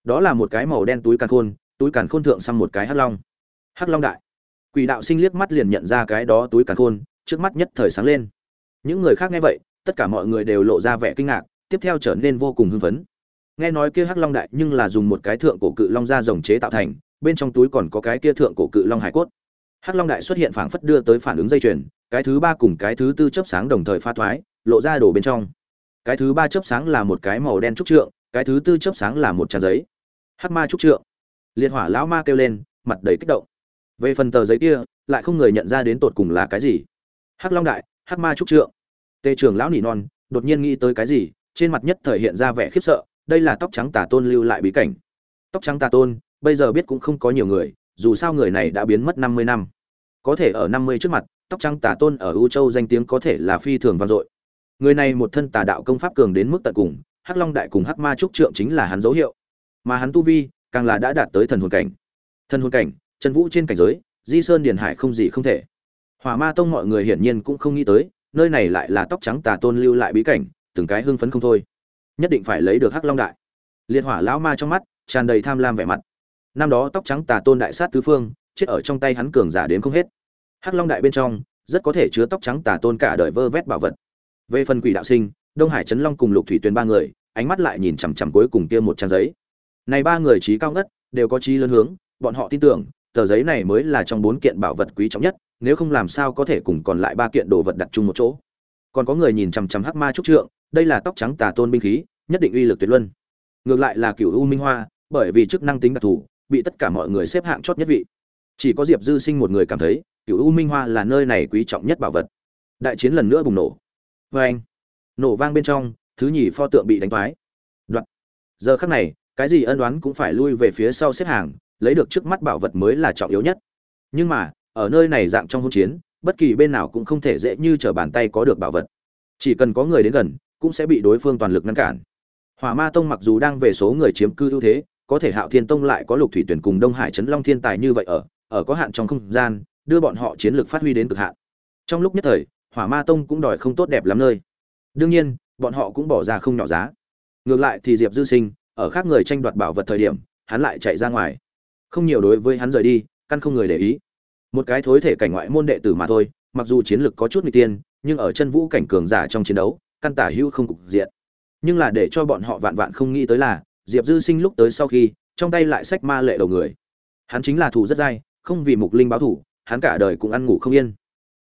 đó là một cái màu đen túi càn khôn, túi càn khôn thượng xăm một cái hắc long. Hắc long đại. Quỷ đạo sinh liếc mắt liền nhận ra cái đó túi càn khôn, trước mắt nhất thời sáng lên. Những người khác nghe vậy, tất cả mọi người đều lộ ra vẻ kinh ngạc, tiếp theo trở nên vô cùng hưng phấn. Nghe nói kia hắc long đại nhưng là dùng một cái thượng cổ cự long da rồng chế tạo thành, bên trong túi còn có cái kia thượng cổ cự long hải cốt. Hắc long đại xuất hiện phảng phất đưa tới phản ứng dây chuyền, cái thứ ba cùng cái thứ tư chớp sáng đồng thời pha thoái, lộ ra đồ bên trong. Cái thứ ba chớp sáng là một cái màu đen trúc trượng, cái thứ tư chớp sáng là một trang giấy hắc ma trúc trượng. Liệt hỏa lão ma kêu lên, mặt đầy kích động. Về phần tờ giấy kia, lại không người nhận ra đến tột cùng là cái gì. Hắc long đại, hắc ma trúc trượng. Tề trưởng lão nỉ non, đột nhiên nghĩ tới cái gì, trên mặt nhất thời hiện ra vẻ khiếp sợ, đây là tóc trắng tà tôn lưu lại bí cảnh. Tóc trắng tà tôn, bây giờ biết cũng không có nhiều người, dù sao người này đã biến mất năm mươi năm. Có thể ở năm mươi trước mặt, tóc trắng tà tôn ở u châu danh tiếng có thể là phi thường vang dội. Người này một thân tà đạo công pháp cường đến mức tận cùng, hắc long đại cùng hắc ma trúc trượng chính là hắn dấu hiệu mà hắn tu vi càng là đã đạt tới thần hồn cảnh. Thần hồn cảnh, chân vũ trên cảnh giới, di sơn điền hải không gì không thể. Hỏa ma tông mọi người hiển nhiên cũng không nghĩ tới, nơi này lại là tóc trắng tà tôn lưu lại bí cảnh, từng cái hưng phấn không thôi. Nhất định phải lấy được hắc long đại. Liệt hỏa lão ma trong mắt tràn đầy tham lam vẻ mặt. Năm đó tóc trắng tà tôn đại sát tứ phương, chết ở trong tay hắn cường giả đến không hết. Hắc long đại bên trong, rất có thể chứa tóc trắng tà tôn cả đời vơ vét bảo vật. Về phần quỷ đạo sinh, đông hải trấn long cùng lục thủy tuyền ba người, ánh mắt lại nhìn chằm chằm cuối cùng kia một trang giấy này ba người trí cao ngất, đều có trí lớn hướng, bọn họ tin tưởng, tờ giấy này mới là trong bốn kiện bảo vật quý trọng nhất, nếu không làm sao có thể cùng còn lại ba kiện đồ vật đặt chung một chỗ. Còn có người nhìn chằm chằm hắc ma trúc trượng, đây là tóc trắng tà tôn binh khí, nhất định uy lực tuyệt luân. Ngược lại là cựu u minh hoa, bởi vì chức năng tính đặc thù, bị tất cả mọi người xếp hạng chót nhất vị. Chỉ có diệp dư sinh một người cảm thấy cựu u minh hoa là nơi này quý trọng nhất bảo vật. Đại chiến lần nữa bùng nổ. Vê anh nổ vang bên trong, thứ nhì pho tượng bị đánh thoái đoạn. Giờ khắc này cái gì ân đoán cũng phải lui về phía sau xếp hàng, lấy được trước mắt bảo vật mới là trọng yếu nhất. Nhưng mà, ở nơi này dạng trong hôn chiến, bất kỳ bên nào cũng không thể dễ như trở bàn tay có được bảo vật. Chỉ cần có người đến gần, cũng sẽ bị đối phương toàn lực ngăn cản. Hỏa ma tông mặc dù đang về số người chiếm cư ưu thế, có thể hạo thiên tông lại có lục thủy tuyển cùng đông hải trấn long thiên tài như vậy ở ở có hạn trong không gian, đưa bọn họ chiến lược phát huy đến cực hạn. Trong lúc nhất thời, hỏa ma tông cũng đòi không tốt đẹp lắm nơi. Đương nhiên, bọn họ cũng bỏ ra không nhỏ giá. Ngược lại thì diệp dư sinh ở khác người tranh đoạt bảo vật thời điểm, hắn lại chạy ra ngoài. Không nhiều đối với hắn rời đi, căn không người để ý. Một cái thối thể cảnh ngoại môn đệ tử mà thôi, mặc dù chiến lực có chút n tiên, nhưng ở chân vũ cảnh cường giả trong chiến đấu, căn tả hữu không cục diện. Nhưng là để cho bọn họ vạn vạn không nghĩ tới là, diệp dư sinh lúc tới sau khi, trong tay lại sách ma lệ đầu người. Hắn chính là thù rất dai, không vì mục linh báo thủ, hắn cả đời cũng ăn ngủ không yên.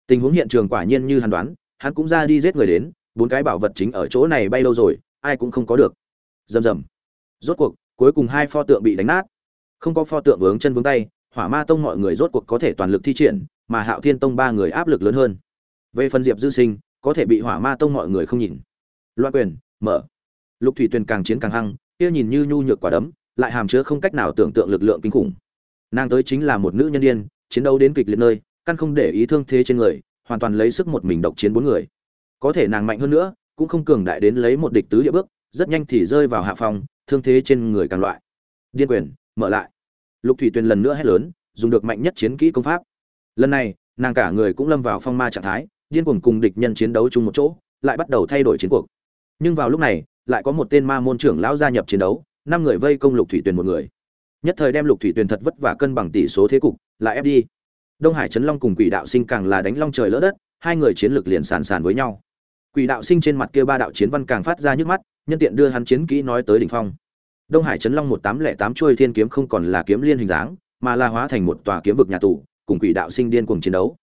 Tình huống hiện trường quả nhiên như hắn đoán, hắn cũng ra đi giết người đến, bốn cái bảo vật chính ở chỗ này bay lâu rồi, ai cũng không có được. Rầm rầm rốt cuộc, cuối cùng hai pho tượng bị đánh nát. Không có pho tượng vướng chân vướng tay, hỏa ma tông mọi người rốt cuộc có thể toàn lực thi triển, mà hạo thiên tông ba người áp lực lớn hơn. Về phần diệp dư sinh, có thể bị hỏa ma tông mọi người không nhìn. Loa quyền, mở. Lục thủy tuyền càng chiến càng hăng, kia nhìn như nhu nhược quả đấm, lại hàm chứa không cách nào tưởng tượng lực lượng kinh khủng. Nàng tới chính là một nữ nhân điên, chiến đấu đến kịch liệt nơi, căn không để ý thương thế trên người, hoàn toàn lấy sức một mình độc chiến bốn người. Có thể nàng mạnh hơn nữa, cũng không cường đại đến lấy một địch tứ địa bước, rất nhanh thì rơi vào hạ phòng thương thế trên người càng loại. Điên quyền, mở lại. Lục thủy tuyền lần nữa hét lớn, dùng được mạnh nhất chiến kỹ công pháp. Lần này, nàng cả người cũng lâm vào phong ma trạng thái, điên cuồng cùng địch nhân chiến đấu chung một chỗ, lại bắt đầu thay đổi chiến cuộc. Nhưng vào lúc này, lại có một tên ma môn trưởng lão gia nhập chiến đấu, năm người vây công lục thủy tuyền một người. Nhất thời đem lục thủy tuyền thật vất vả cân bằng tỷ số thế cục, lại ép đi. Đông hải trấn long cùng quỷ đạo sinh càng là đánh long trời lỡ đất, hai người chiến lược liền sàn sàn với nhau. Quỷ đạo sinh trên mặt kia ba đạo chiến văn càng phát ra nhức mắt nhân tiện đưa hắn chiến kỹ nói tới đỉnh phong. Đông hải trấn long một tám lẻ tám chuôi thiên kiếm không còn là kiếm liên hình dáng, mà là hóa thành một tòa kiếm vực nhà tù, cùng quỷ đạo sinh điên cuồng chiến đấu.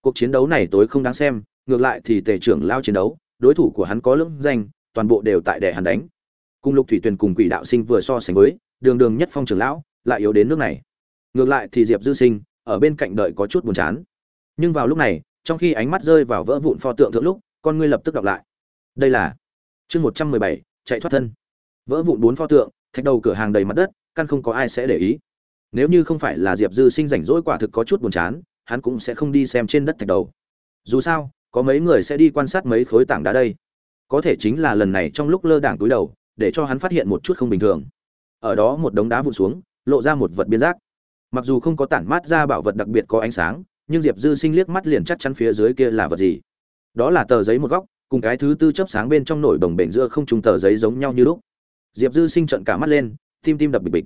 Cuộc chiến đấu này tối không đáng xem, ngược lại thì tề trưởng lao chiến đấu, đối thủ của hắn có lưỡng danh, toàn bộ đều tại đệ hắn đánh. Cùng lục thủy tuyền cùng quỷ đạo sinh vừa so sánh với, đường đường nhất phong trưởng lão, lại yếu đến nước này. Ngược lại thì diệp dư sinh, ở bên cạnh đợi có chút buồn chán. Nhưng vào lúc này, trong khi ánh mắt rơi vào vỡ vụn pho tượng thượng lúc, con ngươi lập tức đọc lại. Đây là chương một trăm mười bảy, chạy thoát thân. Vỡ vụn bốn pho tượng, thạch đầu cửa hàng đầy mặt đất, căn không có ai sẽ để ý. Nếu như không phải là diệp dư sinh rảnh rỗi quả thực có chút buồn chán, hắn cũng sẽ không đi xem trên đất thạch đầu. Dù sao, có mấy người sẽ đi quan sát mấy khối tảng đá đây. Có thể chính là lần này trong lúc lơ đảng túi đầu, để cho hắn phát hiện một chút không bình thường. Ở đó một đống đá vụn xuống, lộ ra một vật biên giác. Mặc dù không có tản mát ra bảo vật đặc biệt có ánh sáng, nhưng diệp dư sinh liếc mắt liền chắc chắn phía dưới kia là vật gì. Đó là tờ giấy một góc cùng cái thứ tư chớp sáng bên trong nổi đồng bể giữa không trùng tờ giấy giống nhau như lúc. Diệp dư sinh trận cả mắt lên, tim tim đập bịch bịch.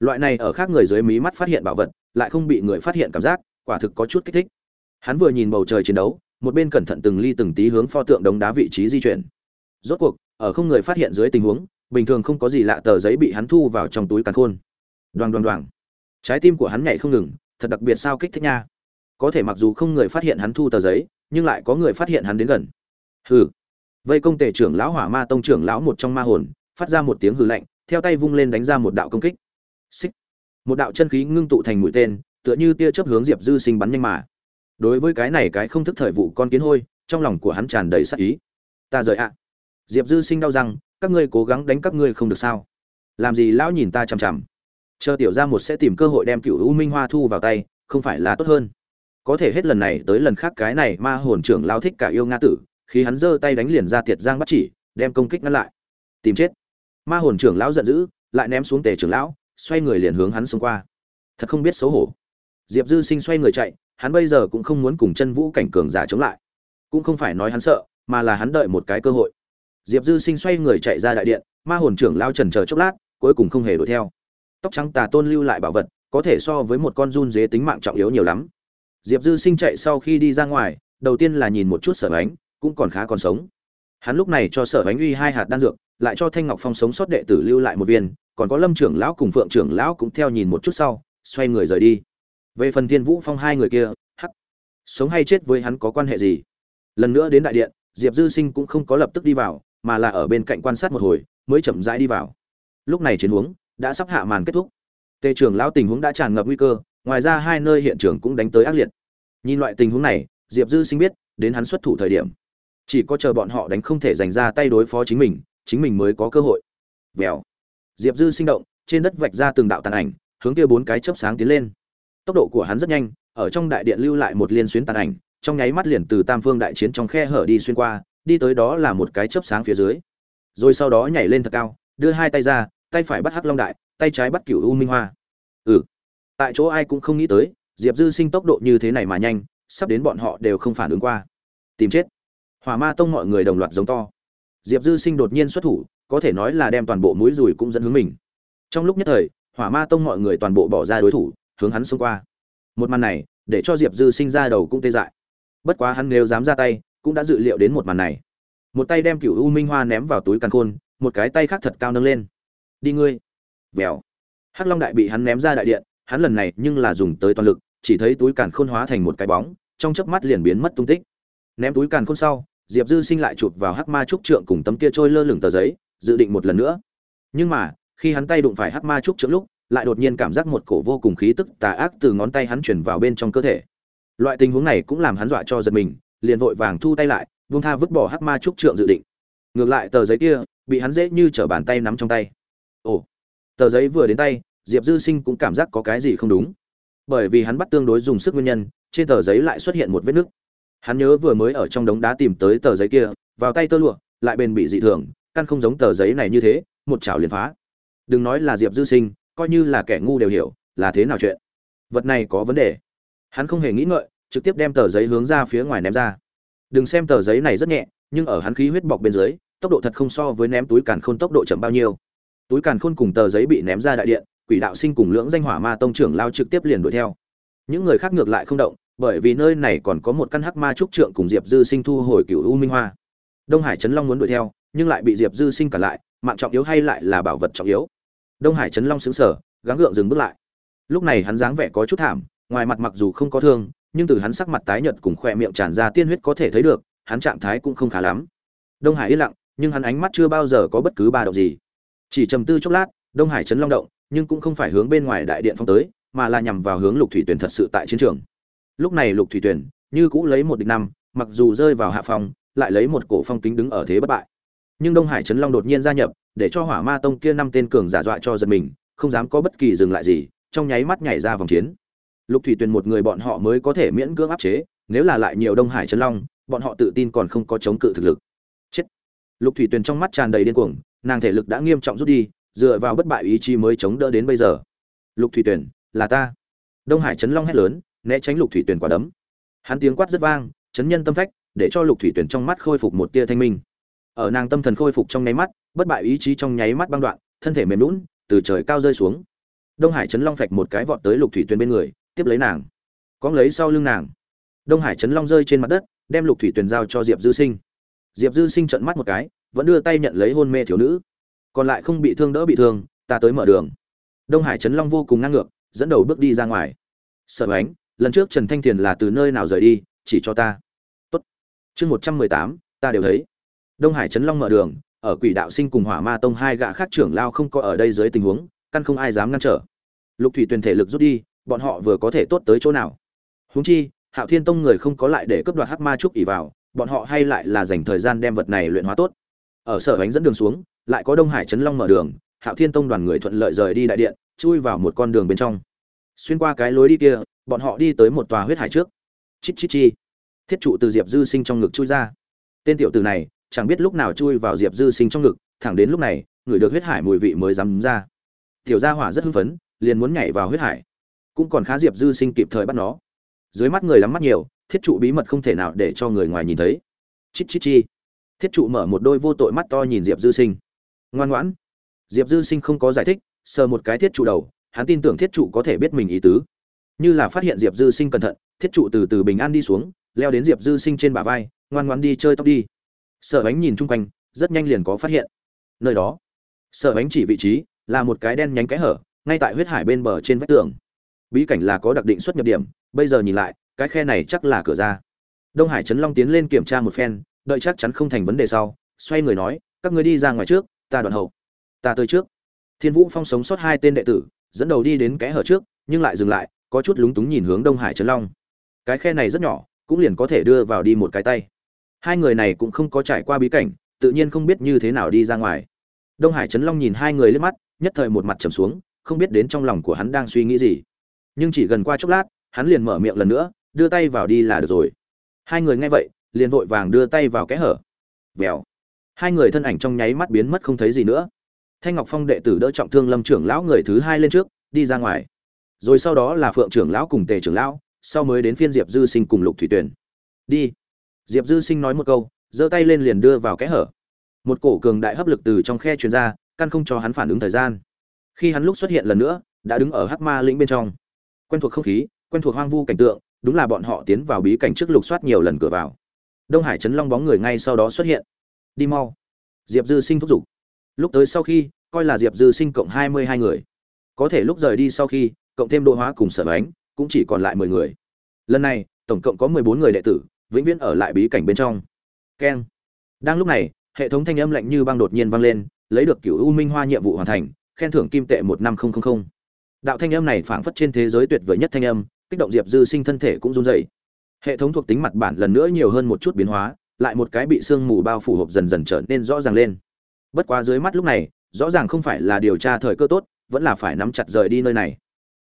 Loại này ở khác người dưới mí mắt phát hiện bảo vật, lại không bị người phát hiện cảm giác, quả thực có chút kích thích. Hắn vừa nhìn bầu trời chiến đấu, một bên cẩn thận từng ly từng tí hướng pho tượng đống đá vị trí di chuyển. Rốt cuộc, ở không người phát hiện dưới tình huống, bình thường không có gì lạ tờ giấy bị hắn thu vào trong túi càn khôn. Đoàng đoàng đoàng. Trái tim của hắn nhảy không ngừng, thật đặc biệt sao kích thích nha. Có thể mặc dù không người phát hiện hắn thu tờ giấy, nhưng lại có người phát hiện hắn đến gần hừ. Vây công tể trưởng lão hỏa ma tông trưởng lão một trong ma hồn, phát ra một tiếng hừ lạnh, theo tay vung lên đánh ra một đạo công kích. Xích. Một đạo chân khí ngưng tụ thành mũi tên, tựa như tia chớp hướng diệp dư sinh bắn nhanh mà. Đối với cái này cái không thức thời vụ con kiến hôi, trong lòng của hắn tràn đầy sắc ý. Ta rời ạ. Diệp dư sinh đau rằng các ngươi cố gắng đánh các ngươi không được sao? Làm gì lão nhìn ta chằm chằm? Chờ tiểu ra một sẽ tìm cơ hội đem cựu u minh hoa thu vào tay, không phải là tốt hơn. Có thể hết lần này tới lần khác cái này ma hồn trưởng lao thích cả yêu nga tử khi hắn giơ tay đánh liền ra tiệt giang bắt chỉ, đem công kích ngăn lại. Tìm chết. Ma hồn trưởng lão giận dữ, lại ném xuống tề trưởng lão, xoay người liền hướng hắn xông qua. Thật không biết xấu hổ. Diệp dư sinh xoay người chạy, hắn bây giờ cũng không muốn cùng chân vũ cảnh cường giả chống lại. Cũng không phải nói hắn sợ, mà là hắn đợi một cái cơ hội. Diệp dư sinh xoay người chạy ra đại điện, ma hồn trưởng lao trần chờ chốc lát, cuối cùng không hề đuổi theo. Tóc trắng tà tôn lưu lại bảo vật, có thể so với một con run dế tính mạng trọng yếu nhiều lắm. Diệp dư sinh chạy sau khi đi ra ngoài, đầu tiên là nhìn một chút sở ánh cũng còn khá còn sống. Hắn lúc này cho sở bánh uy hai hạt đan dược, lại cho thanh ngọc phong sống sót đệ tử lưu lại một viên, còn có lâm trưởng lão cùng phượng trưởng lão cũng theo nhìn một chút sau, xoay người rời đi. Về phần thiên vũ phong hai người kia, hắc, sống hay chết với hắn có quan hệ gì? Lần nữa đến đại điện, diệp dư sinh cũng không có lập tức đi vào, mà là ở bên cạnh quan sát một hồi, mới chậm rãi đi vào. Lúc này chiến huống đã sắp hạ màn kết thúc. Tề trưởng lão tình huống đã tràn ngập nguy cơ, ngoài ra hai nơi hiện trường cũng đánh tới ác liệt. Nhìn loại tình huống này, diệp dư sinh biết, đến hắn xuất thủ thời điểm chỉ có chờ bọn họ đánh không thể giành ra tay đối phó chính mình chính mình mới có cơ hội. Vèo. Diệp dư sinh động, trên đất vạch ra từng đạo tàn ảnh, hướng kia bốn cái chớp sáng tiến lên. Tốc độ của hắn rất nhanh, ở trong đại điện lưu lại một liên xuyến tàn ảnh, trong nháy mắt liền từ tam phương đại chiến trong khe hở đi xuyên qua, đi tới đó là một cái chớp sáng phía dưới. Rồi sau đó nhảy lên thật cao, đưa hai tay ra, tay phải bắt hắc long đại, tay trái bắt cửu u minh hoa. Ừ. Tại chỗ ai cũng không nghĩ tới, diệp dư sinh tốc độ như thế này mà nhanh, sắp đến bọn họ đều không phản ứng qua. Tìm chết hỏa ma tông mọi người đồng loạt giống to. Diệp dư sinh đột nhiên xuất thủ, có thể nói là đem toàn bộ mũi dùi cũng dẫn hướng mình. Trong lúc nhất thời, hỏa ma tông mọi người toàn bộ bỏ ra đối thủ, hướng hắn xông qua. Một màn này, để cho diệp dư sinh ra đầu cũng tê dại. Bất quá hắn nếu dám ra tay, cũng đã dự liệu đến một màn này. Một tay đem cựu u minh hoa ném vào túi càn khôn, một cái tay khác thật cao nâng lên. Đi ngươi. Vèo. Hắc long đại bị hắn ném ra đại điện, hắn lần này nhưng là dùng tới toàn lực, chỉ thấy túi càn khôn hóa thành một cái bóng, trong chớp mắt liền biến mất tung tích ném túi càn khôn sau, diệp dư sinh lại chụp vào hắc ma trúc trượng cùng tấm kia trôi lơ lửng tờ giấy, dự định một lần nữa. Nhưng mà, khi hắn tay đụng phải hắc ma trúc trượng lúc, lại đột nhiên cảm giác một cổ vô cùng khí tức tà ác từ ngón tay hắn chuyển vào bên trong cơ thể. Loại tình huống này cũng làm hắn dọa cho giật mình, liền vội vàng thu tay lại vung tha vứt bỏ hắc ma trúc trượng dự định. Ngược lại, tờ giấy kia bị hắn dễ như t bàn tay nắm trong tay. Ồ, tờ giấy vừa đến tay, diệp dư sinh cũng cảm giác có cái gì không đúng. Bởi vì hắn bắt tương đối dùng sức nguyên nhân, trên tờ giấy lại xuất hiện một vết nứt hắn nhớ vừa mới ở trong đống đá tìm tới tờ giấy kia, vào tay tơ lụa, lại bền bị dị thường, căn không giống tờ giấy này như thế, một chảo liền phá. Đừng nói là diệp dư sinh, coi như là kẻ ngu đều hiểu, là thế nào chuyện. Vật này có vấn đề. Hắn không hề nghĩ ngợi, trực tiếp đem tờ giấy hướng ra phía ngoài ném ra. Đừng xem tờ giấy này rất nhẹ, nhưng ở hắn khí huyết bọc bên dưới, tốc độ thật không so với ném túi càn khôn tốc độ chậm bao nhiêu. Túi càn khôn cùng tờ giấy bị ném ra đại điện, quỷ đạo sinh cùng lưỡng danh hỏa ma tông trưởng lao trực tiếp liền đuổi theo. Những người khác ngược lại không động bởi vì nơi này còn có một căn hắc ma trúc trượng cùng diệp dư sinh thu hồi cựu u minh hoa. Đông hải trấn long muốn đuổi theo, nhưng lại bị diệp dư sinh cản lại, mạng trọng yếu hay lại là bảo vật trọng yếu? Đông hải trấn long xứng sở gắng gượng dừng bước lại. Lúc này hắn dáng vẻ có chút thảm, ngoài mặt mặc dù không có thương, nhưng từ hắn sắc mặt tái nhợt cùng khoe miệng tràn ra tiên huyết có thể thấy được, hắn trạng thái cũng không khá lắm. Đông hải yên lặng, nhưng hắn ánh mắt chưa bao giờ có bất cứ ba động gì. Chỉ trầm tư chốc lát, đông hải trấn long động, nhưng cũng không phải hướng bên ngoài đại điện phong tới, mà là nhằm vào hướng lục thủy tuyển thật sự tại chiến trường lúc này lục thủy tuyển như cũ lấy một địch năm, mặc dù rơi vào hạ phòng lại lấy một cổ phong kính đứng ở thế bất bại. Nhưng đông hải trấn long đột nhiên gia nhập, để cho hỏa ma tông kia năm tên cường giả dọa cho giật mình, không dám có bất kỳ dừng lại gì, trong nháy mắt nhảy ra vòng chiến. Lục thủy tuyền một người bọn họ mới có thể miễn cưỡng áp chế, nếu là lại nhiều đông hải trấn long, bọn họ tự tin còn không có chống cự thực lực. Chết! Lục thủy tuyền trong mắt tràn đầy điên cuồng, nàng thể lực đã nghiêm trọng rút đi, dựa vào bất bại ý chí mới chống đỡ đến bây giờ. Lục thủy tuyền, là ta. Đông hải trấn long hét lớn né tránh lục thủy tuyền quả đấm. Hắn tiếng quát rất vang, chấn nhân tâm phách, để cho lục thủy tuyền trong mắt khôi phục một tia thanh minh. Ở nàng tâm thần khôi phục trong nháy mắt, bất bại ý chí trong nháy mắt băng đoạn, thân thể mềm lún từ trời cao rơi xuống. Đông hải trấn long phạch một cái vọt tới lục thủy tuyền bên người, tiếp lấy nàng. Cóng lấy sau lưng nàng. Đông hải trấn long rơi trên mặt đất, đem lục thủy tuyền giao cho diệp dư sinh. Diệp dư sinh trận mắt một cái, vẫn đưa tay nhận lấy hôn mê thiếu nữ. Còn lại không bị thương đỡ bị thương, ta tới mở đường. Đông hải trấn long vô cùng ngang ngược, dẫn đầu bước đi ra ngoài. Sợ ánh lần trước trần thanh thiền là từ nơi nào rời đi, chỉ cho ta. Tốt. Chương một trăm mười tám, ta đều thấy. Đông hải trấn long mở đường, ở quỷ đạo sinh cùng hỏa ma tông hai gã khác trưởng lao không có ở đây dưới tình huống, căn không ai dám ngăn trở. Lục thủy tuyền thể lực rút đi, bọn họ vừa có thể tốt tới chỗ nào? Huống chi, hạo thiên tông người không có lại để cướp đoạt hắc ma trúc ỉ vào, bọn họ hay lại là dành thời gian đem vật này luyện hóa tốt. Ở sở ánh dẫn đường xuống, lại có đông hải trấn long mở đường, hạo thiên tông đoàn người thuận lợi rời đi đại điện, chui vào một con đường bên trong. Xuyên qua cái lối đi kia bọn họ đi tới một tòa huyết hải trước. Chít chít chi. Thiết trụ từ diệp dư sinh trong ngực chui ra. Tên tiểu tử này, chẳng biết lúc nào chui vào diệp dư sinh trong ngực, thẳng đến lúc này, người được huyết hải mùi vị mới dám ra. Tiểu gia hỏa rất hưng phấn, liền muốn nhảy vào huyết hải. Cũng còn khá diệp dư sinh kịp thời bắt nó. Dưới mắt người lắm mắt nhiều, thiết trụ bí mật không thể nào để cho người ngoài nhìn thấy. Chít chít chi. Thiết trụ mở một đôi vô tội mắt to nhìn diệp dư sinh. Ngoan ngoãn. Diệp dư sinh không có giải thích, sờ một cái thiết trụ đầu, hắn tin tưởng thiết trụ có thể biết mình ý tứ như là phát hiện diệp dư sinh cẩn thận, thiết trụ từ từ bình an đi xuống, leo đến diệp dư sinh trên bả vai, ngoan ngoan đi chơi tóc đi. Sợ bánh nhìn chung quanh, rất nhanh liền có phát hiện. Nơi đó sợ bánh chỉ vị trí là một cái đen nhánh cái hở, ngay tại huyết hải bên bờ trên vách tường. Bí cảnh là có đặc định xuất nhập điểm, bây giờ nhìn lại, cái khe này chắc là cửa ra. Đông hải trấn long tiến lên kiểm tra một phen, đợi chắc chắn không thành vấn đề sau, xoay người nói, các người đi ra ngoài trước, ta đoạn hậu. Ta tới trước. Thiên vũ phong sống sót hai tên đệ tử, dẫn đầu đi đến cái hở trước, nhưng lại dừng lại có chút lúng túng nhìn hướng đông hải trấn long. Cái khe này rất nhỏ, cũng liền có thể đưa vào đi một cái tay. Hai người này cũng không có trải qua bí cảnh, tự nhiên không biết như thế nào đi ra ngoài. Đông hải trấn long nhìn hai người lên mắt, nhất thời một mặt trầm xuống, không biết đến trong lòng của hắn đang suy nghĩ gì. Nhưng chỉ gần qua chốc lát, hắn liền mở miệng lần nữa, đưa tay vào đi là được rồi. Hai người nghe vậy, liền vội vàng đưa tay vào kẽ hở. Vèo. Hai người thân ảnh trong nháy mắt biến mất không thấy gì nữa. Thanh ngọc phong đệ tử đỡ trọng thương lâm trưởng lão người thứ hai lên trước, đi ra ngoài rồi sau đó là phượng trưởng lão cùng tề trưởng lão, sau mới đến phiên diệp dư sinh cùng lục thủy tuyển đi. Diệp dư sinh nói một câu, giơ tay lên liền đưa vào kẽ hở. Một cổ cường đại hấp lực từ trong khe truyền ra, căn không cho hắn phản ứng thời gian. Khi hắn lúc xuất hiện lần nữa, đã đứng ở hắc ma lĩnh bên trong. Quen thuộc không khí, quen thuộc hoang vu cảnh tượng, đúng là bọn họ tiến vào bí cảnh trước lục soát nhiều lần cửa vào. Đông hải chấn long bóng người ngay sau đó xuất hiện. Đi mau. Diệp dư sinh thúc giục. Lúc tới sau khi, coi là diệp dư sinh cộng hai mươi hai người. Có thể lúc rời đi sau khi cộng thêm đô hóa cùng sở ánh cũng chỉ còn lại mười người. Lần này, tổng cộng có mười bốn người đệ tử, vĩnh viễn ở lại bí cảnh bên trong. Keng. Đang lúc này, hệ thống thanh âm lạnh như băng đột nhiên vang lên, lấy được cửu u minh hoa nhiệm vụ hoàn thành, khen thưởng kim tệ một năm không không không. Đạo thanh âm này phảng phất trên thế giới tuyệt vời nhất thanh âm, kích động diệp dư sinh thân thể cũng run rẩy. Hệ thống thuộc tính mặt bản lần nữa nhiều hơn một chút biến hóa, lại một cái bị sương mù bao phủ hộp dần dần trở nên rõ ràng lên. Bất quá dưới mắt lúc này, rõ ràng không phải là điều tra thời cơ tốt, vẫn là phải nắm chặt rời đi nơi này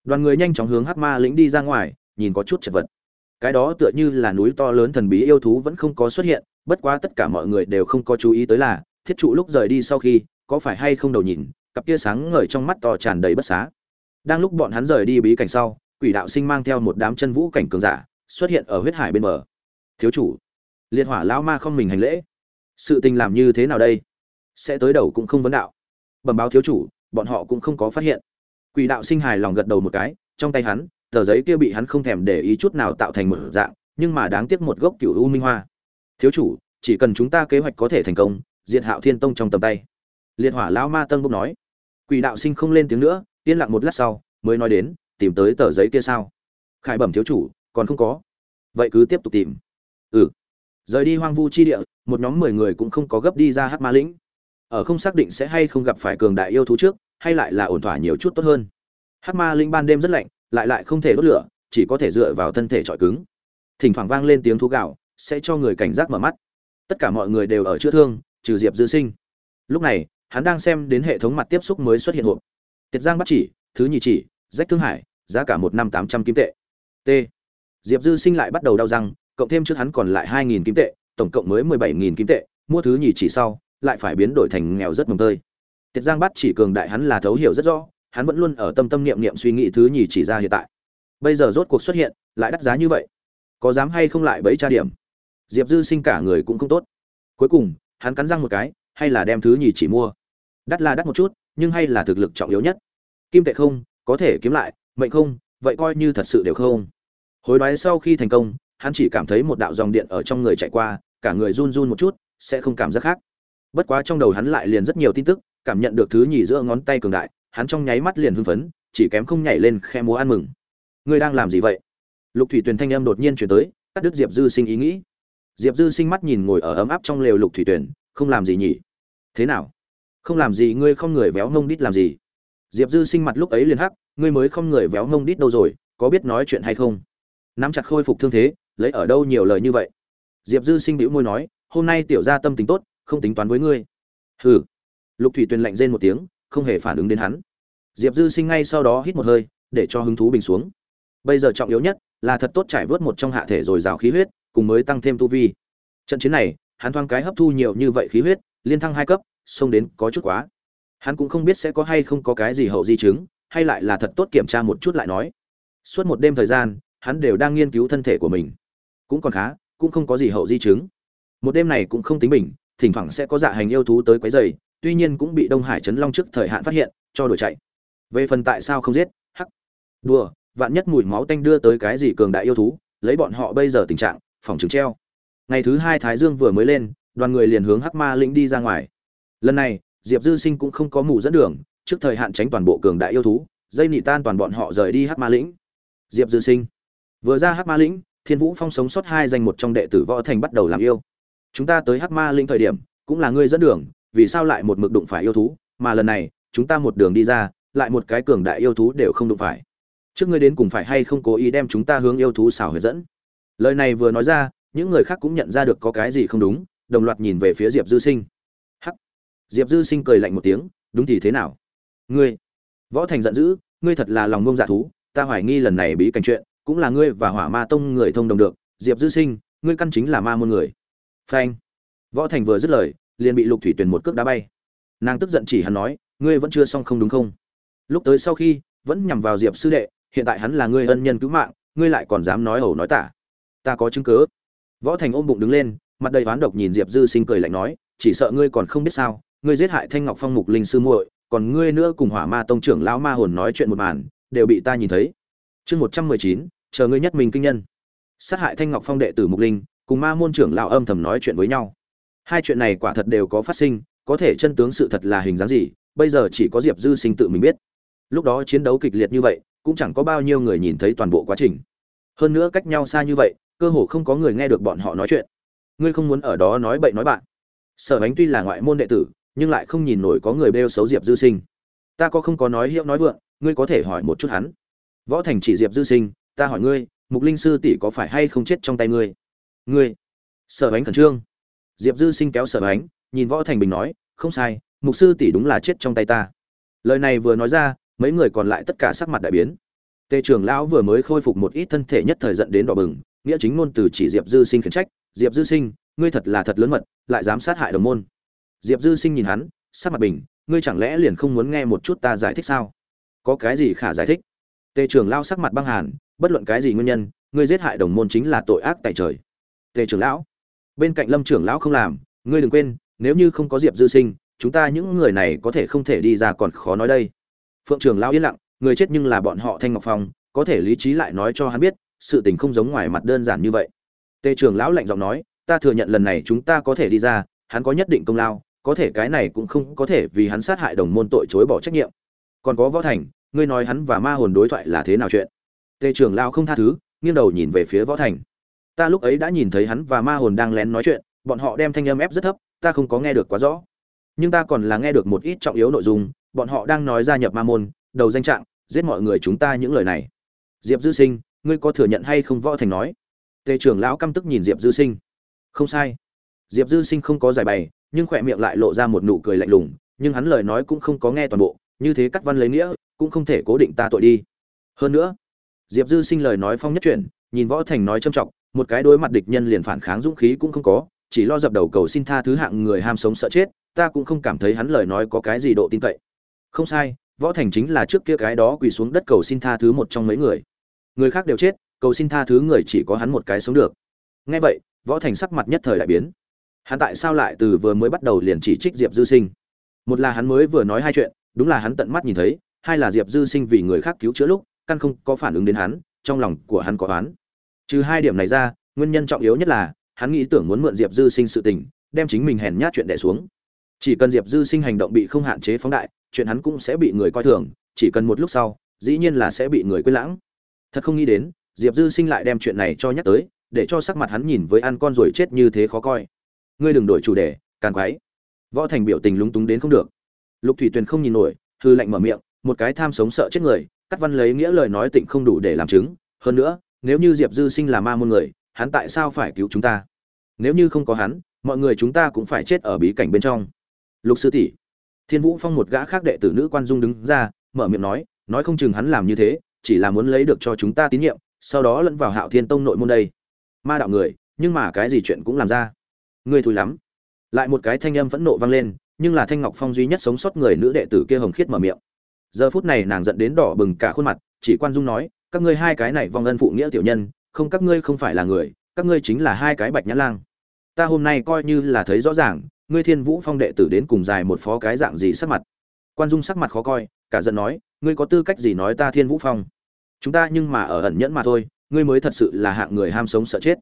đoàn người nhanh chóng hướng hắc ma lĩnh đi ra ngoài, nhìn có chút chật vật. Cái đó tựa như là núi to lớn thần bí yêu thú vẫn không có xuất hiện, bất quá tất cả mọi người đều không có chú ý tới là, thiết trụ lúc rời đi sau khi, có phải hay không đầu nhìn, cặp kia sáng ngời trong mắt to tràn đầy bất xá. Đang lúc bọn hắn rời đi bí cảnh sau, quỷ đạo sinh mang theo một đám chân vũ cảnh cường giả, xuất hiện ở huyết hải bên bờ. Thiếu chủ, liệt hỏa lão ma không mình hành lễ. Sự tình làm như thế nào đây? Sẽ tới đầu cũng không vấn đạo. Bẩm báo thiếu chủ, bọn họ cũng không có phát hiện quỷ đạo sinh hài lòng gật đầu một cái, trong tay hắn, tờ giấy kia bị hắn không thèm để ý chút nào tạo thành một dạng, nhưng mà đáng tiếc một gốc cựu u minh hoa. Thiếu chủ, chỉ cần chúng ta kế hoạch có thể thành công, diệt hạo thiên tông trong tầm tay. Liệt hỏa lão ma tân bốc nói. Quỷ đạo sinh không lên tiếng nữa, yên lặng một lát sau, mới nói đến, tìm tới tờ giấy kia sao? Khải bẩm thiếu chủ, còn không có. Vậy cứ tiếp tục tìm. Ừ. Rời đi hoang vu chi địa, một nhóm mười người cũng không có gấp đi ra hát ma lĩnh. Ở không xác định sẽ hay không gặp phải cường đại yêu thú trước hay lại là ổn thỏa nhiều chút tốt hơn. Hắc ma linh ban đêm rất lạnh, lại lại không thể đốt lửa, chỉ có thể dựa vào thân thể trọi cứng. Thỉnh thoảng vang lên tiếng thú gạo, sẽ cho người cảnh giác mở mắt. Tất cả mọi người đều ở chữa thương, trừ diệp dư sinh. Lúc này, hắn đang xem đến hệ thống mặt tiếp xúc mới xuất hiện hộp. Tiệt giang bắt chỉ, thứ nhì chỉ, rách thương hải, giá cả một năm tám trăm kim tệ. T. Diệp dư sinh lại bắt đầu đau răng, cộng thêm trước hắn còn lại hai nghìn kim tệ, tổng cộng mới mười bảy nghìn kim tệ, mua thứ nhì chỉ sau, lại phải biến đổi thành nghèo rất mồng tơi tiệt giang bắt chỉ cường đại hắn là thấu hiểu rất rõ, hắn vẫn luôn ở tâm tâm niệm niệm suy nghĩ thứ nhì chỉ ra hiện tại. Bây giờ rốt cuộc xuất hiện, lại đắt giá như vậy. Có dám hay không lại bẫy tra điểm? Diệp dư sinh cả người cũng không tốt. Cuối cùng, hắn cắn răng một cái, hay là đem thứ nhì chỉ mua? Đắt là đắt một chút, nhưng hay là thực lực trọng yếu nhất? Kim tệ không, có thể kiếm lại, mệnh không, vậy coi như thật sự đều không. Hối đoái sau khi thành công, hắn chỉ cảm thấy một đạo dòng điện ở trong người chạy qua, cả người run run một chút, sẽ không cảm giác khác. Bất quá trong đầu hắn lại liền rất nhiều tin tức cảm nhận được thứ nhì giữa ngón tay cường đại, hắn trong nháy mắt liền hưng phấn, chỉ kém không nhảy lên khe múa ăn mừng. Ngươi đang làm gì vậy? Lục thủy tuyền thanh âm đột nhiên chuyển tới, cắt đứt diệp dư sinh ý nghĩ. Diệp dư sinh mắt nhìn ngồi ở ấm áp trong lều lục thủy tuyền, không làm gì nhỉ? Thế nào? Không làm gì, ngươi không người véo ngông đít làm gì? Diệp dư sinh mặt lúc ấy liền hắc, ngươi mới không người véo ngông đít đâu rồi, có biết nói chuyện hay không? Nắm chặt khôi phục thương thế, lấy ở đâu nhiều lời như vậy? Diệp dư sinh bĩu môi nói, hôm nay tiểu ra tâm tính tốt, không tính toán với ngươi. Hừ lục thủy tuyền lạnh rên một tiếng, không hề phản ứng đến hắn. Diệp dư sinh ngay sau đó hít một hơi, để cho hứng thú bình xuống. Bây giờ trọng yếu nhất là thật tốt trải vớt một trong hạ thể rồi rào khí huyết, cùng mới tăng thêm tu vi. Trận chiến này, hắn thoáng cái hấp thu nhiều như vậy khí huyết, liên thăng hai cấp, xông đến có chút quá. Hắn cũng không biết sẽ có hay không có cái gì hậu di chứng, hay lại là thật tốt kiểm tra một chút lại nói. Suốt một đêm thời gian, hắn đều đang nghiên cứu thân thể của mình. Cũng còn khá, cũng không có gì hậu di chứng. Một đêm này cũng không tính bình, thỉnh thoảng sẽ có dạ hành yêu thú tới quấy rầy tuy nhiên cũng bị đông hải trấn long trước thời hạn phát hiện, cho đuổi chạy. Về phần tại sao không giết? Hắc. Đùa, vạn nhất mùi máu tanh đưa tới cái gì cường đại yêu thú, lấy bọn họ bây giờ tình trạng, phòng trứng treo. Ngày thứ hai thái dương vừa mới lên, đoàn người liền hướng hắc ma lĩnh đi ra ngoài. Lần này, diệp dư sinh cũng không có mù dẫn đường, trước thời hạn tránh toàn bộ cường đại yêu thú, dây nị tan toàn bọn họ rời đi hắc ma lĩnh. Diệp dư sinh. Vừa ra hắc ma lĩnh, thiên vũ phong sống sót hai danh một trong đệ tử võ thành bắt đầu làm yêu. Chúng ta tới hắc ma lĩnh thời điểm, cũng là ngươi dẫn đường vì sao lại một mực đụng phải yêu thú, mà lần này, chúng ta một đường đi ra, lại một cái cường đại yêu thú đều không đụng phải. Trước ngươi đến cùng phải hay không cố ý đem chúng ta hướng yêu thú xảo huyệt dẫn? Lời này vừa nói ra, những người khác cũng nhận ra được có cái gì không đúng, đồng loạt nhìn về phía diệp dư sinh. Hắc! Diệp dư sinh cười lạnh một tiếng, đúng thì thế nào? Ngươi, võ thành giận dữ, ngươi thật là lòng ngông dạ thú, ta hoài nghi lần này bí cảnh chuyện, cũng là ngươi và hỏa ma tông người thông đồng được. Diệp dư sinh, ngươi căn chính là ma môn người. Phanh! Võ thành vừa dứt lời liền bị lục thủy tuyền một cước đá bay. Nàng tức giận chỉ hắn nói, ngươi vẫn chưa xong không đúng không? Lúc tới sau khi, vẫn nhằm vào diệp sư đệ, hiện tại hắn là ngươi ân nhân cứu mạng, ngươi lại còn dám nói ẩu nói tả. Ta có chứng cớ. Võ thành ôm bụng đứng lên, mặt đầy ván độc nhìn diệp dư sinh cười lạnh nói, chỉ sợ ngươi còn không biết sao, ngươi giết hại thanh ngọc phong mục linh sư muội, còn ngươi nữa cùng hỏa ma tông trưởng lão ma hồn nói chuyện một màn, đều bị ta nhìn thấy. Chương một trăm mười chín, chờ ngươi nhất mình kinh nhân. Sát hại thanh ngọc phong đệ tử mục linh, cùng ma môn trưởng lão âm thầm nói chuyện với nhau hai chuyện này quả thật đều có phát sinh, có thể chân tướng sự thật là hình dáng gì, bây giờ chỉ có diệp dư sinh tự mình biết. Lúc đó chiến đấu kịch liệt như vậy, cũng chẳng có bao nhiêu người nhìn thấy toàn bộ quá trình. Hơn nữa cách nhau xa như vậy, cơ hồ không có người nghe được bọn họ nói chuyện. Ngươi không muốn ở đó nói bậy nói bạn. Sở ánh tuy là ngoại môn đệ tử, nhưng lại không nhìn nổi có người bêu xấu diệp dư sinh. Ta có không có nói hiệu nói vượng, ngươi có thể hỏi một chút hắn. Võ thành chỉ diệp dư sinh, ta hỏi ngươi, mục linh sư tỷ có phải hay không chết trong tay ngươi? Ngươi? Sở ánh khẩn trương diệp dư sinh kéo sở ánh nhìn võ thành bình nói, không sai, mục sư tỷ đúng là chết trong tay ta. Lời này vừa nói ra, mấy người còn lại tất cả sắc mặt đại biến. Tề trưởng lão vừa mới khôi phục một ít thân thể nhất thời giận đến đỏ bừng, nghĩa chính ngôn từ chỉ diệp dư sinh khiển trách, diệp dư sinh, ngươi thật là thật lớn mật, lại dám sát hại đồng môn. Diệp dư sinh nhìn hắn, sắc mặt bình, ngươi chẳng lẽ liền không muốn nghe một chút ta giải thích sao? Có cái gì khả giải thích? Tề trưởng lão sắc mặt băng hàn, bất luận cái gì nguyên nhân, ngươi giết hại đồng môn chính là tội ác tại trời. Tề trưởng lão bên cạnh lâm trưởng lão không làm, ngươi đừng quên, nếu như không có diệp dư sinh, chúng ta những người này có thể không thể đi ra còn khó nói đây. Phượng trưởng lão yên lặng, người chết nhưng là bọn họ thanh ngọc phong, có thể lý trí lại nói cho hắn biết, sự tình không giống ngoài mặt đơn giản như vậy. Tề trưởng lão lạnh giọng nói, ta thừa nhận lần này chúng ta có thể đi ra, hắn có nhất định công lao, có thể cái này cũng không có thể vì hắn sát hại đồng môn tội chối bỏ trách nhiệm. Còn có võ thành, ngươi nói hắn và ma hồn đối thoại là thế nào chuyện? Tề trưởng lão không tha thứ, nghiêng đầu nhìn về phía võ thành ta lúc ấy đã nhìn thấy hắn và ma hồn đang lén nói chuyện, bọn họ đem thanh âm ép rất thấp, ta không có nghe được quá rõ. Nhưng ta còn là nghe được một ít trọng yếu nội dung, bọn họ đang nói gia nhập ma môn, đầu danh trạng, giết mọi người chúng ta những lời này. Diệp dư sinh, ngươi có thừa nhận hay không võ thành nói? Tề trưởng lão căm tức nhìn diệp dư sinh. Không sai. Diệp dư sinh không có giải bày, nhưng khỏe miệng lại lộ ra một nụ cười lạnh lùng, nhưng hắn lời nói cũng không có nghe toàn bộ, như thế cắt văn lấy nghĩa, cũng không thể cố định ta tội đi. Hơn nữa, diệp dư sinh lời nói phong nhất chuyển, nhìn võ thành nói trâm trọng một cái đối mặt địch nhân liền phản kháng dũng khí cũng không có, chỉ lo dập đầu cầu xin tha thứ hạng người ham sống sợ chết, ta cũng không cảm thấy hắn lời nói có cái gì độ tin cậy. Không sai, võ thành chính là trước kia cái đó quỳ xuống đất cầu xin tha thứ một trong mấy người. Người khác đều chết, cầu xin tha thứ người chỉ có hắn một cái sống được. Nghe vậy, võ thành sắc mặt nhất thời đại biến. Hắn tại sao lại từ vừa mới bắt đầu liền chỉ trích diệp dư sinh? Một là hắn mới vừa nói hai chuyện, đúng là hắn tận mắt nhìn thấy, hai là diệp dư sinh vì người khác cứu chữa lúc, căn không có phản ứng đến hắn, trong lòng của hắn có oán trừ hai điểm này ra, nguyên nhân trọng yếu nhất là, hắn nghĩ tưởng muốn mượn diệp dư sinh sự tình, đem chính mình hèn nhát chuyện đẻ xuống. Chỉ cần diệp dư sinh hành động bị không hạn chế phóng đại, chuyện hắn cũng sẽ bị người coi thường, chỉ cần một lúc sau, dĩ nhiên là sẽ bị người quên lãng. Thật không nghĩ đến, diệp dư sinh lại đem chuyện này cho nhắc tới, để cho sắc mặt hắn nhìn với ăn con rồi chết như thế khó coi. Ngươi đừng đổi chủ đề càn quái. Võ thành biểu tình lúng túng đến không được. Lục thủy tuyền không nhìn nổi, hư lạnh mở miệng, một cái tham sống sợ chết người cắt văn lấy nghĩa lời nói tịnh không đủ để làm chứng. Hơn nữa nếu như diệp dư sinh là ma môn người, hắn tại sao phải cứu chúng ta? Nếu như không có hắn, mọi người chúng ta cũng phải chết ở bí cảnh bên trong. Lục sư tỷ. Thiên vũ phong một gã khác đệ tử nữ quan dung đứng ra, mở miệng nói nói không chừng hắn làm như thế, chỉ là muốn lấy được cho chúng ta tín nhiệm, sau đó lẫn vào hạo thiên tông nội môn đây. Ma đạo người, nhưng mà cái gì chuyện cũng làm ra. Ngươi thùi lắm. Lại một cái thanh âm phẫn nộ vang lên, nhưng là thanh ngọc phong duy nhất sống sót người nữ đệ tử kia hồng khiết mở miệng. Giờ phút này nàng giận đến đỏ bừng cả khuôn mặt, chỉ quan dung nói các ngươi hai cái này vong ân phụ nghĩa tiểu nhân, không các ngươi không phải là người, các ngươi chính là hai cái bạch nhã lang. Ta hôm nay coi như là thấy rõ ràng, ngươi thiên vũ phong đệ tử đến cùng dài một phó cái dạng gì sắc mặt. Quan dung sắc mặt khó coi, cả giận nói, ngươi có tư cách gì nói ta thiên vũ phong? Chúng ta nhưng mà ở ẩn nhẫn mà thôi, ngươi mới thật sự là hạng người ham sống sợ chết.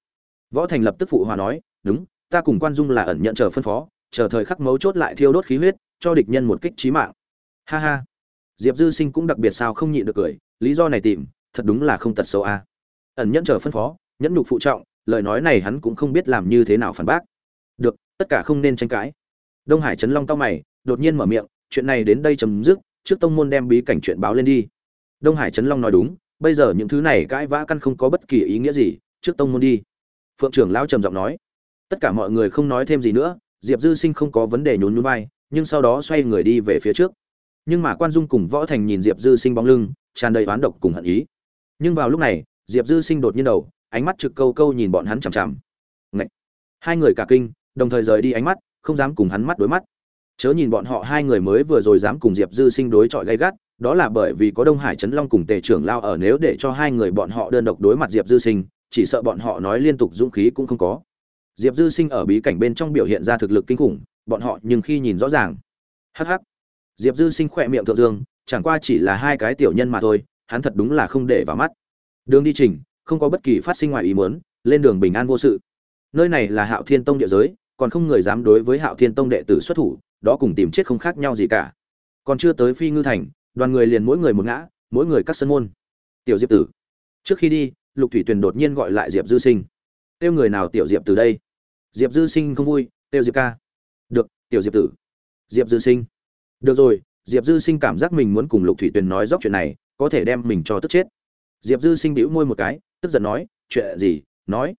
Võ thành lập tức phụ hòa nói, đúng, ta cùng quan dung là ẩn nhận chờ phân phó, chờ thời khắc mấu chốt lại thiêu đốt khí huyết, cho địch nhân một kích trí mạng. Ha ha. Diệp dư sinh cũng đặc biệt sao không nhịn được cười, lý do này tìm thật đúng là không tật xấu a. Ẩn nhẫn chờ phân phó, nhẫn nhục phụ trọng, lời nói này hắn cũng không biết làm như thế nào phản bác. Được, tất cả không nên tranh cãi. Đông hải trấn long cao mày, đột nhiên mở miệng, chuyện này đến đây chấm dứt, trước tông môn đem bí cảnh chuyện báo lên đi. Đông hải trấn long nói đúng, bây giờ những thứ này cãi vã căn không có bất kỳ ý nghĩa gì, trước tông môn đi. Phượng trưởng lão trầm giọng nói. Tất cả mọi người không nói thêm gì nữa, diệp dư sinh không có vấn đề nhún nhún vai, nhưng sau đó xoay người đi về phía trước. Nhưng mà quan dung cùng võ thành nhìn diệp dư sinh bóng lưng, tràn đầy oán độc cùng hận ý nhưng vào lúc này, diệp dư sinh đột nhiên đầu, ánh mắt trực câu câu nhìn bọn hắn chằm chằm. Ngậy! hai người cả kinh, đồng thời rời đi ánh mắt, không dám cùng hắn mắt đối mắt. Chớ nhìn bọn họ hai người mới vừa rồi dám cùng diệp dư sinh đối chọi gay gắt, đó là bởi vì có đông hải trấn long cùng tề trưởng lao ở nếu để cho hai người bọn họ đơn độc đối mặt diệp dư sinh, chỉ sợ bọn họ nói liên tục dũng khí cũng không có. Diệp dư sinh ở bí cảnh bên trong biểu hiện ra thực lực kinh khủng, bọn họ nhưng khi nhìn rõ ràng. Hh diệp dư sinh khỏe miệng thượng dương, chẳng qua chỉ là hai cái tiểu nhân mà thôi hắn thật đúng là không để vào mắt. Đường đi trình, không có bất kỳ phát sinh ngoài ý muốn, lên đường bình an vô sự. Nơi này là hạo thiên tông địa giới, còn không người dám đối với hạo thiên tông đệ tử xuất thủ, đó cùng tìm chết không khác nhau gì cả. Còn chưa tới phi ngư thành, đoàn người liền mỗi người một ngã, mỗi người các sân môn. Tiểu diệp tử. Trước khi đi, lục thủy tuyền đột nhiên gọi lại diệp dư sinh. Kêu người nào tiểu diệp từ đây? Diệp dư sinh không vui, kêu diệp ca. Được, tiểu diệp tử. Diệp dư sinh. Được rồi, diệp dư sinh cảm giác mình muốn cùng lục thủy tuyền nói dốc chuyện này có thể đem mình cho tức chết. Diệp dư sinh bĩu môi một cái, tức giận nói, chuyện gì? Nói.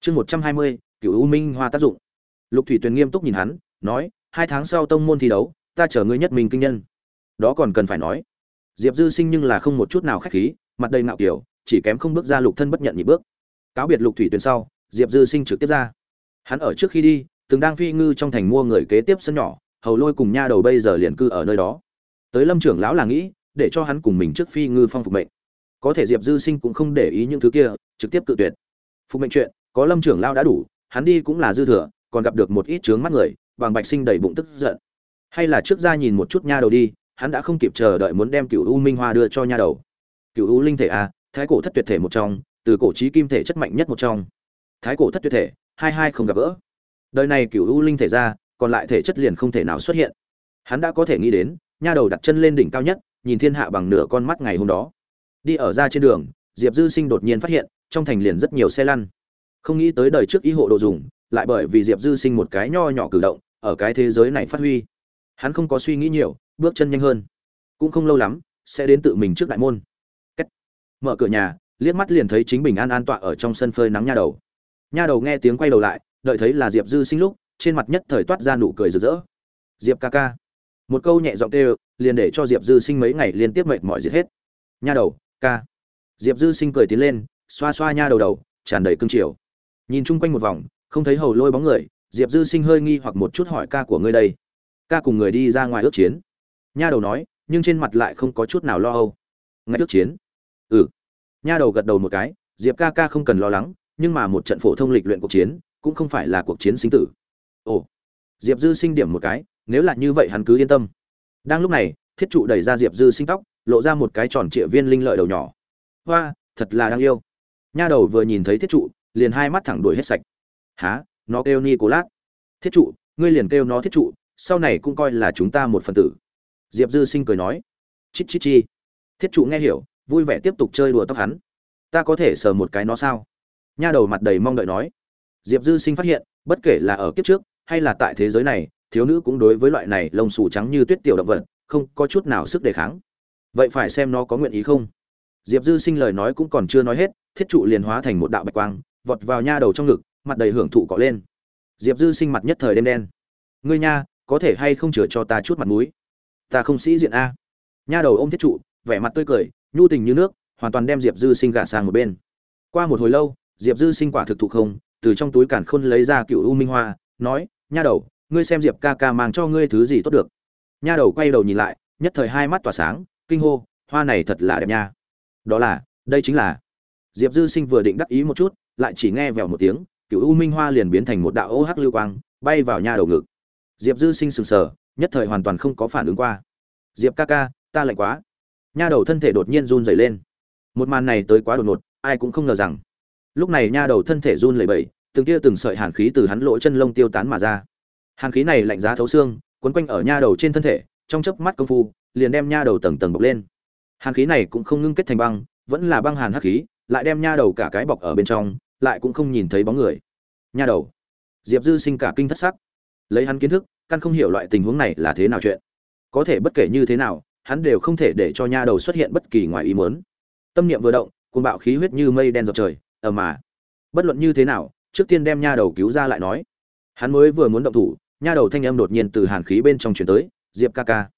Chương một trăm hai mươi cựu u minh hoa tác dụng. Lục thủy tuyền nghiêm túc nhìn hắn, nói, hai tháng sau tông môn thi đấu, ta chờ ngươi nhất mình kinh nhân. Đó còn cần phải nói. Diệp dư sinh nhưng là không một chút nào khách khí, mặt đầy ngạo kiểu, chỉ kém không bước ra lục thân bất nhận nhị bước. Cáo biệt lục thủy tuyền sau, diệp dư sinh trực tiếp ra. Hắn ở trước khi đi, từng đang phi ngư trong thành mua người kế tiếp sân nhỏ, hầu lôi cùng nha đầu bây giờ liền cư ở nơi đó. Tới lâm trưởng lão là nghĩ để cho hắn cùng mình trước phi ngư phong phục mệnh. Có thể diệp dư sinh cũng không để ý những thứ kia, trực tiếp cự tuyệt. Phục mệnh chuyện, có lâm trưởng lao đã đủ, hắn đi cũng là dư thừa, còn gặp được một ít chướng mắt người bằng bạch sinh đầy bụng tức giận. Hay là trước ra nhìn một chút nha đầu đi, hắn đã không kịp chờ đợi muốn đem cựu u minh hoa đưa cho nha đầu. Cựu u linh thể a thái cổ thất tuyệt thể một trong, từ cổ trí kim thể chất mạnh nhất một trong. Thái cổ thất tuyệt thể, hai hai không gặp gỡ. Đời này cựu u linh thể ra, còn lại thể chất liền không thể nào xuất hiện. Hắn đã có thể nghĩ đến, nha đầu đặt chân lên đỉnh cao nhất nhìn thiên hạ bằng nửa con mắt ngày hôm đó. Đi ở ra trên đường, diệp dư sinh đột nhiên phát hiện, trong thành liền rất nhiều xe lăn. Không nghĩ tới đời trước ý hộ đồ dùng, lại bởi vì diệp dư sinh một cái nho nhỏ cử động, ở cái thế giới này phát huy. Hắn không có suy nghĩ nhiều, bước chân nhanh hơn. Cũng không lâu lắm, sẽ đến tự mình trước đại môn. Cách. mở cửa nhà, liếc mắt liền thấy chính bình an an tọa ở trong sân phơi nắng nha đầu. Nha đầu nghe tiếng quay đầu lại, đợi thấy là diệp dư sinh lúc, trên mặt nhất thời toát ra nụ cười rực rỡ. Diệp ca ca một câu nhẹ giọng kêu, liền để cho diệp dư sinh mấy ngày liên tiếp mệt mỏi giết hết. Nha đầu, ca. Diệp dư sinh cười tiến lên, xoa xoa nha đầu đầu, tràn đầy cương chiều. nhìn chung quanh một vòng, không thấy hầu lôi bóng người, diệp dư sinh hơi nghi hoặc một chút hỏi ca của ngươi đây. Ca cùng người đi ra ngoài ước chiến. Nha đầu nói, nhưng trên mặt lại không có chút nào lo âu. Ngay ước chiến. Ừ. Nha đầu gật đầu một cái, diệp ca ca không cần lo lắng, nhưng mà một trận phổ thông lịch luyện cuộc chiến, cũng không phải là cuộc chiến sinh tử. Ồ. Diệp dư sinh điểm một cái nếu là như vậy hắn cứ yên tâm. Đang lúc này, thiết trụ đẩy ra diệp dư sinh tóc, lộ ra một cái tròn trịa viên linh lợi đầu nhỏ. Hoa, thật là đáng yêu. Nha đầu vừa nhìn thấy thiết trụ, liền hai mắt thẳng đuổi hết sạch. Há nó kêu ni cố lát thiết trụ, ngươi liền kêu nó thiết trụ, sau này cũng coi là chúng ta một phần tử. Diệp dư sinh cười nói. Chít chít chi. Thiết trụ nghe hiểu, vui vẻ tiếp tục chơi đùa tóc hắn. Ta có thể sờ một cái nó sao? Nha đầu mặt đầy mong đợi nói. Diệp dư sinh phát hiện, bất kể là ở kiếp trước, hay là tại thế giới này thiếu nữ cũng đối với loại này lông xù trắng như tuyết tiểu động vật, không có chút nào sức đề kháng. Vậy phải xem nó có nguyện ý không? Diệp dư sinh lời nói cũng còn chưa nói hết, thiết trụ liền hóa thành một đạo bạch quang, vọt vào nha đầu trong ngực, mặt đầy hưởng thụ cọ lên. Diệp dư sinh mặt nhất thời đêm đen. Ngươi nha, có thể hay không chừa cho ta chút mặt mũi? Ta không sĩ diện a. Nha đầu ôm thiết trụ, vẻ mặt tươi cười, nhu tình như nước, hoàn toàn đem diệp dư sinh gả sang một bên. Qua một hồi lâu, diệp dư sinh quả thực thụ không, từ trong túi cản khôn lấy ra cựu u minh hoa, nói, nha đầu ngươi xem diệp ca ca mang cho ngươi thứ gì tốt được. Nha đầu quay đầu nhìn lại, nhất thời hai mắt tỏa sáng, kinh hô, hoa này thật là đẹp nha. Đó là, đây chính là. Diệp dư sinh vừa định đắc ý một chút, lại chỉ nghe vèo một tiếng cựu u minh hoa liền biến thành một đạo ô hắc lưu quang, bay vào nha đầu ngực. Diệp dư sinh sừng sờ, nhất thời hoàn toàn không có phản ứng qua. Diệp ca ca, ta lạnh quá. Nha đầu thân thể đột nhiên run rẩy lên. Một màn này tới quá đột ngột, ai cũng không ngờ rằng. Lúc này nha đầu thân thể run lẩy bẩy, từng tia từng sợi hàn khí từ hắn lỗ chân lông tiêu tán mà ra hàn khí này lạnh giá thấu xương, quấn quanh ở nha đầu trên thân thể, trong chớp mắt công phu, liền đem nha đầu tầng tầng bọc lên. Hàn khí này cũng không ngưng kết thành băng, vẫn là băng hàn hắc khí, lại đem nha đầu cả cái bọc ở bên trong, lại cũng không nhìn thấy bóng người. Nha đầu. Diệp dư sinh cả kinh thất sắc. Lấy hắn kiến thức, căn không hiểu loại tình huống này là thế nào chuyện. Có thể bất kể như thế nào, hắn đều không thể để cho nha đầu xuất hiện bất kỳ ngoài ý muốn. Tâm niệm vừa động, cuồng bạo khí huyết như mây đen dọc trời ở mà. Bất luận như thế nào, trước tiên đem nha đầu cứu ra lại nói. Hắn mới vừa muốn động thủ nha đầu thanh âm đột nhiên từ hàn khí bên trong chuyển tới, diệp ca ca.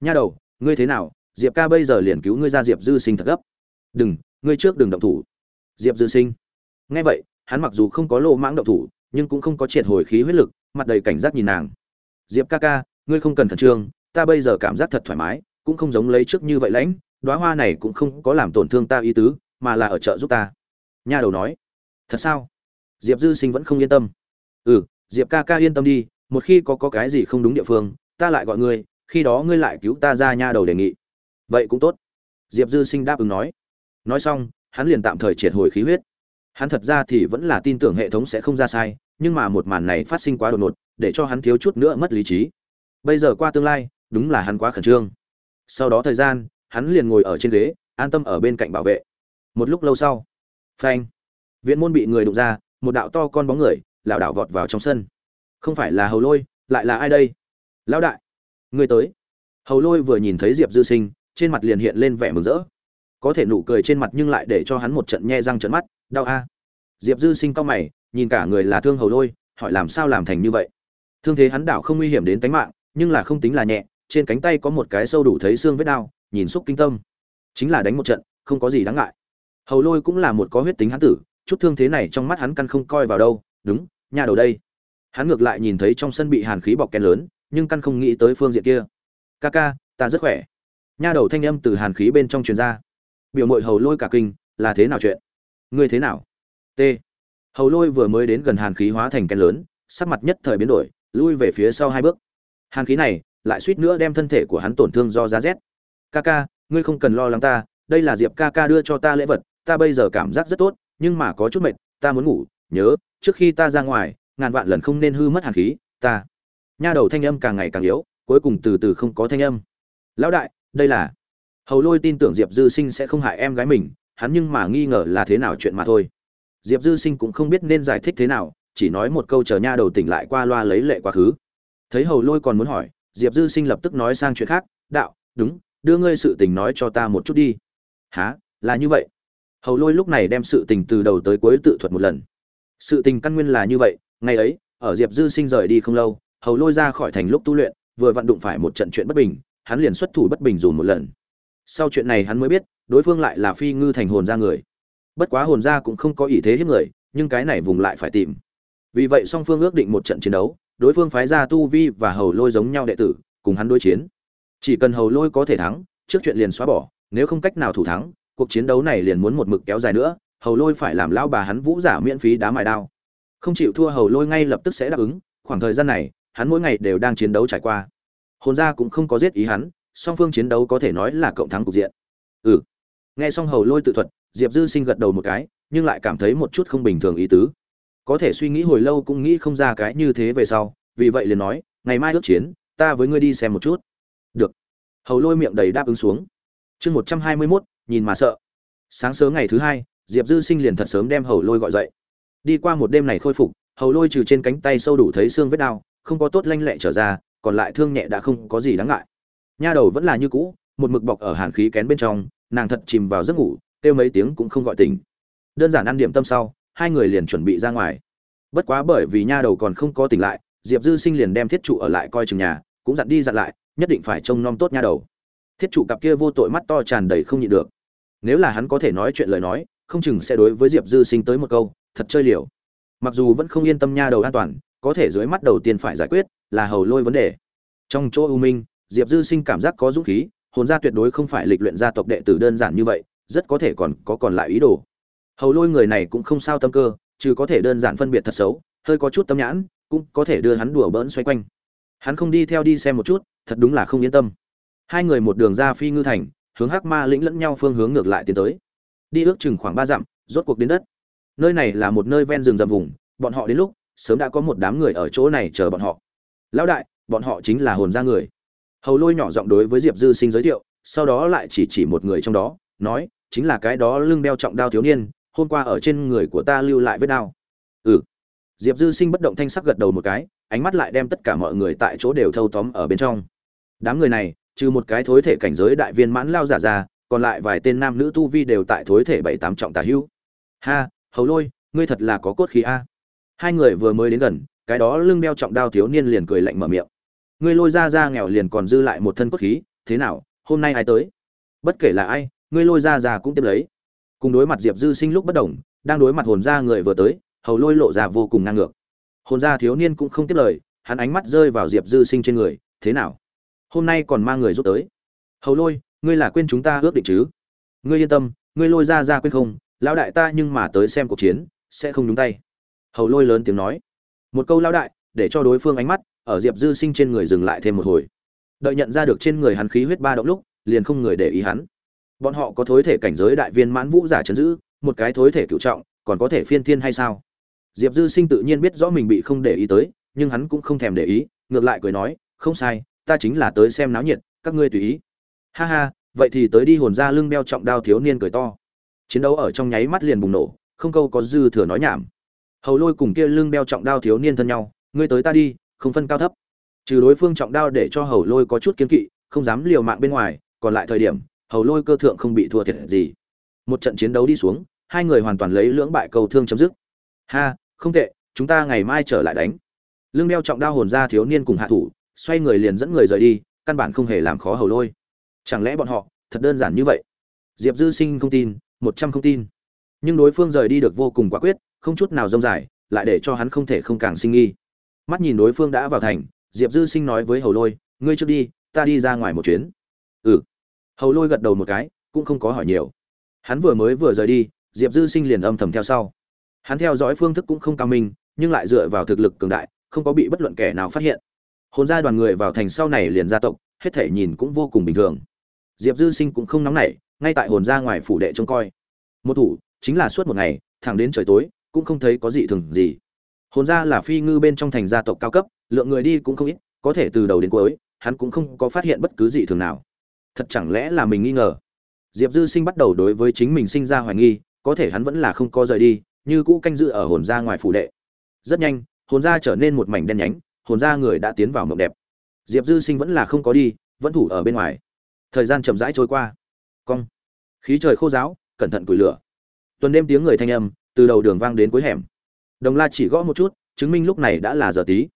Nha đầu, ngươi thế nào? Diệp ca bây giờ liền cứu ngươi ra diệp dư sinh thật gấp. Đừng, ngươi trước đừng động thủ. Diệp dư sinh? Nghe vậy, hắn mặc dù không có lô mãng động thủ, nhưng cũng không có triệt hồi khí huyết lực, mặt đầy cảnh giác nhìn nàng. Diệp ca ca, ngươi không cần khẩn trương, ta bây giờ cảm giác thật thoải mái, cũng không giống lấy trước như vậy lãnh đoá hoa này cũng không có làm tổn thương ta ý tứ, mà là ở chợ giúp ta. Nha đầu nói. Thật sao? Diệp dư sinh vẫn không yên tâm. Ừ diệp ca ca yên tâm đi một khi có, có cái gì không đúng địa phương ta lại gọi ngươi khi đó ngươi lại cứu ta ra nha đầu đề nghị. Vậy cũng tốt. Diệp dư sinh đáp ứng nói. Nói xong hắn liền tạm thời triệt hồi khí huyết. Hắn thật ra thì vẫn là tin tưởng hệ thống sẽ không ra sai nhưng mà một màn này phát sinh quá đột ngột để cho hắn thiếu chút nữa mất lý trí. Bây giờ qua tương lai đúng là hắn quá khẩn trương. Sau đó thời gian hắn liền ngồi ở trên ghế an tâm ở bên cạnh bảo vệ. Một lúc lâu sau phanh viện môn bị người đụng ra một đạo to con bóng người lảo đảo vọt vào trong sân không phải là hầu lôi, lại là ai đây? Lão đại người tới. Hầu lôi vừa nhìn thấy diệp dư sinh, trên mặt liền hiện lên vẻ mừng rỡ. Có thể nụ cười trên mặt nhưng lại để cho hắn một trận nhe răng trận mắt, đau a. Diệp dư sinh cao mày, nhìn cả người là thương hầu lôi, hỏi làm sao làm thành như vậy? Thương thế hắn đảo không nguy hiểm đến tính mạng, nhưng là không tính là nhẹ, trên cánh tay có một cái sâu đủ thấy xương vết đau, nhìn xúc kinh tâm. Chính là đánh một trận, không có gì đáng ngại. Hầu lôi cũng là một có huyết tính hắn tử, chút thương thế này trong mắt hắn căn không coi vào đâu, đúng nhà đầu đây hắn ngược lại nhìn thấy trong sân bị hàn khí bọc kén lớn, nhưng căn không nghĩ tới phương diện kia. Ca ca, ta rất khỏe. Nha đầu thanh âm từ hàn khí bên trong truyền ra. Biểu mội hầu lôi cả kinh, là thế nào chuyện? Ngươi thế nào? T. Hầu lôi vừa mới đến gần hàn khí hóa thành kén lớn, sắc mặt nhất thời biến đổi, lui về phía sau hai bước. Hàn khí này lại suýt nữa đem thân thể của hắn tổn thương do giá rét. Ca ca, ngươi không cần lo lắng ta, đây là diệp ca ca đưa cho ta lễ vật, ta bây giờ cảm giác rất tốt, nhưng mà có chút mệt, ta muốn ngủ, nhớ, trước khi ta ra ngoài ngàn vạn lần không nên hư mất hàn khí, ta. Nha đầu thanh âm càng ngày càng yếu, cuối cùng từ từ không có thanh âm. Lão đại, đây là. Hầu lôi tin tưởng diệp dư sinh sẽ không hại em gái mình, hắn nhưng mà nghi ngờ là thế nào chuyện mà thôi. Diệp dư sinh cũng không biết nên giải thích thế nào, chỉ nói một câu chờ nha đầu tỉnh lại qua loa lấy lệ quá khứ. Thấy hầu lôi còn muốn hỏi, diệp dư sinh lập tức nói sang chuyện khác, đạo, đúng, đưa ngươi sự tình nói cho ta một chút đi. Há là như vậy? Hầu lôi lúc này đem sự tình từ đầu tới cuối tự thuật một lần. Sự tình căn nguyên là như vậy ngày ấy, ở diệp dư sinh rời đi không lâu, hầu lôi ra khỏi thành lúc tu luyện, vừa vặn đụng phải một trận chuyện bất bình, hắn liền xuất thủ bất bình dù một lần. Sau chuyện này hắn mới biết, đối phương lại là phi ngư thành hồn ra người. Bất quá hồn ra cũng không có ý thế hiếp người, nhưng cái này vùng lại phải tìm. Vì vậy song phương ước định một trận chiến đấu, đối phương phái ra tu vi và hầu lôi giống nhau đệ tử, cùng hắn đối chiến. Chỉ cần hầu lôi có thể thắng, trước chuyện liền xóa bỏ, nếu không cách nào thủ thắng, cuộc chiến đấu này liền muốn một mực kéo dài nữa, hầu lôi phải làm lao bà hắn vũ giả miễn phí đá mài đao không chịu thua hầu lôi ngay lập tức sẽ đáp ứng, khoảng thời gian này, hắn mỗi ngày đều đang chiến đấu trải qua. Hồn gia cũng không có giết ý hắn, song phương chiến đấu có thể nói là cộng thắng cục diện. Ừ. Nghe xong hầu lôi tự thuật, diệp dư sinh gật đầu một cái, nhưng lại cảm thấy một chút không bình thường ý tứ. Có thể suy nghĩ hồi lâu cũng nghĩ không ra cái như thế về sau, vì vậy liền nói, ngày mai ước chiến, ta với ngươi đi xem một chút. Được. Hầu lôi miệng đầy đáp ứng xuống. Chương một trăm hai mươi mốt, nhìn mà sợ. Sáng sớm ngày thứ hai, diệp dư sinh liền thật sớm đem hầu lôi gọi dậy đi qua một đêm này khôi phục, hầu lôi trừ trên cánh tay sâu đủ thấy xương vết đau, không có tốt lanh lẹ trở ra, còn lại thương nhẹ đã không có gì đáng ngại. Nha đầu vẫn là như cũ, một mực bọc ở hàn khí kén bên trong, nàng thật chìm vào giấc ngủ, kêu mấy tiếng cũng không gọi tỉnh. Đơn giản ăn điểm tâm sau, hai người liền chuẩn bị ra ngoài. Bất quá bởi vì nha đầu còn không có tỉnh lại, diệp dư sinh liền đem thiết trụ ở lại coi chừng nhà, cũng dặn đi dặn lại, nhất định phải trông nom tốt nha đầu. Thiết trụ cặp kia vô tội mắt to tràn đầy không nhịn được. Nếu là hắn có thể nói chuyện lời nói, không chừng sẽ đối với diệp dư sinh tới một câu thật chơi liều. Mặc dù vẫn không yên tâm nha đầu an toàn, có thể dưới mắt đầu tiên phải giải quyết là hầu lôi vấn đề. Trong chỗ u minh, diệp dư sinh cảm giác có dũng khí, hồn gia tuyệt đối không phải lịch luyện gia tộc đệ tử đơn giản như vậy, rất có thể còn có còn lại ý đồ. Hầu lôi người này cũng không sao tâm cơ chứ có thể đơn giản phân biệt thật xấu, hơi có chút tâm nhãn, cũng có thể đưa hắn đùa bỡn xoay quanh. Hắn không đi theo đi xem một chút, thật đúng là không yên tâm. Hai người một đường ra phi ngư thành, hướng hắc ma lĩnh lẫn nhau phương hướng ngược lại tiến tới. Đi ước chừng khoảng ba dặm, rốt cuộc đến đất nơi này là một nơi ven rừng rậm vùng, bọn họ đến lúc, sớm đã có một đám người ở chỗ này chờ bọn họ. Lão đại, bọn họ chính là hồn ra người. Hầu lôi nhỏ giọng đối với diệp dư sinh giới thiệu, sau đó lại chỉ chỉ một người trong đó, nói, chính là cái đó lưng đeo trọng đao thiếu niên, hôm qua ở trên người của ta lưu lại vết đao. Ừ. Diệp dư sinh bất động thanh sắc gật đầu một cái, ánh mắt lại đem tất cả mọi người tại chỗ đều thâu tóm ở bên trong. Đám người này, trừ một cái thối thể cảnh giới đại viên mãn lao giả ra, còn lại vài tên nam nữ tu vi đều tại thối thể bảy tám trọng tà hữu ha hầu lôi, ngươi thật là có cốt khí a. Hai người vừa mới đến gần, cái đó lưng đeo trọng đao thiếu niên liền cười lạnh mở miệng. Ngươi lôi ra ra nghèo liền còn dư lại một thân cốt khí, thế nào, hôm nay ai tới? Bất kể là ai, ngươi lôi ra ra cũng tiếp lấy. Cùng đối mặt diệp dư sinh lúc bất đồng, đang đối mặt hồn ra người vừa tới, hầu lôi lộ ra vô cùng ngang ngược. Hồn ra thiếu niên cũng không tiếp lời, hắn ánh mắt rơi vào diệp dư sinh trên người, thế nào? Hôm nay còn mang người rút tới. Hầu lôi, ngươi là quên chúng ta ước định chứ? Ngươi yên tâm, ngươi lôi ra ra quên không lão đại ta nhưng mà tới xem cuộc chiến, sẽ không nhúng tay. Hầu lôi lớn tiếng nói. Một câu lão đại, để cho đối phương ánh mắt, ở diệp dư sinh trên người dừng lại thêm một hồi. Đợi nhận ra được trên người hắn khí huyết ba động lúc, liền không người để ý hắn. Bọn họ có thối thể cảnh giới đại viên mãn vũ giả chấn giữ, một cái thối thể cựu trọng, còn có thể phiên thiên hay sao? Diệp dư sinh tự nhiên biết rõ mình bị không để ý tới, nhưng hắn cũng không thèm để ý, ngược lại cười nói, không sai, ta chính là tới xem náo nhiệt, các ngươi tùy ý. Ha ha, vậy thì tới đi hồn ra lưng đeo trọng đao thiếu niên cười to chiến đấu ở trong nháy mắt liền bùng nổ, không câu có dư thừa nói nhảm. Hầu lôi cùng kia lưng đeo trọng đao thiếu niên thân nhau, ngươi tới ta đi, không phân cao thấp. Trừ đối phương trọng đao để cho hầu lôi có chút kiến kỵ, không dám liều mạng bên ngoài, còn lại thời điểm, hầu lôi cơ thượng không bị thua thiệt gì. Một trận chiến đấu đi xuống, hai người hoàn toàn lấy lưỡng bại cầu thương chấm dứt. Ha, không tệ, chúng ta ngày mai trở lại đánh. Lưng đeo trọng đao hồn ra thiếu niên cùng hạ thủ, xoay người liền dẫn người rời đi, căn bản không hề làm khó hầu lôi. Chẳng lẽ bọn họ thật đơn giản như vậy? Diệp dư sinh không tin một trăm không tin. Nhưng đối phương rời đi được vô cùng quả quyết, không chút nào rông dài, lại để cho hắn không thể không càng sinh nghi. Mắt nhìn đối phương đã vào thành, diệp dư sinh nói với hầu lôi, ngươi trước đi, ta đi ra ngoài một chuyến. Ừ. Hầu lôi gật đầu một cái, cũng không có hỏi nhiều. Hắn vừa mới vừa rời đi, diệp dư sinh liền âm thầm theo sau. Hắn theo dõi phương thức cũng không cao minh, nhưng lại dựa vào thực lực cường đại, không có bị bất luận kẻ nào phát hiện. Hồn gia đoàn người vào thành sau này liền gia tộc, hết thể nhìn cũng vô cùng bình thường diệp dư sinh cũng không nóng nảy, ngay tại hồn gia ngoài phủ đệ trông coi. Một thủ, chính là suốt một ngày, thẳng đến trời tối, cũng không thấy có gì thường gì. Hồn gia là phi ngư bên trong thành gia tộc cao cấp, lượng người đi cũng không ít, có thể từ đầu đến cuối, hắn cũng không có phát hiện bất cứ gì thường nào. Thật chẳng lẽ là mình nghi ngờ? Diệp dư sinh bắt đầu đối với chính mình sinh ra hoài nghi, có thể hắn vẫn là không có rời đi, như cũ canh dự ở hồn gia ngoài phủ đệ. Rất nhanh, hồn gia trở nên một mảnh đen nhánh, hồn gia người đã tiến vào mộng đẹp. Diệp dư sinh vẫn là không có đi, vẫn thủ ở bên ngoài thời gian chậm rãi trôi qua. Cong. Khí trời khô giáo cẩn thận củi lửa. Tuần đêm tiếng người thanh âm, từ đầu đường vang đến cuối hẻm. Đồng la chỉ gõ một chút, chứng minh lúc này đã là giờ tí.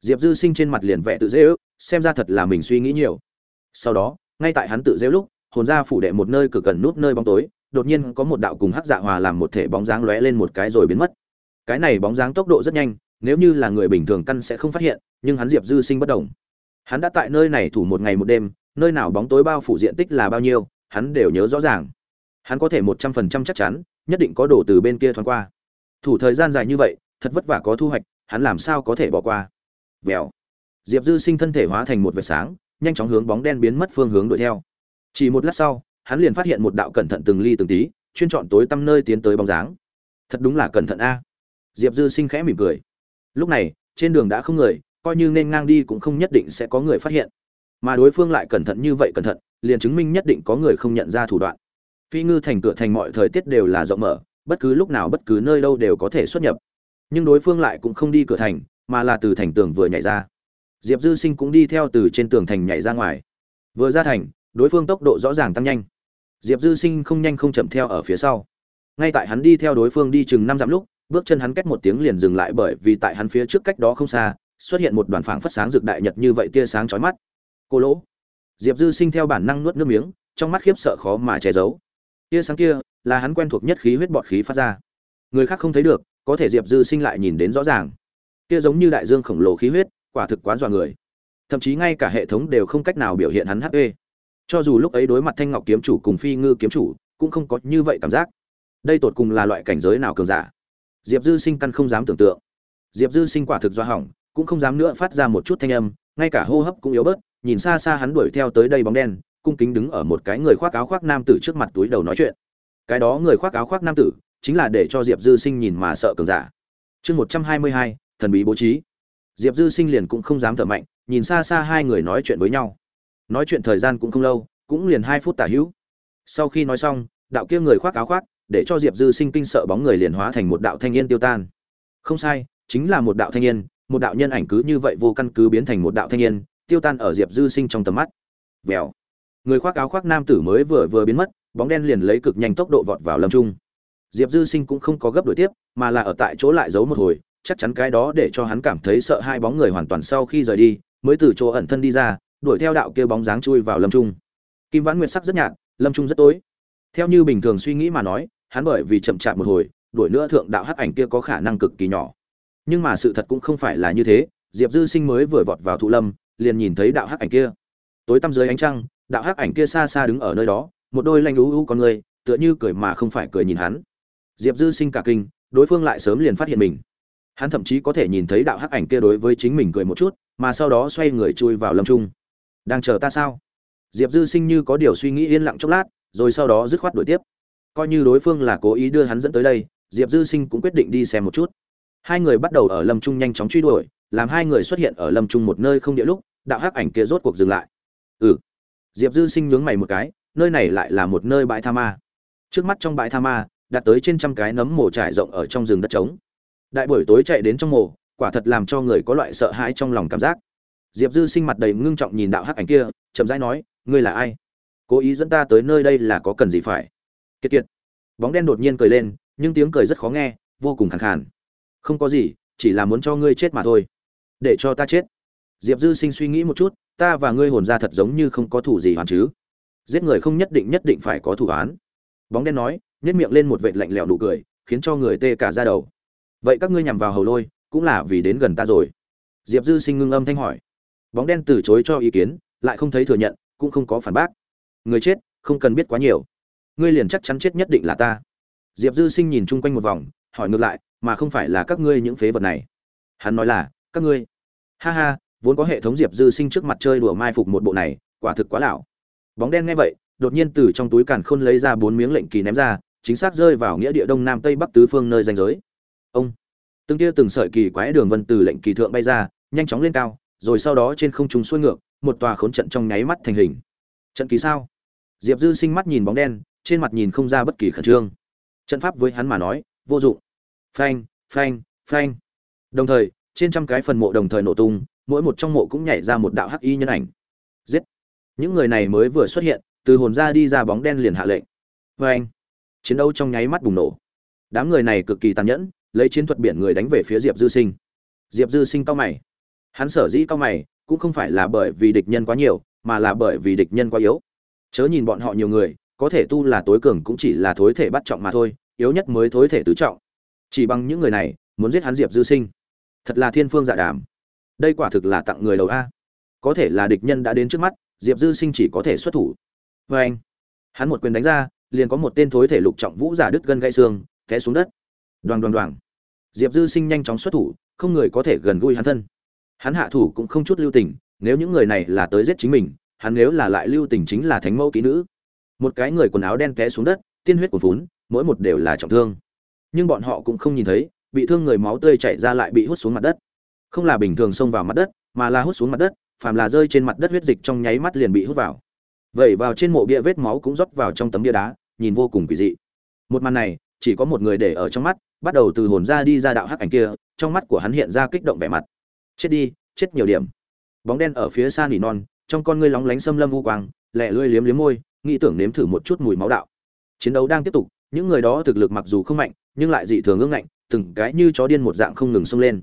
Diệp dư sinh trên mặt liền vẻ tự dễ ước, xem ra thật là mình suy nghĩ nhiều. Sau đó, ngay tại hắn tự dễ lúc, hồn ra phủ đệ một nơi cực gần nút nơi bóng tối, đột nhiên có một đạo cùng hắc dạ hòa làm một thể bóng dáng lóe lên một cái rồi biến mất. Cái này bóng dáng tốc độ rất nhanh, nếu như là người bình thường căn sẽ không phát hiện, nhưng hắn diệp dư sinh bất đồng hắn đã tại nơi này thủ một ngày một đêm nơi nào bóng tối bao phủ diện tích là bao nhiêu, hắn đều nhớ rõ ràng. Hắn có thể một trăm phần trăm chắc chắn, nhất định có đổ từ bên kia thoáng qua. Thủ thời gian dài như vậy, thật vất vả có thu hoạch, hắn làm sao có thể bỏ qua? Vèo. Diệp dư sinh thân thể hóa thành một vệt sáng, nhanh chóng hướng bóng đen biến mất phương hướng đuổi theo. Chỉ một lát sau, hắn liền phát hiện một đạo cẩn thận từng ly từng tí, chuyên chọn tối tăm nơi tiến tới bóng dáng. Thật đúng là cẩn thận a. Diệp dư sinh khẽ mỉm cười. Lúc này, trên đường đã không người, coi như nên ngang đi cũng không nhất định sẽ có người phát hiện mà đối phương lại cẩn thận như vậy cẩn thận, liền chứng minh nhất định có người không nhận ra thủ đoạn. Phi ngư thành cửa thành mọi thời tiết đều là rộng mở, bất cứ lúc nào bất cứ nơi đâu đều có thể xuất nhập. Nhưng đối phương lại cũng không đi cửa thành, mà là từ thành tường vừa nhảy ra. Diệp dư sinh cũng đi theo từ trên tường thành nhảy ra ngoài. Vừa ra thành, đối phương tốc độ rõ ràng tăng nhanh. Diệp dư sinh không nhanh không chậm theo ở phía sau. Ngay tại hắn đi theo đối phương đi chừng năm dặm lúc, bước chân hắn cách một tiếng liền dừng lại bởi vì tại hắn phía trước cách đó không xa, xuất hiện một đoàn phảng phất sáng rực đại nhật như vậy tia sáng chói mắt cô lỗ. Diệp dư sinh theo bản năng nuốt nước miếng, trong mắt khiếp sợ khó mà che giấu. Tia sáng kia là hắn quen thuộc nhất khí huyết bọt khí phát ra. Người khác không thấy được, có thể diệp dư sinh lại nhìn đến rõ ràng. Kia giống như đại dương khổng lồ khí huyết, quả thực quá dọa người. Thậm chí ngay cả hệ thống đều không cách nào biểu hiện hắn hp cho dù lúc ấy đối mặt thanh ngọc kiếm chủ cùng phi ngư kiếm chủ, cũng không có như vậy cảm giác. Đây tột cùng là loại cảnh giới nào cường giả? Diệp dư sinh căn không dám tưởng tượng. Diệp dư sinh quả thực do hỏng, cũng không dám nữa phát ra một chút thanh âm, ngay cả hô hấp cũng yếu bớt nhìn xa xa hắn đuổi theo tới đây bóng đen, cung kính đứng ở một cái người khoác áo khoác nam tử trước mặt túi đầu nói chuyện. Cái đó người khoác áo khoác nam tử, chính là để cho diệp dư sinh nhìn mà sợ cường giả. Chương một trăm hai mươi hai, thần bí bố trí. Diệp dư sinh liền cũng không dám thở mạnh, nhìn xa xa hai người nói chuyện với nhau. Nói chuyện thời gian cũng không lâu, cũng liền hai phút tả hữu. Sau khi nói xong, đạo kia người khoác áo khoác, để cho diệp dư sinh kinh sợ bóng người liền hóa thành một đạo thanh niên tiêu tan. Không sai, chính là một đạo thanh niên, một đạo nhân ảnh cứ như vậy vô căn cứ biến thành một đạo thanh niên tiêu tan ở diệp dư sinh trong tầm mắt. Vèo. Người khoác áo khoác nam tử mới vừa vừa biến mất, bóng đen liền lấy cực nhanh tốc độ vọt vào lâm trung. Diệp dư sinh cũng không có gấp đổi tiếp, mà là ở tại chỗ lại giấu một hồi, chắc chắn cái đó để cho hắn cảm thấy sợ hai bóng người hoàn toàn sau khi rời đi, mới từ chỗ ẩn thân đi ra, đuổi theo đạo kia bóng dáng chui vào lâm trung. Kim vãn nguyệt sắc rất nhạt, lâm trung rất tối. Theo như bình thường suy nghĩ mà nói, hắn bởi vì chậm chạp một hồi, đuổi nữa thượng đạo hắc ảnh kia có khả năng cực kỳ nhỏ. Nhưng mà sự thật cũng không phải là như thế, diệp dư sinh mới vừa vọt vào thụ lâm liền nhìn thấy đạo hắc ảnh kia. Tối tăm dưới ánh trăng, đạo hắc ảnh kia xa xa đứng ở nơi đó, một đôi lanh lú u con người, tựa như cười mà không phải cười nhìn hắn. Diệp dư sinh cả kinh, đối phương lại sớm liền phát hiện mình. Hắn thậm chí có thể nhìn thấy đạo hắc ảnh kia đối với chính mình cười một chút, mà sau đó xoay người chui vào lâm trung. Đang chờ ta sao? Diệp dư sinh như có điều suy nghĩ yên lặng chốc lát, rồi sau đó dứt khoát đuổi tiếp. Coi như đối phương là cố ý đưa hắn dẫn tới đây, diệp dư sinh cũng quyết định đi xem một chút. Hai người bắt đầu ở lâm trung nhanh chóng truy đuổi, làm hai người xuất hiện ở lâm trung một nơi không địa lúc đạo hắc ảnh kia rốt cuộc dừng lại. Ừ. Diệp dư sinh nhướng mày một cái, nơi này lại là một nơi bãi tha ma. Trước mắt trong bãi tha ma, đặt tới trên trăm cái nấm mồ trải rộng ở trong rừng đất trống. Đại buổi tối chạy đến trong mồ, quả thật làm cho người có loại sợ hãi trong lòng cảm giác. Diệp dư sinh mặt đầy ngưng trọng nhìn đạo hắc ảnh kia, chậm rãi nói, ngươi là ai? Cố ý dẫn ta tới nơi đây là có cần gì phải? Kiệt kiệt. Bóng đen đột nhiên cười lên, nhưng tiếng cười rất khó nghe, vô cùng khẳng khàn. Không có gì, chỉ là muốn cho ngươi chết mà thôi. Để cho ta chết diệp dư sinh suy nghĩ một chút, ta và ngươi hồn ra thật giống như không có thủ gì hoàn chứ. Giết người không nhất định nhất định phải có thủ án bóng đen nói nhét miệng lên một vệt lạnh lẽo nụ cười, khiến cho người tê cả ra đầu. Vậy các ngươi nhằm vào hầu lôi, cũng là vì đến gần ta rồi. Diệp dư sinh ngưng âm thanh hỏi. Bóng đen từ chối cho ý kiến, lại không thấy thừa nhận, cũng không có phản bác. Người chết, không cần biết quá nhiều. Ngươi liền chắc chắn chết nhất định là ta. Diệp dư sinh nhìn chung quanh một vòng, hỏi ngược lại, mà không phải là các ngươi những phế vật này. Hắn nói là, các ngươi. Ha ha vốn có hệ thống diệp dư sinh trước mặt chơi đùa mai phục một bộ này, quả thực quá lão. Bóng đen nghe vậy, đột nhiên từ trong túi càn khôn lấy ra bốn miếng lệnh kỳ ném ra, chính xác rơi vào nghĩa địa đông nam tây bắc tứ phương nơi danh giới. Ông! Từng tia từng sợi kỳ quái đường vân từ lệnh kỳ thượng bay ra, nhanh chóng lên cao, rồi sau đó trên không trung xuôi ngược, một tòa khốn trận trong nháy mắt thành hình. Trận kỳ sao? Diệp dư sinh mắt nhìn bóng đen, trên mặt nhìn không ra bất kỳ khẩn trương. Trận pháp với hắn mà nói, vô dụng. Phanh phanh phanh. Đồng thời, trên trăm cái phần mộ đồng thời nổ tung mỗi một trong mộ cũng nhảy ra một đạo hắc y nhân ảnh. Giết! Những người này mới vừa xuất hiện, từ hồn ra đi ra bóng đen liền hạ lệnh. Phanh chiến đấu trong nháy mắt bùng nổ. Đám người này cực kỳ tàn nhẫn, lấy chiến thuật biển người đánh về phía diệp dư sinh. Diệp dư sinh cao mày. Hắn sở dĩ cao mày, cũng không phải là bởi vì địch nhân quá nhiều, mà là bởi vì địch nhân quá yếu. Chớ nhìn bọn họ nhiều người, có thể tu là tối cường cũng chỉ là thối thể bắt trọng mà thôi, yếu nhất mới thối thể tứ trọng. Chỉ bằng những người này, muốn giết hắn diệp dư sinh. Thật là thiên phương dạ đàm đây quả thực là tặng người đầu a. Có thể là địch nhân đã đến trước mắt, diệp dư sinh chỉ có thể xuất thủ. Vê anh, hắn một quyền đánh ra, liền có một tên thối thể lục trọng vũ giả đứt gân gãy xương, té xuống đất. Đoàn đoàn đoàn. Diệp dư sinh nhanh chóng xuất thủ, không người có thể gần gũi hắn thân. Hắn hạ thủ cũng không chút lưu tình, nếu những người này là tới giết chính mình, hắn nếu là lại lưu tình chính là thánh mẫu kỹ nữ. Một cái người quần áo đen té xuống đất, tiên huyết cuồn vốn mỗi một đều là trọng thương. Nhưng bọn họ cũng không nhìn thấy, bị thương người máu tươi chảy ra lại bị hút xuống mặt đất không là bình thường xông vào mặt đất, mà là hút xuống mặt đất, phàm là rơi trên mặt đất huyết dịch trong nháy mắt liền bị hút vào. Vậy vào trên mộ bia vết máu cũng rót vào trong tấm bia đá, nhìn vô cùng quỷ dị. Một màn này, chỉ có một người để ở trong mắt, bắt đầu từ hồn ra đi ra đạo hắc ảnh kia, trong mắt của hắn hiện ra kích động vẻ mặt. Chết đi, chết nhiều điểm. Bóng đen ở phía xa nỉ non, trong con ngươi lóng lánh xâm lâm u quang lẹ lưỡi liếm liếm môi, nghĩ tưởng nếm thử một chút mùi máu đạo. Chiến đấu đang tiếp tục, những người đó thực lực mặc dù không mạnh, nhưng lại dị thường ương ngạnh, từng cái như chó điên một dạng không ngừng xông lên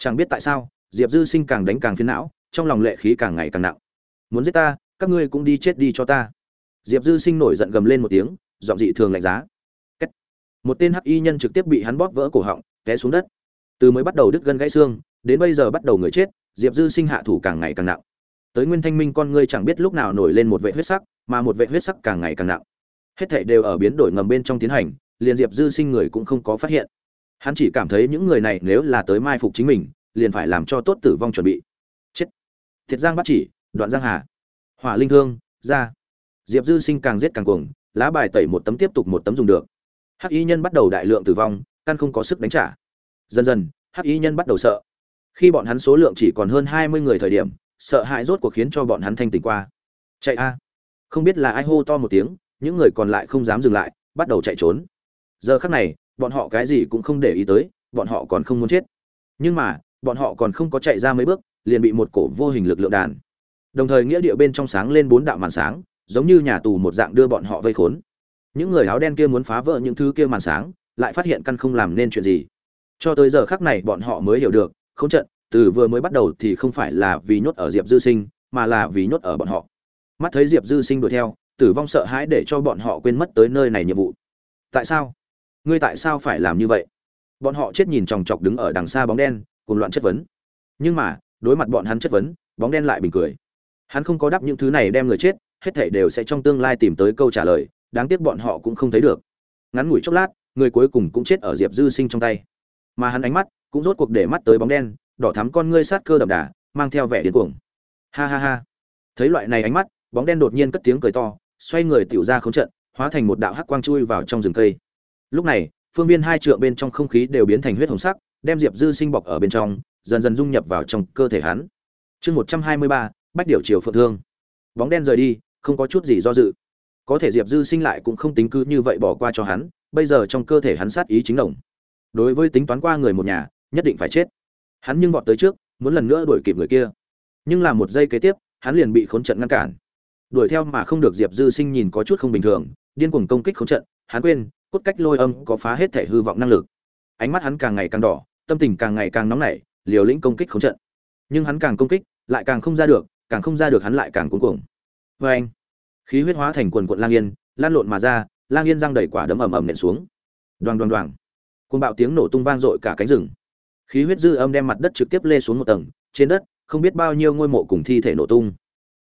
chẳng biết tại sao, diệp dư sinh càng đánh càng phiến não, trong lòng lệ khí càng ngày càng nặng. Muốn giết ta, các ngươi cũng đi chết đi cho ta. Diệp dư sinh nổi giận gầm lên một tiếng, giọng dị thường lạnh giá. Kết. một tên hắc y nhân trực tiếp bị hắn bóp vỡ cổ họng, té xuống đất. Từ mới bắt đầu đứt gân gãy xương, đến bây giờ bắt đầu người chết, diệp dư sinh hạ thủ càng ngày càng nặng. Tới nguyên thanh minh con ngươi chẳng biết lúc nào nổi lên một vệ huyết sắc, mà một vệ huyết sắc càng ngày càng nặng. Hết thảy đều ở biến đổi ngầm bên trong tiến hành, liền diệp dư sinh người cũng không có phát hiện hắn chỉ cảm thấy những người này nếu là tới mai phục chính mình, liền phải làm cho tốt tử vong chuẩn bị. Chết. Thiệt giang bắt chỉ, đoạn giang hà. Hỏa linh thương, ra. Diệp dư sinh càng giết càng cuồng, lá bài tẩy một tấm tiếp tục một tấm dùng được. Hắc y nhân bắt đầu đại lượng tử vong, căn không có sức đánh trả. Dần dần, hắc y nhân bắt đầu sợ. Khi bọn hắn số lượng chỉ còn hơn hai mươi người thời điểm, sợ hãi rốt cuộc khiến cho bọn hắn thanh tỉnh qua. Chạy a. Không biết là ai hô to một tiếng, những người còn lại không dám dừng lại, bắt đầu chạy trốn. Giờ khắc này bọn họ cái gì cũng không để ý tới, bọn họ còn không muốn chết. Nhưng mà, bọn họ còn không có chạy ra mấy bước, liền bị một cổ vô hình lực lượng đàn. Đồng thời nghĩa địa bên trong sáng lên bốn đạo màn sáng, giống như nhà tù một dạng đưa bọn họ vây khốn. Những người áo đen kia muốn phá vỡ những thứ kia màn sáng, lại phát hiện căn không làm nên chuyện gì. Cho tới giờ khắc này bọn họ mới hiểu được, không trận, từ vừa mới bắt đầu thì không phải là vì nhốt ở diệp dư sinh, mà là vì nhốt ở bọn họ. Mắt thấy diệp dư sinh đuổi theo, tử vong sợ hãi để cho bọn họ quên mất tới nơi này nhiệm vụ. Tại sao? Ngươi tại sao phải làm như vậy? Bọn họ chết nhìn chòng chọc đứng ở đằng xa bóng đen cùng loạn chất vấn. Nhưng mà, đối mặt bọn hắn chất vấn, bóng đen lại bình cười. Hắn không có đáp những thứ này đem người chết, hết thảy đều sẽ trong tương lai tìm tới câu trả lời, đáng tiếc bọn họ cũng không thấy được. Ngắn ngủi chốc lát, người cuối cùng cũng chết ở diệp dư sinh trong tay. Mà hắn ánh mắt cũng rốt cuộc để mắt tới bóng đen, đỏ thắm con ngươi sát cơ đậm đà, mang theo vẻ điên cuồng. Ha ha ha. Thấy loại này ánh mắt, bóng đen đột nhiên cất tiếng cười to, xoay người tiểu ra khống trận, hóa thành một đạo hắc quang chui vào trong rừng cây lúc này, phương viên hai trượng bên trong không khí đều biến thành huyết hồng sắc, đem diệp dư sinh bọc ở bên trong, dần dần dung nhập vào trong cơ thể hắn. Chương một trăm hai mươi ba, bách điều chiều phượng thương. Bóng đen rời đi, không có chút gì do dự. Có thể diệp dư sinh lại cũng không tính cứ như vậy bỏ qua cho hắn, bây giờ trong cơ thể hắn sát ý chính đồng. Đối với tính toán qua người một nhà, nhất định phải chết. Hắn nhưng vọt tới trước, muốn lần nữa đuổi kịp người kia. Nhưng làm một giây kế tiếp, hắn liền bị khốn trận ngăn cản. Đuổi theo mà không được diệp dư sinh nhìn có chút không bình thường, điên cuồng công kích khốn trận, hắn quên cốt cách lôi âm có phá hết thể hư vọng năng lực. Ánh mắt hắn càng ngày càng đỏ, tâm tình càng ngày càng nóng nảy, liều lĩnh công kích không trận. Nhưng hắn càng công kích, lại càng không ra được, càng không ra được hắn lại càng cuống cuồng. Vê anh, khí huyết hóa thành quần quận lang yên, lan lộn mà ra, lang yên răng đầy quả đấm ầm ầm nện xuống. Đoàng đoàng đoàng. Côn bạo tiếng nổ tung vang dội cả cánh rừng. Khí huyết dư âm đem mặt đất trực tiếp lê xuống một tầng, trên đất, không biết bao nhiêu ngôi mộ cùng thi thể nổ tung.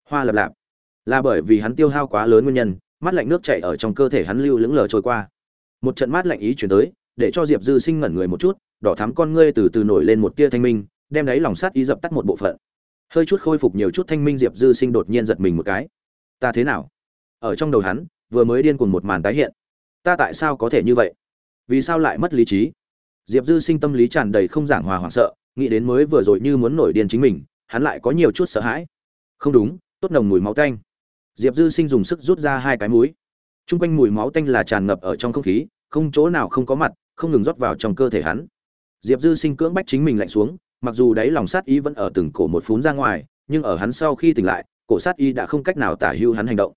Hoa lập lạp. Là bởi vì hắn tiêu hao quá lớn nguyên nhân, mắt lạnh nước chảy ở trong cơ thể hắn lưu lững lờ trôi qua một trận mát lạnh ý chuyển tới, để cho diệp dư sinh ngẩn người một chút, đỏ thắm con ngươi từ từ nổi lên một tia thanh minh, đem đáy lòng sát ý dập tắt một bộ phận. Hơi chút khôi phục nhiều chút thanh minh, diệp dư sinh đột nhiên giật mình một cái. Ta thế nào? Ở trong đầu hắn, vừa mới điên cuồng một màn tái hiện. Ta tại sao có thể như vậy? Vì sao lại mất lý trí? Diệp dư sinh tâm lý tràn đầy không giảng hòa hoảng sợ, nghĩ đến mới vừa rồi như muốn nổi điên chính mình, hắn lại có nhiều chút sợ hãi. Không đúng, tốt nồng mùi máu tanh. Diệp dư sinh dùng sức rút ra hai cái múi t r u n g quanh mùi máu tanh là tràn ngập ở trong không khí, không chỗ nào không có mặt, không ngừng rót vào trong cơ thể hắn. Diệp dư sinh cưỡng bách chính mình lạnh xuống, mặc dù đáy lòng sát ý vẫn ở từng cổ một phún ra ngoài, nhưng ở hắn sau khi tỉnh lại, cổ sát ý đã không cách nào tả hưu hắn hành động.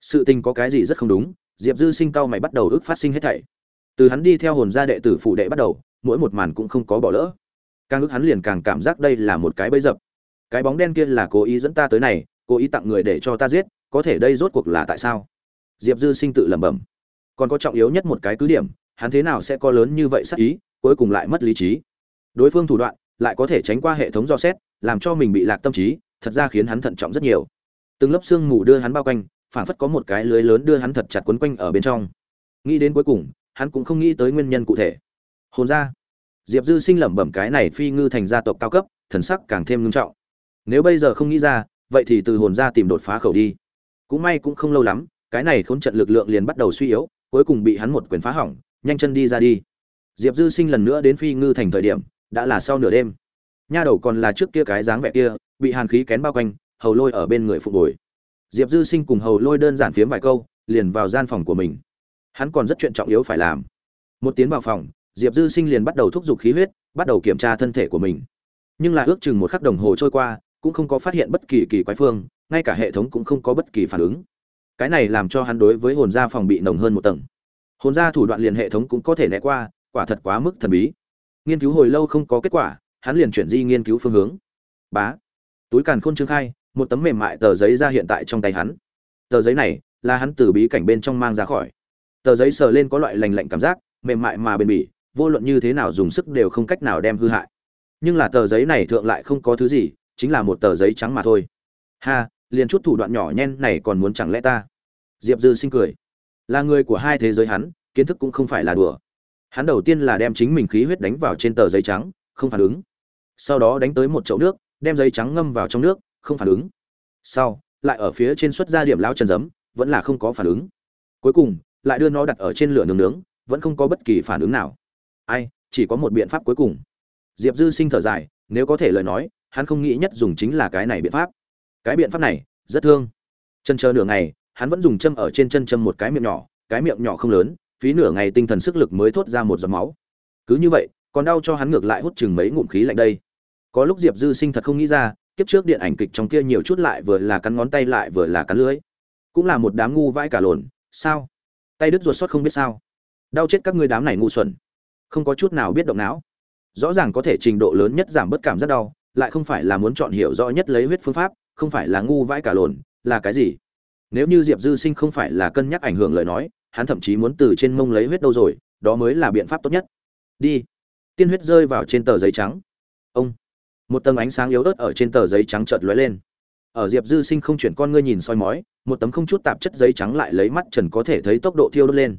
Sự tình có cái gì rất không đúng, diệp dư sinh cau mày bắt đầu ước phát sinh hết thảy. Từ hắn đi theo hồn gia đệ tử phụ đệ bắt đầu, mỗi một màn cũng không có bỏ lỡ. Càng ước hắn liền càng cảm giác đây là một cái bẫy dập. Cái bóng đen kia là cố ý dẫn ta tới này, cố ý tặng người để cho ta giết, có thể đây rốt cuộc là tại sao? Diệp dư sinh tự lẩm bẩm. Còn có trọng yếu nhất một cái cứ điểm, hắn thế nào sẽ có lớn như vậy sắc ý, cuối cùng lại mất lý trí. Đối phương thủ đoạn, lại có thể tránh qua hệ thống do xét, làm cho mình bị lạc tâm trí, thật ra khiến hắn thận trọng rất nhiều. Từng lớp xương mù đưa hắn bao quanh phản phất có một cái lưới lớn đưa hắn thật chặt quấn quanh ở bên trong. Nghĩ đến cuối cùng, hắn cũng không nghĩ tới nguyên nhân cụ thể. Hồn ra. Diệp dư sinh lẩm bẩm cái này phi ngư thành gia tộc cao cấp, thần sắc càng thêm ngưng trọng. Nếu bây giờ không nghĩ ra, vậy thì từ hồn ra tìm đột phá khẩu đi. Cũng may cũng không lâu lắm cái này khốn trận lực lượng liền bắt đầu suy yếu, cuối cùng bị hắn một quyền phá hỏng, nhanh chân đi ra đi. Diệp dư sinh lần nữa đến phi ngư thành thời điểm, đã là sau nửa đêm. Nha đầu còn là trước kia cái dáng vẻ kia, bị hàn khí kén bao quanh, hầu lôi ở bên người phục hồi. Diệp dư sinh cùng hầu lôi đơn giản phiếm vài câu, liền vào gian phòng của mình. Hắn còn rất chuyện trọng yếu phải làm. Một tiếng vào phòng, diệp dư sinh liền bắt đầu thúc giục khí huyết, bắt đầu kiểm tra thân thể của mình. Nhưng là ước chừng một khắc đồng hồ trôi qua, cũng không có phát hiện bất kỳ kỳ quái phương, ngay cả hệ thống cũng không có bất kỳ phản ứng cái này làm cho hắn đối với hồn gia phòng bị nồng hơn một tầng. Hồn gia thủ đoạn liền hệ thống cũng có thể né qua, quả thật quá mức thần bí. Nghiên cứu hồi lâu không có kết quả, hắn liền chuyển di nghiên cứu phương hướng. Bá. Túi càn khôn trương khai một tấm mềm mại tờ giấy ra hiện tại trong tay hắn. Tờ giấy này là hắn từ bí cảnh bên trong mang ra khỏi. Tờ giấy sờ lên có loại lành lạnh cảm giác, mềm mại mà bền bỉ, vô luận như thế nào dùng sức đều không cách nào đem hư hại. Nhưng là tờ giấy này thượng lại không có thứ gì, chính là một tờ giấy trắng mà thôi. Ha liền chút thủ đoạn nhỏ nhen này còn muốn chẳng lẽ ta? Diệp dư sinh cười. Là người của hai thế giới hắn, kiến thức cũng không phải là đùa. Hắn đầu tiên là đem chính mình khí huyết đánh vào trên tờ giấy trắng, không phản ứng. Sau đó đánh tới một chậu nước, đem giấy trắng ngâm vào trong nước, không phản ứng. Sau, lại ở phía trên xuất ra điểm lao trần giấm, vẫn là không có phản ứng. Cuối cùng, lại đưa nó đặt ở trên lửa nướng nướng, vẫn không có bất kỳ phản ứng nào. Ai, chỉ có một biện pháp cuối cùng. Diệp dư sinh thở dài, nếu có thể lời nói, hắn không nghĩ nhất dùng chính là cái này biện pháp cái biện pháp này, rất thương. Chân chờ nửa ngày, hắn vẫn dùng châm ở trên chân châm một cái miệng nhỏ, cái miệng nhỏ không lớn, phí nửa ngày tinh thần sức lực mới thốt ra một giọt máu. Cứ như vậy, còn đau cho hắn ngược lại hút chừng mấy ngụm khí lạnh đây. Có lúc diệp dư sinh thật không nghĩ ra, kiếp trước điện ảnh kịch trong kia nhiều chút lại vừa là cắn ngón tay lại vừa là cắn lưới cũng là một đám ngu vãi cả lồn, sao? Tay đứt ruột xót không biết sao. Đau chết các ngươi đám này ngu xuẩn. Không có chút nào biết động não. Rõ ràng có thể trình độ lớn nhất giảm bớt cảm giác đau, lại không phải là muốn chọn hiểu rõ nhất lấy huyết phương pháp không phải là ngu vãi cả lồn, là cái gì? Nếu như diệp dư sinh không phải là cân nhắc ảnh hưởng lời nói, hắn thậm chí muốn từ trên mông lấy huyết đâu rồi, đó mới là biện pháp tốt nhất. Đi. Tiên huyết rơi vào trên tờ giấy trắng. Ông. Một tầng ánh sáng yếu ớt ở trên tờ giấy trắng chợt lóe lên. Ở diệp dư sinh không chuyển con ngươi nhìn soi mói, một tấm không chút tạp chất giấy trắng lại lấy mắt trần có thể thấy tốc độ thiêu đốt lên.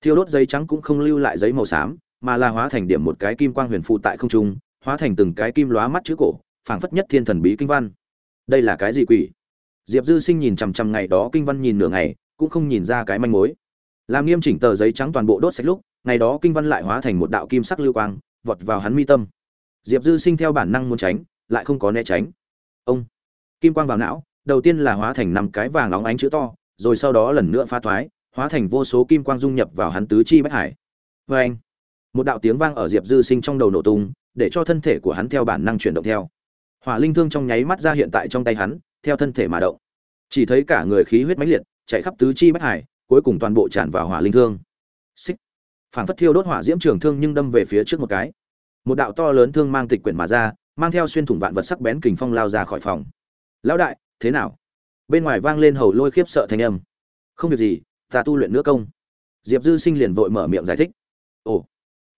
Thiêu đốt giấy trắng cũng không lưu lại giấy màu xám, mà là hóa thành điểm một cái kim quang huyền phụ tại không trung, hóa thành từng cái kim lóa mắt chữ cổ, phảng phất nhất thiên thần bí kinh văn đây là cái gì quỷ? Diệp dư sinh nhìn chằm chằm ngày đó kinh văn nhìn nửa ngày, cũng không nhìn ra cái manh mối. Làm nghiêm chỉnh tờ giấy trắng toàn bộ đốt sạch lúc, ngày đó kinh văn lại hóa thành một đạo kim sắc lưu quang, vọt vào hắn mi tâm. Diệp dư sinh theo bản năng muốn tránh, lại không có né tránh. Ông! Kim quang vào não, đầu tiên là hóa thành năm cái vàng óng ánh chữ to, rồi sau đó lần nữa pha thoái, hóa thành vô số kim quang dung nhập vào hắn tứ chi bất hải. Vê anh một đạo tiếng vang ở diệp dư sinh trong đầu nổ tung, để cho thân thể của hắn theo bản năng chuyển động theo hỏa linh thương trong nháy mắt ra hiện tại trong tay hắn, theo thân thể mà động. Chỉ thấy cả người khí huyết mãnh liệt, chạy khắp tứ chi bất hải, cuối cùng toàn bộ tràn vào hỏa linh thương. Xích. Phản phất thiêu đốt hỏa diễm trường thương nhưng đâm về phía trước một cái. Một đạo to lớn thương mang tịch quyển mà ra, mang theo xuyên thủng vạn vật sắc bén kình phong lao ra khỏi phòng. Lão đại, thế nào? Bên ngoài vang lên hầu lôi khiếp sợ thanh âm. Không việc gì, ta tu luyện nữa công. Diệp dư sinh liền vội mở miệng giải thích. Ồ.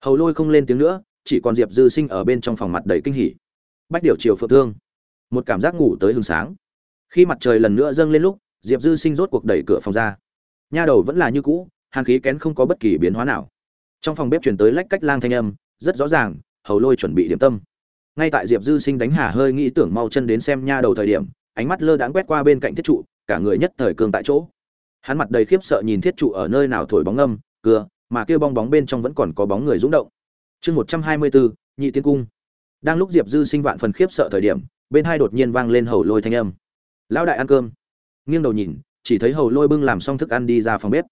Hầu lôi không lên tiếng nữa, chỉ còn diệp dư sinh ở bên trong phòng mặt đầy kinh hỉ bách điều chiều phượng thương. Một cảm giác ngủ tới hừng sáng. Khi mặt trời lần nữa dâng lên lúc, diệp dư sinh rốt cuộc đẩy cửa phòng ra. Nha đầu vẫn là như cũ hàn khí kén không có bất kỳ biến hóa nào. Trong phòng bếp chuyển tới lách cách lang thanh âm, rất rõ ràng, hầu lôi chuẩn bị điểm tâm. Ngay tại diệp dư sinh đánh hà hơi nghĩ tưởng mau chân đến xem nha đầu thời điểm, ánh mắt lơ đãng quét qua bên cạnh thiết trụ, cả người nhất thời cường tại chỗ. Hắn mặt đầy khiếp sợ nhìn thiết trụ ở nơi nào thổi bóng âm, cưa, mà kêu bong bóng bên trong vẫn còn có bóng người rúng động. Chương một trăm hai mươi bốn nhị tiên cung đang lúc diệp dư sinh vạn phần khiếp sợ thời điểm, bên hai đột nhiên vang lên hầu lôi thanh âm. Lão đại ăn cơm. Nghiêng đầu nhìn, chỉ thấy hầu lôi bưng làm xong thức ăn đi ra phòng bếp.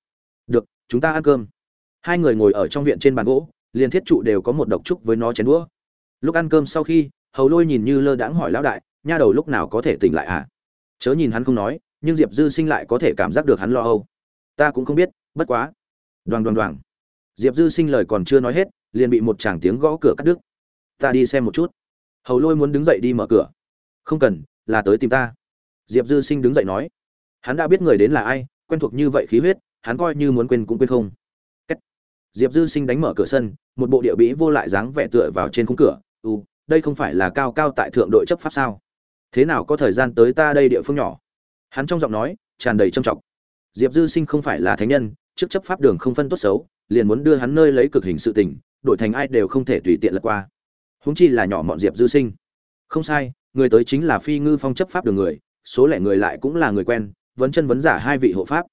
Được, chúng ta ăn cơm. Hai người ngồi ở trong viện trên bàn gỗ, liền thiết trụ đều có một độc trúc với nó chén đũa. Lúc ăn cơm sau khi, hầu lôi nhìn như lơ đãng hỏi lão đại, nha đầu lúc nào có thể tỉnh lại à chớ nhìn hắn không nói, nhưng diệp dư sinh lại có thể cảm giác được hắn lo âu. Ta cũng không biết, bất quá. Đoàn đoàn đoàn diệp dư sinh lời còn chưa nói hết, liền bị một chàng tiếng gõ cửa cắt đứt ta đi xem một chút. Hầu lôi muốn đứng dậy đi mở cửa. Không cần, là tới tìm ta. Diệp dư sinh đứng dậy nói. Hắn đã biết người đến là ai, quen thuộc như vậy khí huyết, hắn coi như muốn quên cũng quên không. Cách. diệp dư sinh đánh mở cửa sân, một bộ địa bĩ vô lại dáng vẻ tựa vào trên khung cửa. U đây không phải là cao cao tại thượng đội chấp pháp sao? Thế nào có thời gian tới ta đây địa phương nhỏ? Hắn trong giọng nói tràn đầy trầm trọng. Diệp dư sinh không phải là thánh nhân, trước chấp pháp đường không phân tốt xấu, liền muốn đưa hắn nơi lấy cực hình sự tình, đổi thành ai đều không thể tùy tiện lật qua huống chi là nhỏ mọn diệp dư sinh. Không sai, người tới chính là phi ngư phong chấp pháp đường người, số lẻ người lại cũng là người quen, vấn chân vấn giả hai vị hộ pháp.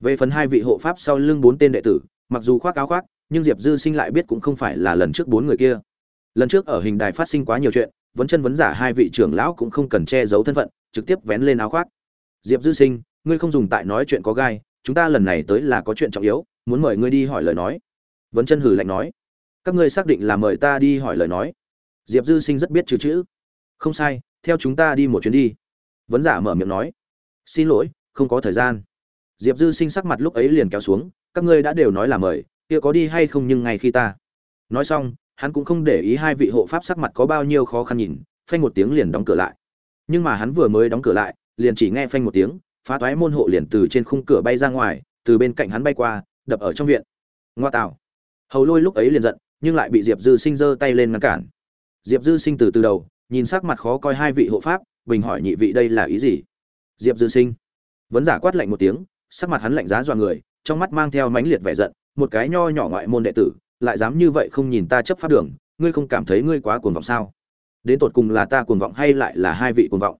Về phần hai vị hộ pháp sau lưng bốn tên đệ tử, mặc dù khoác áo khoác, nhưng diệp dư sinh lại biết cũng không phải là lần trước bốn người kia. Lần trước ở hình đài phát sinh quá nhiều chuyện, vấn chân vấn giả hai vị trưởng lão cũng không cần che giấu thân phận, trực tiếp vén lên áo khoác. Diệp dư sinh, ngươi không dùng tại nói chuyện có gai, chúng ta lần này tới là có chuyện trọng yếu, muốn mời ngươi đi hỏi lời nói. Vấn chân hử lạnh nói, các ngươi xác định là mời ta đi hỏi lời nói diệp dư sinh rất biết chữ chữ. Không sai, theo chúng ta đi một chuyến đi. Vấn giả mở miệng nói. Xin lỗi, không có thời gian. Diệp dư sinh sắc mặt lúc ấy liền kéo xuống, các ngươi đã đều nói là mời, kia có đi hay không nhưng ngay khi ta. Nói xong, hắn cũng không để ý hai vị hộ pháp sắc mặt có bao nhiêu khó khăn nhìn, phanh một tiếng liền đóng cửa lại. Nhưng mà hắn vừa mới đóng cửa lại, liền chỉ nghe phanh một tiếng, phá toái môn hộ liền từ trên khung cửa bay ra ngoài, từ bên cạnh hắn bay qua, đập ở trong viện. Ngoa tạo. Hầu lôi lúc ấy liền giận, nhưng lại bị diệp dư sinh giơ tay lên ngăn cản diệp dư sinh từ từ đầu, nhìn sắc mặt khó coi hai vị hộ pháp, bình hỏi nhị vị đây là ý gì? Diệp dư sinh. Vấn giả quát lạnh một tiếng, sắc mặt hắn lạnh giá dọa người, trong mắt mang theo mãnh liệt vẻ giận, một cái nho nhỏ ngoại môn đệ tử, lại dám như vậy không nhìn ta chấp pháp đường, ngươi không cảm thấy ngươi quá cuồng vọng sao? Đến tột cùng là ta cuồng vọng hay lại là hai vị cuồng vọng?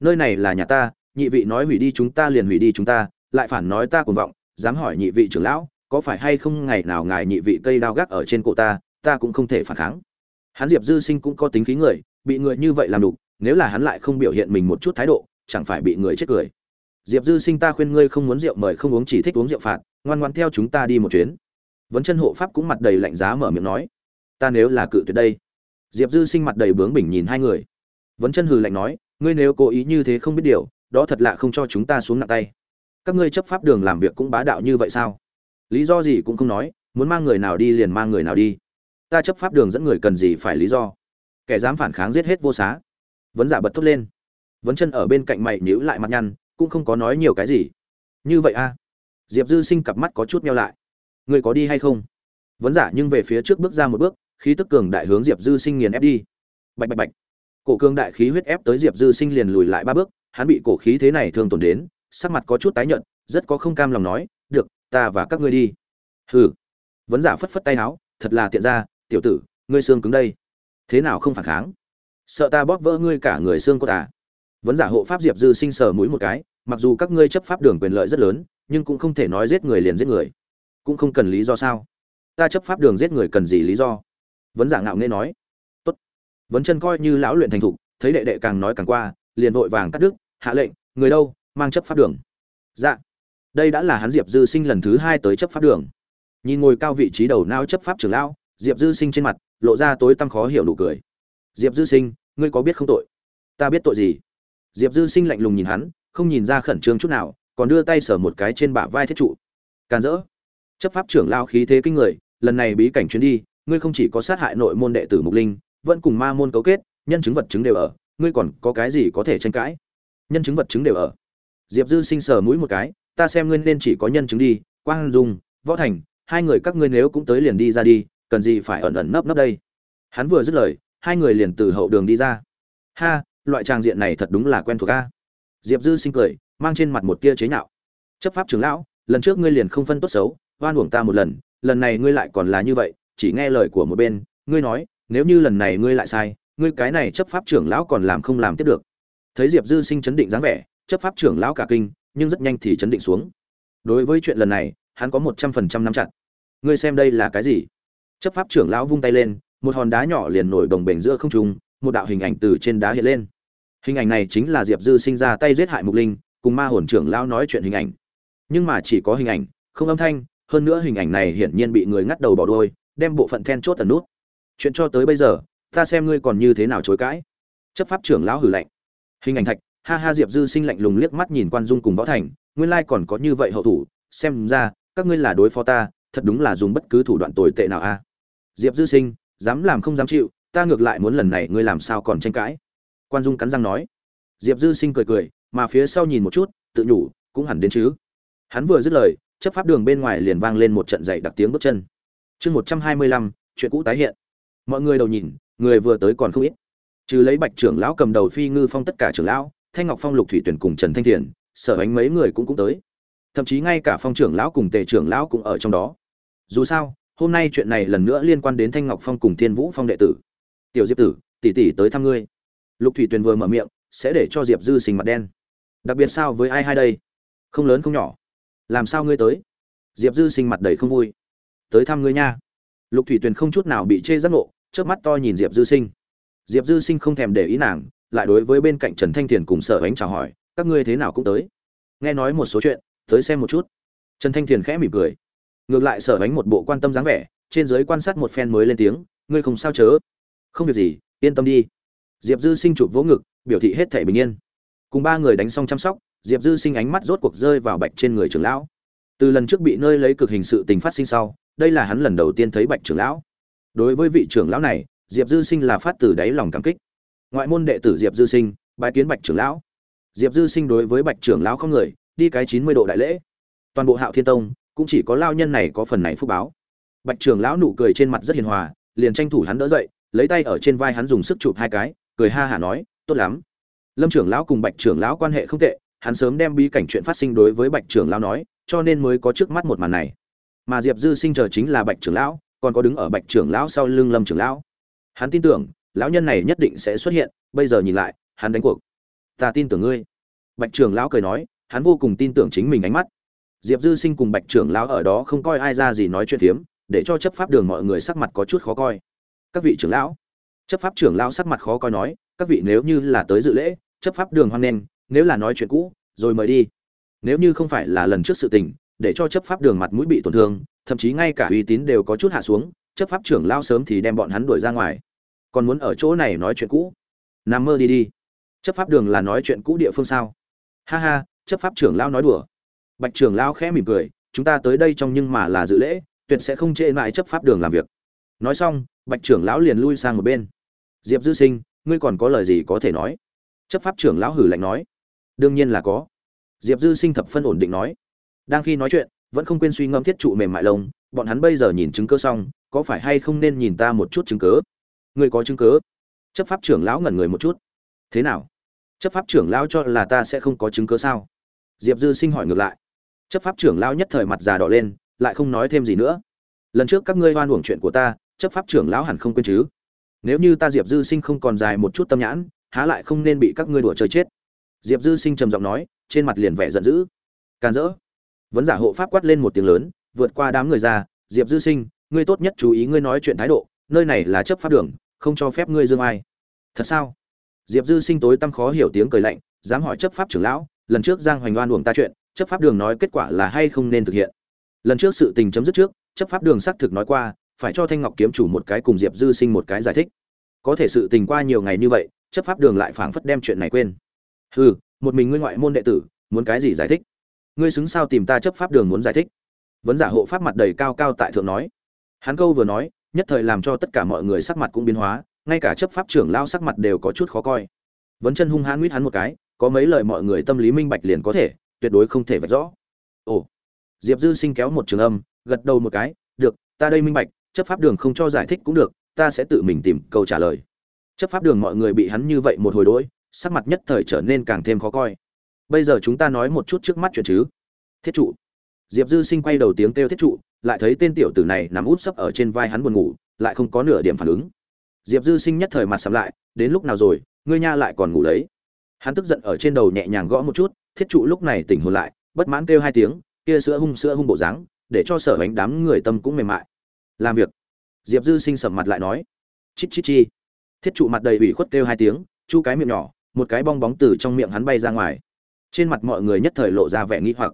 Nơi này là nhà ta, nhị vị nói hủy đi chúng ta liền hủy đi chúng ta, lại phản nói ta cuồng vọng, dám hỏi nhị vị trưởng lão, có phải hay không ngày nào ngài nhị vị cây đao gác ở trên cổ ta ta cũng không thể phản kháng hắn diệp dư sinh cũng có tính khí người, bị người như vậy làm đục, nếu là hắn lại không biểu hiện mình một chút thái độ, chẳng phải bị người chết cười. Diệp dư sinh ta khuyên ngươi không muốn rượu mời không uống chỉ thích uống rượu phạt, ngoan ngoan theo chúng ta đi một chuyến. Vấn chân hộ pháp cũng mặt đầy lạnh giá mở miệng nói, ta nếu là cự tuyệt đây. Diệp dư sinh mặt đầy bướng bỉnh nhìn hai người. Vấn chân hừ lạnh nói, ngươi nếu cố ý như thế không biết điều, đó thật lạ không cho chúng ta xuống nặng tay. Các ngươi chấp pháp đường làm việc cũng bá đạo như vậy sao? Lý do gì cũng không nói, muốn mang người nào đi liền mang người nào đi ta chấp pháp đường dẫn người cần gì phải lý do. Kẻ dám phản kháng giết hết vô xá. Vấn giả bật thốt lên. Vấn chân ở bên cạnh mày nhíu lại mặt nhăn, cũng không có nói nhiều cái gì. Như vậy a diệp dư sinh cặp mắt có chút meo lại. Người có đi hay không? Vấn giả nhưng về phía trước bước ra một bước, khí tức cường đại hướng diệp dư sinh nghiền ép đi. Bạch bạch bạch. Cổ cường đại khí huyết ép tới diệp dư sinh liền lùi lại ba bước, hắn bị cổ khí thế này thương tổn đến, sắc mặt có chút tái nhợt, rất có không cam lòng nói, được, ta và các ngươi đi. Hừ. Vấn giả phất phất tay áo, thật là tiện ra tiểu tử, ngươi xương cứng đây. Thế nào không phản kháng? Sợ ta bóp vỡ ngươi cả người xương cốt à vấn giả hộ pháp diệp dư sinh sờ mũi một cái, mặc dù các ngươi chấp pháp đường quyền lợi rất lớn, nhưng cũng không thể nói giết người liền giết người. Cũng không cần lý do sao? Ta chấp pháp đường giết người cần gì lý do? Vấn giả ngạo nghễ nói. Tốt. Vấn chân coi như lão luyện thành thục, thấy đệ đệ càng nói càng qua, liền vội vàng cắt đứt, hạ lệnh, người đâu, mang chấp pháp đường. Dạ. Đây đã là hắn diệp dư sinh lần thứ hai tới chấp pháp đường. Nhìn ngồi cao vị trí đầu nao chấp pháp trưởng lão diệp dư sinh trên mặt lộ ra tối tăm khó hiểu nụ cười. Diệp dư sinh, ngươi có biết không tội? Ta biết tội gì? Diệp dư sinh lạnh lùng nhìn hắn, không nhìn ra khẩn trương chút nào, còn đưa tay sờ một cái trên bả vai thiết trụ. Càn rỡ chấp pháp trưởng lao khí thế kinh người, lần này bí cảnh chuyến đi, ngươi không chỉ có sát hại nội môn đệ tử mục linh, vẫn cùng ma môn cấu kết, nhân chứng vật chứng đều ở, ngươi còn có cái gì có thể tranh cãi? Nhân chứng vật chứng đều ở. Diệp dư sinh sờ mũi một cái, ta xem ngươi nên chỉ có nhân chứng đi, quang dung, võ thành, hai người các ngươi nếu cũng tới liền đi ra đi cần gì phải ẩn ẩn nấp nấp đây? Hắn vừa dứt lời, hai người liền từ hậu đường đi ra. Ha, loại trang diện này thật đúng là quen thuộc a. Diệp dư sinh cười, mang trên mặt một tia chế nhạo. Chấp pháp trưởng lão, lần trước ngươi liền không phân tốt xấu, oan uổng ta một lần lần này ngươi lại còn là như vậy, chỉ nghe lời của một bên, ngươi nói, nếu như lần này ngươi lại sai, ngươi cái này chấp pháp trưởng lão còn làm không làm tiếp được. Thấy diệp dư sinh chấn định dáng vẻ, chấp pháp trưởng lão cả kinh, nhưng rất nhanh thì chấn định xuống. Đối với chuyện lần này, hắn có một trăm phần trăm nắm chặt. Ngươi xem đây là cái gì? Chấp pháp trưởng lão vung tay lên, một hòn đá nhỏ liền nổi đồng bềnh giữa không trung, một đạo hình ảnh từ trên đá hiện lên. Hình ảnh này chính là diệp dư sinh ra tay giết hại mục linh, cùng ma hồn trưởng lão nói chuyện hình ảnh. Nhưng mà chỉ có hình ảnh, không âm thanh, hơn nữa hình ảnh này hiển nhiên bị người ngắt đầu bỏ đôi đem bộ phận then chốt tần nút. Chuyện cho tới bây giờ, ta xem ngươi còn như thế nào chối cãi. Chấp pháp trưởng lão hử lạnh. Hình ảnh thạch, ha ha diệp dư sinh lạnh lùng liếc mắt nhìn quan dung cùng võ thành, nguyên lai còn có như vậy hậu thủ, xem ra, các ngươi là đối phó ta, thật đúng là dùng bất cứ thủ đoạn tồi tệ nào a diệp dư sinh, dám làm không dám chịu, ta ngược lại muốn lần này ngươi làm sao còn tranh cãi. Quan dung cắn răng nói. Diệp dư sinh cười cười, mà phía sau nhìn một chút, tự nhủ, cũng hẳn đến chứ. Hắn vừa dứt lời, chấp pháp đường bên ngoài liền vang lên một trận dậy đặc tiếng bước chân. Chương một trăm hai mươi lăm, chuyện cũ tái hiện. Mọi người đầu nhìn, người vừa tới còn không ít. Trừ lấy bạch trưởng lão cầm đầu phi ngư phong tất cả trưởng lão, thanh ngọc phong, lục thủy tuyển cùng trần thanh thiền, sở ánh mấy người cũng cũng tới. Thậm chí ngay cả phong trưởng lão cùng tề trưởng lão cũng ở trong đó. Dù sao hôm nay chuyện này lần nữa liên quan đến thanh ngọc phong cùng thiên vũ phong đệ tử. Tiểu diệp tử, tỷ tỷ tới thăm ngươi. Lục thủy tuyền vừa mở miệng, sẽ để cho diệp dư sinh mặt đen. Đặc biệt sao với ai hai đây? Không lớn không nhỏ. Làm sao ngươi tới? Diệp dư sinh mặt đầy không vui. Tới thăm ngươi nha. Lục thủy tuyền không chút nào bị chê giác ngộ trước mắt to nhìn diệp dư sinh. Diệp dư sinh không thèm để ý nàng, lại đối với bên cạnh trần thanh thiền cùng sở ánh chào hỏi, các ngươi thế nào cũng tới. Nghe nói một số chuyện, tới xem một chút. Trần thanh thiền khẽ mỉm cười ngược lại sở ánh một bộ quan tâm dáng vẻ, trên giới quan sát một phen mới lên tiếng, ngươi không sao chớ? Không việc gì, yên tâm đi. Diệp dư sinh chụp vỗ ngực, biểu thị hết thể bình yên. Cùng ba người đánh xong chăm sóc, diệp dư sinh ánh mắt rốt cuộc rơi vào bạch trên người trưởng lão. Từ lần trước bị nơi lấy cực hình sự tình phát sinh sau, đây là hắn lần đầu tiên thấy bạch trưởng lão. Đối với vị trưởng lão này, diệp dư sinh là phát từ đáy lòng cảm kích. Ngoại môn đệ tử diệp dư sinh bài kiến bạch trưởng lão. Diệp dư sinh đối với bạch trưởng lão không người, đi cái chín mươi độ đại lễ. Toàn bộ hạo thiên tông cũng chỉ có lao nhân này có phần này phúc báo. Bạch trưởng lão nụ cười trên mặt rất hiền hòa, liền tranh thủ hắn đỡ dậy, lấy tay ở trên vai hắn dùng sức chụp hai cái, cười ha hả nói, tốt lắm. Lâm trưởng lão cùng bạch trưởng lão quan hệ không tệ, hắn sớm đem bi cảnh chuyện phát sinh đối với bạch trưởng lão nói, cho nên mới có trước mắt một màn này. Mà diệp dư sinh chờ chính là bạch trưởng lão, còn có đứng ở bạch trưởng lão sau lưng lâm trưởng lão. Hắn tin tưởng, lão nhân này nhất định sẽ xuất hiện, bây giờ nhìn lại, hắn đánh cuộc. Ta tin tưởng ngươi. Bạch trưởng lão cười nói, hắn vô cùng tin tưởng chính mình ánh mắt diệp dư sinh cùng bạch trưởng lão ở đó không coi ai ra gì nói chuyện phiếm, để cho chấp pháp đường mọi người sắc mặt có chút khó coi. Các vị trưởng lão, chấp pháp trưởng lão sắc mặt khó coi nói, các vị nếu như là tới dự lễ, chấp pháp đường hoan nghênh, nếu là nói chuyện cũ, rồi mời đi. Nếu như không phải là lần trước sự tình, để cho chấp pháp đường mặt mũi bị tổn thương, thậm chí ngay cả uy tín đều có chút hạ xuống, chấp pháp trưởng lao sớm thì đem bọn hắn đuổi ra ngoài. Còn muốn ở chỗ này nói chuyện cũ? Nằm mơ đi đi. Chấp pháp đường là nói chuyện cũ địa phương sao? Ha ha, chấp pháp trưởng lao nói đùa bạch trưởng lão khẽ mỉm cười, chúng ta tới đây trong nhưng mà là dự lễ, tuyệt sẽ không trễ lại chấp pháp đường làm việc. Nói xong, bạch trưởng lão liền lui sang một bên. Diệp dư sinh, ngươi còn có lời gì có thể nói? Chấp pháp trưởng lão hử lạnh nói. Đương nhiên là có. Diệp dư sinh thập phân ổn định nói. Đang khi nói chuyện, vẫn không quên suy ngẫm thiết trụ mềm mại lông, bọn hắn bây giờ nhìn chứng cứ xong, có phải hay không nên nhìn ta một chút chứng cứ? ngươi có chứng cứ? chấp pháp trưởng lão ngẩn người một chút. Thế nào? Chấp pháp trưởng lão cho là ta sẽ không có chứng cứ sao? Diệp dư sinh hỏi ngược lại chấp pháp trưởng lão nhất thời mặt già đỏ lên, lại không nói thêm gì nữa. Lần trước các ngươi hoan uổng chuyện của ta, chấp pháp trưởng lão hẳn không quên chứ? Nếu như ta diệp dư sinh không còn dài một chút tâm nhãn, há lại không nên bị các ngươi đùa chơi chết. Diệp dư sinh trầm giọng nói, trên mặt liền vẻ giận dữ. Can dỡ. Vấn giả hộ pháp quát lên một tiếng lớn, vượt qua đám người ra, diệp dư sinh, ngươi tốt nhất chú ý ngươi nói chuyện thái độ, nơi này là chấp pháp đường, không cho phép ngươi dương ai. Thật sao? Diệp dư sinh tối tăm khó hiểu tiếng cười lạnh, dám hỏi chấp pháp trưởng lão, lần trước giang hoành oan uổng ta chuyện chấp pháp đường nói kết quả là hay không nên thực hiện. Lần trước sự tình chấm dứt trước, chấp pháp đường xác thực nói qua, phải cho thanh ngọc kiếm chủ một cái cùng diệp dư sinh một cái giải thích. Có thể sự tình qua nhiều ngày như vậy, chấp pháp đường lại phảng phất đem chuyện này quên. Hừ, một mình ngươi ngoại môn đệ tử, muốn cái gì giải thích? Ngươi xứng sao tìm ta chấp pháp đường muốn giải thích? Vấn giả hộ pháp mặt đầy cao cao tại thượng nói. Hắn câu vừa nói, nhất thời làm cho tất cả mọi người sắc mặt cũng biến hóa, ngay cả chấp pháp trưởng lao sắc mặt đều có chút khó coi. Vấn chân hung hãn nguyết hắn một cái, có mấy lời mọi người tâm lý minh bạch liền có thể tuyệt đối không thể vạch rõ. Ồ, diệp dư sinh kéo một trường âm, gật đầu một cái, được, ta đây minh bạch, chấp pháp đường không cho giải thích cũng được, ta sẽ tự mình tìm câu trả lời. Chấp pháp đường mọi người bị hắn như vậy một hồi đỗi, sắc mặt nhất thời trở nên càng thêm khó coi. Bây giờ chúng ta nói một chút trước mắt chuyện chứ? Thiết trụ. Diệp dư sinh quay đầu tiếng kêu thiết trụ, lại thấy tên tiểu tử này nằm út sấp ở trên vai hắn buồn ngủ, lại không có nửa điểm phản ứng. Diệp dư sinh nhất thời mặt sắm lại, đến lúc nào rồi, ngươi nha lại còn ngủ đấy? Hắn tức giận ở trên đầu nhẹ nhàng gõ một chút thiết trụ lúc này tỉnh hồn lại, bất mãn kêu hai tiếng, kia sữa hung sữa hung bộ dáng, để cho sở bánh đám người tâm cũng mềm mại. Làm việc. Diệp dư sinh sầm mặt lại nói. Chít chít chi. Thiết trụ mặt đầy ủy khuất kêu hai tiếng, chu cái miệng nhỏ, một cái bong bóng từ trong miệng hắn bay ra ngoài. Trên mặt mọi người nhất thời lộ ra vẻ nghi hoặc.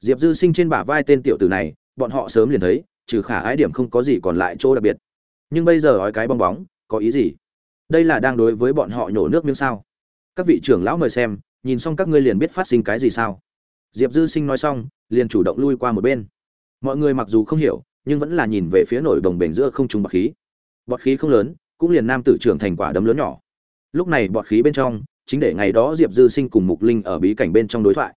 Diệp dư sinh trên bả vai tên tiểu tử này, bọn họ sớm liền thấy, trừ khả ái điểm không có gì còn lại chỗ đặc biệt. Nhưng bây giờ ói cái bong bóng, có ý gì? Đây là đang đối với bọn họ nhổ nước miếng sao? Các vị trưởng lão mời xem nhìn xong các ngươi liền biết phát sinh cái gì sao. Diệp dư sinh nói xong, liền chủ động lui qua một bên. Mọi người mặc dù không hiểu, nhưng vẫn là nhìn về phía nổi đồng bể giữa không trung bọt khí. Bọt khí không lớn, cũng liền nam tử trưởng thành quả đấm lớn nhỏ. Lúc này bọt khí bên trong, chính để ngày đó diệp dư sinh cùng mục linh ở bí cảnh bên trong đối thoại.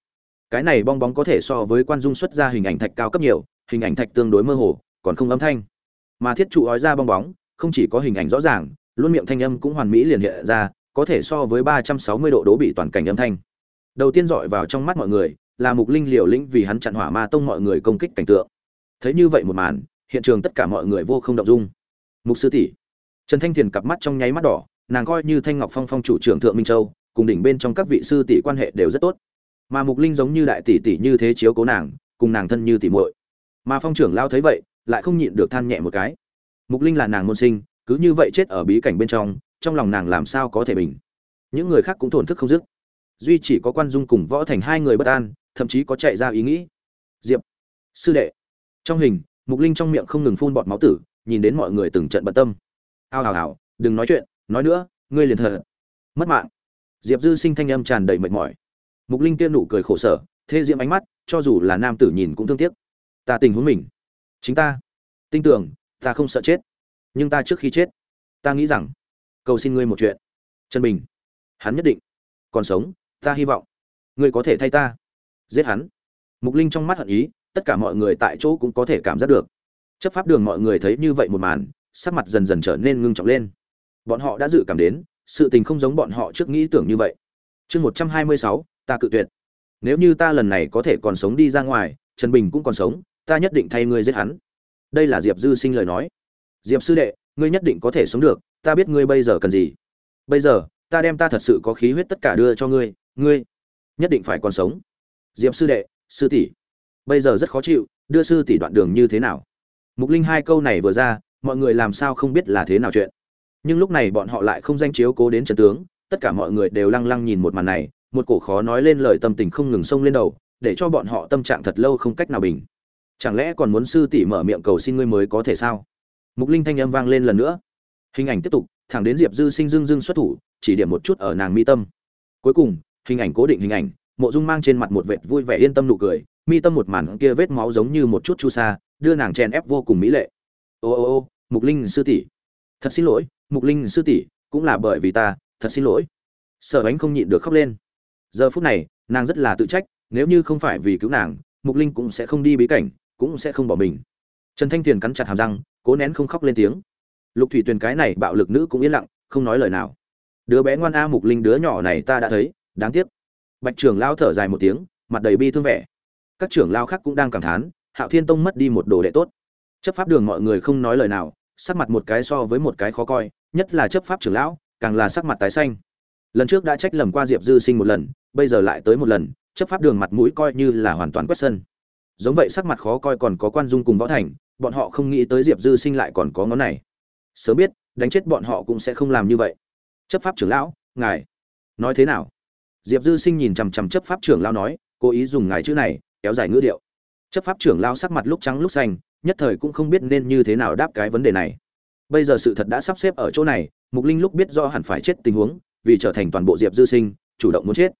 Cái này bong bóng có thể so với quan dung xuất ra hình ảnh thạch cao cấp nhiều, hình ảnh thạch tương đối mơ hồ, còn không âm thanh. Mà thiết trụ ói ra bong bóng, không chỉ có hình ảnh rõ ràng, luôn miệng thanh âm cũng hoàn mỹ liền hiện ra có thể so với ba trăm sáu mươi độ đố bị toàn cảnh âm thanh. Đầu tiên dọi vào trong mắt mọi người, là mục linh liều lĩnh vì hắn chặn hỏa ma tông mọi người công kích cảnh tượng. Thấy như vậy một màn, hiện trường tất cả mọi người vô không động dung. Mục sư tỷ, trần thanh thiền cặp mắt trong nháy mắt đỏ, nàng coi như thanh ngọc phong phong chủ trưởng thượng minh châu, cùng đỉnh bên trong các vị sư tỷ quan hệ đều rất tốt. Mà mục linh giống như đại tỷ tỷ như thế chiếu cố nàng, cùng nàng thân như tỷ muội. Mà phong trưởng lao thấy vậy, lại không nhịn được than nhẹ một cái. Mục linh là nàng môn sinh, cứ như vậy chết ở bí cảnh bên trong trong lòng nàng làm sao có thể bình. Những người khác cũng thổn thức không dứt. Duy chỉ có quan dung cùng võ thành hai người bất an, thậm chí có chạy ra ý nghĩ. Diệp, sư đệ. Trong hình, mục linh trong miệng không ngừng phun bọt máu tử, nhìn đến mọi người từng trận bận tâm. Ao hào hào, đừng nói chuyện, nói nữa, ngươi liền thờ mất mạng. Diệp dư sinh thanh âm tràn đầy mệt mỏi. Mục linh kia nụ cười khổ sở, thê diễm ánh mắt, cho dù là nam tử nhìn cũng thương tiếc. Ta tình huống mình. Chính ta. Tin tưởng, ta không sợ chết. Nhưng ta trước khi chết, ta nghĩ rằng cầu xin ngươi một chuyện. Trần bình, hắn nhất định còn sống, ta hy vọng ngươi có thể thay ta giết hắn. Mục linh trong mắt hận ý, tất cả mọi người tại chỗ cũng có thể cảm giác được. Chấp pháp đường mọi người thấy như vậy một màn, sắc mặt dần dần trở nên ngưng trọng lên. Bọn họ đã dự cảm đến, sự tình không giống bọn họ trước nghĩ tưởng như vậy. Chương một trăm hai mươi sáu, ta cự tuyệt. Nếu như ta lần này có thể còn sống đi ra ngoài, trần bình cũng còn sống, ta nhất định thay ngươi giết hắn. Đây là diệp dư sinh lời nói. Diệp sư đệ ngươi nhất định có thể sống được, ta biết ngươi bây giờ cần gì. Bây giờ, ta đem ta thật sự có khí huyết tất cả đưa cho ngươi ngươi nhất định phải còn sống. Diệp sư đệ, sư tỷ. Bây giờ rất khó chịu, đưa sư tỷ đoạn đường như thế nào? Mục linh hai câu này vừa ra, mọi người làm sao không biết là thế nào chuyện. Nhưng lúc này bọn họ lại không danh chiếu cố đến trần tướng, tất cả mọi người đều lăng lăng nhìn một màn này, một cổ khó nói lên lời tâm tình không ngừng xông lên đầu, để cho bọn họ tâm trạng thật lâu không cách nào bình. Chẳng lẽ còn muốn sư tỷ mở miệng cầu xin ngươi mới có thể sao? Mục linh thanh âm vang lên lần nữa. Hình ảnh tiếp tục, thẳng đến diệp dư sinh dưng dưng xuất thủ, chỉ điểm một chút ở nàng mi tâm. Cuối cùng, hình ảnh cố định hình ảnh, mộ dung mang trên mặt một vệt vui vẻ yên tâm nụ cười, mi tâm một màn kia vết máu giống như một chút chu sa, đưa nàng chèn ép vô cùng mỹ lệ. Ô ô ô, mục linh sư tỷ. Thật xin lỗi, mục linh sư tỷ, cũng là bởi vì ta, thật xin lỗi. Sở ánh không nhịn được khóc lên. Giờ phút này, nàng rất là tự trách, nếu như không phải vì cứu nàng, mục linh cũng sẽ không đi bí cảnh, cũng sẽ không bỏ mình trần thanh tiền cắn chặt hàm răng, cố nén không khóc lên tiếng. Lục thủy tuyền cái này bạo lực nữ cũng yên lặng, không nói lời nào. Đứa bé ngoan a mục linh đứa nhỏ này ta đã thấy, đáng tiếc. Bạch trưởng lao thở dài một tiếng, mặt đầy bi thương vẻ. Các trưởng lao khác cũng đang cảm thán, hạo thiên tông mất đi một đồ đệ tốt. Chấp pháp đường mọi người không nói lời nào, sắc mặt một cái so với một cái khó coi, nhất là chấp pháp trưởng lão, càng là sắc mặt tái xanh. Lần trước đã trách lầm qua diệp dư sinh một lần, bây giờ lại tới một lần, chấp pháp đường mặt mũi coi như là hoàn toàn quét sân. Giống vậy sắc mặt khó coi còn có quan dung cùng võ thành bọn họ không nghĩ tới diệp dư sinh lại còn có ngón này. Sớm biết, đánh chết bọn họ cũng sẽ không làm như vậy. Chấp pháp trưởng lão, ngài, nói thế nào? Diệp dư sinh nhìn chằm chằm chấp pháp trưởng lão nói, cố ý dùng ngài chữ này, kéo dài ngữ điệu. Chấp pháp trưởng lão sắc mặt lúc trắng lúc xanh, nhất thời cũng không biết nên như thế nào đáp cái vấn đề này. Bây giờ sự thật đã sắp xếp ở chỗ này, mục linh lúc biết do hẳn phải chết tình huống, vì trở thành toàn bộ diệp dư sinh, chủ động muốn chết.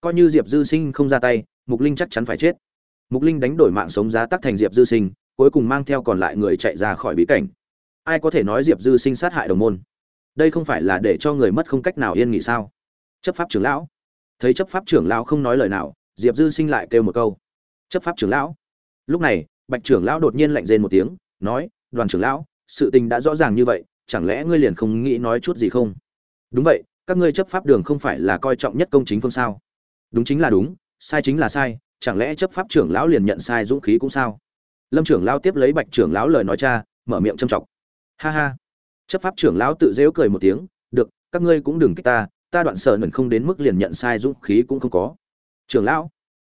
Coi như diệp dư sinh không ra tay, mục linh chắc chắn phải chết. Mục linh đánh đổi mạng sống giá tắc thành diệp dư sinh cuối cùng mang theo còn lại người chạy ra khỏi bí cảnh. Ai có thể nói diệp dư sinh sát hại đồng môn? Đây không phải là để cho người mất không cách nào yên nghỉ sao? Chấp pháp trưởng lão. Thấy chấp pháp trưởng lão không nói lời nào, diệp dư sinh lại kêu một câu. Chấp pháp trưởng lão. Lúc này, bạch trưởng lão đột nhiên lạnh rên một tiếng, nói, đoàn trưởng lão, sự tình đã rõ ràng như vậy, chẳng lẽ ngươi liền không nghĩ nói chút gì không? Đúng vậy, các ngươi chấp pháp đường không phải là coi trọng nhất công chính phương sao? Đúng chính là đúng, sai chính là sai, chẳng lẽ chấp pháp trưởng lão liền nhận sai dũng khí cũng sao? Lâm trưởng lão tiếp lấy bạch trưởng lão lời nói cha, mở miệng châm trọng ha ha. Chấp pháp trưởng lão tự dễu cười một tiếng, được, các ngươi cũng đừng kích ta ta đoạn sợ nần không đến mức liền nhận sai dũng khí cũng không có. Trưởng lão.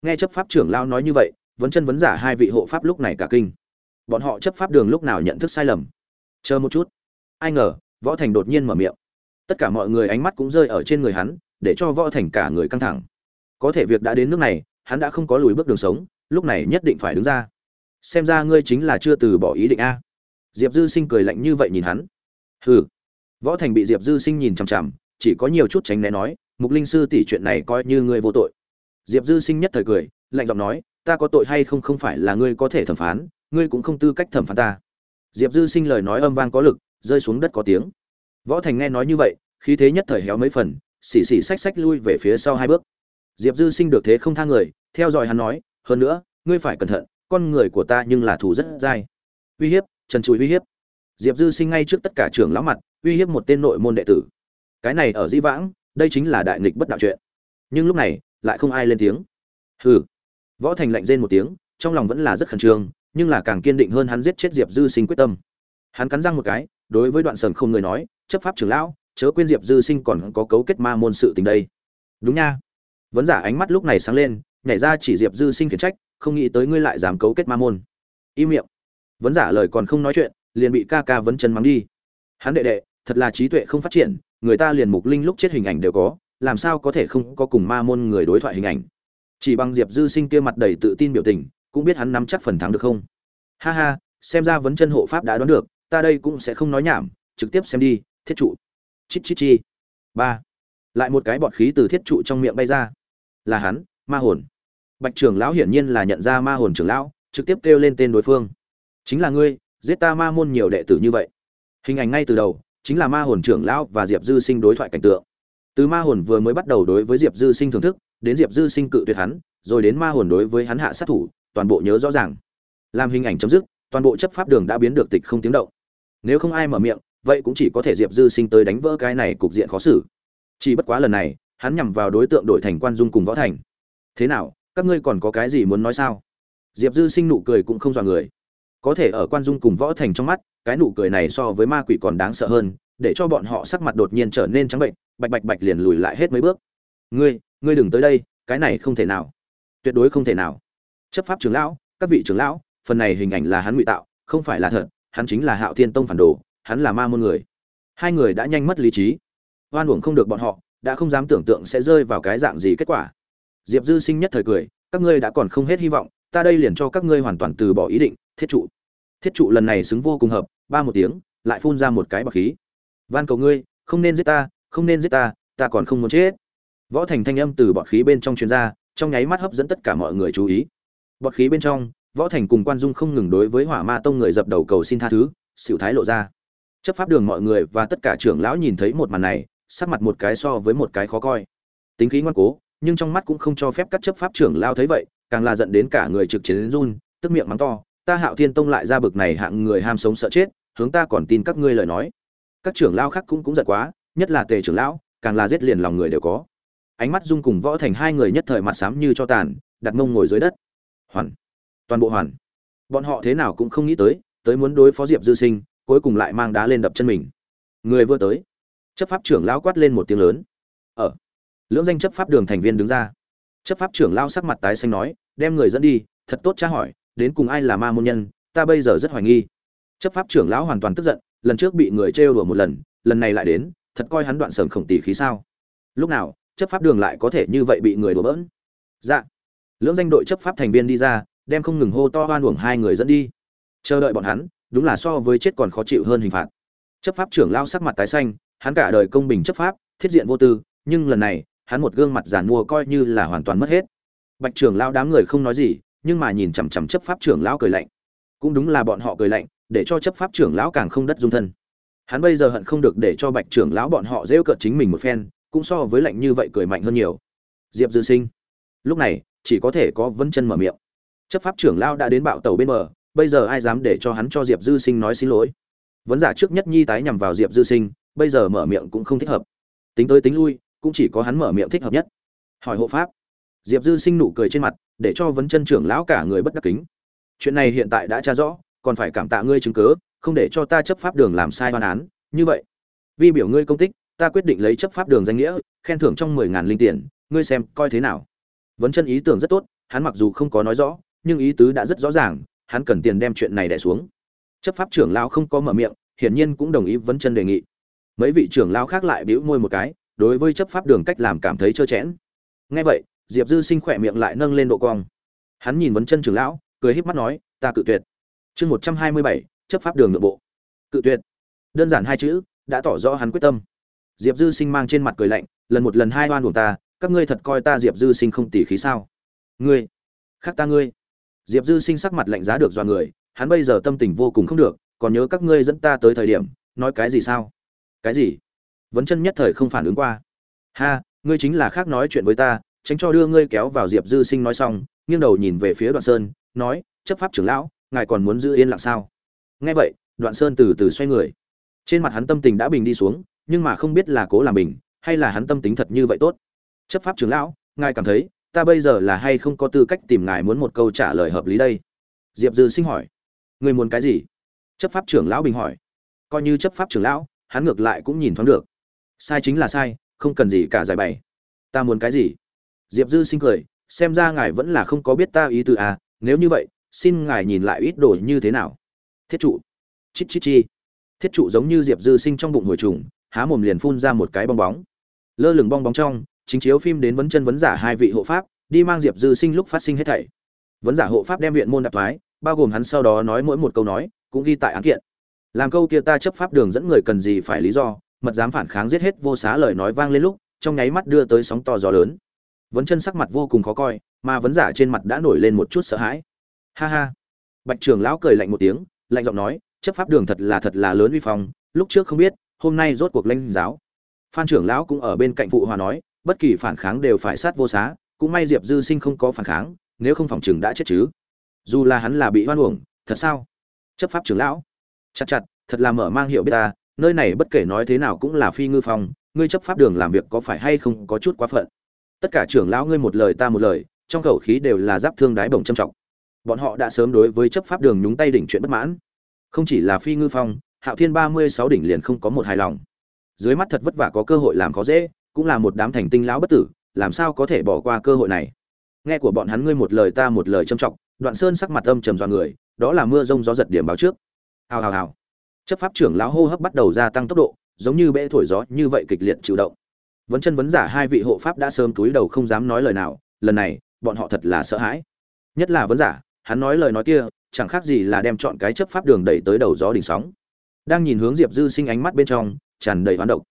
Nghe chấp pháp trưởng lão nói như vậy, vấn chân vấn giả hai vị hộ pháp lúc này cả kinh. Bọn họ chấp pháp đường lúc nào nhận thức sai lầm? Chờ một chút. Ai ngờ, võ thành đột nhiên mở miệng. Tất cả mọi người ánh mắt cũng rơi ở trên người hắn, để cho võ thành cả người căng thẳng. Có thể việc đã đến nước này, hắn đã không có lùi bước đường sống, lúc này nhất định phải đứng ra xem ra ngươi chính là chưa từ bỏ ý định a. Diệp dư sinh cười lạnh như vậy nhìn hắn. Hừ. Võ thành bị diệp dư sinh nhìn chằm chằm, chỉ có nhiều chút tránh né nói, mục linh sư tỷ chuyện này coi như ngươi vô tội. Diệp dư sinh nhất thời cười, lạnh giọng nói, ta có tội hay không không phải là ngươi có thể thẩm phán, ngươi cũng không tư cách thẩm phán ta. Diệp dư sinh lời nói âm vang có lực, rơi xuống đất có tiếng. Võ thành nghe nói như vậy, khí thế nhất thời héo mấy phần, xì xì xách xách lui về phía sau hai bước. Diệp dư sinh được thế không tha người, theo dõi hắn nói, hơn nữa, ngươi phải cẩn thận con người của ta nhưng là thù rất dai. Uy hiếp trần chùi uy hiếp. Diệp dư sinh ngay trước tất cả trưởng lão mặt uy hiếp một tên nội môn đệ tử. Cái này ở di vãng đây chính là đại nghịch bất đạo chuyện. Nhưng lúc này lại không ai lên tiếng. Hừ. Võ thành lạnh rên một tiếng trong lòng vẫn là rất khẩn trương nhưng là càng kiên định hơn hắn giết chết diệp dư sinh quyết tâm. Hắn cắn răng một cái đối với đoạn sần không người nói chấp pháp trưởng lão chớ quên diệp dư sinh còn có cấu kết ma môn sự tình đây. Đúng nha. Vấn giả ánh mắt lúc này sáng lên nhảy ra chỉ diệp dư sinh khiển trách không nghĩ tới ngươi lại dám cấu kết ma môn. Im miệng. Vấn giả lời còn không nói chuyện, liền bị ca ca vấn chân mắng đi. Hắn đệ đệ, thật là trí tuệ không phát triển, người ta liền mục linh lúc chết hình ảnh đều có, làm sao có thể không có cùng ma môn người đối thoại hình ảnh? Chỉ bằng diệp dư sinh kia mặt đầy tự tin biểu tình, cũng biết hắn nắm chắc phần thắng được không? Ha ha, xem ra vấn chân hộ pháp đã đoán được, ta đây cũng sẽ không nói nhảm, trực tiếp xem đi, thiết trụ. Chít chít chi. Ba. Lại một cái bọt khí từ thiết trụ trong miệng bay ra. Là hắn, ma hồn bạch trưởng lão hiển nhiên là nhận ra ma hồn trưởng lão, trực tiếp kêu lên tên đối phương. Chính là ngươi, giết ta ma môn nhiều đệ tử như vậy. Hình ảnh ngay từ đầu, chính là ma hồn trưởng lão và diệp dư sinh đối thoại cảnh tượng. Từ ma hồn vừa mới bắt đầu đối với diệp dư sinh thưởng thức, đến diệp dư sinh cự tuyệt hắn, rồi đến ma hồn đối với hắn hạ sát thủ, toàn bộ nhớ rõ ràng. Làm hình ảnh chấm dứt, toàn bộ chấp pháp đường đã biến được tịch không tiếng động. Nếu không ai mở miệng, vậy cũng chỉ có thể diệp dư sinh tới đánh vỡ cái này cục diện khó xử. Chỉ bất quá lần này, hắn nhằm vào đối tượng đổi thành quan dung cùng võ thành. Thế nào các ngươi còn có cái gì muốn nói sao? Diệp dư sinh nụ cười cũng không dọa người. Có thể ở quan dung cùng võ thành trong mắt, cái nụ cười này so với ma quỷ còn đáng sợ hơn, để cho bọn họ sắc mặt đột nhiên trở nên trắng bệnh, bạch bạch bạch liền lùi lại hết mấy bước. Ngươi ngươi đừng tới đây, cái này không thể nào. Tuyệt đối không thể nào. Chấp pháp trưởng lão, các vị trưởng lão, phần này hình ảnh là hắn ngụy tạo, không phải là thật, hắn chính là hạo thiên tông phản đồ, hắn là ma môn người. Hai người đã nhanh mất lý trí. Oan uổng không được bọn họ, đã không dám tưởng tượng sẽ rơi vào cái dạng gì kết quả diệp dư sinh nhất thời cười, các ngươi đã còn không hết hy vọng, ta đây liền cho các ngươi hoàn toàn từ bỏ ý định, thiết trụ. Thiết trụ lần này xứng vô cùng hợp, ba một tiếng, lại phun ra một cái bọc khí. Van cầu ngươi, không nên giết ta, không nên giết ta ta còn không muốn chết. Võ thành thanh âm từ bọt khí bên trong chuyên gia trong nháy mắt hấp dẫn tất cả mọi người chú ý. Bọt khí bên trong, võ thành cùng quan dung không ngừng đối với hỏa ma tông người dập đầu cầu xin tha thứ, xỉu thái lộ ra. Chấp pháp đường mọi người và tất cả trưởng lão nhìn thấy một màn này, sắc mặt một cái so với một cái khó coi. Tính khí ngoan cố nhưng trong mắt cũng không cho phép các chấp pháp trưởng lao thấy vậy, càng là giận đến cả người trực chiến đến run, tức miệng mắng to, ta hạo thiên tông lại ra bực này hạng người ham sống sợ chết, hướng ta còn tin các ngươi lời nói. Các trưởng lao khác cũng cũng giận quá, nhất là tề trưởng lão, càng là giết liền lòng người đều có. Ánh mắt dung cùng võ thành hai người nhất thời mặt xám như cho tàn, đặt mông ngồi dưới đất. Hoàn. Toàn bộ hoàn. Bọn họ thế nào cũng không nghĩ tới tới muốn đối phó diệp dư sinh, cuối cùng lại mang đá lên đập chân mình. Người vừa tới. Chấp pháp trưởng lão quát lên một tiếng lớn. Ở lưỡng danh chấp pháp đường thành viên đứng ra. Chấp pháp trưởng lao sắc mặt tái xanh nói, đem người dẫn đi, thật tốt tra hỏi, đến cùng ai là ma môn nhân, ta bây giờ rất hoài nghi. Chấp pháp trưởng lão hoàn toàn tức giận, lần trước bị người trêu đùa một lần lần này lại đến, thật coi hắn đoạn sờn khổng tỷ khí sao. Lúc nào, chấp pháp đường lại có thể như vậy bị người đùa bỡn? Dạ. Lưỡng danh đội chấp pháp thành viên đi ra, đem không ngừng hô to hoan uổng hai người dẫn đi. Chờ đợi bọn hắn, đúng là so với chết còn khó chịu hơn hình phạt. Chấp pháp trưởng lao sắc mặt tái xanh, hắn cả đời công bình chấp pháp, thiết diện vô tư, nhưng lần này hắn một gương mặt giàn mua coi như là hoàn toàn mất hết. Bạch trưởng lão đám người không nói gì, nhưng mà nhìn chằm chằm chấp pháp trưởng lão cười lạnh. Cũng đúng là bọn họ cười lạnh, để cho chấp pháp trưởng lão càng không đất dung thân. Hắn bây giờ hận không được để cho bạch trưởng lão bọn họ rêu cợt chính mình một phen, cũng so với lạnh như vậy cười mạnh hơn nhiều. Diệp dư sinh, lúc này, chỉ có thể có vân chân mở miệng. Chấp pháp trưởng lão đã đến bạo tàu bên bờ, bây giờ ai dám để cho hắn cho diệp dư sinh nói xin lỗi? Vấn giả trước nhất nhi tái nhằm vào diệp dư sinh, bây giờ mở miệng cũng không thích hợp. Tính tới tính lui cũng chỉ có hắn mở miệng thích hợp nhất. Hỏi hộ pháp. Diệp dư sinh nụ cười trên mặt, để cho vấn chân trưởng lão cả người bất đắc kính. Chuyện này hiện tại đã tra rõ, còn phải cảm tạ ngươi chứng cớ, không để cho ta chấp pháp đường làm sai đoan án. Như vậy, vì biểu ngươi công tích, ta quyết định lấy chấp pháp đường danh nghĩa, khen thưởng trong mười ngàn linh tiền, ngươi xem coi thế nào. Vấn chân ý tưởng rất tốt, hắn mặc dù không có nói rõ, nhưng ý tứ đã rất rõ ràng, hắn cần tiền đem chuyện này đẻ xuống. Chấp pháp trưởng lão không có mở miệng, hiển nhiên cũng đồng ý vấn chân đề nghị. Mấy vị trưởng lão khác lại bĩu môi một cái đối với chấp pháp đường cách làm cảm thấy trơ chẽn. Nghe vậy, diệp dư sinh khỏe miệng lại nâng lên độ cong. Hắn nhìn vấn chân trưởng lão, cười híp mắt nói, ta cự tuyệt. Chương một trăm hai mươi bảy, chấp pháp đường nội bộ. Cự tuyệt. Đơn giản hai chữ, đã tỏ rõ hắn quyết tâm. Diệp dư sinh mang trên mặt cười lạnh, lần một lần hai oan buồng ta, các ngươi thật coi ta diệp dư sinh không tỉ khí sao? Ngươi, khác ta ngươi. Diệp dư sinh sắc mặt lạnh giá được do người, hắn bây giờ tâm tình vô cùng không được, còn nhớ các ngươi dẫn ta tới thời điểm, nói cái gì sao? Cái gì? Vấn chân nhất thời không phản ứng qua. Ha, ngươi chính là khác nói chuyện với ta, tránh cho đưa ngươi kéo vào diệp dư sinh nói xong, nghiêng đầu nhìn về phía đoạn sơn, nói, chấp pháp trưởng lão, ngài còn muốn giữ yên lặng sao? Nghe vậy, đoạn sơn từ từ xoay người. Trên mặt hắn tâm tình đã bình đi xuống, nhưng mà không biết là cố làm bình, hay là hắn tâm tính thật như vậy tốt. Chấp pháp trưởng lão, ngài cảm thấy, ta bây giờ là hay không có tư cách tìm ngài muốn một câu trả lời hợp lý đây? Diệp dư sinh hỏi. Người muốn cái gì? Chấp pháp trưởng lão bình hỏi. Coi như chấp pháp trưởng lão, hắn ngược lại cũng nhìn thoáng được sai chính là sai, không cần gì cả giải bày. Ta muốn cái gì? Diệp dư sinh cười, xem ra ngài vẫn là không có biết ta ý tư à nếu như vậy, xin ngài nhìn lại ít đồ như thế nào. Thiết trụ. Chít chít chi. Thiết trụ giống như diệp dư sinh trong bụng hồi trùng, há mồm liền phun ra một cái bong bóng. Lơ lửng bong bóng trong, chính chiếu phim đến vấn chân vấn giả hai vị hộ pháp, đi mang diệp dư sinh lúc phát sinh hết thảy. Vấn giả hộ pháp đem viện môn đạp thoái, bao gồm hắn sau đó nói mỗi một câu nói, cũng ghi tại án kiện. Làm câu kia ta chấp pháp đường dẫn người cần gì phải lý do mật dám phản kháng giết hết vô xá lời nói vang lên lúc, trong nháy mắt đưa tới sóng to gió lớn. Vấn chân sắc mặt vô cùng khó coi, mà vấn giả trên mặt đã nổi lên một chút sợ hãi. Ha ha. Bạch trưởng lão cười lạnh một tiếng, lạnh giọng nói, chấp pháp đường thật là thật là lớn uy phong, lúc trước không biết, hôm nay rốt cuộc lãnh giáo. Phan trưởng lão cũng ở bên cạnh phụ hòa nói, bất kỳ phản kháng đều phải sát vô xá, cũng may diệp dư sinh không có phản kháng, nếu không phòng chừng đã chết chứ. Dù là hắn là bị hoan uổng, thật sao? Chấp pháp trưởng lão. Chặt chặt, thật là mở mang hiệu biết ta nơi này bất kể nói thế nào cũng là phi ngư phong, ngươi chấp pháp đường làm việc có phải hay không có chút quá phận? Tất cả trưởng lão ngươi một lời ta một lời, trong khẩu khí đều là giáp thương đái bổng trầm trọng. Bọn họ đã sớm đối với chấp pháp đường nhúng tay đỉnh chuyện bất mãn. Không chỉ là phi ngư phong, hạo thiên ba mươi sáu đỉnh liền không có một hài lòng. Dưới mắt thật vất vả có cơ hội làm khó dễ, cũng là một đám thành tinh lão bất tử, làm sao có thể bỏ qua cơ hội này? Nghe của bọn hắn ngươi một lời ta một lời trầm trọng, đoạn sơn sắc mặt âm trầm dọa người, đó là mưa rông gió giật điểm báo trước. Hào hào hào chấp pháp trưởng lão hô hấp bắt đầu gia tăng tốc độ, giống như bệ thổi gió như vậy kịch liệt chịu động. Vấn chân vấn giả hai vị hộ pháp đã sớm túi đầu không dám nói lời nào, lần này, bọn họ thật là sợ hãi. Nhất là vấn giả, hắn nói lời nói kia, chẳng khác gì là đem chọn cái chấp pháp đường đẩy tới đầu gió đỉnh sóng. Đang nhìn hướng diệp dư sinh ánh mắt bên trong, tràn đầy hoán độc.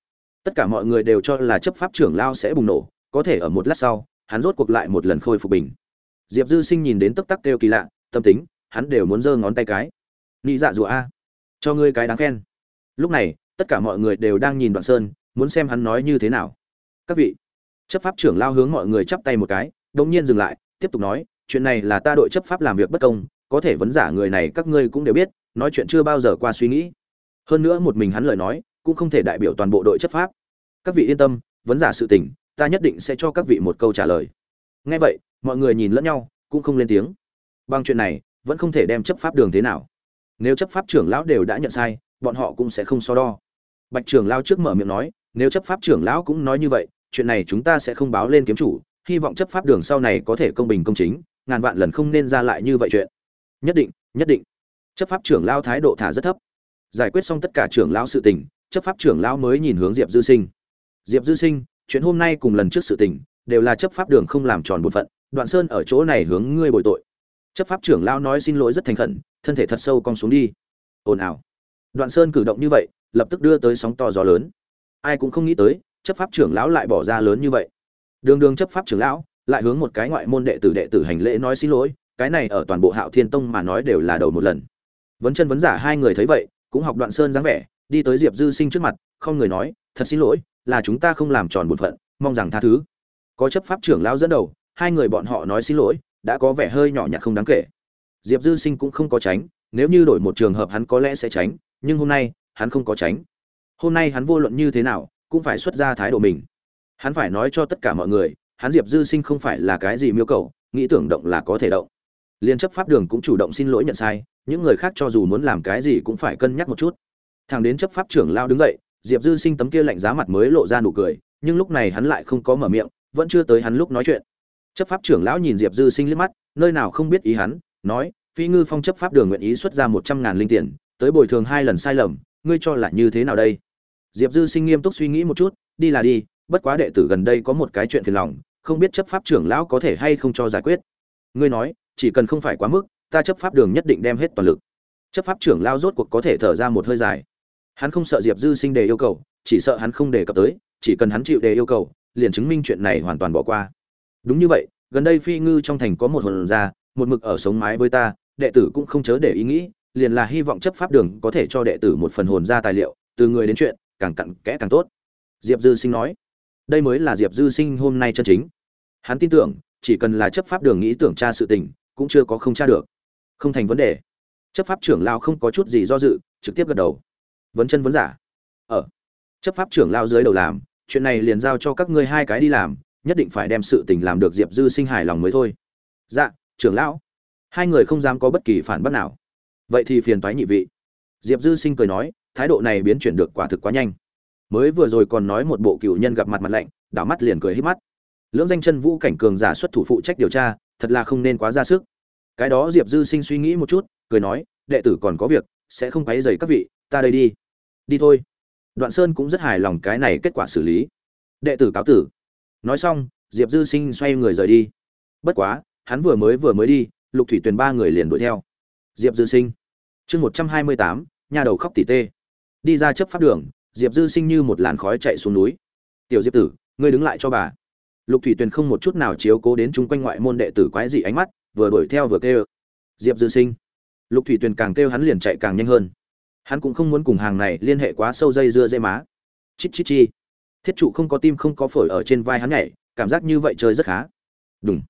Tất cả mọi người đều cho là chấp pháp trưởng lao sẽ bùng nổ, có thể ở một lát sau, hắn rốt cuộc lại một lần khôi phục bình. Diệp dư sinh nhìn đến tức tắc kêu kỳ lạ, tâm tính, hắn đều muốn giơ ngón tay cái. Nị dạ rùa a cho ngươi cái đáng khen. Lúc này, tất cả mọi người đều đang nhìn đoạn sơn, muốn xem hắn nói như thế nào. Các vị, chấp pháp trưởng lao hướng mọi người chắp tay một cái, đống nhiên dừng lại, tiếp tục nói, chuyện này là ta đội chấp pháp làm việc bất công, có thể vấn giả người này các ngươi cũng đều biết, nói chuyện chưa bao giờ qua suy nghĩ. Hơn nữa một mình hắn lời nói, cũng không thể đại biểu toàn bộ đội chấp pháp. Các vị yên tâm, vấn giả sự tình, ta nhất định sẽ cho các vị một câu trả lời. Nghe vậy, mọi người nhìn lẫn nhau, cũng không lên tiếng. Bằng chuyện này, vẫn không thể đem chấp pháp đường thế nào nếu chấp pháp trưởng lão đều đã nhận sai, bọn họ cũng sẽ không so đo. Bạch trưởng lão trước mở miệng nói, nếu chấp pháp trưởng lão cũng nói như vậy, chuyện này chúng ta sẽ không báo lên kiếm chủ, hy vọng chấp pháp đường sau này có thể công bình công chính, ngàn vạn lần không nên ra lại như vậy chuyện. Nhất định nhất định. Chấp pháp trưởng lão thái độ thả rất thấp. Giải quyết xong tất cả trưởng lão sự tình, chấp pháp trưởng lão mới nhìn hướng diệp dư sinh. Diệp dư sinh, chuyện hôm nay cùng lần trước sự tình, đều là chấp pháp đường không làm tròn bổn phận, đoạn sơn ở chỗ này hướng ngươi bồi tội. Chấp pháp trưởng lão nói xin lỗi rất thành khẩn thân thể thật sâu cong xuống đi. Ồn ào. Đoạn sơn cử động như vậy, lập tức đưa tới sóng to gió lớn. Ai cũng không nghĩ tới, chấp pháp trưởng lão lại bỏ ra lớn như vậy. Đường đường chấp pháp trưởng lão, lại hướng một cái ngoại môn đệ tử đệ tử hành lễ nói xin lỗi, cái này ở toàn bộ hạo thiên tông mà nói đều là đầu một lần. Vấn chân vấn giả hai người thấy vậy, cũng học đoạn sơn dáng vẻ, đi tới diệp dư sinh trước mặt, không người nói, thật xin lỗi, là chúng ta không làm tròn bổn phận, mong rằng tha thứ. Có chấp pháp trưởng lão dẫn đầu, hai người bọn họ nói xin lỗi, đã có vẻ hơi nhỏ nhặt không đáng kể diệp dư sinh cũng không có tránh, nếu như đổi một trường hợp hắn có lẽ sẽ tránh, nhưng hôm nay, hắn không có tránh. Hôm nay hắn vô luận như thế nào, cũng phải xuất ra thái độ mình. Hắn phải nói cho tất cả mọi người, hắn diệp dư sinh không phải là cái gì miêu cầu, nghĩ tưởng động là có thể động. Liên chấp pháp đường cũng chủ động xin lỗi nhận sai, những người khác cho dù muốn làm cái gì cũng phải cân nhắc một chút. Thằng đến chấp pháp trưởng lao đứng dậy, diệp dư sinh tấm kia lạnh giá mặt mới lộ ra nụ cười, nhưng lúc này hắn lại không có mở miệng, vẫn chưa tới hắn lúc nói chuyện. Chấp pháp trưởng lão nhìn diệp dư sinh liếc mắt, nơi nào không biết ý hắn nói, phi ngư phong chấp pháp đường nguyện ý xuất ra một trăm ngàn linh tiền, tới bồi thường hai lần sai lầm, ngươi cho là như thế nào đây? Diệp dư sinh nghiêm túc suy nghĩ một chút, đi là đi, bất quá đệ tử gần đây có một cái chuyện phiền lòng, không biết chấp pháp trưởng lão có thể hay không cho giải quyết. Ngươi nói, chỉ cần không phải quá mức, ta chấp pháp đường nhất định đem hết toàn lực. Chấp pháp trưởng lao rốt cuộc có thể thở ra một hơi dài. Hắn không sợ diệp dư sinh đề yêu cầu, chỉ sợ hắn không đề cập tới, chỉ cần hắn chịu đề yêu cầu, liền chứng minh chuyện này hoàn toàn bỏ qua. Đúng như vậy, gần đây phi ngư trong thành có một hồn ra một mực ở sống mái với ta, đệ tử cũng không chớ để ý nghĩ, liền là hy vọng chấp pháp đường có thể cho đệ tử một phần hồn ra tài liệu, từ người đến chuyện, càng cặn kẽ càng tốt. Diệp dư sinh nói. Đây mới là diệp dư sinh hôm nay chân chính. Hắn tin tưởng, chỉ cần là chấp pháp đường nghĩ tưởng tra sự tình, cũng chưa có không tra được. Không thành vấn đề. Chấp pháp trưởng lao không có chút gì do dự, trực tiếp gật đầu. Vấn chân vấn giả. Ở chấp pháp trưởng lao dưới đầu làm, chuyện này liền giao cho các ngươi hai cái đi làm, nhất định phải đem sự tình làm được diệp dư sinh hài lòng mới thôi. Dạ trưởng lão, hai người không dám có bất kỳ phản bác nào. Vậy thì phiền toái nhị vị. Diệp dư sinh cười nói, thái độ này biến chuyển được quả thực quá nhanh. Mới vừa rồi còn nói một bộ cựu nhân gặp mặt mặt lạnh, đảo mắt liền cười hít mắt. Lưỡng danh chân vũ cảnh cường giả xuất thủ phụ trách điều tra, thật là không nên quá ra sức. Cái đó diệp dư sinh suy nghĩ một chút, cười nói, đệ tử còn có việc, sẽ không quấy dày các vị, ta đây đi. Đi thôi. Đoạn sơn cũng rất hài lòng cái này kết quả xử lý. Đệ tử cáo tử. Nói xong, diệp dư sinh xoay người rời đi. Bất quá hắn vừa mới vừa mới đi, lục thủy tuyền ba người liền đuổi theo. Diệp dư sinh. Chương một trăm hai mươi tám, nhà đầu khóc tỉ tê. Đi ra chấp pháp đường, diệp dư sinh như một làn khói chạy xuống núi. Tiểu diệp tử, ngươi đứng lại cho bà. Lục thủy tuyền không một chút nào chiếu cố đến chung quanh ngoại môn đệ tử quái dị ánh mắt, vừa đuổi theo vừa kêu. Diệp dư sinh. Lục thủy tuyền càng kêu hắn liền chạy càng nhanh hơn. Hắn cũng không muốn cùng hàng này liên hệ quá sâu dây dưa dây má. Chít chít chi. Thiết trụ không có tim không có phổi ở trên vai hắn nhảy, cảm giác như vậy chơi rất khá. Đúng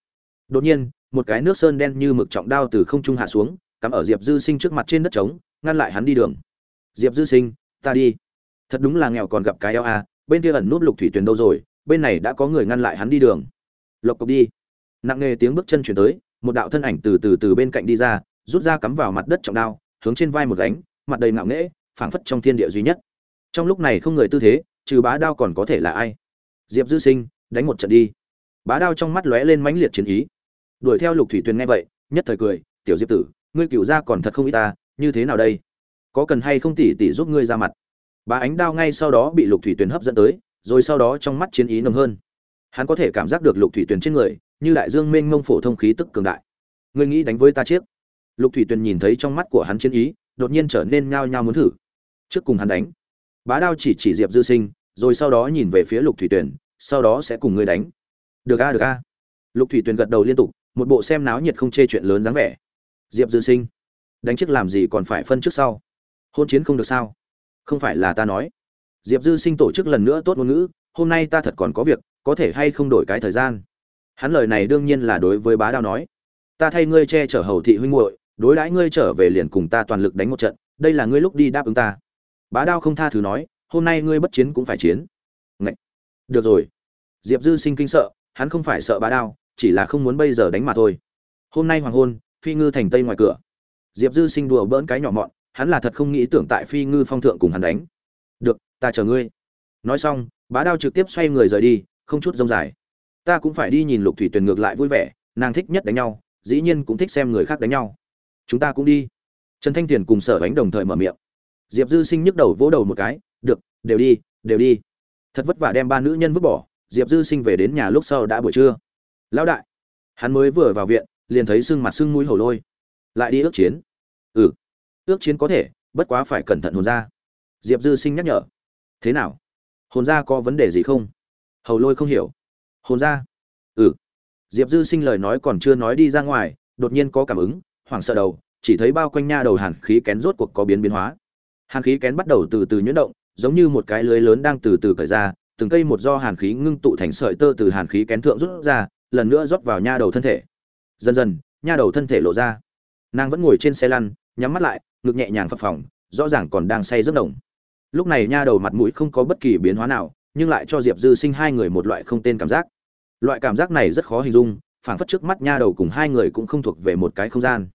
đột nhiên, một cái nước sơn đen như mực trọng đao từ không trung hạ xuống, cắm ở diệp dư sinh trước mặt trên đất trống, ngăn lại hắn đi đường. Diệp dư sinh, ta đi. Thật đúng là nghèo còn gặp cái eo a, bên kia ẩn nút lục thủy tuyền đâu rồi, bên này đã có người ngăn lại hắn đi đường. Lộc cộc đi. Nặng nề tiếng bước chân chuyển tới, một đạo thân ảnh từ từ từ bên cạnh đi ra, rút ra cắm vào mặt đất trọng đao, hướng trên vai một gánh, mặt đầy ngạo nghễ, phảng phất trong thiên địa duy nhất. Trong lúc này không người tư thế, trừ bá đao còn có thể là ai? Diệp dư sinh, đánh một trận đi. Bá đao trong mắt lóe lên mãnh liệt chiến ý đuổi theo lục thủy tuyền nghe vậy, nhất thời cười, tiểu diệp tử, ngươi cựu ra còn thật không ít ta, như thế nào đây? Có cần hay không tỉ tỉ giúp ngươi ra mặt? Bá ánh đao ngay sau đó bị lục thủy tuyền hấp dẫn tới, rồi sau đó trong mắt chiến ý nồng hơn. Hắn có thể cảm giác được lục thủy tuyền trên người, như đại dương mênh mông phổ thông khí tức cường đại. Ngươi nghĩ đánh với ta chiếc? Lục thủy tuyền nhìn thấy trong mắt của hắn chiến ý, đột nhiên trở nên nhao nhao muốn thử. Trước cùng hắn đánh. Bá đao chỉ chỉ diệp dư sinh, rồi sau đó nhìn về phía lục thủy tuyền, sau đó sẽ cùng ngươi đánh. Được a được a. Lục thủy tuyền gật đầu liên tục một bộ xem náo nhiệt không chê chuyện lớn dáng vẻ. Diệp dư sinh, đánh trước làm gì còn phải phân trước sau? Hôn chiến không được sao? Không phải là ta nói. Diệp dư sinh tổ chức lần nữa tốt ngôn ngữ, hôm nay ta thật còn có việc, có thể hay không đổi cái thời gian? Hắn lời này đương nhiên là đối với bá đao nói. Ta thay ngươi che chở hầu thị huynh muội, đối đãi ngươi trở về liền cùng ta toàn lực đánh một trận, đây là ngươi lúc đi đáp ứng ta. Bá đao không tha thứ nói, hôm nay ngươi bất chiến cũng phải chiến. Ngậy! được rồi. Diệp dư sinh kinh sợ, hắn không phải sợ bá đao chỉ là không muốn bây giờ đánh mà thôi. Hôm nay hoàng hôn, phi ngư thành tây ngoài cửa. Diệp dư sinh đùa bỡn cái nhỏ mọn, hắn là thật không nghĩ tưởng tại phi ngư phong thượng cùng hắn đánh. Được, ta chờ ngươi. Nói xong, bá đao trực tiếp xoay người rời đi, không chút rông dài. Ta cũng phải đi nhìn lục thủy tuyền ngược lại vui vẻ, nàng thích nhất đánh nhau, dĩ nhiên cũng thích xem người khác đánh nhau. Chúng ta cũng đi. Trần thanh tiền cùng sở bánh đồng thời mở miệng. Diệp dư sinh nhức đầu vỗ đầu một cái, được, đều đi đều đi. Thật vất vả đem ba nữ nhân vứt bỏ, diệp dư sinh về đến nhà lúc sau đã buổi trưa lão đại. Hắn mới vừa vào viện, liền thấy sưng mặt sưng mũi hổ lôi. Lại đi ước chiến. Ừ ước chiến có thể, bất quá phải cẩn thận hồn ra diệp dư sinh nhắc nhở. Thế nào? Hồn ra có vấn đề gì không? Hầu lôi không hiểu. Hồn ra ừ. Diệp dư sinh lời nói còn chưa nói đi ra ngoài, đột nhiên có cảm ứng, hoảng sợ đầu, chỉ thấy bao quanh nha đầu hàn khí kén rốt cuộc có biến biến hóa. Hàn khí kén bắt đầu từ từ nhuyễn động, giống như một cái lưới lớn đang từ từ cởi ra, từng cây một do hàn khí ngưng tụ thành sợi tơ từ hàn khí kén thượng rút ra lần nữa rót vào nha đầu thân thể. Dần dần, nha đầu thân thể lộ ra. Nàng vẫn ngồi trên xe lăn, nhắm mắt lại, ngực nhẹ nhàng phập phồng, rõ ràng còn đang say rất đồng lúc này nha đầu mặt mũi không có bất kỳ biến hóa nào, nhưng lại cho diệp dư sinh hai người một loại không tên cảm giác. Loại cảm giác này rất khó hình dung, phảng phất trước mắt nha đầu cùng hai người cũng không thuộc về một cái không gian.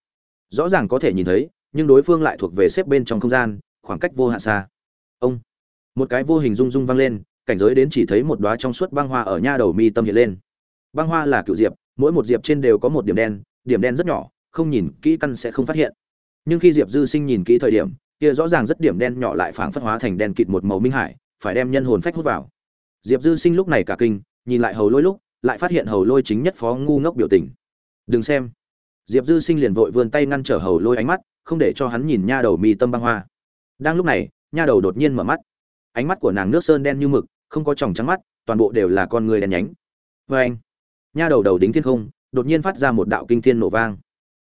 Rõ ràng có thể nhìn thấy, nhưng đối phương lại thuộc về xếp bên trong không gian, khoảng cách vô hạn xa. Ông! Một cái vô hình rung rung vang lên, cảnh giới đến chỉ thấy một đóa trong suốt băng hoa ở nha đầu mi tâm hiện lên băng hoa là cựu diệp, mỗi một diệp trên đều có một điểm đen điểm đen rất nhỏ, không nhìn kỹ căn sẽ không phát hiện. Nhưng khi diệp dư sinh nhìn kỹ thời điểm, kia rõ ràng rất điểm đen nhỏ lại phảng phất hóa thành đen kịt một màu minh hải, phải đem nhân hồn phách hút vào. Diệp dư sinh lúc này cả kinh, nhìn lại hầu lôi lúc, lại phát hiện hầu lôi chính nhất phó ngu ngốc biểu tình. Đừng xem. Diệp dư sinh liền vội vươn tay ngăn trở hầu lôi ánh mắt, không để cho hắn nhìn nha đầu mi tâm băng hoa. Đang lúc này, nha đầu đột nhiên mở mắt. Ánh mắt của nàng nước sơn đen như mực, không có tròng trắng mắt, toàn bộ đều là con người đen nhánh. Vê anh nha đầu đầu đính thiên không, đột nhiên phát ra một đạo kinh thiên nổ vang.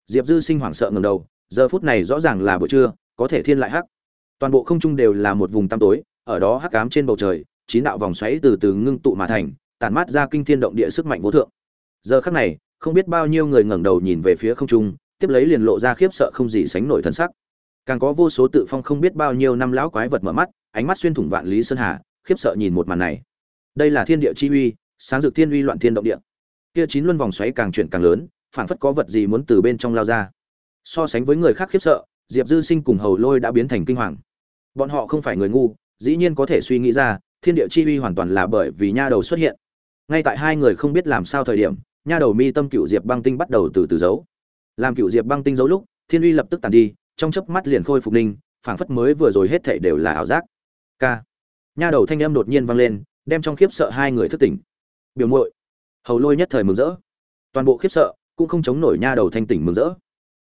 Diệp dư sinh hoảng sợ ngầm đầu, giờ phút này rõ ràng là buổi trưa, có thể thiên lại hắc. Toàn bộ không trung đều là một vùng tăm tối, ở đó hắc ám trên bầu trời, chín đạo vòng xoáy từ từ ngưng tụ mà thành, tản mát ra kinh thiên động địa sức mạnh vô thượng. Giờ khắc này, không biết bao nhiêu người ngẩng đầu nhìn về phía không trung, tiếp lấy liền lộ ra khiếp sợ không gì sánh nổi thân sắc. Càng có vô số tự phong không biết bao nhiêu năm lão quái vật mở mắt, ánh mắt xuyên thủng vạn lý sơn hà, khiếp sợ nhìn một màn này. Đây là thiên địa chi uy, sáng dược thiên uy loạn thiên động địa kia chín luân vòng xoáy càng chuyển càng lớn, phảng phất có vật gì muốn từ bên trong lao ra. So sánh với người khác khiếp sợ, diệp dư sinh cùng hầu lôi đã biến thành kinh hoàng. Bọn họ không phải người ngu, dĩ nhiên có thể suy nghĩ ra, thiên địa chi uy hoàn toàn là bởi vì nha đầu xuất hiện. Ngay tại hai người không biết làm sao thời điểm, nha đầu mi tâm cựu diệp băng tinh bắt đầu từ từ giấu. Làm cựu diệp băng tinh giấu lúc, thiên uy lập tức tàn đi, trong chớp mắt liền khôi phục ninh, phảng phất mới vừa rồi hết thảy đều là ảo giác. K nha đầu thanh âm đột nhiên vang lên, đem trong khiếp sợ hai người thức tỉnh. Biểu muội hầu lôi nhất thời mừng rỡ. Toàn bộ khiếp sợ, cũng không chống nổi nha đầu thanh tỉnh mừng rỡ.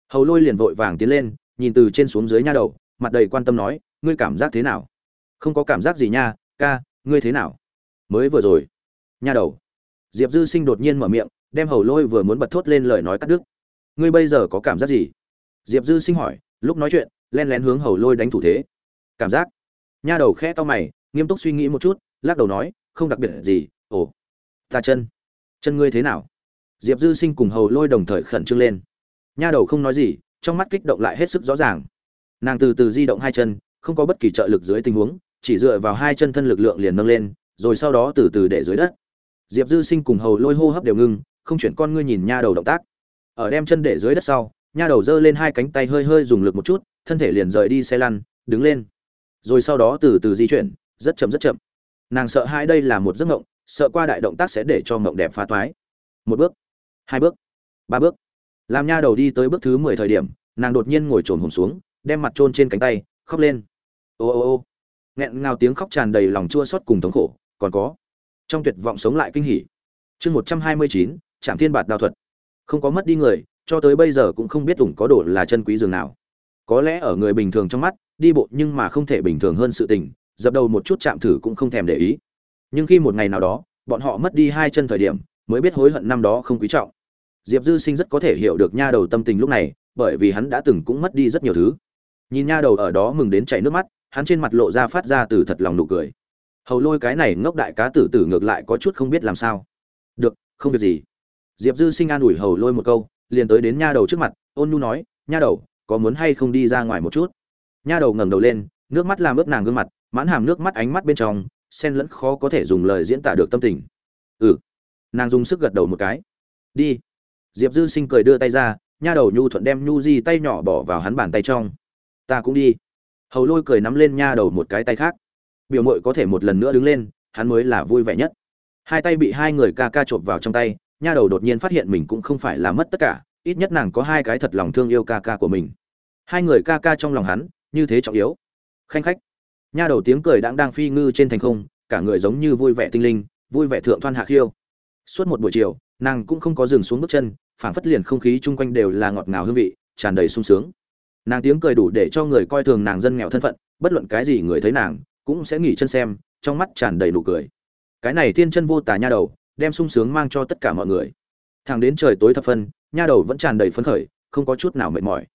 Hầu lôi liền vội vàng tiến lên, nhìn từ trên xuống dưới nha đầu, mặt đầy quan tâm nói, ngươi cảm giác thế nào? Không có cảm giác gì nha, ca, ngươi thế nào? Mới vừa rồi. Nha đầu. Diệp dư sinh đột nhiên mở miệng, đem hầu lôi vừa muốn bật thốt lên lời nói cắt đứt. Ngươi bây giờ có cảm giác gì? Diệp dư sinh hỏi, lúc nói chuyện, len lén hướng hầu lôi đánh thủ thế. Cảm giác. Nha đầu khẽ to mày, nghiêm túc suy nghĩ một chút, lắc đầu nói, không đặc biệt gì, ồ, ta chân chân ngươi thế nào? Diệp dư sinh cùng hầu lôi đồng thời khẩn trương lên. Nha đầu không nói gì, trong mắt kích động lại hết sức rõ ràng. Nàng từ từ di động hai chân, không có bất kỳ trợ lực dưới tình huống, chỉ dựa vào hai chân thân lực lượng liền nâng lên, rồi sau đó từ từ để dưới đất. Diệp dư sinh cùng hầu lôi hô hấp đều ngưng, không chuyển con ngươi nhìn nha đầu động tác. Ở đem chân để dưới đất sau, nha đầu giơ lên hai cánh tay hơi hơi dùng lực một chút, thân thể liền rời đi xe lăn, đứng lên. Rồi sau đó từ từ di chuyển, rất chậm rất chậm. Nàng sợ hai đây là một giấc ngộng sợ qua đại động tác sẽ để cho mộng đẹp phá toái. Một bước, hai bước, ba bước. Làm nha đầu đi tới bước thứ mười thời điểm, nàng đột nhiên ngồi trồn hồn xuống, đem mặt trôn trên cánh tay, khóc lên. Ô ô ô. Nghẹn ngào tiếng khóc tràn đầy lòng chua xót cùng thống khổ, còn có. Trong tuyệt vọng sống lại kinh hỉ. Chương một trăm hai mươi chín trạm thiên bạt đao thuật. Không có mất đi người, cho tới bây giờ cũng không biết ủng có đồ là chân quý dường nào. Có lẽ ở người bình thường trong mắt, đi bộ nhưng mà không thể bình thường hơn sự tình, dập đầu một chút chạm thử cũng không thèm để ý nhưng khi một ngày nào đó, bọn họ mất đi hai chân thời điểm, mới biết hối hận năm đó không quý trọng. Diệp dư sinh rất có thể hiểu được nha đầu tâm tình lúc này, bởi vì hắn đã từng cũng mất đi rất nhiều thứ. Nhìn nha đầu ở đó mừng đến chảy nước mắt, hắn trên mặt lộ ra phát ra từ thật lòng nụ cười. Hầu lôi cái này ngốc đại cá tử tử ngược lại có chút không biết làm sao. Được, không việc gì. Diệp dư sinh an ủi hầu lôi một câu, liền tới đến nha đầu trước mặt, ôn nhu nói, nha đầu, có muốn hay không đi ra ngoài một chút? Nha đầu ngẩng đầu lên, nước mắt làm ướt nàng gương mặt, mãn hàm nước mắt ánh mắt bên trong sen lẫn khó có thể dùng lời diễn tả được tâm tình. Ừ. Nàng dùng sức gật đầu một cái. Đi. Diệp dư sinh cười đưa tay ra, nha đầu nhu thuận đem nhu di tay nhỏ bỏ vào hắn bàn tay trong. Ta cũng đi. Hầu lôi cười nắm lên nha đầu một cái tay khác. Biểu mội có thể một lần nữa đứng lên, hắn mới là vui vẻ nhất. Hai tay bị hai người ca ca chộp vào trong tay, nha đầu đột nhiên phát hiện mình cũng không phải là mất tất cả, ít nhất nàng có hai cái thật lòng thương yêu ca ca của mình. Hai người ca ca trong lòng hắn, như thế trọng yếu. Khanh khách nha đầu tiếng cười đang đang phi ngư trên thành không, cả người giống như vui vẻ tinh linh, vui vẻ thượng thoan hạ khiêu. Suốt một buổi chiều, nàng cũng không có dừng xuống bước chân, phảng phất liền không khí chung quanh đều là ngọt ngào hương vị, tràn đầy sung sướng. Nàng tiếng cười đủ để cho người coi thường nàng dân nghèo thân phận, bất luận cái gì người thấy nàng, cũng sẽ nghỉ chân xem, trong mắt tràn đầy nụ cười. Cái này thiên chân vô tà nha đầu, đem sung sướng mang cho tất cả mọi người. Thẳng đến trời tối thập phân, nha đầu vẫn tràn đầy phấn khởi, không có chút nào mệt mỏi.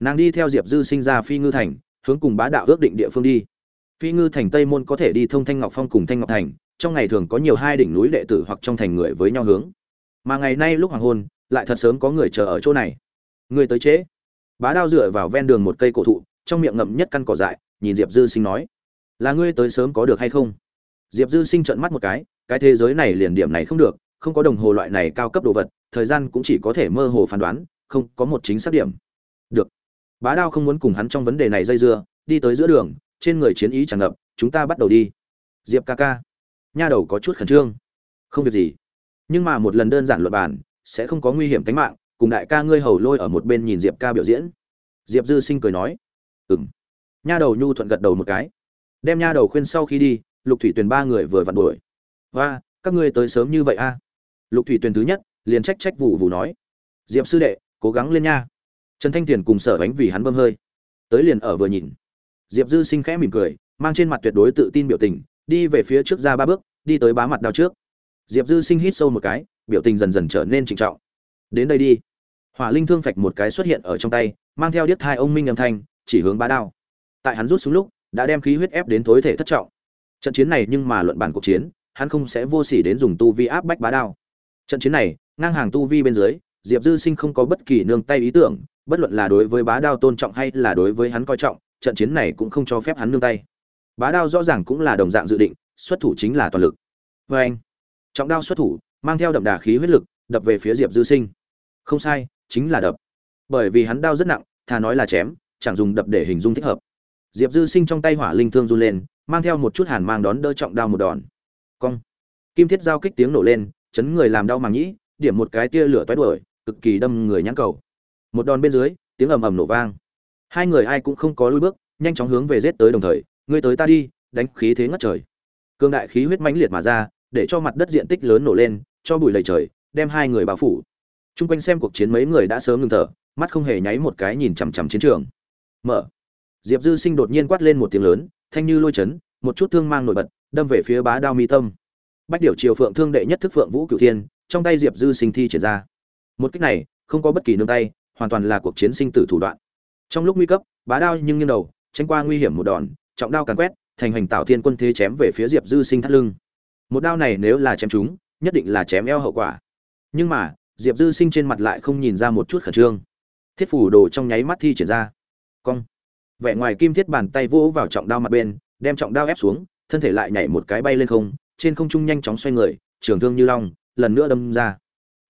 Nàng đi theo diệp dư sinh ra phi ngư thành, hướng cùng bá đạo ước định địa phương đi phi ngư thành tây môn có thể đi thông thanh ngọc phong cùng thanh ngọc thành, trong ngày thường có nhiều hai đỉnh núi đệ tử hoặc trong thành người với nhau hướng. Mà ngày nay lúc hoàng hôn, lại thật sớm có người chờ ở chỗ này. Người tới trễ bá đao dựa vào ven đường một cây cổ thụ, trong miệng ngậm nhất căn cỏ dại, nhìn diệp dư sinh nói, là ngươi tới sớm có được hay không? Diệp dư sinh trợn mắt một cái cái thế giới này liền điểm này không được, không có đồng hồ loại này cao cấp đồ vật, thời gian cũng chỉ có thể mơ hồ phán đoán, không có một chính xác điểm. Được. Bá đao không muốn cùng hắn trong vấn đề này dây dưa, đi tới giữa đường trên người chiến ý tràn ngập, chúng ta bắt đầu đi. Diệp ca ca. Nha đầu có chút khẩn trương. Không việc gì. Nhưng mà một lần đơn giản luật bản sẽ không có nguy hiểm tính mạng, cùng đại ca ngươi hầu lôi ở một bên nhìn diệp ca biểu diễn. Diệp dư sinh cười nói. Ừng nha đầu nhu thuận gật đầu một cái. Đem nha đầu khuyên sau khi đi, lục thủy tuyền ba người vừa vặn đuổi. Và các ngươi tới sớm như vậy a lục thủy tuyền thứ nhất, liền trách trách vụ vụ nói. Diệp sư đệ, cố gắng lên nha. Trần thanh tiền cùng sở bánh vì hắn bơm hơi. Tới liền ở vừa nhìn diệp dư sinh khẽ mỉm cười, mang trên mặt tuyệt đối tự tin biểu tình, đi về phía trước ra ba bước, đi tới bá mặt đao trước. Diệp dư sinh hít sâu một cái, biểu tình dần dần trở nên trịnh trọng. Đến đây đi. Hỏa linh thương phạch một cái xuất hiện ở trong tay, mang theo điếc thai ông minh âm thanh, chỉ hướng bá đao. Tại hắn rút xuống lúc, đã đem khí huyết ép đến thối thể thất trọng. Trận chiến này nhưng mà luận bản cuộc chiến, hắn không sẽ vô sỉ đến dùng tu vi áp bách bá đao. Trận chiến này, ngang hàng tu vi bên dưới, diệp dư sinh không có bất kỳ nương tay ý tưởng, bất luận là đối với bá đao tôn trọng hay là đối với hắn coi trọng trận chiến này cũng không cho phép hắn nương tay. Bá đao rõ ràng cũng là đồng dạng dự định, xuất thủ chính là toàn lực. Vê anh, trọng đao xuất thủ, mang theo đậm đà khí huyết lực, đập về phía diệp dư sinh. Không sai, chính là đập. Bởi vì hắn đao rất nặng, thà nói là chém, chẳng dùng đập để hình dung thích hợp. Diệp dư sinh trong tay hỏa linh thương run lên, mang theo một chút hàn mang đón đỡ trọng đao một đòn. Cong. Kim thiết giao kích tiếng nổ lên, chấn người làm đau màng nhĩ, điểm một cái tia lửa toái đuổi, cực kỳ đâm người nhãn cầu. Một đòn bên dưới, tiếng ầm ầm nổ vang hai người ai cũng không có lui bước, nhanh chóng hướng về giết tới đồng thời, ngươi tới ta đi, đánh khí thế ngất trời. Cương đại khí huyết mãnh liệt mà ra, để cho mặt đất diện tích lớn nổ lên, cho bụi lầy trời, đem hai người bao phủ. Chung quanh xem cuộc chiến mấy người đã sớm ngừng thở, mắt không hề nháy một cái nhìn chằm chằm chiến trường. Mở. Diệp dư sinh đột nhiên quát lên một tiếng lớn, thanh như lôi chấn, một chút thương mang nổi bật, đâm về phía bá đao mi tâm. Bách điều triều phượng thương đệ nhất thức phượng vũ cửu thiên, trong tay diệp dư sinh thi triển ra. Một cách này, không có bất kỳ nương tay, hoàn toàn là cuộc chiến sinh tử thủ đoạn trong lúc nguy cấp, bá đao nhưng nghiêng đầu, tránh qua nguy hiểm một đòn, trọng đao càn quét, thành hành tạo thiên quân thế chém về phía diệp dư sinh thắt lưng. Một đao này nếu là chém chúng nhất định là chém eo hậu quả. Nhưng mà, diệp dư sinh trên mặt lại không nhìn ra một chút khẩn trương. Thiết phủ đồ trong nháy mắt thi triển ra. Cong. Vẻ ngoài kim thiết bàn tay vỗ vào trọng đao mặt bên, đem trọng đao ép xuống, thân thể lại nhảy một cái bay lên không, trên không trung nhanh chóng xoay người, trường thương như long, lần nữa đâm ra.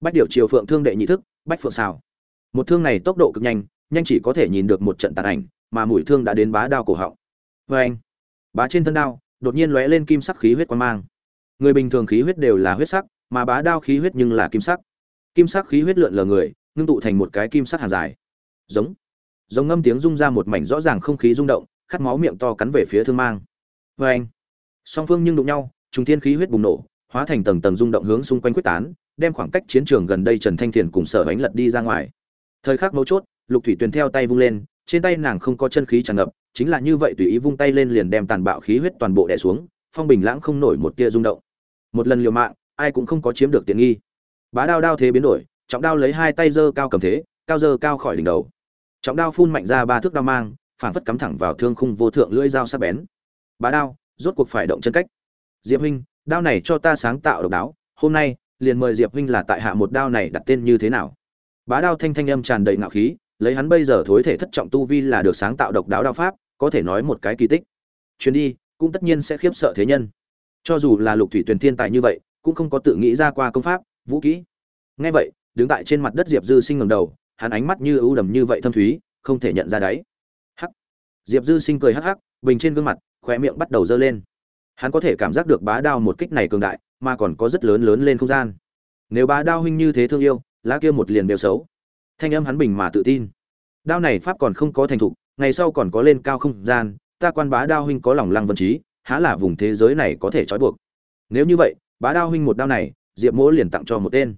Bách điệu triều phượng thương đệ nhị thức, bách phượng xào một thương này tốc độ cực nhanh nhanh chỉ có thể nhìn được một trận tàn ảnh, mà mũi thương đã đến bá đao cổ họng. Vê anh, bá trên thân đao, đột nhiên lóe lên kim sắc khí huyết quan mang. Người bình thường khí huyết đều là huyết sắc, mà bá đao khí huyết nhưng là kim sắc. Kim sắc khí huyết lượn lờ người, ngưng tụ thành một cái kim sắc hàng dài. Giống giống ngâm tiếng rung ra một mảnh rõ ràng không khí rung động, khát máu miệng to cắn về phía thương mang. Vê anh, song phương nhưng đụng nhau, trùng thiên khí huyết bùng nổ, hóa thành tầng tầng rung động hướng xung quanh quyết tán, đem khoảng cách chiến trường gần đây trần thanh thiền cùng sở Ánh lật đi ra ngoài. Thời khắc mấu chốt lục thủy tuyền theo tay vung lên, trên tay nàng không có chân khí tràn ngập, chính là như vậy tùy ý vung tay lên liền đem tàn bạo khí huyết toàn bộ đè xuống, phong bình lãng không nổi một tia rung động. Một lần liều mạng, ai cũng không có chiếm được tiện nghi. Bá đao đao thế biến đổi, trọng đao lấy hai tay giơ cao cầm thế, cao giơ cao khỏi đỉnh đầu. Trọng đao phun mạnh ra ba thước đao mang phản phất cắm thẳng vào thương khung vô thượng lưỡi dao sắc bén. Bá đao, rốt cuộc phải động chân cách. Diệp huynh, đao này cho ta sáng tạo độc đáo, hôm nay liền mời diệp huynh là tại hạ một đao này đặt tên như thế nào? Bá đao thanh thanh âm tràn đầy ngạo khí lấy hắn bây giờ thối thể thất trọng tu vi là được sáng tạo độc đáo đao pháp, có thể nói một cái kỳ tích. Chuyến đi, cũng tất nhiên sẽ khiếp sợ thế nhân. Cho dù là lục thủy tuyền thiên tài như vậy, cũng không có tự nghĩ ra qua công pháp, vũ kỹ. Nghe vậy, đứng tại trên mặt đất diệp dư sinh ngầm đầu, hắn ánh mắt như ưu đầm như vậy thâm thúy, không thể nhận ra đáy. Hắc. Diệp dư sinh cười hắc hắc, bình trên gương mặt, khóe miệng bắt đầu dơ lên. Hắn có thể cảm giác được bá đao một kích này cường đại, mà còn có rất lớn lớn lên không gian. Nếu bá đao huynh như thế thương yêu, lá kia một liền đều xấu thanh âm hắn bình mà tự tin. Đao này pháp còn không có thành thục, ngày sau còn có lên cao không gian, ta quan bá đao huynh có lòng lăng vân trí, há là vùng thế giới này có thể trói buộc. Nếu như vậy, bá đao huynh một đao này, diệp mỗ liền tặng cho một tên.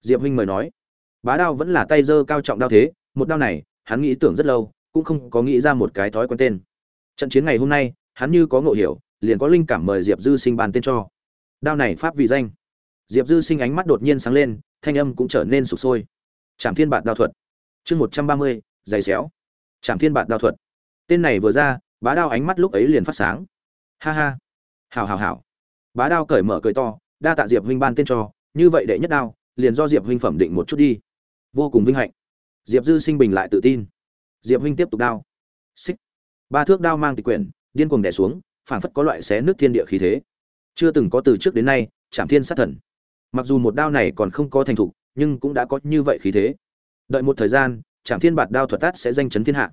Diệp huynh mời nói, bá đao vẫn là tay giơ cao trọng đao thế, một đao này, hắn nghĩ tưởng rất lâu, cũng không có nghĩ ra một cái thói quen tên. Trận chiến ngày hôm nay, hắn như có ngộ hiểu, liền có linh cảm mời diệp dư sinh bàn tên cho. Đao này pháp vì danh. Diệp dư sinh ánh mắt đột nhiên sáng lên, thanh âm cũng trở nên sụp sôi trảm thiên bạt đao thuật. Chương một trăm ba mươi giày xéo. Trảm thiên bạt đao thuật. Tên này vừa ra bá đao ánh mắt lúc ấy liền phát sáng. Ha ha. Hảo hảo hảo, bá đao cởi mở cười to đa tạ diệp huynh ban tên cho như vậy đệ nhất đao liền do diệp huynh phẩm định một chút đi. Vô cùng vinh hạnh. Diệp dư sinh bình lại tự tin. Diệp huynh tiếp tục đao. Xích. Ba thước đao mang tịch quyển điên cuồng đè xuống phảng phất có loại xé nước thiên địa khí thế. Chưa từng có từ trước đến nay chạm thiên sát thần. Mặc dù một đao này còn không có thành thục nhưng cũng đã có như vậy khí thế. Đợi một thời gian chạm thiên bạt đao thuật tát sẽ danh chấn thiên hạ.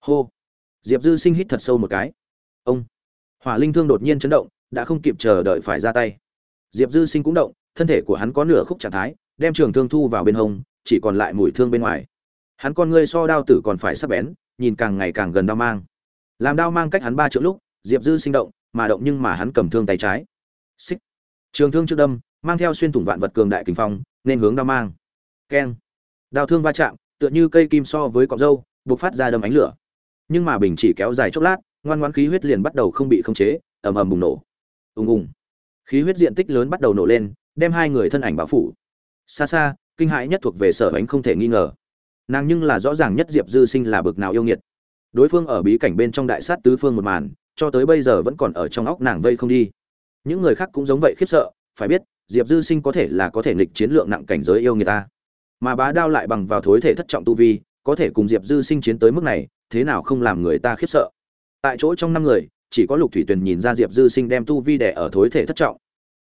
Hô. Diệp dư sinh hít thật sâu một cái. Ông. Hỏa linh thương đột nhiên chấn động, đã không kịp chờ đợi phải ra tay. Diệp dư sinh cũng động, thân thể của hắn có nửa khúc trạng thái, đem trường thương thu vào bên hông, chỉ còn lại mũi thương bên ngoài. Hắn con ngươi so đao tử còn phải sắp bén, nhìn càng ngày càng gần đao mang. Làm đao mang cách hắn ba triệu lúc, diệp dư sinh động, mà động nhưng mà hắn cầm thương tay trái. Xích. Trường thương trước đâm, mang theo xuyên thủng vạn vật cường đại kinh phong nên hướng đao mang. Keng. Đao thương va chạm, tựa như cây kim so với cọng dâu buộc phát ra đâm ánh lửa. Nhưng mà bình chỉ kéo dài chốc lát, ngoan ngoãn khí huyết liền bắt đầu không bị khống chế, ầm ầm bùng nổ. Ùng ùng. Khí huyết diện tích lớn bắt đầu nổ lên, đem hai người thân ảnh bao phủ. Xa xa, kinh hãi nhất thuộc về sở ánh không thể nghi ngờ. Nàng nhưng là rõ ràng nhất diệp dư sinh là bực nào yêu nghiệt. Đối phương ở bí cảnh bên trong đại sát tứ phương một màn, cho tới bây giờ vẫn còn ở trong óc nàng vây không đi. Những người khác cũng giống vậy khiếp sợ phải biết, diệp dư sinh có thể là có thể nghịch chiến lượng nặng cảnh giới yêu người ta. Mà bá đao lại bằng vào thối thể thất trọng tu vi, có thể cùng diệp dư sinh chiến tới mức này, thế nào không làm người ta khiếp sợ. Tại chỗ trong năm người, chỉ có lục thủy tuyền nhìn ra diệp dư sinh đem tu vi đẻ ở thối thể thất trọng.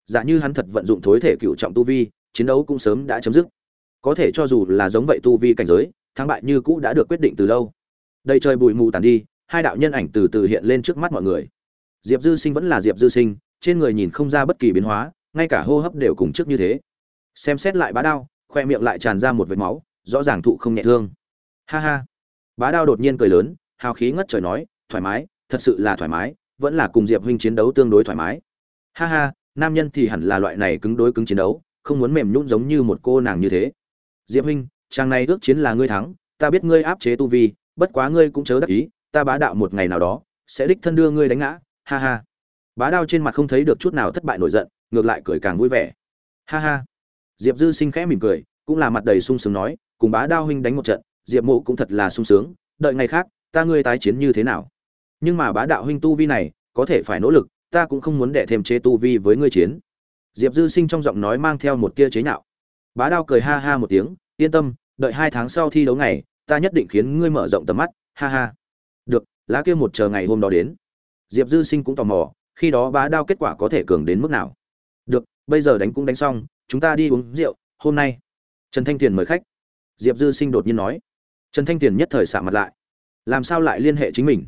Giả như hắn thật vận dụng thối thể cựu trọng tu vi, chiến đấu cũng sớm đã chấm dứt. Có thể cho dù là giống vậy tu vi cảnh giới, thắng bại như cũ đã được quyết định từ lâu. Đây trời bụi mù tàn đi, hai đạo nhân ảnh từ từ hiện lên trước mắt mọi người. Diệp dư sinh vẫn là diệp dư sinh, trên người nhìn không ra bất kỳ biến hóa ngay cả hô hấp đều cùng trước như thế. Xem xét lại bá đao, khoe miệng lại tràn ra một vệt máu, rõ ràng thụ không nhẹ thương. Ha ha. Bá đao đột nhiên cười lớn, hào khí ngất trời nói, thoải mái, thật sự là thoải mái, vẫn là cùng diệp huynh chiến đấu tương đối thoải mái. Ha ha, nam nhân thì hẳn là loại này cứng đối cứng chiến đấu, không muốn mềm nhũn giống như một cô nàng như thế. Diệp huynh trang này ước chiến là ngươi thắng, ta biết ngươi áp chế tu vi, bất quá ngươi cũng chớ đắc ý, ta bá đạo một ngày nào đó sẽ đích thân đưa ngươi đánh ngã. Ha ha. Bá đao trên mặt không thấy được chút nào thất bại nổi giận ngược lại cười càng vui vẻ. Ha ha. Diệp dư sinh khẽ mỉm cười, cũng là mặt đầy sung sướng nói, cùng bá đao huynh đánh một trận, diệp mộ cũng thật là sung sướng, đợi ngày khác, ta ngươi tái chiến như thế nào? Nhưng mà bá đạo huynh tu vi này, có thể phải nỗ lực, ta cũng không muốn để thêm chế tu vi với ngươi chiến. Diệp dư sinh trong giọng nói mang theo một tia chế nhạo. Bá đao cười ha ha một tiếng, yên tâm, đợi hai tháng sau thi đấu ngày, ta nhất định khiến ngươi mở rộng tầm mắt, ha ha. Được, lá kia một chờ ngày hôm đó đến. Diệp dư sinh cũng tò mò, khi đó bá đao kết quả có thể cường đến mức nào? Được, bây giờ đánh cũng đánh xong, chúng ta đi uống rượu, hôm nay. Trần thanh tiền mời khách. Diệp dư sinh đột nhiên nói. Trần thanh tiền nhất thời xả mặt lại. Làm sao lại liên hệ chính mình?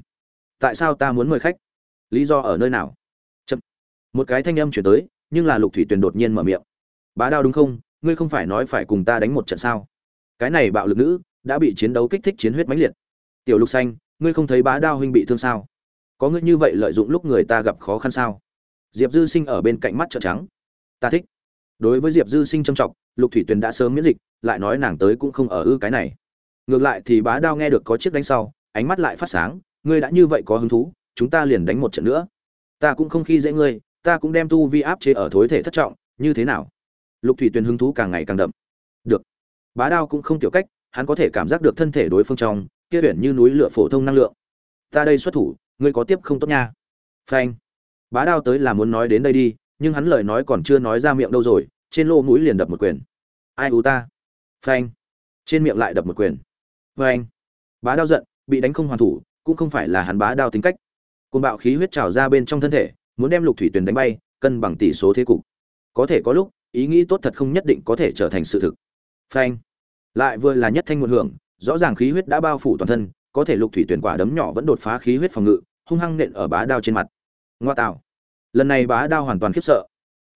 Tại sao ta muốn mời khách? Lý do ở nơi nào? Chậm. một cái thanh âm chuyển tới, nhưng là lục thủy tuyền đột nhiên mở miệng. Bá đao đúng không? Ngươi không phải nói phải cùng ta đánh một trận sao? Cái này bạo lực nữ, đã bị chiến đấu kích thích chiến huyết mãnh liệt. Tiểu lục xanh, ngươi không thấy bá đao huynh bị thương sao? Có ngươi như vậy lợi dụng lúc người ta gặp khó khăn sao? Diệp dư sinh ở bên cạnh mắt trợn trắng. Ta thích. Đối với diệp dư sinh trầm trọng lục thủy tuyền đã sớm miễn dịch, lại nói nàng tới cũng không ở ư cái này. Ngược lại thì bá đao nghe được có chiếc đánh sau, ánh mắt lại phát sáng, ngươi đã như vậy có hứng thú, chúng ta liền đánh một trận nữa. Ta cũng không khi dễ ngươi, ta cũng đem tu vi áp chế ở thối thể thất trọng, như thế nào? Lục thủy tuyền hứng thú càng ngày càng đậm. Được. Bá đao cũng không tiểu cách, hắn có thể cảm giác được thân thể đối phương trong, kia tuyển như núi lửa phổ thông năng lượng. Ta đây xuất thủ, ngươi có tiếp không tốt nha. Phanh bá đao tới là muốn nói đến đây đi, nhưng hắn lời nói còn chưa nói ra miệng đâu rồi, trên lô mũi liền đập một quyền. Ai u ta? Phanh. Trên miệng lại đập một quyền. Phanh. Bá đao giận, bị đánh không hoàn thủ, cũng không phải là hắn bá đao tính cách. Cơn bạo khí huyết trào ra bên trong thân thể, muốn đem lục thủy tuyền đánh bay, cân bằng tỷ số thế cục. Có thể có lúc, ý nghĩ tốt thật không nhất định có thể trở thành sự thực. Phanh. Lại vừa là nhất thanh một hưởng, rõ ràng khí huyết đã bao phủ toàn thân, có thể lục thủy tuyền quả đấm nhỏ vẫn đột phá khí huyết phòng ngự, hung hăng nện ở bá đao trên mặt ngoa tạo lần này bá đao hoàn toàn khiếp sợ.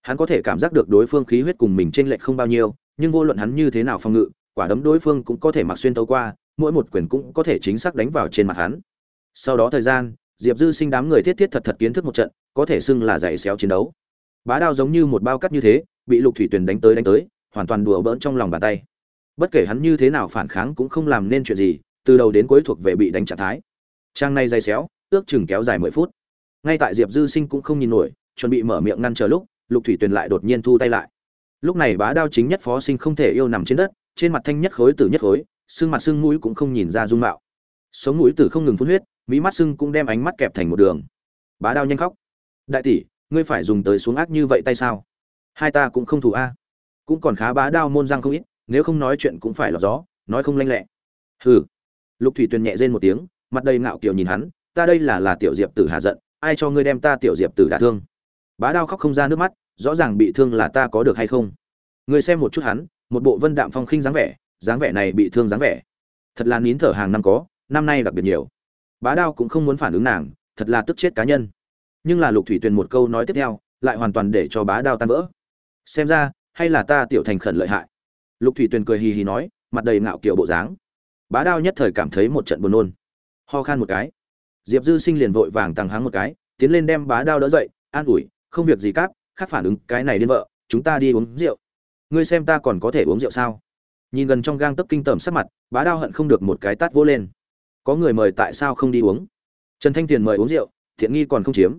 Hắn có thể cảm giác được đối phương khí huyết cùng mình trên lệch không bao nhiêu, nhưng vô luận hắn như thế nào phòng ngự, quả đấm đối phương cũng có thể mặc xuyên tấu qua, mỗi một quyền cũng có thể chính xác đánh vào trên mặt hắn. Sau đó thời gian, diệp dư sinh đám người thiết thiết thật thật kiến thức một trận, có thể xưng là dạy xéo chiến đấu. Bá đao giống như một bao cắt như thế, bị lục thủy tuyền đánh tới đánh tới, hoàn toàn đùa bỡn trong lòng bàn tay. Bất kể hắn như thế nào phản kháng cũng không làm nên chuyện gì, từ đầu đến cuối thuộc về bị đánh trạng thái. Trang này dây xéo, ước chừng kéo dài mười phút ngay tại diệp dư sinh cũng không nhìn nổi, chuẩn bị mở miệng ngăn chờ lúc, lục thủy tuyền lại đột nhiên thu tay lại. Lúc này bá đao chính nhất phó sinh không thể yêu nằm trên đất, trên mặt thanh nhất khối tử nhất khối, xương mặt xương mũi cũng không nhìn ra dung mạo. Sống mũi tử không ngừng phun huyết mỹ mắt xương cũng đem ánh mắt kẹp thành một đường. Bá đao nhanh khóc. Đại tỷ, ngươi phải dùng tới xuống ác như vậy tay sao? Hai ta cũng không thù a. Cũng còn khá bá đao môn răng không ít, nếu không nói chuyện cũng phải lọt gió, nói không lanh lẹ. Hừ. Lục thủy tuyền nhẹ rên một tiếng, mặt đầy ngạo kiều nhìn hắn, ta đây là là tiểu diệp tử hà giận ai cho ngươi đem ta tiểu diệp tử đả thương? Bá đao khóc không ra nước mắt, rõ ràng bị thương là ta có được hay không? Ngươi xem một chút hắn, một bộ vân đạm phong khinh dáng vẻ dáng vẻ này bị thương dáng vẻ. Thật là nín thở hàng năm có, năm nay đặc biệt nhiều. Bá đao cũng không muốn phản ứng nàng, thật là tức chết cá nhân. Nhưng là lục thủy tuyền một câu nói tiếp theo, lại hoàn toàn để cho bá đao tan vỡ. Xem ra, hay là ta tiểu thành khẩn lợi hại? Lục thủy tuyền cười hì hì nói, mặt đầy ngạo kiểu bộ dáng. Bá đao nhất thời cảm thấy một trận buồn nôn. Ho khan một cái diệp dư sinh liền vội vàng tăng háng một cái, tiến lên đem bá đao đỡ dậy, an ủi, không việc gì cáp, khác phản ứng cái này điên vợ, chúng ta đi uống rượu. Ngươi xem ta còn có thể uống rượu sao? Nhìn gần trong gang tấc kinh tởm sắc mặt, bá đao hận không được một cái tát vỗ lên. Có người mời tại sao không đi uống? Trần thanh tiền mời uống rượu, thiện nghi còn không chiếm.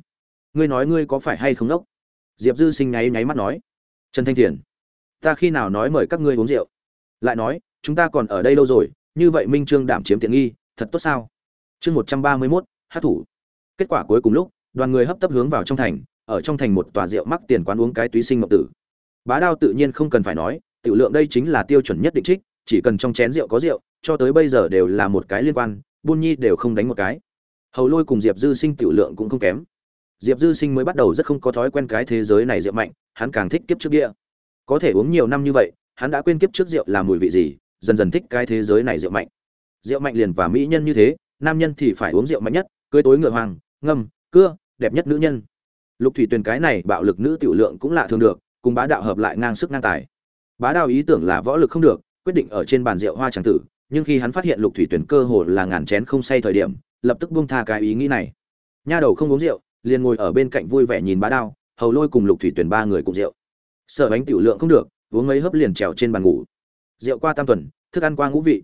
Ngươi nói ngươi có phải hay không đốc? Diệp dư sinh nháy nháy mắt nói. Trần thanh tiền, ta khi nào nói mời các ngươi uống rượu? Lại nói, chúng ta còn ở đây lâu rồi, như vậy minh trương đảm chiếm tiện nghi, thật tốt sao? Chương một trăm ba mươi mốt hát thủ. Kết quả cuối cùng lúc, đoàn người hấp tấp hướng vào trong thành, ở trong thành một tòa rượu mắc tiền quán uống cái túy sinh mộng tử. Bá đao tự nhiên không cần phải nói, tiểu lượng đây chính là tiêu chuẩn nhất định trích, chỉ cần trong chén rượu có rượu, cho tới bây giờ đều là một cái liên quan, buôn nhi đều không đánh một cái. Hầu lôi cùng diệp dư sinh tiểu lượng cũng không kém. Diệp dư sinh mới bắt đầu rất không có thói quen cái thế giới này rượu mạnh, hắn càng thích kiếp trước địa có thể uống nhiều năm như vậy, hắn đã quên kiếp trước rượu là mùi vị gì, dần dần thích cái thế giới này rượu mạnh. Rượu mạnh liền và mỹ nhân như thế, nam nhân thì phải uống rượu mạnh nhất cưới tối ngựa hoàng, ngâm, cưa, đẹp nhất nữ nhân. Lục thủy tuyền cái này bạo lực nữ tiểu lượng cũng lạ thường được, cùng bá đạo hợp lại ngang sức ngang tài. Bá đạo ý tưởng là võ lực không được, quyết định ở trên bàn rượu hoa tràng tử, nhưng khi hắn phát hiện lục thủy tuyền cơ hồ là ngàn chén không say thời điểm, lập tức buông tha cái ý nghĩ này. Nha đầu không uống rượu, liền ngồi ở bên cạnh vui vẻ nhìn bá đao hầu lôi cùng lục thủy tuyền ba người cùng rượu. Sợ bánh tiểu lượng không được, uống mấy hớp liền trèo trên bàn ngủ. Rượu qua tam tuần, thức ăn qua ngũ vị.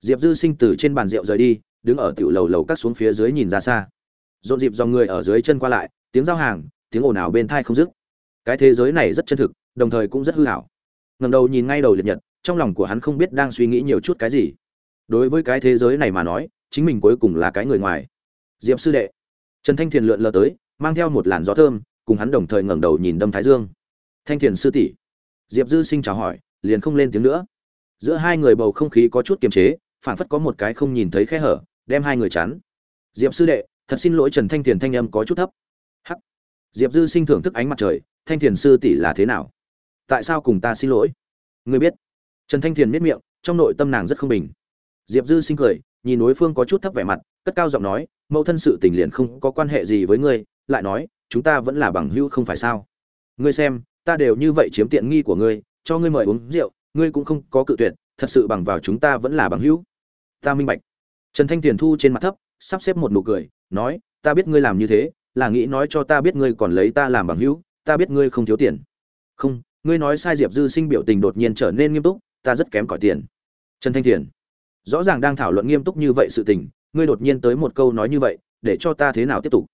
Diệp dư sinh từ trên bàn rượu rời đi đứng ở tiểu lầu lầu cắt xuống phía dưới nhìn ra xa. Rộn dịp dòng người ở dưới chân qua lại, tiếng giao hàng, tiếng ồn ào bên thai không dứt. Cái thế giới này rất chân thực, đồng thời cũng rất hư hảo ngầm đầu nhìn ngay đầu liệt nhật, trong lòng của hắn không biết đang suy nghĩ nhiều chút cái gì. Đối với cái thế giới này mà nói, chính mình cuối cùng là cái người ngoài. Diệp sư đệ. Trần thanh thiền lượn lờ tới, mang theo một làn gió thơm, cùng hắn đồng thời ngẩng đầu nhìn đâm thái dương. Thanh thiền sư tỷ. Diệp dư sinh chào hỏi, liền không lên tiếng nữa. Giữa hai người bầu không khí có chút kiềm chế, phảng phất có một cái không nhìn thấy khe hở đem hai người chắn diệp sư đệ, thật xin lỗi trần thanh thiền thanh âm có chút thấp. Hắc. Diệp dư sinh thưởng thức ánh mặt trời, thanh thiền sư tỷ là thế nào? Tại sao cùng ta xin lỗi? Ngươi biết. Trần thanh thiền miết miệng, trong nội tâm nàng rất không bình. Diệp dư sinh cười, nhìn đối phương có chút thấp vẻ mặt, cất cao giọng nói, mẫu thân sự tình liền không có quan hệ gì với ngươi, lại nói, chúng ta vẫn là bằng hữu không phải sao? Ngươi xem, ta đều như vậy chiếm tiện nghi của ngươi, cho ngươi mời uống rượu, ngươi cũng không có cự tuyệt, thật sự bằng vào chúng ta vẫn là bằng hữu. Ta minh bạch trần thanh tiền thu trên mặt thấp, sắp xếp một nụ cười, nói, ta biết ngươi làm như thế, là nghĩ nói cho ta biết ngươi còn lấy ta làm bằng hữu, ta biết ngươi không thiếu tiền. Không, ngươi nói sai diệp dư sinh biểu tình đột nhiên trở nên nghiêm túc, ta rất kém cỏi tiền. Trần thanh Tiền, rõ ràng đang thảo luận nghiêm túc như vậy sự tình, ngươi đột nhiên tới một câu nói như vậy, để cho ta thế nào tiếp tục?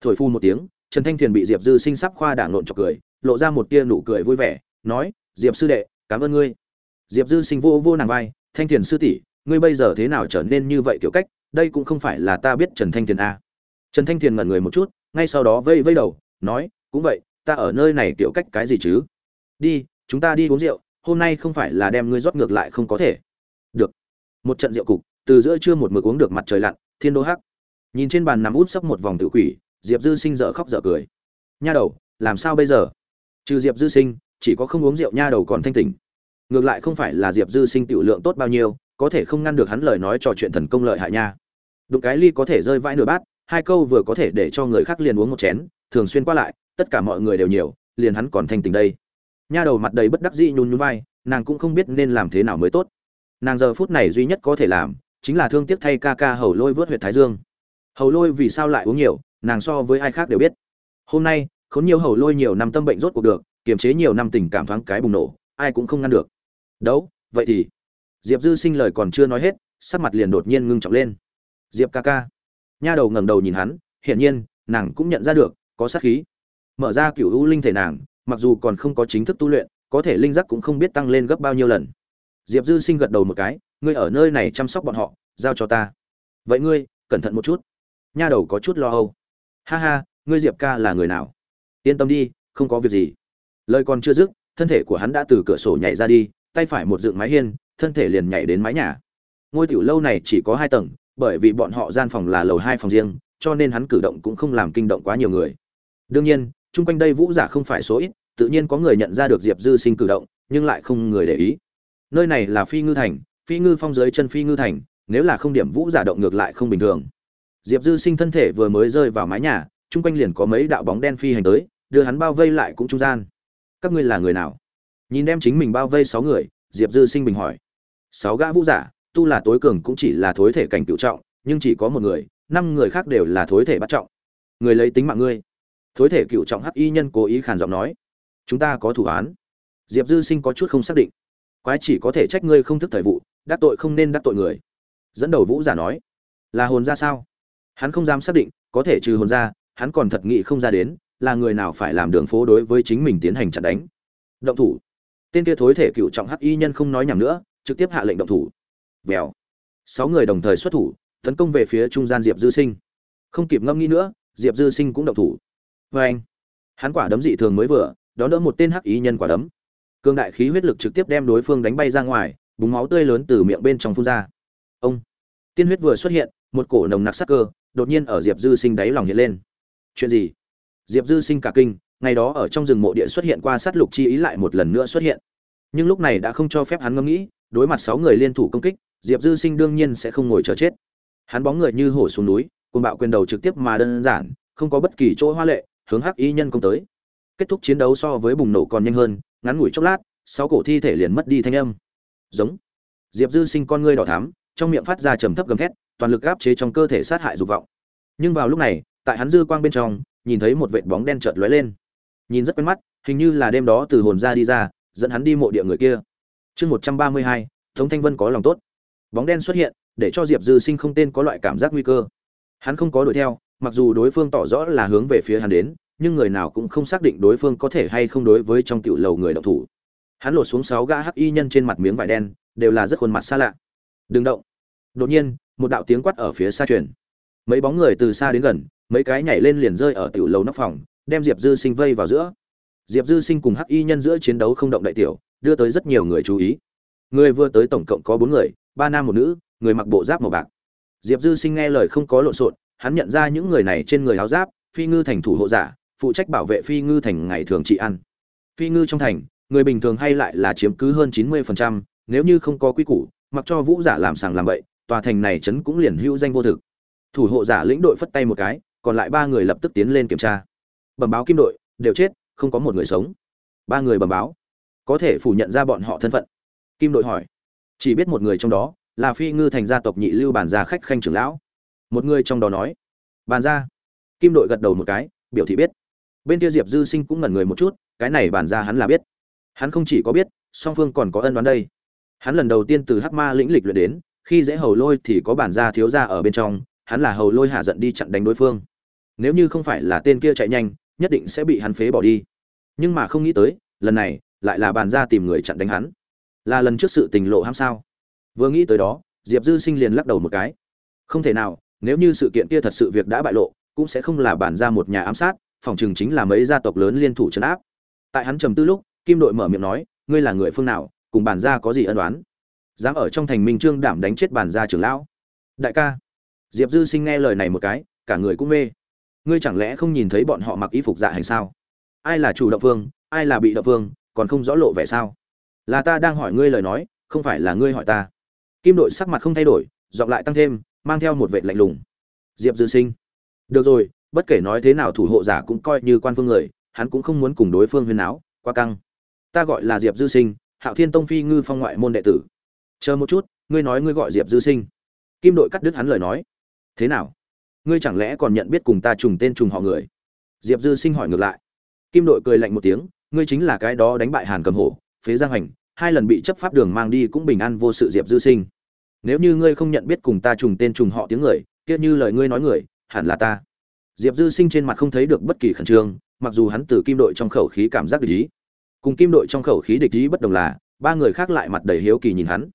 Thổi phu một tiếng, trần thanh thiền bị diệp dư sinh sắp khoa đảng lộn chọc cười, lộ ra một tia nụ cười vui vẻ, nói, diệp sư đệ, cảm ơn ngươi. Diệp dư sinh vô vô nàng vai, thanh thiền sư tỷ ngươi bây giờ thế nào trở nên như vậy kiểu cách, đây cũng không phải là ta biết trần thanh thiền a. Trần thanh thiền ngẩn người một chút, ngay sau đó vây vây đầu, nói, cũng vậy, ta ở nơi này kiểu cách cái gì chứ? Đi, chúng ta đi uống rượu, hôm nay không phải là đem ngươi rót ngược lại không có thể. Được. Một trận rượu cục, từ giữa trưa một mực uống được mặt trời lặn, thiên đô hắc. Nhìn trên bàn nằm út sấp một vòng tự quỷ, diệp dư sinh dở khóc dở cười. Nha đầu, làm sao bây giờ? Trừ diệp dư sinh, chỉ có không uống rượu nha đầu còn thanh tỉnh. Ngược lại không phải là diệp dư sinh tiểu lượng tốt bao nhiêu có thể không ngăn được hắn lời nói trò chuyện thần công lợi hại nha. Đụng cái ly có thể rơi vãi nửa bát, hai câu vừa có thể để cho người khác liền uống một chén, thường xuyên qua lại, tất cả mọi người đều nhiều, liền hắn còn thanh tình đây. Nha đầu mặt đầy bất đắc dĩ nhún nhún vai, nàng cũng không biết nên làm thế nào mới tốt. Nàng giờ phút này duy nhất có thể làm, chính là thương tiếc thay ca ca hầu lôi vớt huyệt thái dương. Hầu lôi vì sao lại uống nhiều, nàng so với ai khác đều biết. Hôm nay, khốn nhiều hầu lôi nhiều năm tâm bệnh rốt cuộc được, kiềm chế nhiều năm tình cảm thoáng cái bùng nổ, ai cũng không ngăn được. Đấu, vậy thì diệp dư sinh lời còn chưa nói hết, sắc mặt liền đột nhiên ngưng trọng lên. Diệp ca ca. Nha đầu ngẩng đầu nhìn hắn, hiển nhiên, nàng cũng nhận ra được, có sát khí. Mở ra cựu u linh thể nàng, mặc dù còn không có chính thức tu luyện, có thể linh giác cũng không biết tăng lên gấp bao nhiêu lần. Diệp dư sinh gật đầu một cái, ngươi ở nơi này chăm sóc bọn họ, giao cho ta. Vậy ngươi, cẩn thận một chút. Nha đầu có chút lo âu. Ha ha, ngươi diệp ca là người nào? Yên tâm đi, không có việc gì. Lời còn chưa dứt, thân thể của hắn đã từ cửa sổ nhảy ra đi, tay phải một dựng mái hiên thân thể liền nhảy đến mái nhà. Ngôi tiểu lâu này chỉ có hai tầng, bởi vì bọn họ gian phòng là lầu hai phòng riêng, cho nên hắn cử động cũng không làm kinh động quá nhiều người. Đương nhiên, chung quanh đây vũ giả không phải số ít, tự nhiên có người nhận ra được diệp dư sinh cử động, nhưng lại không người để ý. Nơi này là phi ngư thành, phi ngư phong dưới chân phi ngư thành, nếu là không điểm vũ giả động ngược lại không bình thường. Diệp dư sinh thân thể vừa mới rơi vào mái nhà, chung quanh liền có mấy đạo bóng đen phi hành tới, đưa hắn bao vây lại cũng trung gian. Các ngươi là người nào? Nhìn đem chính mình bao vây sáu người, diệp dư sinh bình hỏi sáu gã vũ giả, tu là tối cường cũng chỉ là thối thể cảnh cựu trọng, nhưng chỉ có một người, năm người khác đều là thối thể bắt trọng. Người lấy tính mạng ngươi. Thối thể cựu trọng hắc y nhân cố ý khàn giọng nói, chúng ta có thủ án. Diệp dư sinh có chút không xác định. Quái chỉ có thể trách ngươi không thức thời vụ, đắc tội không nên đắc tội người. Dẫn đầu vũ giả nói, là hồn ra sao? Hắn không dám xác định, có thể trừ hồn ra, hắn còn thật nghị không ra đến, là người nào phải làm đường phố đối với chính mình tiến hành chặn đánh. Động thủ. Tên kia thối thể cựu trọng hắc y nhân không nói nhầm nữa trực tiếp hạ lệnh động thủ. Vèo. Sáu người đồng thời xuất thủ, tấn công về phía trung gian diệp dư sinh. Không kịp ngâm nghĩ nữa, diệp dư sinh cũng động thủ. Vê anh hắn quả đấm dị thường mới vừa đón đỡ một tên hắc ý nhân quả đấm. Cương đại khí huyết lực trực tiếp đem đối phương đánh bay ra ngoài, búng máu tươi lớn từ miệng bên trong phun ra. Ông. Tiên huyết vừa xuất hiện, một cổ nồng nặc sắc cơ, đột nhiên ở diệp dư sinh đáy lòng hiện lên. Chuyện gì? Diệp dư sinh cả kinh, ngày đó ở trong rừng mộ địa xuất hiện qua sát lục chi ý lại một lần nữa xuất hiện. Nhưng lúc này đã không cho phép hắn ngẫm nghĩ đối mặt sáu người liên thủ công kích, diệp dư sinh đương nhiên sẽ không ngồi chờ chết. Hắn bóng người như hổ xuống núi cùng bạo quyền đầu trực tiếp mà đơn giản, không có bất kỳ chỗ hoa lệ, hướng hắc y nhân công tới. Kết thúc chiến đấu so với bùng nổ còn nhanh hơn, ngắn ngủi chốc lát, sáu cổ thi thể liền mất đi thanh âm. Giống. Diệp dư sinh con ngươi đỏ thắm, trong miệng phát ra trầm thấp gầm thét, toàn lực áp chế trong cơ thể sát hại dục vọng. Nhưng vào lúc này, tại hắn dư quang bên trong, nhìn thấy một vệt bóng đen chợt lóe lên. Nhìn rất quen mắt, hình như là đêm đó từ hồn ra đi ra, dẫn hắn đi mộ địa người kia chương một trăm ba mươi hai, tống thanh vân có lòng tốt. Bóng đen xuất hiện, để cho diệp dư sinh không tên có loại cảm giác nguy cơ. Hắn không có đuổi theo, mặc dù đối phương tỏ rõ là hướng về phía hắn đến, nhưng người nào cũng không xác định đối phương có thể hay không đối với trong tiểu lầu người động thủ. Hắn lột xuống sáu gã hắc y nhân trên mặt miếng vải đen, đều là rất khuôn mặt xa lạ. Đừng động. Đột nhiên, một đạo tiếng quát ở phía xa truyền. Mấy bóng người từ xa đến gần, mấy cái nhảy lên liền rơi ở tiểu lầu nóc phòng, đem diệp dư sinh vây vào giữa diệp dư sinh cùng hắc y nhân giữa chiến đấu không động đại tiểu, đưa tới rất nhiều người chú ý. Người vừa tới tổng cộng có bốn người, ba nam một nữ, người mặc bộ giáp màu bạc. Diệp dư sinh nghe lời không có lộn xộn, hắn nhận ra những người này trên người áo giáp, phi ngư thành thủ hộ giả, phụ trách bảo vệ phi ngư thành ngày thường trị ăn. Phi ngư trong thành, người bình thường hay lại là chiếm cứ hơn chín mươi phần trăm, nếu như không có quy củ, mặc cho vũ giả làm sàng làm bậy, tòa thành này trấn cũng liền hữu danh vô thực. Thủ hộ giả lĩnh đội phất tay một cái, còn lại ba người lập tức tiến lên kiểm tra. Bẩm báo kim đội, đều chết không có một người sống. Ba người bẩm báo. Có thể phủ nhận ra bọn họ thân phận. Kim đội hỏi. Chỉ biết một người trong đó là phi ngư thành gia tộc nhị lưu bàn gia khách khanh trưởng lão. Một người trong đó nói. Bàn gia. Kim đội gật đầu một cái, biểu thị biết. Bên kia diệp dư sinh cũng ngẩn người một chút, cái này bàn gia hắn là biết. Hắn không chỉ có biết, song phương còn có ân đoán đây. Hắn lần đầu tiên từ hắc ma lĩnh lịch luyện đến, khi dễ hầu lôi thì có bản gia thiếu gia ở bên trong, hắn là hầu lôi hạ giận đi chặn đánh đối phương. Nếu như không phải là tên kia chạy nhanh nhất định sẽ bị hắn phế bỏ đi. Nhưng mà không nghĩ tới, lần này, lại là bàn gia tìm người chặn đánh hắn. Là lần trước sự tình lộ ham sao? Vừa nghĩ tới đó, diệp dư sinh liền lắc đầu một cái. Không thể nào, nếu như sự kiện kia thật sự việc đã bại lộ, cũng sẽ không là bản ra một nhà ám sát, phòng chừng chính là mấy gia tộc lớn liên thủ trấn áp. Tại hắn trầm tư lúc, kim đội mở miệng nói, ngươi là người phương nào, cùng bản gia có gì ân đoán dám ở trong thành minh trương đảm đánh chết bản gia trưởng lão? Đại ca. Diệp dư sinh nghe lời này một cái, cả người cũng mê ngươi chẳng lẽ không nhìn thấy bọn họ mặc y phục dạ hành sao? Ai là chủ động phương ai là bị động phương còn không rõ lộ vẻ sao? Là ta đang hỏi ngươi lời nói, không phải là ngươi hỏi ta. Kim đội sắc mặt không thay đổi, giọng lại tăng thêm, mang theo một vệ lạnh lùng. Diệp dư sinh. Được rồi, bất kể nói thế nào thủ hộ giả cũng coi như quan phương người, hắn cũng không muốn cùng đối phương huyên áo qua căng. Ta gọi là diệp dư sinh, hạo thiên tông phi ngư phong ngoại môn đệ tử. Chờ một chút, ngươi nói ngươi gọi diệp dư sinh. Kim đội cắt đứt hắn lời nói. Thế nào? Ngươi chẳng lẽ còn nhận biết cùng ta trùng tên trùng họ người? Diệp dư sinh hỏi ngược lại. Kim đội cười lạnh một tiếng, ngươi chính là cái đó đánh bại hàn cầm hổ, phế giang hành, hai lần bị chấp pháp đường mang đi cũng bình an vô sự diệp dư sinh. Nếu như ngươi không nhận biết cùng ta trùng tên trùng họ tiếng người, kia như lời ngươi nói người, hẳn là ta. Diệp dư sinh trên mặt không thấy được bất kỳ khẩn trương, mặc dù hắn từ kim đội trong khẩu khí cảm giác địch ý. Cùng kim đội trong khẩu khí địch ý bất đồng là, ba người khác lại mặt đầy hiếu kỳ nhìn hắn.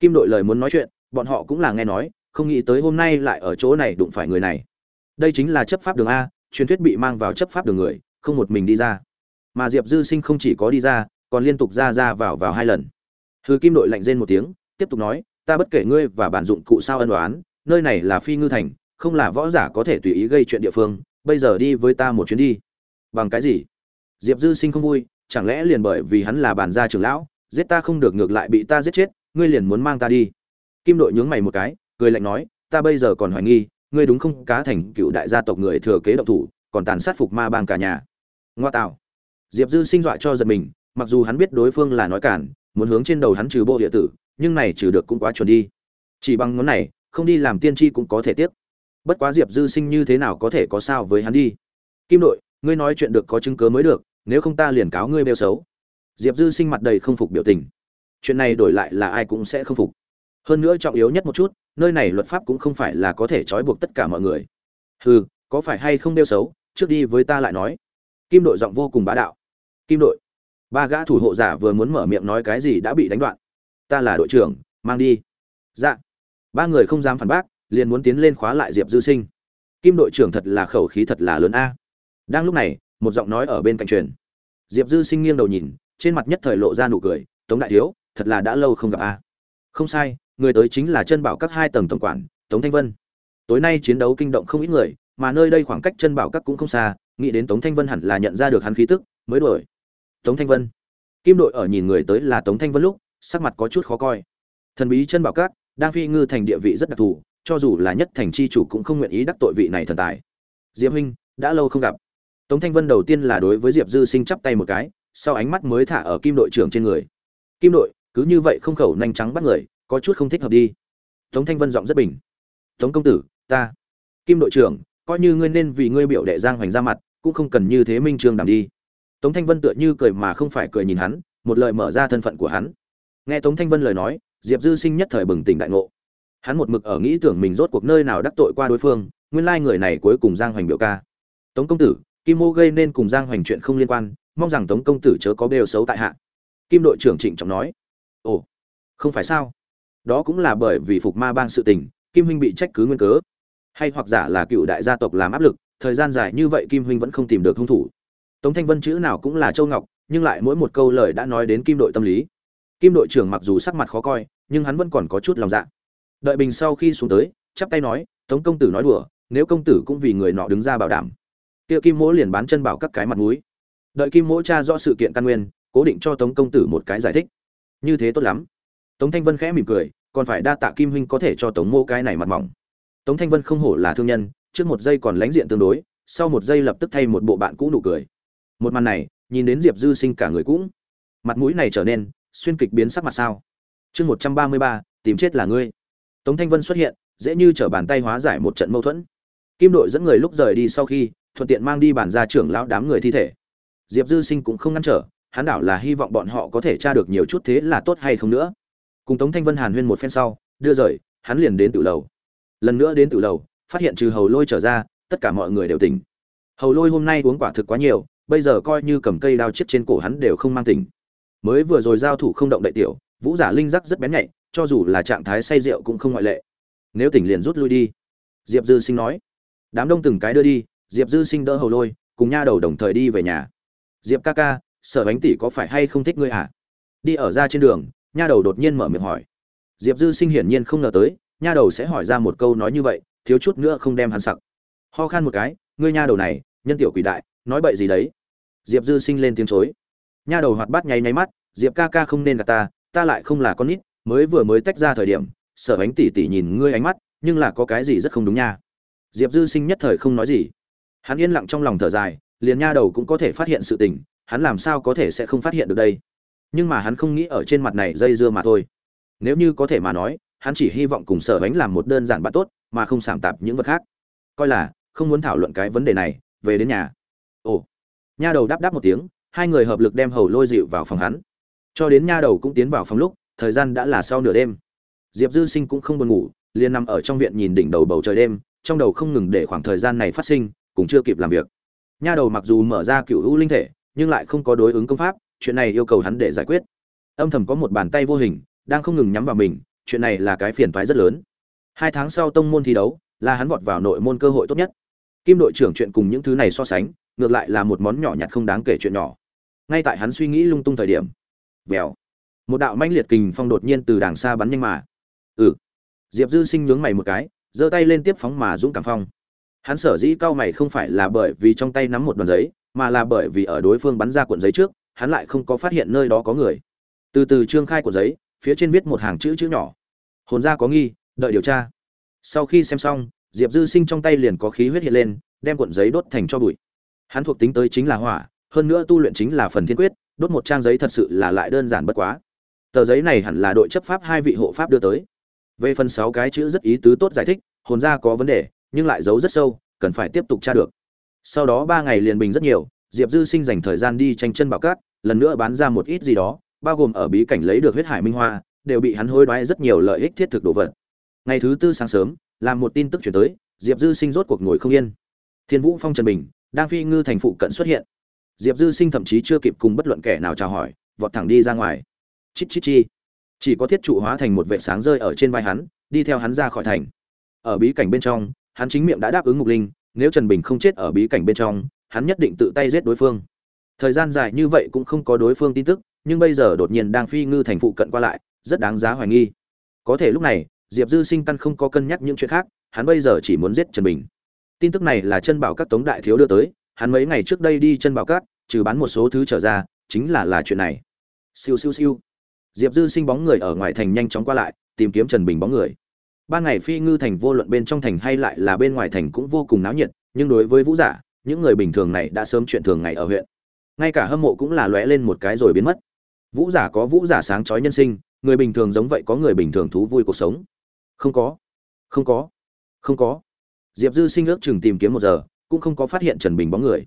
Kim đội lời muốn nói chuyện, bọn họ cũng là nghe nói không nghĩ tới hôm nay lại ở chỗ này đụng phải người này. Đây chính là chấp pháp đường a, truyền thuyết bị mang vào chấp pháp đường người, không một mình đi ra. Mà diệp dư sinh không chỉ có đi ra, còn liên tục ra ra vào vào hai lần. Hư kim đội lạnh rên một tiếng, tiếp tục nói, ta bất kể ngươi và bản dụng cụ sao ân đoán nơi này là phi ngư thành, không là võ giả có thể tùy ý gây chuyện địa phương, bây giờ đi với ta một chuyến đi. Bằng cái gì? Diệp dư sinh không vui, chẳng lẽ liền bởi vì hắn là bản gia trưởng lão, giết ta không được ngược lại bị ta giết chết, ngươi liền muốn mang ta đi. Kim đội nhướng mày một cái cười lạnh nói, ta bây giờ còn hoài nghi, ngươi đúng không? Cá thành cựu đại gia tộc người thừa kế độc thủ, còn tàn sát phục ma bang cả nhà. Ngoa tạo. Diệp dư sinh dọa cho giật mình, mặc dù hắn biết đối phương là nói cản muốn hướng trên đầu hắn trừ bộ địa tử, nhưng này trừ được cũng quá chuẩn đi. Chỉ bằng ngón này, không đi làm tiên tri cũng có thể tiếc. Bất quá diệp dư sinh như thế nào có thể có sao với hắn đi? Kim đội, ngươi nói chuyện được có chứng cớ mới được, nếu không ta liền cáo ngươi bêu xấu. Diệp dư sinh mặt đầy không phục biểu tình. Chuyện này đổi lại là ai cũng sẽ không phục. Hơn nữa trọng yếu nhất một chút nơi này luật pháp cũng không phải là có thể trói buộc tất cả mọi người. Hừ, có phải hay không đeo xấu? Trước đi với ta lại nói. Kim đội giọng vô cùng bá đạo. Kim đội. Ba gã thủ hộ giả vừa muốn mở miệng nói cái gì đã bị đánh đoạn. Ta là đội trưởng, mang đi. Dạ. Ba người không dám phản bác, liền muốn tiến lên khóa lại diệp dư sinh. Kim đội trưởng thật là khẩu khí thật là lớn a. Đang lúc này, một giọng nói ở bên cạnh truyền. Diệp dư sinh nghiêng đầu nhìn, trên mặt nhất thời lộ ra nụ cười, tống đại thiếu, thật là đã lâu không gặp a. Không sai người tới chính là chân bảo các hai tầng tổng quản, tống thanh vân. Tối nay chiến đấu kinh động không ít người, mà nơi đây khoảng cách chân bảo các cũng không xa, nghĩ đến tống thanh vân hẳn là nhận ra được hắn khí tức, mới đuổi. Tống thanh vân. Kim đội ở nhìn người tới là tống thanh vân lúc, sắc mặt có chút khó coi. Thần bí chân bảo các, đang phi ngư thành địa vị rất đặc thù, cho dù là nhất thành chi chủ cũng không nguyện ý đắc tội vị này thần tài. Diệp huynh, đã lâu không gặp. Tống thanh vân đầu tiên là đối với diệp dư sinh chắp tay một cái, sau ánh mắt mới thả ở kim đội trưởng trên người. Kim đội, cứ như vậy không khẩu nhanh trắng bắt người có chút không thích hợp đi. Tống thanh vân giọng rất bình. Tống công tử, ta. Kim đội trưởng, coi như ngươi nên vì ngươi biểu đệ giang hoành ra mặt, cũng không cần như thế minh trương đảm đi. Tống thanh vân tựa như cười mà không phải cười nhìn hắn, một lời mở ra thân phận của hắn. Nghe tống thanh vân lời nói, diệp dư sinh nhất thời bừng tỉnh đại ngộ. Hắn một mực ở nghĩ tưởng mình rốt cuộc nơi nào đắc tội qua đối phương, nguyên lai người này cuối cùng giang hoành biểu ca. Tống công tử, kim mô gây nên cùng giang hoành chuyện không liên quan, mong rằng tống công tử chớ có bêu xấu tại hạ. Kim đội trưởng trịnh trọng nói. Ồ, không phải sao? Đó cũng là bởi vì phục ma bang sự tình, kim huynh bị trách cứ nguyên cớ. Hay hoặc giả là cựu đại gia tộc làm áp lực, thời gian dài như vậy kim huynh vẫn không tìm được hung thủ. Tống thanh vân chữ nào cũng là châu ngọc, nhưng lại mỗi một câu lời đã nói đến kim đội tâm lý. Kim đội trưởng mặc dù sắc mặt khó coi, nhưng hắn vẫn còn có chút lòng dạ. Đợi bình sau khi xuống tới, chắp tay nói, tống công tử nói đùa, nếu công tử cũng vì người nọ đứng ra bảo đảm. Kia kim mỗ liền bán chân bảo các cái mặt mũi. Đợi kim mỗ tra rõ sự kiện căn nguyên, cố định cho tống công tử một cái giải thích. Như thế tốt lắm tống thanh vân khẽ mỉm cười, còn phải đa tạ kim huynh có thể cho tống mô cái này mặt mỏng. Tống thanh vân không hổ là thương nhân, trước một giây còn lãnh diện tương đối, sau một giây lập tức thay một bộ bạn cũ nụ cười. Một màn này, nhìn đến diệp dư sinh cả người cũng mặt mũi này trở nên xuyên kịch biến sắc mặt sao. Chương một trăm ba mươi ba, tìm chết là ngươi. Tống thanh vân xuất hiện, dễ như t r ở bàn tay hóa giải một trận mâu thuẫn. Kim đội dẫn người lúc rời đi sau khi, thuận tiện mang đi bàn ra trưởng lão đám người thi thể. Diệp dư sinh cũng không ngăn trở, hắn đảo là hy vọng bọn họ có thể tra được nhiều chút thế là tốt hay không nữa cùng tống thanh vân hàn huyên một phen sau, đưa rời, hắn liền đến tự lầu. Lần nữa đến tự lầu, phát hiện trừ hầu lôi trở ra, tất cả mọi người đều tỉnh. Hầu lôi hôm nay uống quả thực quá nhiều, bây giờ coi như cầm cây đao chết trên cổ hắn đều không mang tỉnh. Mới vừa rồi giao thủ không động đại tiểu, vũ giả linh giác rất bén nhạy, cho dù là trạng thái say rượu cũng không ngoại lệ. Nếu tỉnh liền rút lui đi. Diệp dư sinh nói. Đám đông từng cái đưa đi, diệp dư sinh đỡ hầu lôi, cùng nha đầu đồng thời đi về nhà. Diệp ca ca, sở bánh tỷ có phải hay không thích ngươi hả? Đi ở ra trên đường nha đầu đột nhiên mở miệng hỏi. Diệp dư sinh hiển nhiên không ngờ tới, nha đầu sẽ hỏi ra một câu nói như vậy, thiếu chút nữa không đem hắn sặc. Ho khan một cái, ngươi nha đầu này, nhân tiểu quỷ đại, nói bậy gì đấy? Diệp dư sinh lên tiếng chối. Nha đầu hoạt bát nháy nháy mắt, diệp ca ca không nên gạt ta ta lại không là con nít, mới vừa mới tách ra thời điểm, sở ánh tỉ tỉ nhìn ngươi ánh mắt, nhưng là có cái gì rất không đúng nha. Diệp dư sinh nhất thời không nói gì. Hắn yên lặng trong lòng thở dài, liền nha đầu cũng có thể phát hiện sự tình, hắn làm sao có thể sẽ không phát hiện được đây? Nhưng mà hắn không nghĩ ở trên mặt này dây dưa mà thôi. Nếu như có thể mà nói, hắn chỉ hy vọng cùng sở bánh làm một đơn giản bạn tốt, mà không sảm tạp những vật khác. Coi là, không muốn thảo luận cái vấn đề này, về đến nhà. Ồ. Nha đầu đáp đáp một tiếng, hai người hợp lực đem hầu lôi dịu vào phòng hắn. Cho đến nha đầu cũng tiến vào phòng lúc, thời gian đã là sau nửa đêm. Diệp dư sinh cũng không buồn ngủ, liền nằm ở trong viện nhìn đỉnh đầu bầu trời đêm, trong đầu không ngừng để khoảng thời gian này phát sinh, cũng chưa kịp làm việc. Nha đầu mặc dù mở ra cựu hữu linh thể, nhưng lại không có đối ứng công pháp chuyện này yêu cầu hắn để giải quyết. Âm thầm có một bàn tay vô hình, đang không ngừng nhắm vào mình, chuyện này là cái phiền toái rất lớn. Hai tháng sau tông môn thi đấu, là hắn vọt vào nội môn cơ hội tốt nhất. Kim đội trưởng chuyện cùng những thứ này so sánh, ngược lại là một món nhỏ nhặt không đáng kể chuyện nhỏ. Ngay tại hắn suy nghĩ lung tung thời điểm, vèo, một đạo manh liệt kình phong đột nhiên từ đàng xa bắn nhanh mà. Ừ. Diệp dư sinh nhướng mày một cái, giơ tay lên tiếp phóng mà dũng cảm phong. Hắn sở dĩ cao mày không phải là bởi vì trong tay nắm một đoàn giấy, mà là bởi vì ở đối phương bắn ra cuộn giấy trước hắn lại không có phát hiện nơi đó có người. Từ từ trương khai của giấy, phía trên viết một hàng chữ chữ nhỏ. Hồn ra có nghi, đợi điều tra. Sau khi xem xong, diệp dư sinh trong tay liền có khí huyết hiện lên, đem cuộn giấy đốt thành cho bụi. Hắn thuộc tính tới chính là hỏa, hơn nữa tu luyện chính là phần thiên quyết, đốt một trang giấy thật sự là lại đơn giản bất quá. Tờ giấy này hẳn là đội chấp pháp hai vị hộ pháp đưa tới. Về phần sáu cái chữ rất ý tứ tốt giải thích, hồn ra có vấn đề, nhưng lại giấu rất sâu, cần phải tiếp tục tra được. Sau đó ba ngày liền bình rất nhiều diệp dư sinh dành thời gian đi tranh chân bảo cát, lần nữa bán ra một ít gì đó, bao gồm ở bí cảnh lấy được huyết hải minh hoa, đều bị hắn hối đoái rất nhiều lợi ích thiết thực đồ vật. Ngày thứ tư sáng sớm, làm một tin tức chuyển tới, diệp dư sinh rốt cuộc ngồi không yên. Thiên vũ phong trần bình, đang phi ngư thành phụ cận xuất hiện. Diệp dư sinh thậm chí chưa kịp cùng bất luận kẻ nào chào hỏi, vọt thẳng đi ra ngoài. Chít chít chi. Chỉ có thiết trụ hóa thành một vệ sáng rơi ở trên vai hắn, đi theo hắn ra khỏi thành. Ở bí cảnh bên trong, hắn chính miệng đã đáp ứng mục linh, nếu trần bình không chết ở bí cảnh bên trong hắn nhất định tự tay giết đối phương. Thời gian dài như vậy cũng không có đối phương tin tức, nhưng bây giờ đột nhiên đang phi ngư thành phụ cận qua lại, rất đáng giá hoài nghi. Có thể lúc này, diệp dư sinh căn không có cân nhắc những chuyện khác, hắn bây giờ chỉ muốn giết trần bình. Tin tức này là chân bảo các tống đại thiếu đưa tới, hắn mấy ngày trước đây đi chân bảo các, trừ bán một số thứ trở ra, chính là là chuyện này. Siêu siêu siêu. Diệp dư sinh bóng người ở ngoài thành nhanh chóng qua lại, tìm kiếm trần bình bóng người. Ban ngày phi ngư thành vô luận bên trong thành hay lại là bên ngoài thành cũng vô cùng náo nhiệt, nhưng đối với vũ giả những người bình thường này đã sớm chuyện thường ngày ở huyện. Ngay cả hâm mộ cũng là lóe lên một cái rồi biến mất. Vũ giả có vũ giả sáng chói nhân sinh, người bình thường giống vậy có người bình thường thú vui cuộc sống. Không có. Không có. Không có. Diệp dư sinh ước chừng tìm kiếm một giờ, cũng không có phát hiện trần bình bóng người.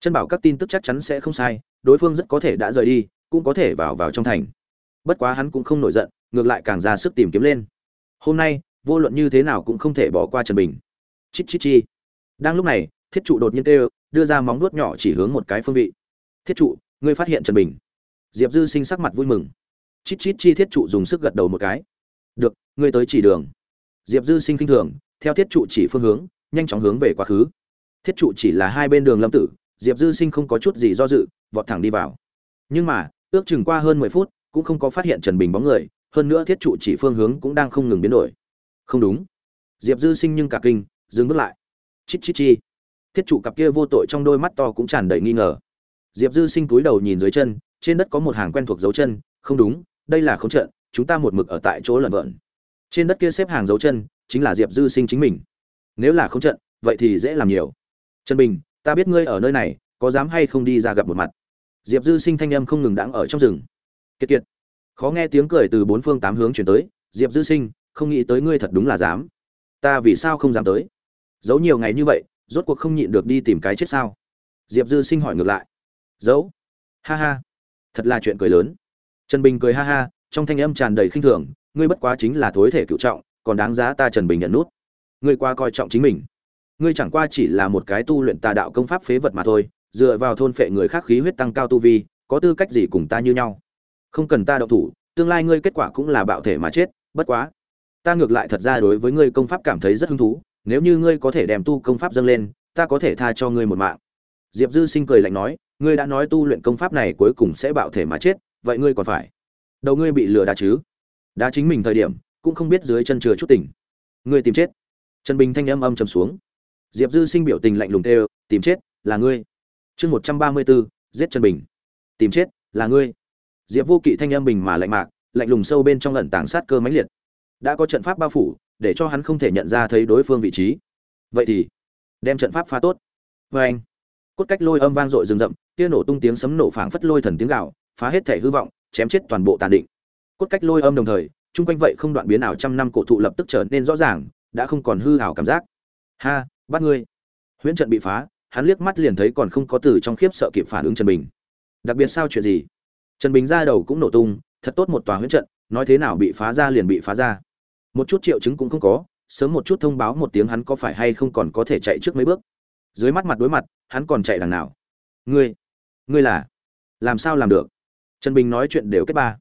Chân bảo các tin tức chắc chắn sẽ không sai, đối phương rất có thể đã rời đi, cũng có thể vào vào trong thành. Bất quá hắn cũng không nổi giận, ngược lại càng ra sức tìm kiếm lên. Hôm nay, vô luận như thế nào cũng không thể bỏ qua trần bình. Chít chít chi. Đang lúc này thiết trụ đột nhiên kêu, đưa ra móng nuốt nhỏ chỉ hướng một cái phương vị. Thiết trụ, ngươi phát hiện trần bình. Diệp dư sinh sắc mặt vui mừng. Chít chít chi thiết trụ dùng sức gật đầu một cái. Được, ngươi tới chỉ đường. Diệp dư sinh k i n h thường, theo thiết trụ chỉ phương hướng, nhanh chóng hướng về quá khứ. Thiết trụ chỉ là hai bên đường lâm tử, diệp dư sinh không có chút gì do dự, vọt thẳng đi vào. Nhưng mà, ước chừng qua hơn mười phút, cũng không có phát hiện trần bình bóng người, hơn nữa thiết trụ chỉ phương hướng cũng đang không ngừng biến đổi. Không đúng. Diệp dư sinh nhưng cả kinh, dừng bước lại. Chít chít chi thiết trụ cặp kia vô tội trong đôi mắt to cũng tràn đầy nghi ngờ. Diệp dư sinh túi đầu nhìn dưới chân, trên đất có một hàng quen thuộc dấu chân, không đúng, đây là không trận, chúng ta một mực ở tại chỗ lợn vợn trên đất kia xếp hàng dấu chân, chính là diệp dư sinh chính mình. Nếu là không trận, vậy thì dễ làm nhiều. Trần bình, ta biết ngươi ở nơi này, có dám hay không đi ra gặp một mặt? Diệp dư sinh thanh âm không ngừng đãng ở trong rừng. Kiệt kiệt. Khó nghe tiếng cười từ bốn phương tám hướng chuyển tới. Diệp dư sinh, không nghĩ tới ngươi thật đúng là dám. Ta vì sao không dám tới? Giấu nhiều ngày như vậy rốt cuộc không nhịn được đi tìm cái chết sao? Diệp dư sinh hỏi ngược lại. Dấu. Ha ha. Thật là chuyện cười lớn. Trần bình cười ha ha, trong thanh âm tràn đầy khinh thường, ngươi bất quá chính là thối thể cựu trọng, còn đáng giá ta trần bình nhận nút. Ngươi qua coi trọng chính mình. Ngươi chẳng qua chỉ là một cái tu luyện tà đạo công pháp phế vật mà thôi, dựa vào thôn phệ người khác khí huyết tăng cao tu vi, có tư cách gì cùng ta như nhau? Không cần ta đậu thủ, tương lai ngươi kết quả cũng là bạo thể mà chết, bất quá. Ta ngược lại thật ra đối với ngươi công pháp cảm thấy rất hứng thú nếu như ngươi có thể đem tu công pháp dâng lên, ta có thể tha cho ngươi một mạng. Diệp dư sinh cười lạnh nói, ngươi đã nói tu luyện công pháp này cuối cùng sẽ bạo thể mà chết, vậy ngươi còn phải. Đầu ngươi bị lừa đá chứ? Đá chính mình thời điểm, cũng không biết dưới chân chừa chút tỉnh ngươi tìm chết. Trần bình thanh âm âm trầm xuống. Diệp dư sinh biểu tình lạnh lùng tê tìm chết, là ngươi. Chương một trăm ba mươi bốn giết trần bình. Tìm chết, là ngươi. Diệp vô kỵ thanh âm bình mà lạnh mạc, lạnh lùng sâu bên trong lẩn tảng sát cơ mãnh liệt. Đã có trận pháp bao phủ để cho hắn không thể nhận ra thấy đối phương vị trí. Vậy thì, đem trận pháp phá tốt. Vê anh, cốt cách lôi âm vang dội rừng rậm, kia nổ tung tiếng sấm nổ phảng phất lôi thần tiếng gạo phá hết thể hư vọng, chém chết toàn bộ tàn định. Cốt cách lôi âm đồng thời, chung quanh vậy không đoạn biến ảo trăm năm cổ thụ lập tức trở nên rõ ràng, đã không còn hư ảo cảm giác. Ha, bắt ngươi. Huyễn trận bị phá, hắn liếc mắt liền thấy còn không có từ trong khiếp sợ kịp phản ứng trần bình. Đặc biệt sao chuyện gì? Trần bình ra đầu cũng nổ tung, thật tốt một tòa huyễn trận, nói thế nào bị phá ra liền bị phá ra một chút triệu chứng cũng không có, sớm một chút thông báo một tiếng hắn có phải hay không còn có thể chạy trước mấy bước. Dưới mắt mặt đối mặt, hắn còn chạy đằng nào? Ngươi ngươi là, làm sao làm được? Trần bình nói chuyện đều kết ba.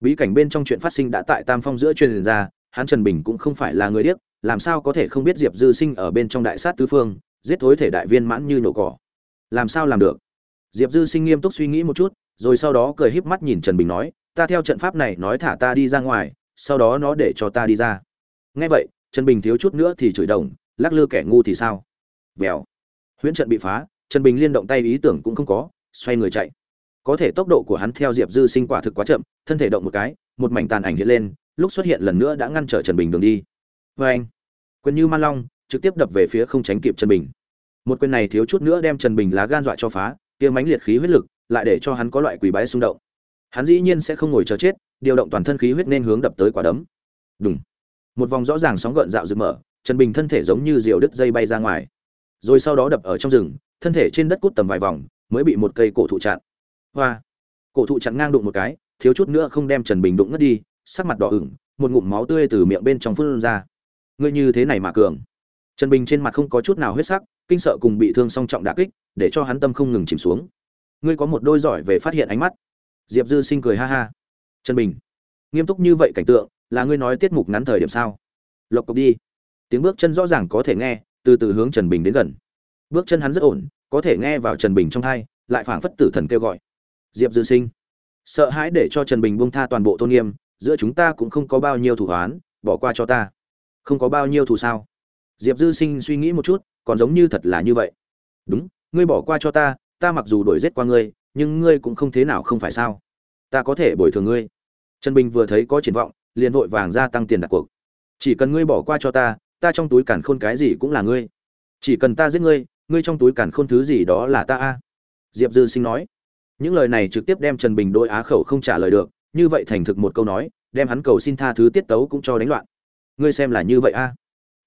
Bí cảnh bên trong chuyện phát sinh đã tại tam phong giữa truyền ra, hắn trần bình cũng không phải là người điếc, làm sao có thể không biết diệp dư sinh ở bên trong đại sát tứ phương, giết thối thể đại viên mãn như nổ cỏ? Làm sao làm được? Diệp dư sinh nghiêm túc suy nghĩ một chút, rồi sau đó cười híp mắt nhìn trần bình nói, ta theo trận pháp này nói thả ta đi ra ngoài sau đó nó để cho ta đi ra. Nghe vậy, trần bình thiếu chút nữa thì chửi đồng, lắc lư kẻ ngu thì sao? Vèo. Huyễn trận bị phá, trần bình liên động tay ý tưởng cũng không có, xoay người chạy. Có thể tốc độ của hắn theo diệp dư sinh quả thực quá chậm, thân thể động một cái, một mảnh tàn ảnh hiện lên, lúc xuất hiện lần nữa đã ngăn trở trần bình đường đi. Vê anh quyền như man long, trực tiếp đập về phía không tránh kịp trần bình. Một quyền này thiếu chút nữa đem trần bình lá gan dọa cho phá, kia mánh liệt khí huyết lực, lại để cho hắn có loại quỷ bái xung động hắn dĩ nhiên sẽ không ngồi chờ chết, điều động toàn thân khí huyết nên hướng đập tới quả đấm. Đúng một vòng rõ ràng sóng gợn dạo rực mở, trần bình thân thể giống như diều đứt dây bay ra ngoài. Rồi sau đó đập ở trong rừng, thân thể trên đất cút tầm vài vòng, mới bị một cây cổ thụ chặn. Hoa. Cổ thụ chặn ngang đụng một cái, thiếu chút nữa không đem trần bình đụng ngất đi, sắc mặt đỏ ửng, một ngụm máu tươi từ miệng bên trong phun ra. Ngươi như thế này mà cường. Trần bình trên mặt không có chút nào huyết sắc, kinh sợ cùng bị thương song trọng đả kích, để cho hắn tâm không ngừng chìm xuống. Ngươi có một đôi giỏi về phát hiện ánh mắt diệp dư sinh cười ha ha. Trần bình, nghiêm túc như vậy cảnh tượng, là ngươi nói tiết mục ngắn thời điểm sao? Lộc cộc đi. Tiếng bước chân rõ ràng có thể nghe, từ từ hướng trần bình đến gần. Bước chân hắn rất ổn, có thể nghe vào trần bình trong thai, lại phảng phất tử thần kêu gọi. Diệp dư sinh, sợ hãi để cho trần bình buông tha toàn bộ tôn nghiêm, giữa chúng ta cũng không có bao nhiêu thủ hoán, bỏ qua cho ta. Không có bao nhiêu thù sao? Diệp dư sinh suy nghĩ một chút, còn giống như thật là như vậy. Đúng, ngươi bỏ qua cho ta ta mặc dù đổi giết qua ngươi nhưng ngươi cũng không thế nào không phải sao? Ta có thể bồi thường ngươi. Trần bình vừa thấy có triển vọng, liền vội vàng ra tăng tiền đặt cuộc chỉ cần ngươi bỏ qua cho ta ta trong túi cản khôn cái gì cũng là ngươi. Chỉ cần ta giết ngươi ngươi trong túi cản khôn thứ gì đó là ta a. Diệp dư sinh nói. Những lời này trực tiếp đem trần bình đôi á khẩu không trả lời được, như vậy thành thực một câu nói, đem hắn cầu xin tha thứ tiết tấu cũng cho đánh loạn. Ngươi xem là như vậy a.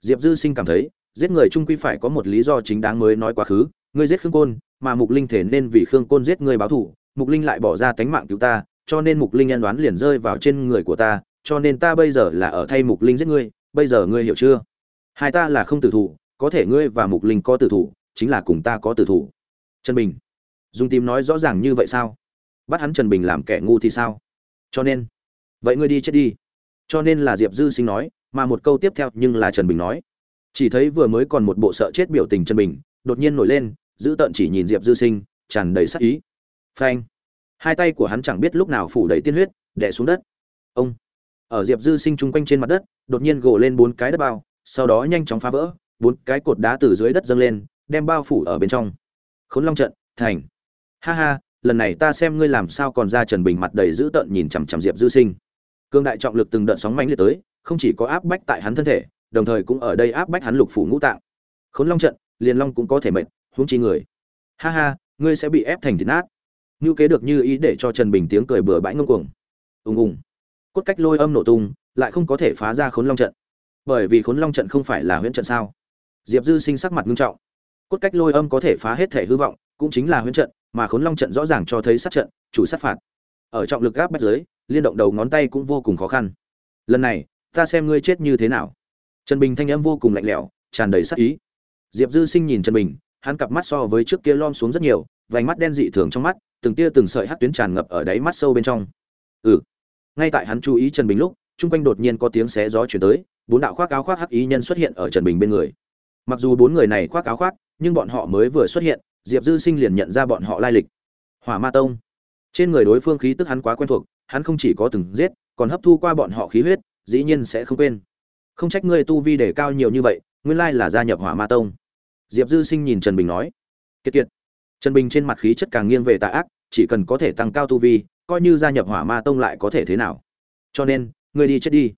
Diệp dư sinh cảm thấy, giết người trung quy phải có một lý do chính đáng mới nói quá khứ ngươi giết khương côn, mà mục linh thể nên vì khương côn giết ngươi báo thù, mục linh lại bỏ ra tánh mạng cứu ta, cho nên mục linh nhân đoán liền rơi vào trên người của ta, cho nên ta bây giờ là ở thay mục linh giết ngươi, bây giờ ngươi hiểu chưa? Hai ta là không tử thủ, có thể ngươi và mục linh có tử thủ, chính là cùng ta có tử thủ. Trần bình dùng tìm nói rõ ràng như vậy sao? Bắt hắn trần bình làm kẻ ngu thì sao? Cho nên, vậy ngươi đi chết đi. Cho nên là diệp dư sinh nói, mà một câu tiếp theo nhưng là trần bình nói. Chỉ thấy vừa mới còn một bộ sợ chết biểu tình trần bình, đột nhiên nổi lên giữ Tận chỉ nhìn diệp dư sinh, tràn đầy sắc ý. Phanh. Hai tay của hắn chẳng biết lúc nào phủ đầy tiên huyết đẻ xuống đất. Ông. Ở diệp dư sinh chung quanh trên mặt đất, đột nhiên gồ lên bốn cái đất bao, sau đó nhanh chóng phá vỡ, bốn cái cột đá từ dưới đất dâng lên, đem bao phủ ở bên trong. Khốn long trận, thành. Ha ha, lần này ta xem ngươi làm sao còn ra trần bình mặt đầy dữ tợn nhìn chằm chằm diệp dư sinh. Cương đại trọng lực từng đợt sóng mạnh liệt tới, không chỉ có áp bách tại hắn thân thể, đồng thời cũng ở đây áp bách hắn lục phủ ngũ tạng. Khốn long trận liền long cũng có thể mệnh huống chi người. Ha ha, ngươi sẽ bị ép thành thịt nát. Như kế được như ý để cho trần bình tiếng cười bừa bãi ngông cuồng. Ùng ùng. Cốt cách lôi âm nổ tung, lại không có thể phá ra khốn long trận. Bởi vì khốn long trận không phải là huyễn trận sao? Diệp dư sinh sắc mặt nghiêm trọng. Cốt cách lôi âm có thể phá hết thể hư vọng, cũng chính là huyễn trận, mà khốn long trận rõ ràng cho thấy sát trận, chủ sát phạt. Ở trọng lực gáp bách giới liên động đầu ngón tay cũng vô cùng khó khăn. Lần này, ta xem ngươi chết như thế nào. Trần bình thanh âm vô cùng lạnh lẽo, tràn đầy sát ý. Diệp dư sinh nhìn trần bình hắn cặp mắt so với trước kia lom xuống rất nhiều, vành mắt đen dị thường trong mắt, từng tia từng sợi hắc tuyến tràn ngập ở đáy mắt sâu bên trong. Ừ. Ngay tại hắn chú ý trần bình lúc, chung quanh đột nhiên có tiếng xé gió chuyển tới, bốn đạo khoác áo khoác hắc ý nhân xuất hiện ở trần bình bên người. Mặc dù bốn người này khoác áo khoác, nhưng bọn họ mới vừa xuất hiện, diệp dư sinh liền nhận ra bọn họ lai lịch. Hỏa ma tông. Trên người đối phương khí tức hắn quá quen thuộc, hắn không chỉ có từng giết, còn hấp thu qua bọn họ khí huyết, dĩ nhiên sẽ không quên. Không trách ngươi tu vi để cao nhiều như vậy, nguyên lai là gia nhập hỏa ma tông diệp dư sinh nhìn trần bình nói, kiệt kiệt. Trần bình trên mặt khí chất càng nghiêng về tà ác, chỉ cần có thể tăng cao tu vi, coi như gia nhập hỏa ma tông lại có thể thế nào? Cho nên, ngươi đi chết đi.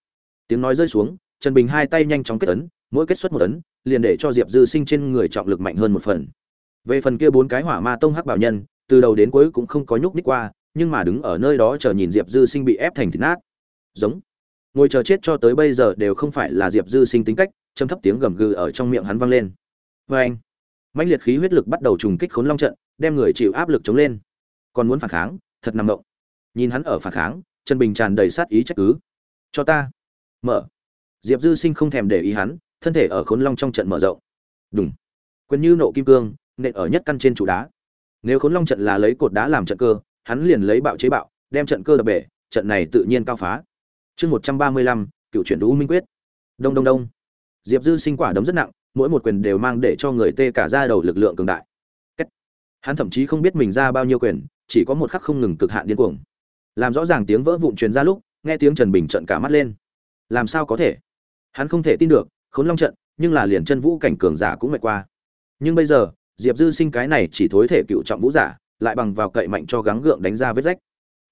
Tiếng nói rơi xuống, trần bình hai tay nhanh chóng kết ấn, mỗi kết xuất một ấn, liền để cho diệp dư sinh trên người trọng lực mạnh hơn một phần. Về phần kia bốn cái hỏa ma tông hắc bảo nhân, từ đầu đến cuối cũng không có nhúc ních qua, nhưng mà đứng ở nơi đó chờ nhìn diệp dư sinh bị ép thành thịt nát. Giống. Ngồi chờ chết cho tới bây giờ đều không phải là diệp dư sinh tính cách châm thấp tiếng gầm gừ ở trong miệng hắn vang lên. Và anh. Mãnh liệt khí huyết lực bắt đầu trùng kích khốn long trận, đem người chịu áp lực chống lên. Còn muốn phản kháng, thật nằm động nhìn hắn ở phản kháng trần bình tràn đầy sát ý trách cứ. Cho ta. Mở. Diệp dư sinh không thèm để ý hắn, thân thể ở khốn long trong trận mở rộng. Đùng. Quyền như nộ kim cương, nện ở nhất căn trên trụ đá. Nếu khốn long trận là lấy cột đá làm trận cơ, hắn liền lấy bạo chế bạo, đem trận cơ đập bể, trận này tự nhiên cao phá. Chương một trăm ba mươi lăm, cựu chuyển đũ minh quyết. Đông đông đông. Diệp dư sinh quả đấm rất nặng mỗi một quyền đều mang để cho người tê cả ra đầu lực lượng cường đại. Kết. hắn thậm chí không biết mình ra bao nhiêu quyền, chỉ có một khắc không ngừng cực hạn điên cuồng. Làm rõ ràng tiếng vỡ vụn truyền ra lúc, nghe tiếng trần bình trận cả mắt lên. Làm sao có thể? Hắn không thể tin được, khốn long trận, nhưng là liền chân vũ cảnh cường giả cũng mệt qua. Nhưng bây giờ, diệp dư sinh cái này chỉ thối thể cựu trọng vũ giả, lại bằng vào cậy mạnh cho gắng gượng đánh ra vết rách.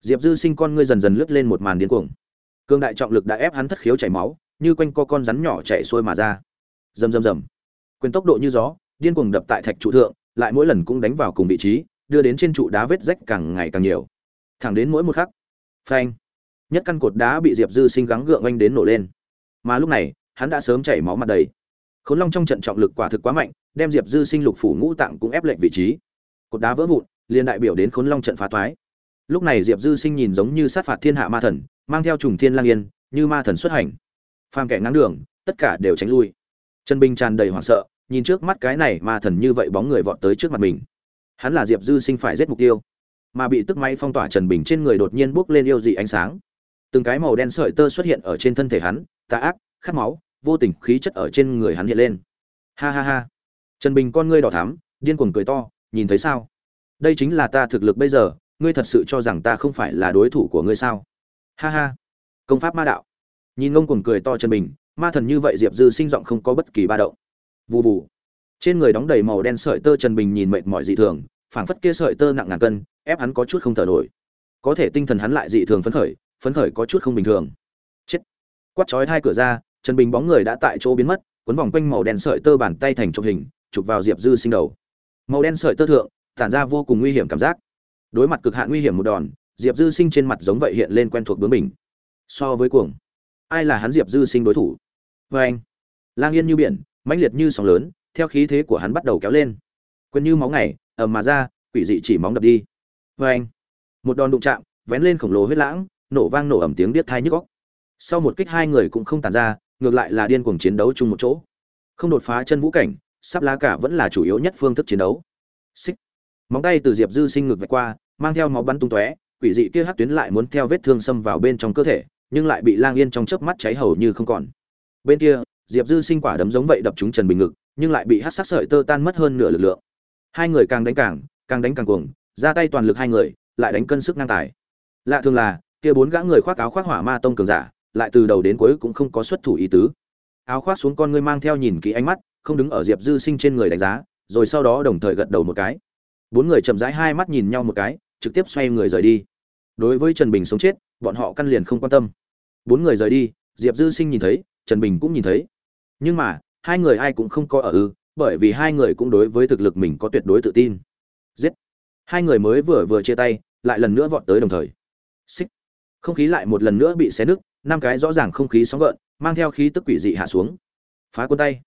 Diệp dư sinh con ngươi dần dần lướt lên một màn điên cuồng. Cương đại trọng lực đã ép hắn thất khiếu chảy máu, như quanh co con rắn nhỏ chạy xuôi mà ra rầm rầm rầm. Quyền tốc độ như gió, điên cuồng đập tại thạch trụ thượng, lại mỗi lần cũng đánh vào cùng vị trí, đưa đến trên trụ đá vết rách càng ngày càng nhiều. Thẳng đến mỗi một khắc, phanh, nhất căn cột đá bị diệp dư sinh gắng gượng oanh đến nổ lên. Mà lúc này, hắn đã sớm chảy máu mặt đầy. Khốn long trong trận trọng lực quả thực quá mạnh, đem diệp dư sinh lục phủ ngũ tạng cũng ép lệch vị trí. Cột đá vỡ vụn, liền đại biểu đến khốn long trận phá toái. Lúc này diệp dư sinh nhìn giống như sát phạt thiên hạ ma thần, mang theo trùng thiên lang yên, như ma thần xuất hành. Phàm kẻ ngang đường, tất cả đều tránh lui trần bình tràn đầy hoảng sợ, nhìn trước mắt cái này ma thần như vậy bóng người vọt tới trước mặt mình. Hắn là diệp dư sinh phải giết mục tiêu, mà bị tức máy phong tỏa trần bình trên người đột nhiên bốc lên yêu dị ánh sáng. Từng cái màu đen sợi tơ xuất hiện ở trên thân thể hắn, tà ác, khát máu, vô tình khí chất ở trên người hắn hiện lên. Ha ha ha. Trần bình con ngươi đỏ thắm, điên cuồng cười to, nhìn thấy sao? Đây chính là ta thực lực bây giờ, ngươi thật sự cho rằng ta không phải là đối thủ của ngươi sao? Ha ha. Công pháp ma đạo. Nhìn ngông cuồng cười to trần bình ma thần như vậy diệp dư sinh giọng không có bất kỳ ba động. Vụ vụ trên người đóng đầy màu đen sợi tơ trần bình nhìn mệt mỏi dị thường, phảng phất kia sợi tơ nặng ngàn cân, ép hắn có chút không thở nổi. Có thể tinh thần hắn lại dị thường phấn khởi phấn khởi có chút không bình thường. Chết. Quát chói hai cửa ra, trần bình bóng người đã tại chỗ biến mất, cuốn vòng quanh màu đen sợi tơ bàn tay thành chụp hình, chụp vào diệp dư sinh đầu. Màu đen sợi tơ thượng, tản ra vô cùng nguy hiểm cảm giác. Đối mặt cực hạn nguy hiểm một đòn, diệp dư sinh trên mặt giống vậy hiện lên quen thuộc bướng mình so với cuồng, ai là hắn diệp dư sinh đối thủ? Vê anh, lang yên như biển, mãnh liệt như sóng lớn, theo khí thế của hắn bắt đầu kéo lên. Quên như máu ngày, ầm mà ra, quỷ dị chỉ móng đập đi. Vê anh, một đòn đụng chạm, vén lên khổng lồ huyết lãng, nổ vang nổ ẩm tiếng điếc thai nhức góc sau một kích hai người cũng không tàn ra, ngược lại là điên cuồng chiến đấu chung một chỗ. Không đột phá chân vũ cảnh, sắp lá cả vẫn là chủ yếu nhất phương thức chiến đấu. Xích. Móng tay từ diệp dư sinh ngược vạch qua, mang theo máu bắn tung tóe, quỷ dị kia hát tuyến lại muốn theo vết thương xâm vào bên trong cơ thể, nhưng lại bị lang yên trong chớp mắt cháy hầu như không còn bên kia, diệp dư sinh quả đấm giống vậy đập trúng trần bình ngực, nhưng lại bị hát sắc sợi tơ tan mất hơn nửa lực lượng. Hai người càng đánh càng càng đánh càng cuồng, ra tay toàn lực hai người, lại đánh cân sức ngang tài. Lạ thường là, kia bốn gã người khoác áo khoác hỏa ma tông cường giả, lại từ đầu đến cuối cũng không có xuất thủ ý tứ. Áo khoác xuống con ngươi mang theo nhìn kỹ ánh mắt, không đứng ở diệp dư sinh trên người đánh giá, rồi sau đó đồng thời gật đầu một cái. Bốn người chậm rãi hai mắt nhìn nhau một cái, trực tiếp xoay người rời đi. Đối với trần bình sống chết, bọn họ căn liền không quan tâm. Bốn người rời đi, diệp dư sinh nhìn thấy trần bình cũng nhìn thấy. Nhưng mà, hai người ai cũng không có ở ư, bởi vì hai người cũng đối với thực lực mình có tuyệt đối tự tin. Giết! Hai người mới vừa vừa chia tay, lại lần nữa vọt tới đồng thời. Xích! Không khí lại một lần nữa bị xé nứt, năm cái rõ ràng không khí sóng gợn, mang theo khí tức quỷ dị hạ xuống. Phá quân tay!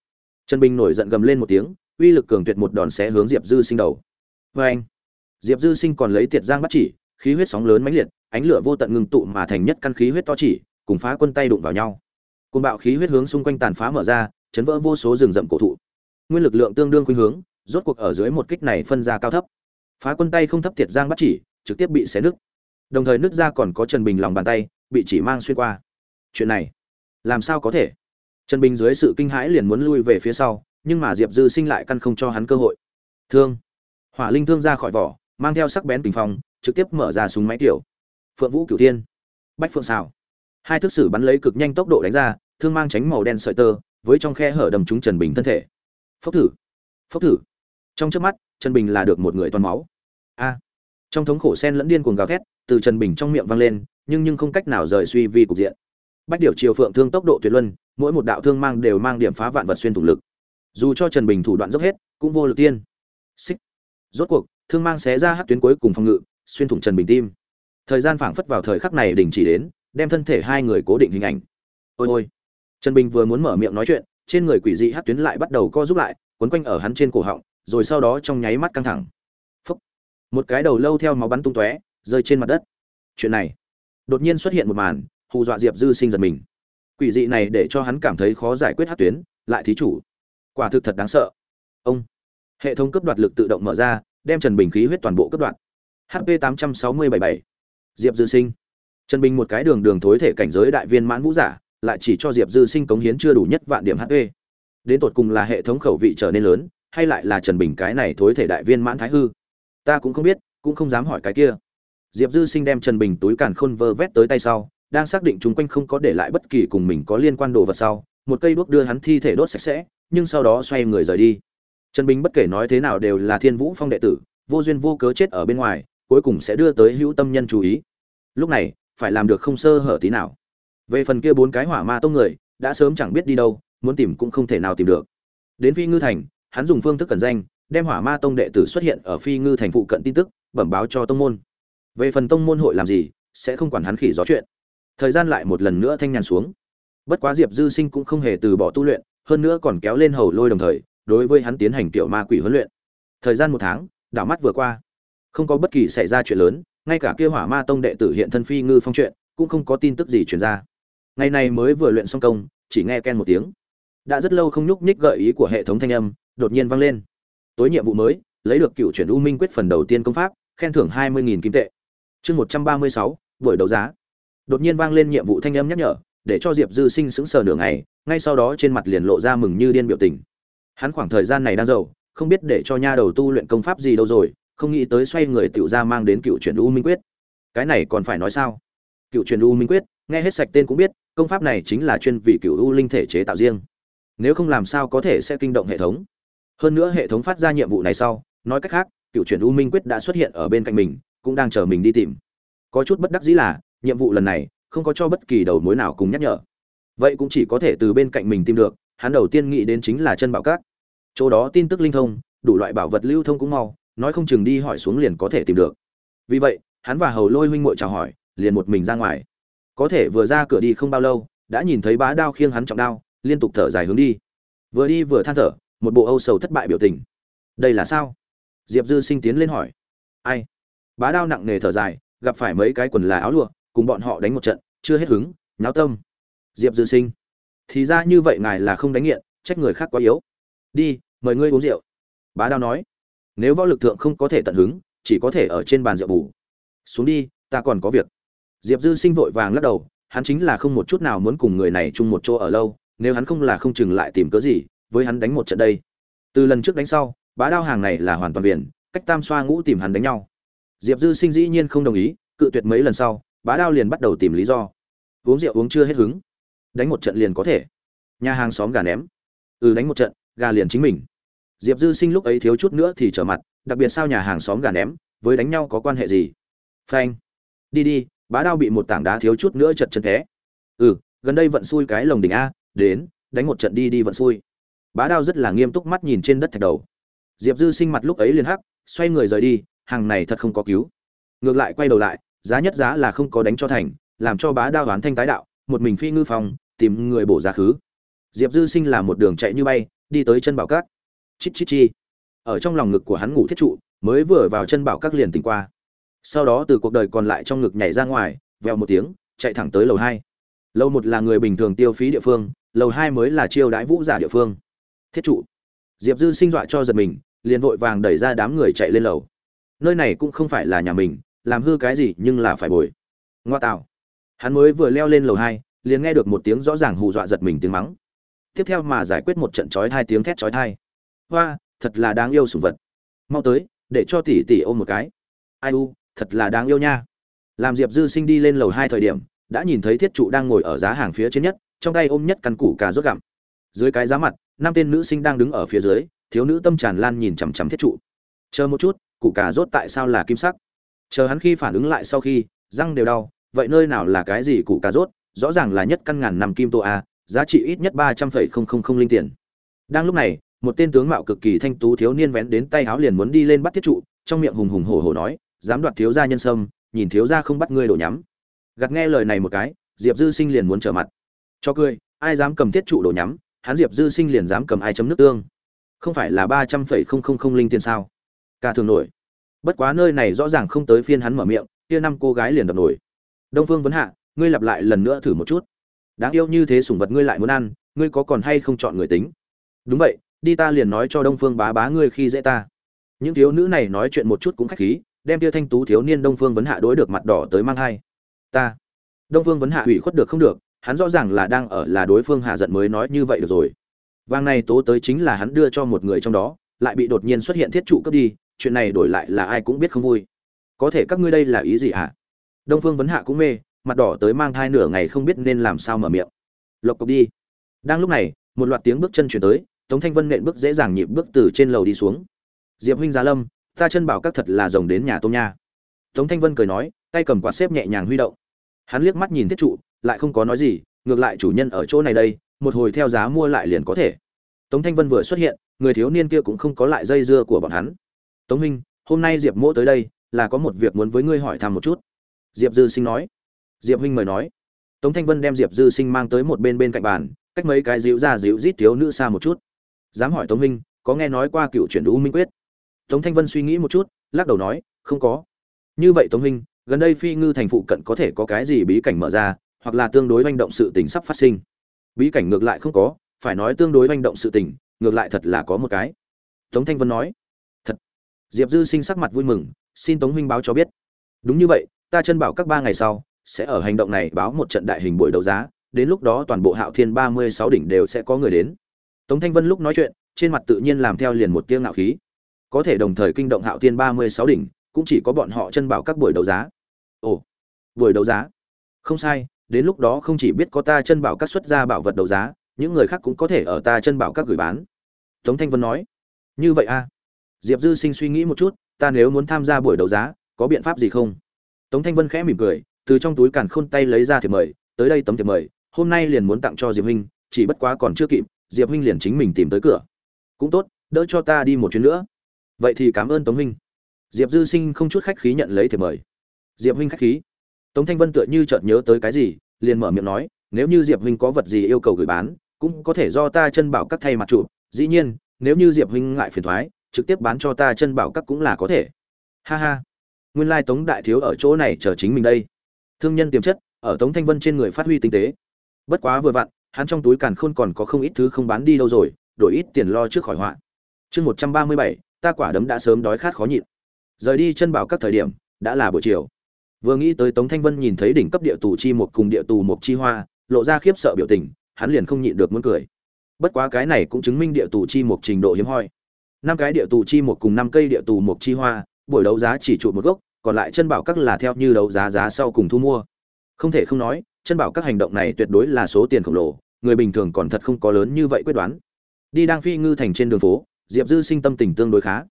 Trần bình nổi giận gầm lên một tiếng, uy lực cường tuyệt một đòn xé hướng diệp dư sinh đầu. Vê anh! Diệp dư sinh còn lấy tiệt giang bắt chỉ, khí huyết sóng lớn mãnh liệt, ánh lửa vô tận ngưng tụ mà thành nhất căn khí huyết to chỉ, cùng phá quân tay đụng vào nhau côn bạo khí huyết hướng xung quanh tàn phá mở ra, chấn vỡ vô số rừng rậm cổ thụ. Nguyên lực lượng tương đương khuynh hướng, rốt cuộc ở dưới một kích này phân ra cao thấp. Phá quân tay không thấp tiệt giang bắt chỉ, trực tiếp bị xé nứt. Đồng thời nứt ra còn có trần bình lòng bàn tay, bị chỉ mang xuyên qua. Chuyện này, làm sao có thể? Trần bình dưới sự kinh hãi liền muốn lui về phía sau, nhưng mà diệp dư sinh lại căn không cho hắn cơ hội. Thương. Hỏa linh thương ra khỏi vỏ, mang theo sắc bén tình phong, trực tiếp mở ra súng máy tiểu. Phượng vũ cửu tiên bách phượng xào hai thước sử bắn lấy cực nhanh tốc độ đánh ra, thương mang tránh màu đen sợi tơ, với trong khe hở đầm trúng trần bình thân thể. Phốc thử phốc thử. Trong trước mắt, trần bình là được một người toàn máu. A. Trong thống khổ sen lẫn điên cuồng gào thét, từ trần bình trong miệng vang lên, nhưng nhưng không cách nào rời suy vi cục diện. Bách điều chiều phượng thương tốc độ tuyệt luân, mỗi một đạo thương mang đều mang điểm phá vạn vật xuyên thủ lực. Dù cho trần bình thủ đoạn dốc hết, cũng vô lực tiên. Xích. Rốt cuộc, thương mang xé ra hát tuyến cuối cùng phòng ngự, xuyên thủng trần bình tim. Thời gian phảng phất vào thời khắc này đình chỉ đến đem thân thể hai người cố định hình ảnh. Ôi ôi. Trần bình vừa muốn mở miệng nói chuyện, trên người quỷ dị hát tuyến lại bắt đầu co giúp lại, quấn quanh ở hắn trên cổ họng, rồi sau đó trong nháy mắt căng thẳng. Phúc. một cái đầu lâu theo máu bắn tung tóe, rơi trên mặt đất. Chuyện này. Đột nhiên xuất hiện một màn, hù dọa diệp dư sinh giật mình. Quỷ dị này để cho hắn cảm thấy khó giải quyết hát tuyến, lại thí chủ. Quả thực thật đáng sợ. Ông. Hệ thống cấp đoạt lực tự động mở ra, đem trần bình khí huyết toàn bộ cấp đoạt. Hp tám trăm sáu mươi bảy bảy. Diệp dư sinh trần bình một cái đường đường thối thể cảnh giới đại viên mãn vũ giả, lại chỉ cho diệp dư sinh cống hiến chưa đủ nhất vạn điểm hp đến tột cùng là hệ thống khẩu vị trở nên lớn, hay lại là trần bình cái này thối thể đại viên mãn thái hư? Ta cũng không biết, cũng không dám hỏi cái kia. Diệp dư sinh đem trần bình túi càn khôn vơ vét tới tay sau, đang xác định chúng quanh không có để lại bất kỳ cùng mình có liên quan đồ vật sau, một cây đuốc đưa hắn thi thể đốt sạch sẽ, nhưng sau đó xoay người rời đi. Trần bình bất kể nói thế nào đều là thiên vũ phong đệ tử, vô duyên vô cớ chết ở bên ngoài, cuối cùng sẽ đưa tới hữu tâm nhân chú ý. Lúc này phải làm được không sơ hở tí nào. Về phần kia bốn cái hỏa ma tông người, đã sớm chẳng biết đi đâu, muốn tìm cũng không thể nào tìm được. Đến phi ngư thành, hắn dùng phương thức cẩn danh, đem hỏa ma tông đệ tử xuất hiện ở phi ngư thành phụ cận tin tức, bẩm báo cho tông môn. Về phần tông môn hội làm gì, sẽ không quản hắn khỉ gió chuyện. Thời gian lại một lần nữa thanh nhàn xuống. Bất quá diệp dư sinh cũng không hề từ bỏ tu luyện, hơn nữa còn kéo lên hầu lôi đồng thời, đối với hắn tiến hành tiểu ma quỷ huấn luyện. Thời gian một tháng, đảo mắt vừa qua. Không có bất kỳ xảy ra chuyện lớn ngay cả kia hỏa ma tông đệ tử hiện thân phi ngư phong chuyện, cũng không có tin tức gì truyền ra. Ngày này mới vừa luyện xong công, chỉ nghe ken một tiếng. Đã rất lâu không nhúc nhích gợi ý của hệ thống thanh âm, đột nhiên vang lên. Tối nhiệm vụ mới, lấy được cựu chuyển u minh quyết phần đầu tiên công pháp, khen thưởng hai mươi kim tệ. Chương một trăm ba mươi sáu, buổi đấu giá. Đột nhiên vang lên nhiệm vụ thanh âm nhắc nhở, để cho diệp dư sinh sững sờ nửa ngày, ngay sau đó trên mặt liền lộ ra mừng như điên biểu tình. Hắn khoảng thời gian này đang giàu, không biết để cho nha đầu tu luyện công pháp gì đâu rồi không nghĩ tới xoay người tiểu ra mang đến cựu chuyển u minh quyết. Cái này còn phải nói sao? Cựu truyền u minh quyết, nghe hết sạch tên cũng biết, công pháp này chính là chuyên vị cựu u linh thể chế tạo riêng. Nếu không làm sao có thể sẽ kinh động hệ thống? Hơn nữa hệ thống phát ra nhiệm vụ này sau, nói cách khác, cựu truyền u minh quyết đã xuất hiện ở bên cạnh mình, cũng đang chờ mình đi tìm. Có chút bất đắc dĩ là, nhiệm vụ lần này, không có cho bất kỳ đầu mối nào cùng nhắc nhở. Vậy cũng chỉ có thể từ bên cạnh mình tìm được, hắn đầu tiên nghĩ đến chính là chân bảo cát. Chỗ đó tin tức linh thông, đủ loại bảo vật lưu thông cũng mau nói không chừng đi hỏi xuống liền có thể tìm được. Vì vậy, hắn và hầu lôi huynh muội chào hỏi, liền một mình ra ngoài. Có thể vừa ra cửa đi không bao lâu, đã nhìn thấy bá đao khiêng hắn trọng đao, liên tục thở dài hướng đi. Vừa đi vừa than thở, một bộ âu sầu thất bại biểu tình. Đây là sao? Diệp dư sinh tiến lên hỏi. Ai? Bá đao nặng nề thở dài, gặp phải mấy cái quần là áo lụa, cùng bọn họ đánh một trận, chưa hết hứng, nháo tâm. Diệp dư sinh. Thì ra như vậy ngài là không đánh nghiện, trách người khác quá yếu. Đi, mời ngươi uống rượu. Bá đao nói nếu võ lực thượng không có thể tận hứng, chỉ có thể ở trên bàn rượu bù. Xuống đi, ta còn có việc. Diệp dư sinh vội vàng lắc đầu, hắn chính là không một chút nào muốn cùng người này chung một chỗ ở lâu, nếu hắn không là không chừng lại tìm cớ gì, với hắn đánh một trận đây. Từ lần trước đánh sau, bá đao hàng này là hoàn toàn biển, cách tam xoa ngũ tìm hắn đánh nhau. Diệp dư sinh dĩ nhiên không đồng ý, cự tuyệt mấy lần sau, bá đao liền bắt đầu tìm lý do. Uống rượu uống chưa hết hứng. Đánh một trận liền có thể. Nhà hàng xóm gà ném. Ừ đánh một trận, gà liền chính mình diệp dư sinh lúc ấy thiếu chút nữa thì trở mặt, đặc biệt sao nhà hàng xóm gà ném, với đánh nhau có quan hệ gì? Phanh. Đi đi, bá đao bị một tảng đá thiếu chút nữa chật chân thế. Ừ gần đây vận xui cái lồng đỉnh a, đến, đánh một trận đi đi vận xui. Bá đao rất là nghiêm túc mắt nhìn trên đất thạch đầu. Diệp dư sinh mặt lúc ấy liền hắc, xoay người rời đi, hàng này thật không có cứu. Ngược lại quay đầu lại, giá nhất giá là không có đánh cho thành, làm cho bá đao đoán thanh tái đạo, một mình phi ngư phòng tìm người bổ giá khứ. Diệp dư sinh là một đường chạy như bay, đi tới chân bảo cát chít chít chi. Ở trong lòng ngực của hắn ngủ thiết trụ, mới vừa vào chân bảo các liền tỉnh qua. Sau đó từ cuộc đời còn lại trong ngực nhảy ra ngoài, vèo một tiếng, chạy thẳng tới lầu hai. Lầu một là người bình thường tiêu phí địa phương, lầu hai mới là chiêu đãi vũ giả địa phương. Thiết trụ. Diệp dư sinh dọa cho giật mình, liền vội vàng đẩy ra đám người chạy lên lầu. Nơi này cũng không phải là nhà mình, làm hư cái gì nhưng là phải bồi. Ngoa tạo. Hắn mới vừa leo lên lầu hai, liền nghe được một tiếng rõ ràng hù dọa giật mình tiếng mắng. Tiếp theo mà giải quyết một trận chói hai tiếng thét chói thai hoa, thật là đáng yêu sủng vật. Mau tới, để cho tỷ tỷ ôm một cái. Ai u, thật là đáng yêu nha. Làm diệp dư sinh đi lên lầu hai thời điểm, đã nhìn thấy thiết trụ đang ngồi ở giá hàng phía trên nhất, trong tay ôm nhất căn củ cà rốt gặm. Dưới cái giá mặt, năm tên nữ sinh đang đứng ở phía dưới, thiếu nữ tâm tràn lan nhìn chằm chằm thiết trụ. Chờ một chút, củ cà rốt tại sao là kim sắc? Chờ hắn khi phản ứng lại sau khi, răng đều đau, vậy nơi nào là cái gì củ cà rốt? Rõ ràng là nhất căn ngàn nằm kim tô a, giá trị ít nhất ba trăm phẩy không không không linh tiền. Đang lúc này một tên tướng mạo cực kỳ thanh tú thiếu niên vén đến tay háo liền muốn đi lên bắt thiết trụ, trong miệng hùng hùng hổ hổ nói, dám đoạt thiếu gia nhân sâm, nhìn thiếu gia không bắt ngươi đổ nhắm. Gặt nghe lời này một cái, diệp dư sinh liền muốn trở mặt. Cho cười, ai dám cầm thiết trụ đổ nhắm, hắn diệp dư sinh liền dám cầm ai chấm nước tương. Không phải là ba trăm phẩy không không không linh tiền sao? Ca thường nổi. Bất quá nơi này rõ ràng không tới phiên hắn mở miệng, kia năm cô gái liền đập nổi. Đông phương vấn hạ, ngươi lặp lại lần nữa thử một chút. Đáng yêu như thế sủng vật ngươi lại muốn ăn, ngươi có còn hay không chọn người tính? Đúng vậy đi ta liền nói cho đông phương bá bá ngươi khi dễ ta. Những thiếu nữ này nói chuyện một chút cũng khách khí, đem tia thanh tú thiếu niên đông phương vấn hạ đối được mặt đỏ tới mang hai ta. Đông phương vấn hạ ủy khuất được không được, hắn rõ ràng là đang ở là đối phương hạ giận mới nói như vậy được rồi. Vang này tố tới chính là hắn đưa cho một người trong đó, lại bị đột nhiên xuất hiện thiết trụ cướp đi, chuyện này đổi lại là ai cũng biết không vui. Có thể các ngươi đây là ý gì hả đông phương vấn hạ cũng mê, mặt đỏ tới mang thai nửa ngày không biết nên làm sao mở miệng. Lộc cộc đi. Đang lúc này, một loạt tiếng bước chân chuyển tới tống thanh vân nện bước dễ dàng nhịp bước từ trên lầu đi xuống. Diệp huynh giá lâm, ta chân bảo các thật là rồng đến nhà tôm nha. Tống thanh vân cười nói, tay cầm quạt xếp nhẹ nhàng huy động. Hắn liếc mắt nhìn thiết trụ, lại không có nói gì, ngược lại chủ nhân ở chỗ này đây, một hồi theo giá mua lại liền có thể. Tống thanh vân vừa xuất hiện, người thiếu niên kia cũng không có lại dây dưa của bọn hắn. Tống huynh, hôm nay diệp mỗ tới đây, là có một việc muốn với ngươi hỏi thăm một chút. Diệp dư sinh nói. Diệp huynh mời nói. Tống thanh vân đem diệp dư sinh mang tới một bên bên cạnh bàn, cách mấy cái dịu ra dịu rít thiếu nữ xa một chút dám hỏi tống minh, có nghe nói qua cựu chuyển đũ minh quyết? Tống thanh vân suy nghĩ một chút, lắc đầu nói, không có. Như vậy tống minh, gần đây phi ngư thành phụ cận có thể có cái gì bí cảnh mở ra, hoặc là tương đối manh động sự tình sắp phát sinh? Bí cảnh ngược lại không có, phải nói tương đối manh động sự tình, ngược lại thật là có một cái. Tống thanh vân nói, thật. Diệp dư sinh sắc mặt vui mừng, xin tống huynh báo cho biết. Đúng như vậy, ta chân bảo các ba ngày sau, sẽ ở hành động này báo một trận đại hình buổi đấu giá, đến lúc đó toàn bộ hạo thiên ba mươi sáu đỉnh đều sẽ có người đến tống thanh vân lúc nói chuyện, trên mặt tự nhiên làm theo liền một tiếng ngạo khí. Có thể đồng thời kinh động hạo thiên ba mươi sáu đỉnh, cũng chỉ có bọn họ chân bảo các buổi đấu giá. Ồ, buổi đấu giá? Không sai, đến lúc đó không chỉ biết có ta chân bảo các xuất ra bảo vật đấu giá, những người khác cũng có thể ở ta chân bảo các gửi bán. Tống thanh vân nói. Như vậy a à? diệp dư sinh suy nghĩ một chút, ta nếu muốn tham gia buổi đấu giá, có biện pháp gì không? Tống thanh vân khẽ mỉm cười, từ trong túi càn khôn tay lấy ra thiệp mời, tới đây tấm thiệp mời, hôm nay liền muốn tặng cho diệp huynh, chỉ bất quá còn chưa kịp diệp huynh liền chính mình tìm tới cửa. Cũng tốt, đỡ cho ta đi một chuyến nữa. Vậy thì cảm ơn tống huynh. Diệp dư sinh không chút khách khí nhận lấy thiệp mời. Diệp huynh khách khí. Tống thanh vân tựa như chợt nhớ tới cái gì, liền mở miệng nói, nếu như diệp huynh có vật gì yêu cầu gửi bán, cũng có thể do ta chân bảo các thay mặt chủ. Dĩ nhiên, nếu như diệp huynh ngại phiền thoái, trực tiếp bán cho ta chân bảo các cũng là có thể. Ha ha. Nguyên lai tống đại thiếu ở chỗ này chờ chính mình đây. Thương nhân tiềm chất, ở tống thanh vân trên người phát huy tinh tế. Bất quá vừa vặn hắn trong túi càn khôn còn có không ít thứ không bán đi đâu rồi, đổi ít tiền lo trước khỏi họa. Chương một trăm ba mươi bảy, ta quả đấm đã sớm đói khát khó nhịn. Rời đi chân bảo các thời điểm, đã là buổi chiều. Vừa nghĩ tới tống thanh vân nhìn thấy đỉnh cấp địa tù chi một cùng địa tù một chi hoa, lộ ra khiếp sợ biểu tình, hắn liền không nhịn được muốn cười. Bất quá cái này cũng chứng minh địa tù chi một trình độ hiếm hoi. Năm cái địa tù chi một cùng năm cây địa tù một chi hoa, buổi đấu giá chỉ trụ một gốc, còn lại chân bảo các là theo như đấu giá giá sau cùng thu mua. Không thể không nói chân bảo các hành động này tuyệt đối là số tiền khổng lồ, người bình thường còn thật không có lớn như vậy quyết đoán. Đi đang phi ngư thành trên đường phố, diệp dư sinh tâm tình tương đối khá.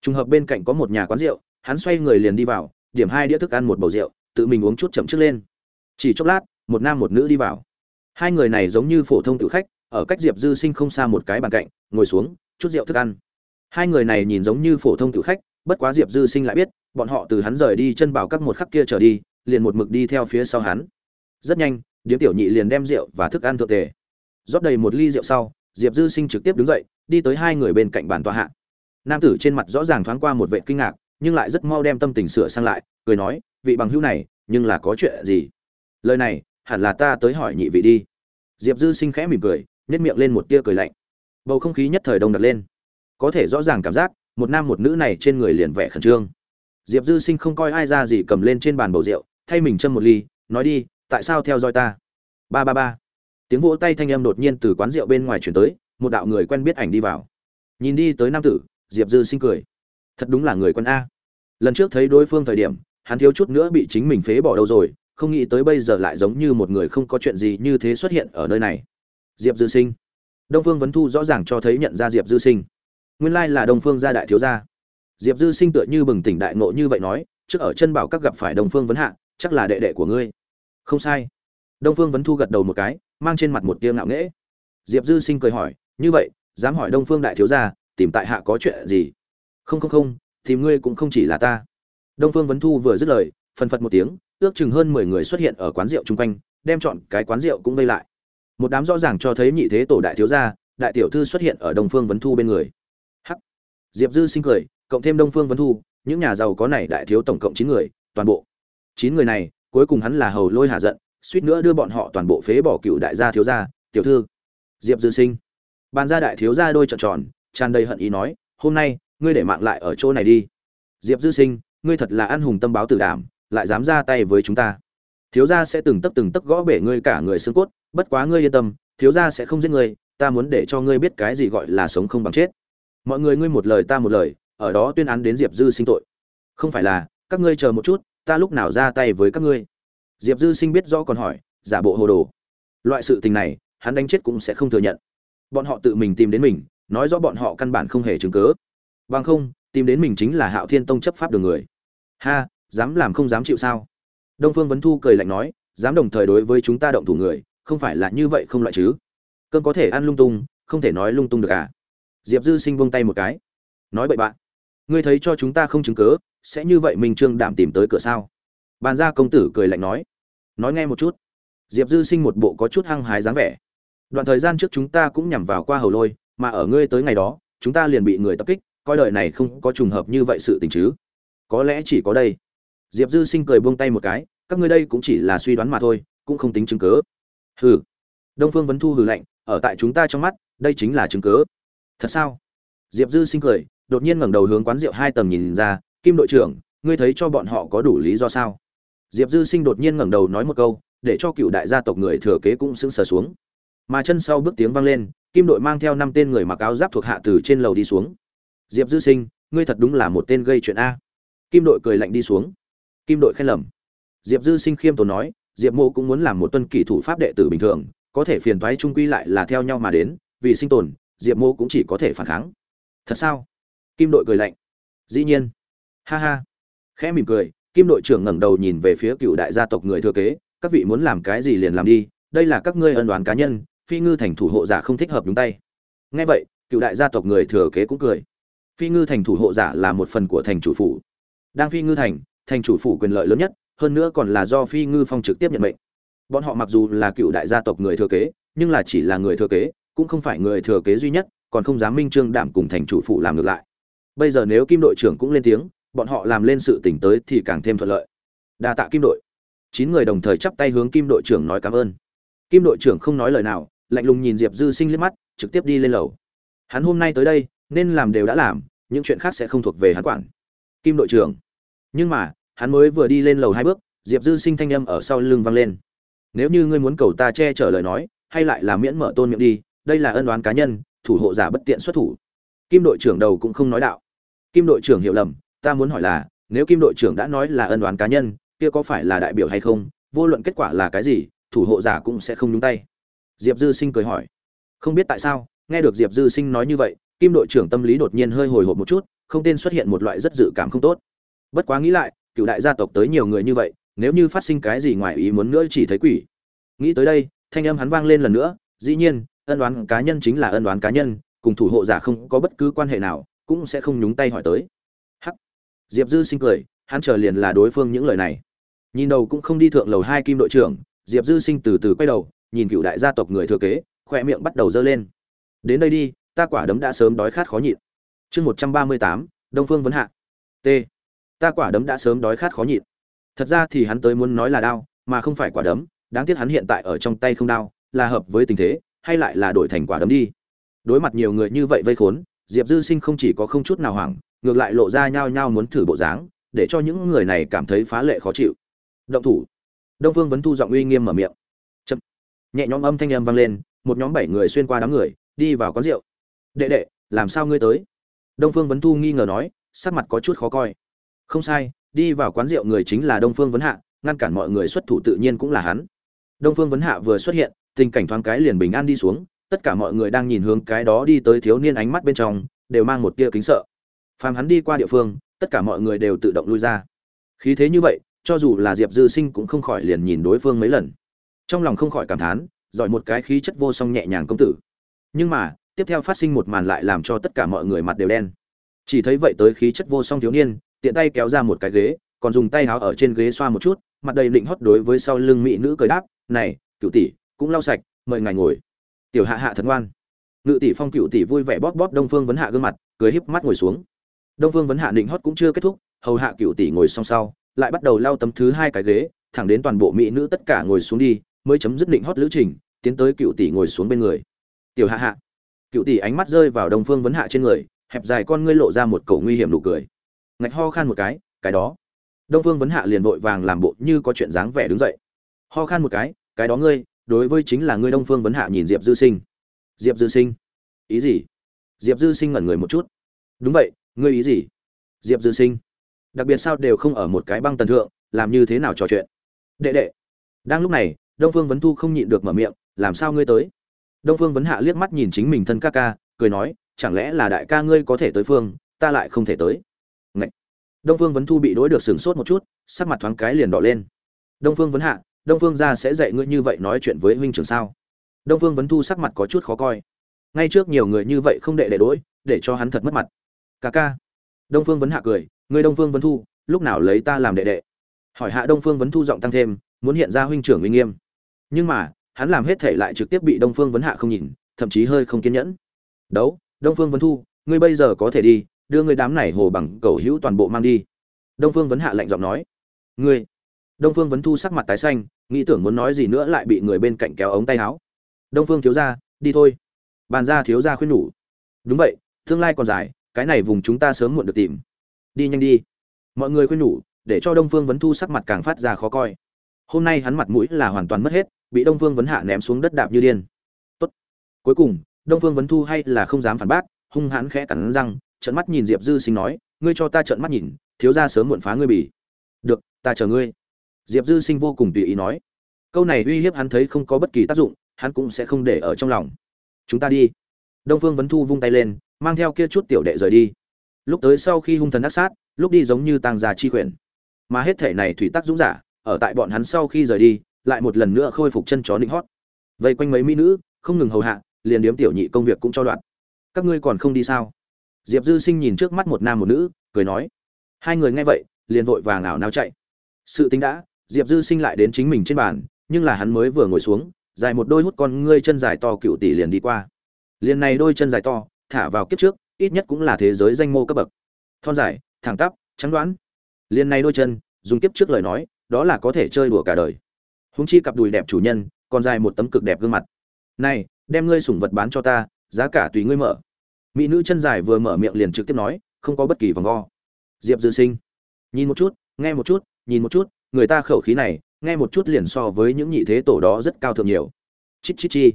Trùng hợp bên cạnh có một nhà quán rượu, hắn xoay người liền đi vào, điểm hai đĩa thức ăn một bầu rượu, tự mình uống chút chậm trước lên. Chỉ chốc lát, một nam một nữ đi vào. Hai người này giống như phổ thông tự khách, ở cách diệp dư sinh không xa một cái bàn cạnh, ngồi xuống, chút rượu thức ăn. Hai người này nhìn giống như phổ thông tự khách, bất quá diệp dư sinh lại biết, bọn họ từ hắn rời đi chân bảo các một khắc kia trở đi, liền một mực đi theo phía sau hắn rất nhanh, điếm tiểu nhị liền đem rượu và thức ăn thượng tề. Rót đầy một ly rượu sau, diệp dư sinh trực tiếp đứng dậy, đi tới hai người bên cạnh bàn tọa hạ. Nam tử trên mặt rõ ràng thoáng qua một vệ kinh ngạc, nhưng lại rất mau đem tâm tình sửa sang lại, cười nói, vị bằng hữu này, nhưng là có chuyện gì? Lời này, hẳn là ta tới hỏi nhị vị đi. Diệp dư sinh khẽ mỉm cười nhét miệng lên một tia cười lạnh. Bầu không khí nhất thời đông đặt lên. Có thể rõ ràng cảm giác, một nam một nữ này trên người liền vẻ khẩn trương. Diệp dư sinh không coi ai ra gì cầm lên trên bàn bầu rượu, thay mình châm một ly, nói đi tại sao theo dõi ta? Ba ba ba. Tiếng vỗ tay thanh âm đột nhiên từ quán rượu bên ngoài chuyển tới, một đạo người quen biết ảnh đi vào. Nhìn đi tới nam tử, diệp dư sinh cười. Thật đúng là người quân a. Lần trước thấy đối phương thời điểm, hắn thiếu chút nữa bị chính mình phế bỏ đâu rồi, không nghĩ tới bây giờ lại giống như một người không có chuyện gì như thế xuất hiện ở nơi này. Diệp dư sinh. Đông phương vấn thu rõ ràng cho thấy nhận ra diệp dư sinh. Nguyên lai là đông phương gia đại thiếu gia. Diệp dư sinh tựa như bừng tỉnh đại ngộ như vậy nói, trước ở chân bảo các gặp phải đông phương vấn hạ, chắc là đệ đệ của ngươi không sai. Đông phương vấn thu gật đầu một cái, mang trên mặt một tia ngạo nghễ. Diệp dư sinh cười hỏi, như vậy, dám hỏi đông phương đại thiếu gia, tìm tại hạ có chuyện gì? Không không không, tìm ngươi cũng không chỉ là ta. Đông phương vấn thu vừa dứt lời phân phật một tiếng, ước chừng hơn mười người xuất hiện ở quán rượu chung quanh, đem chọn cái quán rượu cũng vây lại. Một đám rõ ràng cho thấy nhị thế tổ đại thiếu gia, đại tiểu thư xuất hiện ở đông phương vấn thu bên người. Hắc. Diệp dư sinh cười, cộng thêm đông phương vấn thu, những nhà giàu có này đại thiếu tổng cộng chín người, toàn bộ. Chín người này cuối cùng hắn là hầu lôi hạ giận, suýt nữa đưa bọn họ toàn bộ phế bỏ cựu đại gia thiếu gia, tiểu thư. Diệp dư sinh. Bàn gia đại thiếu gia đôi trợn tròn, tràn đầy hận ý nói, hôm nay, ngươi để mạng lại ở chỗ này đi. Diệp dư sinh, ngươi thật là ăn hùng tâm báo tử đảm, lại dám ra tay với chúng ta. Thiếu gia sẽ từng tấc từng tấc gõ bể ngươi cả người xương cốt, bất quá ngươi yên tâm, thiếu gia sẽ không giết ngươi, ta muốn để cho ngươi biết cái gì gọi là sống không bằng chết. Mọi người ngươi một lời ta một lời, ở đó tuyên án đến diệp dư sinh tội. Không phải là, các ngươi chờ một chút ta lúc nào ra tay với các ngươi? Diệp dư sinh biết rõ còn hỏi, giả bộ hồ đồ. Loại sự tình này, hắn đánh chết cũng sẽ không thừa nhận. Bọn họ tự mình tìm đến mình, nói rõ bọn họ căn bản không hề chứng cớ. Bằng không, tìm đến mình chính là hạo thiên tông chấp pháp đường người. Ha, dám làm không dám chịu sao? Đông phương vấn thu cười lạnh nói, dám đồng thời đối với chúng ta động thủ người, không phải là như vậy không loại chứ? Cơn có thể ăn lung tung, không thể nói lung tung được à? Diệp dư sinh buông tay một cái. Nói bậy bạn ngươi thấy cho chúng ta không chứng cớ, sẽ như vậy minh trương đảm tìm tới cửa sao? Bàn ra công tử cười lạnh nói. Nói nghe một chút. Diệp dư sinh một bộ có chút hăng hái dáng vẻ. Đoạn thời gian trước chúng ta cũng nhằm vào qua hầu lôi, mà ở ngươi tới ngày đó, chúng ta liền bị người tập kích, coi đời này không có trùng hợp như vậy sự tình chứ. Có lẽ chỉ có đây. Diệp dư sinh cười buông tay một cái, các ngươi đây cũng chỉ là suy đoán mà thôi, cũng không tính chứng cớ. Hừ. Đông phương vấn thu hừ lạnh, ở tại chúng ta trong mắt, đây chính là chứng cớ. Thật sao? Diệp dư sinh cười đột nhiên ngẩng đầu hướng quán rượu hai tầng nhìn ra, kim đội trưởng, ngươi thấy cho bọn họ có đủ lý do sao? Diệp dư sinh đột nhiên ngẩng đầu nói một câu, để cho cựu đại gia tộc người thừa kế cũng sững sờ xuống. Mà chân sau bước tiếng vang lên, kim đội mang theo năm tên người mặc áo giáp thuộc hạ từ trên lầu đi xuống. Diệp dư sinh, ngươi thật đúng là một tên gây chuyện a. Kim đội cười lạnh đi xuống. Kim đội khen lầm. Diệp dư sinh khiêm tốn nói, diệp mô cũng muốn làm một tuân kỷ thủ pháp đệ tử bình thường, có thể phiền thoái trung quy lại là theo nhau mà đến, vì sinh tồn, diệp mô cũng chỉ có thể phản kháng. Thật sao? Kim đội cười lạnh. Dĩ nhiên. Ha ha. Khẽ mỉm cười, kim đội trưởng ngẩng đầu nhìn về phía cựu đại gia tộc người thừa kế. Các vị muốn làm cái gì liền làm đi, đây là các ngươi ân đoán cá nhân, phi ngư thành thủ hộ giả không thích hợp đúng tay. Ngay vậy, cựu đại gia tộc người thừa kế cũng cười. Phi ngư thành thủ hộ giả là một phần của thành chủ phủ. Đang phi ngư thành thành chủ phủ quyền lợi lớn nhất, hơn nữa còn là do phi ngư phong trực tiếp nhận mệnh. Bọn họ mặc dù là cựu đại gia tộc người thừa kế, nhưng là chỉ là người thừa kế, cũng không phải người thừa kế duy nhất, còn không dám minh trương đảm cùng thành chủ phủ làm ngược lại bây giờ nếu kim đội trưởng cũng lên tiếng, bọn họ làm lên sự tỉnh tới thì càng thêm thuận lợi. Đa tạ kim đội. Chín người đồng thời chắp tay hướng kim đội trưởng nói cảm ơn. Kim đội trưởng không nói lời nào, lạnh lùng nhìn diệp dư sinh liếc mắt, trực tiếp đi lên lầu. Hắn hôm nay tới đây, nên làm đều đã làm, những chuyện khác sẽ không thuộc về hắn quản. Kim đội trưởng. Nhưng mà, hắn mới vừa đi lên lầu hai bước, diệp dư sinh thanh âm ở sau lưng vang lên. Nếu như ngươi muốn cầu ta che chở lời nói, hay lại là miễn mở tôn miệng đi, đây là ân đoán cá nhân, thủ hộ giả bất tiện xuất thủ. Kim đội trưởng đầu cũng không nói đạo kim đội trưởng hiểu lầm, ta muốn hỏi là, nếu kim đội trưởng đã nói là ân đoán cá nhân, kia có phải là đại biểu hay không? Vô luận kết quả là cái gì, thủ hộ giả cũng sẽ không nhúng tay. Diệp dư sinh cười hỏi. Không biết tại sao, nghe được diệp dư sinh nói như vậy, kim đội trưởng tâm lý đột nhiên hơi hồi hộp một chút, không tên xuất hiện một loại rất dự cảm không tốt. Bất quá nghĩ lại, cựu đại gia tộc tới nhiều người như vậy, nếu như phát sinh cái gì ngoài ý muốn nữa chỉ thấy quỷ. Nghĩ tới đây, thanh âm hắn vang lên lần nữa, dĩ nhiên, ân đoán cá nhân chính là ân đoán cá nhân, cùng thủ hộ giả không có bất cứ quan hệ nào cũng sẽ không nhúng tay hỏi tới. Hắc. Diệp dư sinh cười, hắn chờ liền là đối phương những lời này. Nhìn đầu cũng không đi thượng lầu hai kim đội trưởng, diệp dư sinh từ từ quay đầu, nhìn cựu đại gia tộc người thừa kế khoe miệng bắt đầu dơ lên. Đến đây đi, ta quả đấm đã sớm đói khát khó nhịn. Chương một trăm ba mươi tám, đông phương vấn hạ. T. Ta quả đấm đã sớm đói khát khó nhịn. Thật ra thì hắn tới muốn nói là đao mà không phải quả đấm, đáng tiếc hắn hiện tại ở trong tay không đao là hợp với tình thế, hay lại là đổi thành quả đấm đi. Đối mặt nhiều người như vậy vây khốn diệp dư sinh không chỉ có không chút nào hoảng, ngược lại lộ ra nhao nhao muốn thử bộ dáng, để cho những người này cảm thấy phá lệ khó chịu. Động thủ. Đông phương vấn thu giọng uy nghiêm mở miệng. Chậm. nhẹ nhõm âm thanh âm vang lên, một nhóm bảy người xuyên qua đám người, đi vào quán rượu. Đệ đệ, làm sao ngươi tới? Đông phương vấn thu nghi ngờ nói, sắc mặt có chút khó coi. Không sai, đi vào quán rượu người chính là đông phương vấn hạ, ngăn cản mọi người xuất thủ tự nhiên cũng là hắn. Đông phương vấn hạ vừa xuất hiện, tình cảnh thoáng cái liền bình an đi xuống tất cả mọi người đang nhìn hướng cái đó đi tới thiếu niên ánh mắt bên trong, đều mang một tia kính sợ. Phàm hắn đi qua địa phương, tất cả mọi người đều tự động lui ra. Khí thế như vậy, cho dù là diệp dư sinh cũng không khỏi liền nhìn đối phương mấy lần. Trong lòng không khỏi cảm thán, giỏi một cái khí chất vô song nhẹ nhàng công tử. Nhưng mà, tiếp theo phát sinh một màn lại làm cho tất cả mọi người mặt đều đen. Chỉ thấy vậy tới khí chất vô song thiếu niên, tiện tay kéo ra một cái ghế, còn dùng tay háo ở trên ghế xoa một chút, mặt đầy định hót đối với sau lưng mỹ nữ cười đáp, này, cựu tỷ, cũng lau sạch, mời ngài ngồi tiểu hạ hạ thần ngoan. Ngự tỷ phong cựu tỷ vui vẻ bóp bóp đông phương vấn hạ gương mặt, cười híp mắt ngồi xuống. Đông phương vấn hạ định hót cũng chưa kết thúc, hầu hạ cựu tỷ ngồi song sau, lại bắt đầu lao tấm thứ hai cái ghế, thẳng đến toàn bộ mỹ nữ tất cả ngồi xuống đi, mới chấm dứt định hót lữ trình, tiến tới cựu tỷ ngồi xuống bên người. Tiểu hạ hạ. Cựu tỷ ánh mắt rơi vào đông phương vấn hạ trên người, hẹp dài con ngươi lộ ra một cầu nguy hiểm nụ cười. Ngạch ho khan một cái cái đó. Đông phương vấn hạ liền vội vàng làm bộ như có chuyện dáng vẻ đứng dậy. Ho khan một cái cái đó ngươi đối với chính là ngươi đông phương vấn hạ nhìn diệp dư sinh. Diệp dư sinh? Ý gì? Diệp dư sinh ngẩn người một chút. Đúng vậy, ngươi ý gì? Diệp dư sinh. Đặc biệt sao đều không ở một cái băng tần thượng, làm như thế nào trò chuyện? Đệ đệ. Đang lúc này, đông phương vấn thu không nhịn được mở miệng, làm sao ngươi tới? Đông phương vấn hạ liếc mắt nhìn chính mình thân ca ca, cười nói, chẳng lẽ là đại ca ngươi có thể tới phương, ta lại không thể tới. Ngậy! đông phương vấn thu bị đối được sửng sốt một chút, sắc mặt thoáng cái liền đỏ lên. Đông phương vấn hạ đông phương gia sẽ dạy ngươi như vậy nói chuyện với huynh trưởng sao? Đông phương vấn thu sắc mặt có chút khó coi. Ngay trước nhiều người như vậy không đệ đệ đỗi để cho hắn thật mất mặt. Ca ca. Đông phương vấn hạ cười người đông phương vấn thu, lúc nào lấy ta làm đệ đệ? Hỏi hạ đông phương vấn thu giọng tăng thêm, muốn hiện ra huynh trưởng uy nghiêm. Nhưng mà, hắn làm hết thể lại trực tiếp bị đông phương vấn hạ không nhìn, thậm chí hơi không kiên nhẫn. Đấu, đông phương vấn thu, ngươi bây giờ có thể đi, đưa ngươi đám này hồ bằng cầu hữu toàn bộ mang đi. Đông phương vấn hạ lạnh giọng nói, ngươi đông phương vấn thu sắc mặt tái xanh, nghĩ tưởng muốn nói gì nữa lại bị người bên cạnh kéo ống tay áo. Đông phương thiếu gia, đi thôi. Bàn ra thiếu gia khuyên nhủ. Đúng vậy, tương lai còn dài, cái này vùng chúng ta sớm muộn được tìm. Đi nhanh đi. Mọi người khuyên nhủ, để cho đông phương vấn thu sắc mặt càng phát ra khó coi. Hôm nay hắn mặt mũi là hoàn toàn mất hết, bị đông phương vấn hạ ném xuống đất đạp như điên. Tốt. cuối cùng, đông phương vấn thu hay là không dám phản bác, hung hãn khẽ cắn răng, trợn mắt nhìn diệp dư sinh nói, ngươi cho ta trợn mắt nhìn, thiếu ra sớm muộn phá ngươi bỉ được, ta chờ ngươi diệp dư sinh vô cùng tùy ý nói, câu này uy hiếp hắn thấy không có bất kỳ tác dụng, hắn cũng sẽ không để ở trong lòng. Chúng ta đi. Đông phương vấn thu vung tay lên, mang theo kia chút tiểu đệ rời đi. Lúc tới sau khi hung thần ác sát, lúc đi giống như tàng già chi quyển mà hết thể này thủy tắc dũng giả, ở tại bọn hắn sau khi rời đi, lại một lần nữa khôi phục chân chó định hót. Vây quanh mấy mỹ nữ, không ngừng hầu hạ, liền điếm tiểu nhị công việc cũng cho đoạn. Các ngươi còn không đi sao? Diệp dư sinh nhìn trước mắt một nam một nữ, cười nói, hai người nghe vậy, liền vội vàng ảo nao chạy. Sự tính đã diệp dư sinh lại đến chính mình trên bàn, nhưng là hắn mới vừa ngồi xuống, dài một đôi hút con ngươi chân dài to cựu tỷ liền đi qua. Liền này đôi chân dài to, thả vào kiếp trước, ít nhất cũng là thế giới danh mô cấp bậc. Thon dài, thẳng tắp, trắng đoán. Liền này đôi chân, dùng kiếp trước lời nói, đó là có thể chơi đùa cả đời. Húng chi cặp đùi đẹp chủ nhân, còn dài một tấm cực đẹp gương mặt. Này, đem ngươi sủng vật bán cho ta, giá cả tùy ngươi mở. Mỹ nữ chân dài vừa mở miệng liền trực tiếp nói, không có bất kỳ vòng vo. Diệp dư sinh, nhìn một chút, nghe một chút, nhìn một chút người ta khẩu khí này, nghe một chút liền so với những nhị thế tổ đó rất cao thượng nhiều. Chít chít chi.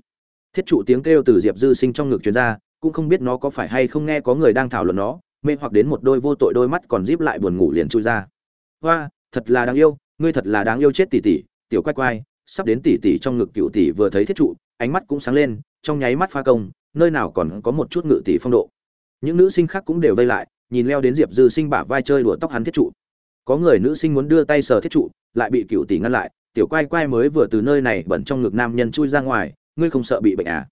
Thiết trụ tiếng kêu từ diệp dư sinh trong ngực chuyên gia cũng không biết nó có phải hay không nghe có người đang thảo luận nó, mê hoặc đến một đôi vô tội đôi mắt còn díp lại buồn ngủ liền chui ra. Hoa, thật là đáng yêu, ngươi thật là đáng yêu chết tỷ tỷ, tiểu quay quay sắp đến tỷ tỷ trong ngực cựu tỷ vừa thấy thiết trụ, ánh mắt cũng sáng lên, trong nháy mắt pha công, nơi nào còn có một chút ngự tỷ phong độ. Những nữ sinh khác cũng đều vây lại, nhìn leo đến diệp dư sinh bả vai chơi đùa tóc hắn thiết trụ có người nữ sinh muốn đưa tay sờ thiết trụ, lại bị cựu tỷ ngăn lại, tiểu quay quay mới vừa từ nơi này bẩn trong ngực nam nhân chui ra ngoài, ngươi không sợ bị bệnh à?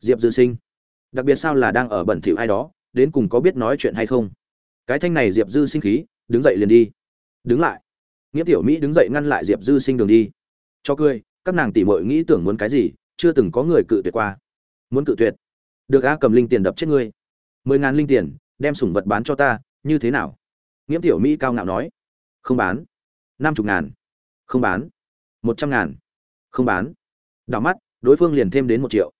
Diệp dư sinh, đặc biệt sao là đang ở bẩn thỉu ai đó, đến cùng có biết nói chuyện hay không? Cái thanh này diệp dư sinh khí, đứng dậy liền đi. Đứng lại. Nghĩa tiểu mỹ đứng dậy ngăn lại diệp dư sinh đường đi. Cho cười, các nàng tỉ mội nghĩ tưởng muốn cái gì, chưa từng có người cự tuyệt qua. Muốn cự tuyệt? Được a, cầm linh tiền đập chết ngươi. Mười ngàn linh tiền, đem sủng vật bán cho ta, như thế nào? Nghiễm tiểu mỹ cao ngạo nói không bán. Năm chục ngàn. Không bán. Một trăm ngàn. Không bán. Đảo mắt, đối phương liền thêm đến một triệu.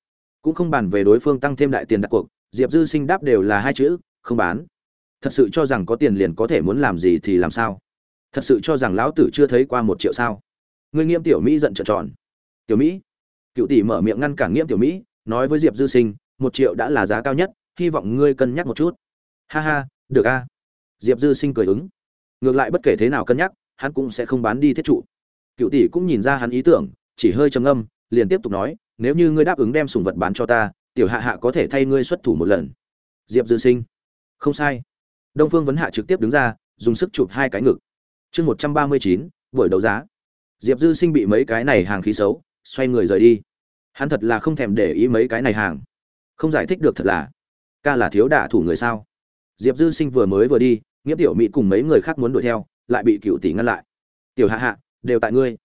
Cũng không bàn về đối phương tăng thêm đại tiền đặt cuộc, diệp dư sinh đáp đều là hai chữ, không bán. Thật sự cho rằng có tiền liền có thể muốn làm gì thì làm sao? Thật sự cho rằng lão tử chưa thấy qua một triệu sao? Ngươi nghiêm tiểu mỹ giận trợn tròn. Tiểu mỹ? Cựu tỷ mở miệng ngăn cản nghiêm tiểu mỹ, nói với diệp dư sinh, một triệu đã là giá cao nhất, hy vọng ngươi cân nhắc một chút. Ha ha, được a. Diệp dư sinh cười ứng ngược lại bất kể thế nào cân nhắc, hắn cũng sẽ không bán đi thiết trụ. Cựu tỷ cũng nhìn ra hắn ý tưởng, chỉ hơi trầm ngâm, liền tiếp tục nói, nếu như ngươi đáp ứng đem sùng vật bán cho ta, tiểu hạ hạ có thể thay ngươi xuất thủ một lần. Diệp dư sinh. Không sai. Đông phương vấn hạ trực tiếp đứng ra, dùng sức chụp hai cái ngực. Chương một trăm ba mươi chín, buổi đấu giá. Diệp dư sinh bị mấy cái này hàng khí xấu, xoay người rời đi. Hắn thật là không thèm để ý mấy cái này hàng. Không giải thích được thật là, ca là thiếu đả thủ người sao? Diệp dư sinh vừa mới vừa đi nghĩa tiểu mỹ cùng mấy người khác muốn đuổi theo, lại bị cựu tỷ ngăn lại. Tiểu hạ hạ, đều tại ngươi.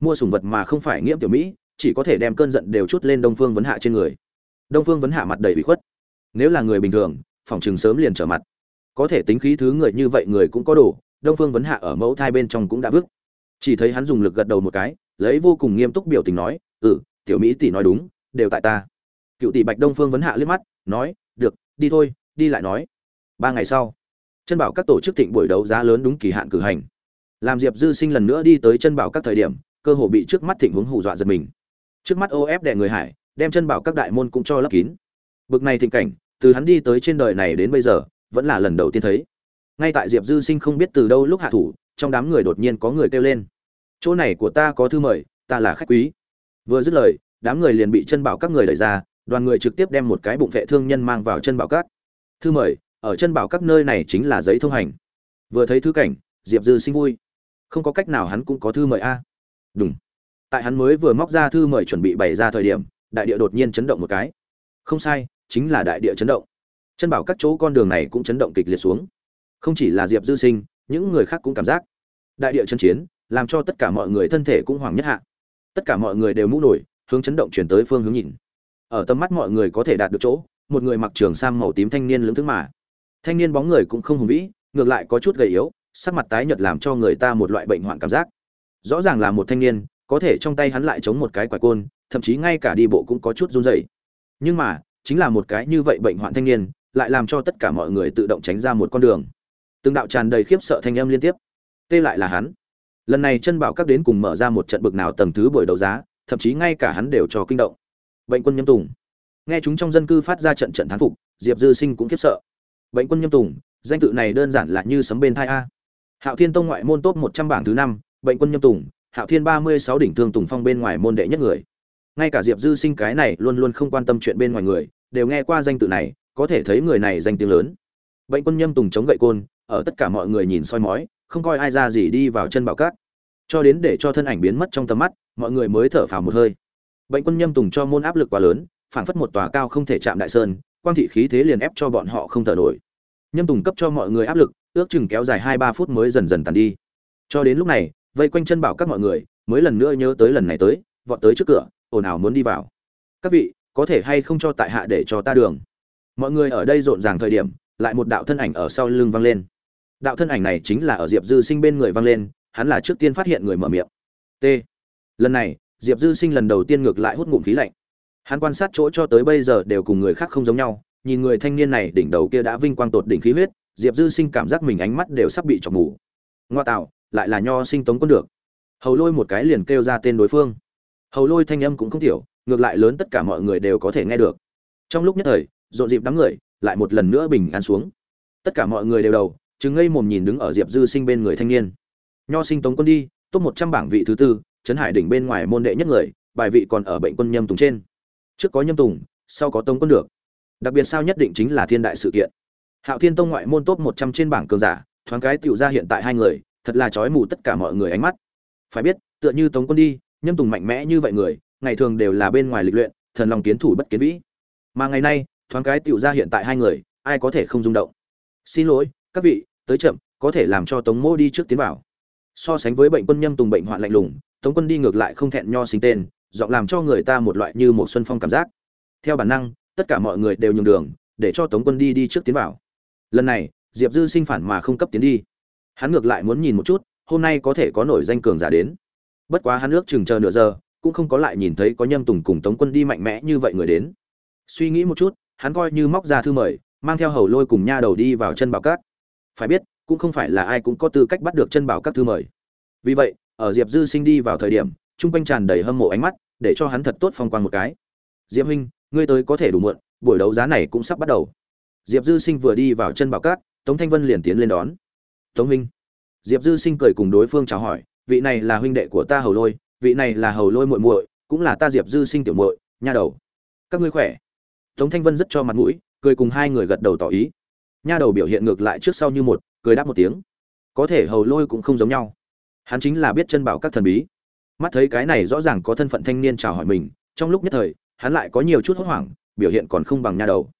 Mua sùng vật mà không phải nghĩa tiểu mỹ, chỉ có thể đem cơn giận đều chút lên đông phương vấn hạ trên người. Đông phương vấn hạ mặt đầy bị khuất. Nếu là người bình thường, phòng chừng sớm liền trở mặt. Có thể tính khí thứ người như vậy người cũng có đủ, đông phương vấn hạ ở mẫu thai bên trong cũng đã vứt. Chỉ thấy hắn dùng lực gật đầu một cái, lấy vô cùng nghiêm túc biểu tình nói ừ tiểu mỹ tỷ nói đúng, đều tại ta. Cựu tỷ bạch đông phương vấn hạ liếc mắt, nói, được, đi thôi, đi lại nói. Ba ngày sau chân bảo các tổ chức thịnh buổi đấu giá lớn đúng kỳ hạn cử hành. Làm diệp dư sinh lần nữa đi tới chân bảo các thời điểm, cơ hồ bị trước mắt thịnh huống hù dọa giật mình. Trước mắt ô ép đè người hải, đem chân bảo các đại môn cũng cho lấp kín. Bực này thịnh cảnh, từ hắn đi tới trên đời này đến bây giờ, vẫn là lần đầu tiên thấy. Ngay tại diệp dư sinh không biết từ đâu lúc hạ thủ, trong đám người đột nhiên có người kêu lên. Chỗ này của ta có thư mời, ta là khách quý. Vừa dứt lời, đám người liền bị chân bảo các người đẩy ra, đoàn người trực tiếp đem một cái bụng vệ thương nhân mang vào chân bảo các. Thư mời ở chân bảo các nơi này chính là giấy thông hành. Vừa thấy thư cảnh, diệp dư sinh vui. Không có cách nào hắn cũng có thư mời a. Đúng. Tại hắn mới vừa móc ra thư mời chuẩn bị bày ra thời điểm, đại địa đột nhiên chấn động một cái. Không sai, chính là đại địa chấn động. Chân bảo các chỗ con đường này cũng chấn động kịch liệt xuống. Không chỉ là diệp dư sinh, những người khác cũng cảm giác. Đại địa chân chiến, làm cho tất cả mọi người thân thể cũng hoàng nhất hạ. Tất cả mọi người đều mũ nổi, hướng chấn động chuyển tới phương hướng nhìn. Ở tầm mắt mọi người có thể đạt được chỗ, một người mặc trường sam màu tím thanh niên lưỡng thức mà thanh niên bóng người cũng không hùng vĩ, ngược lại có chút gầy yếu, sắc mặt tái nhợt làm cho người ta một loại bệnh hoạn cảm giác. Rõ ràng là một thanh niên, có thể trong tay hắn lại chống một cái quả côn, thậm chí ngay cả đi bộ cũng có chút run rẩy. Nhưng mà, chính là một cái như vậy bệnh hoạn thanh niên, lại làm cho tất cả mọi người tự động tránh ra một con đường. Từng đạo tràn đầy khiếp sợ thanh âm liên tiếp. Tê lại là hắn. Lần này chân bảo các đến cùng mở ra một trận bực nào tầng thứ buổi đấu giá, thậm chí ngay cả hắn đều cho kinh động. Bệnh quân nhâm tùng. Nghe chúng trong dân cư phát ra trận trận thán phục, diệp dư sinh cũng khiếp sợ bệnh quân nhâm tùng, danh tự này đơn giản là như sấm bên thai a. Hạo thiên tông ngoại môn top một trăm bảng thứ năm, bệnh quân nhâm tùng, hạo thiên ba mươi sáu đỉnh thương tùng phong bên ngoài môn đệ nhất người. Ngay cả diệp dư sinh cái này luôn luôn không quan tâm chuyện bên ngoài người, đều nghe qua danh tự này, có thể thấy người này danh tiếng lớn. Bệnh quân nhâm tùng chống gậy côn, ở tất cả mọi người nhìn soi mói, không coi ai ra gì đi vào chân bảo cát. Cho đến để cho thân ảnh biến mất trong tầm mắt, mọi người mới thở phào một hơi. Bệnh quân nhâm tùng cho môn áp lực quá lớn, phảng phất một tòa cao không thể chạm đại sơn quang thị khí thế liền ép cho bọn họ không thở nổi. Nhâm tùng cấp cho mọi người áp lực, ước chừng kéo dài hai ba phút mới dần dần tàn đi. Cho đến lúc này, vây quanh chân bảo các mọi người, mới lần nữa nhớ tới lần này tới, vọt tới trước cửa, ồn ào muốn đi vào. Các vị, có thể hay không cho tại hạ để cho ta đường? Mọi người ở đây rộn ràng thời điểm, lại một đạo thân ảnh ở sau lưng vang lên. Đạo thân ảnh này chính là ở diệp dư sinh bên người vang lên, hắn là trước tiên phát hiện người mở miệng. T. Lần này, diệp dư sinh lần đầu tiên ngược lại hút ngụm khí lạnh hắn quan sát chỗ cho tới bây giờ đều cùng người khác không giống nhau, nhìn người thanh niên này đỉnh đầu kia đã vinh quang tột đỉnh khí huyết, diệp dư sinh cảm giác mình ánh mắt đều sắp bị chọc mù. Ngoa tạo, lại là nho sinh tống quân được. Hầu lôi một cái liền kêu ra tên đối phương. Hầu lôi thanh âm cũng không thiểu ngược lại lớn tất cả mọi người đều có thể nghe được. Trong lúc nhất thời rộn dịp đám người, lại một lần nữa bình an xuống. Tất cả mọi người đều đầu chứng ngây mồm nhìn đứng ở diệp dư sinh bên người thanh niên. Nho sinh tống quân đi, top một trăm bảng vị thứ tư, trấn hải đỉnh bên ngoài môn đệ nhất người, bài vị còn ở bệnh quân nhâm tùng trên trước có nhâm tùng, sau có tống quân được. Đặc biệt sao nhất định chính là thiên đại sự kiện. Hạo thiên tông ngoại môn top một trăm trên bảng cường giả, thoáng cái tựu ra hiện tại hai người, thật là trói mù tất cả mọi người ánh mắt. Phải biết, tựa như tống quân đi, nhâm tùng mạnh mẽ như vậy người, ngày thường đều là bên ngoài lịch luyện, thần lòng kiến thủ bất kiến vĩ. Mà ngày nay, thoáng cái tựu ra hiện tại hai người, ai có thể không rung động? Xin lỗi, các vị, tới chậm, có thể làm cho tống mô đi trước tiến vào. So sánh với bệnh quân nhâm tùng bệnh hoạn lạnh lùng, tống quân đi ngược lại không thẹn nho sinh tên giọng làm cho người ta một loại như một xuân phong cảm giác. Theo bản năng, tất cả mọi người đều nhường đường, để cho tống quân đi đi trước tiến vào. Lần này, diệp dư sinh phản mà không cấp tiến đi. Hắn ngược lại muốn nhìn một chút, hôm nay có thể có nổi danh cường giả đến. Bất quá hắn ước chừng chờ nửa giờ, cũng không có lại nhìn thấy có nhâm tùng cùng tống quân đi mạnh mẽ như vậy người đến. Suy nghĩ một chút, hắn coi như móc ra thư mời, mang theo hầu lôi cùng nha đầu đi vào chân bảo cát phải biết, cũng không phải là ai cũng có tư cách bắt được chân bảo các thư mời. Vì vậy, ở diệp dư sinh đi vào thời điểm chung quanh tràn đầy hâm mộ ánh mắt, để cho hắn thật tốt phong quang một cái. Diệp huynh, ngươi tới có thể đủ muộn, buổi đấu giá này cũng sắp bắt đầu. Diệp dư sinh vừa đi vào chân bảo cát, tống thanh vân liền tiến lên đón. Tống huynh. Diệp dư sinh cười cùng đối phương chào hỏi, vị này là huynh đệ của ta hầu lôi, vị này là hầu lôi muội muội, cũng là ta diệp dư sinh tiểu muội, nha đầu. Các ngươi khỏe? Tống thanh vân rất cho mặt mũi, cười cùng hai người gật đầu tỏ ý. Nha đầu biểu hiện ngược lại trước sau như một, cười đáp một tiếng. Có thể hầu lôi cũng không giống nhau. Hắn chính là biết chân bảo các thần bí mắt thấy cái này rõ ràng có thân phận thanh niên chào hỏi mình, trong lúc nhất thời, hắn lại có nhiều chút hốt hoảng, biểu hiện còn không bằng nha đầu.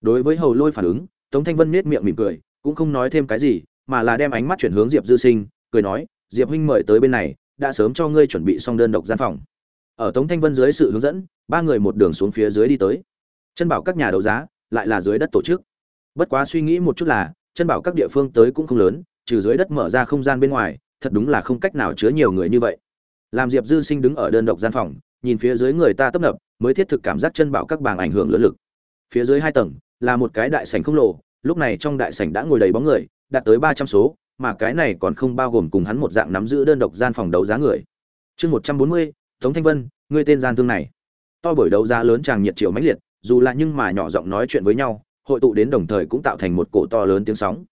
Đối với hầu lôi phản ứng, tống thanh vân nết miệng mỉm cười, cũng không nói thêm cái gì, mà là đem ánh mắt chuyển hướng diệp dư sinh, cười nói, diệp huynh mời tới bên này, đã sớm cho ngươi chuẩn bị xong đơn độc gian phòng. Ở tống thanh vân dưới sự hướng dẫn, ba người một đường xuống phía dưới đi tới. Chân bảo các nhà đấu giá, lại là dưới đất tổ chức. Bất quá suy nghĩ một chút là, chân bảo các địa phương tới cũng không lớn, trừ dưới đất mở ra không gian bên ngoài, thật đúng là không cách nào chứa nhiều người như vậy làm diệp dư sinh đứng ở đơn độc gian phòng, nhìn phía dưới người ta tấp nập, mới thiết thực cảm giác chân bảo các bảng ảnh hưởng lớn lực. Phía dưới hai tầng, là một cái đại sảnh không lộ, lúc này trong đại sảnh đã ngồi đầy bóng người, đạt tới ba trăm số, mà cái này còn không bao gồm cùng hắn một dạng nắm giữ đơn độc gian phòng đấu giá người. Chương một trăm bốn mươi, tống thanh vân, ngươi tên gian thương này. To bởi đấu giá lớn tràng nhiệt triệu mãnh liệt, dù là nhưng mà nhỏ giọng nói chuyện với nhau, hội tụ đến đồng thời cũng tạo thành một cổ to lớn tiếng sóng.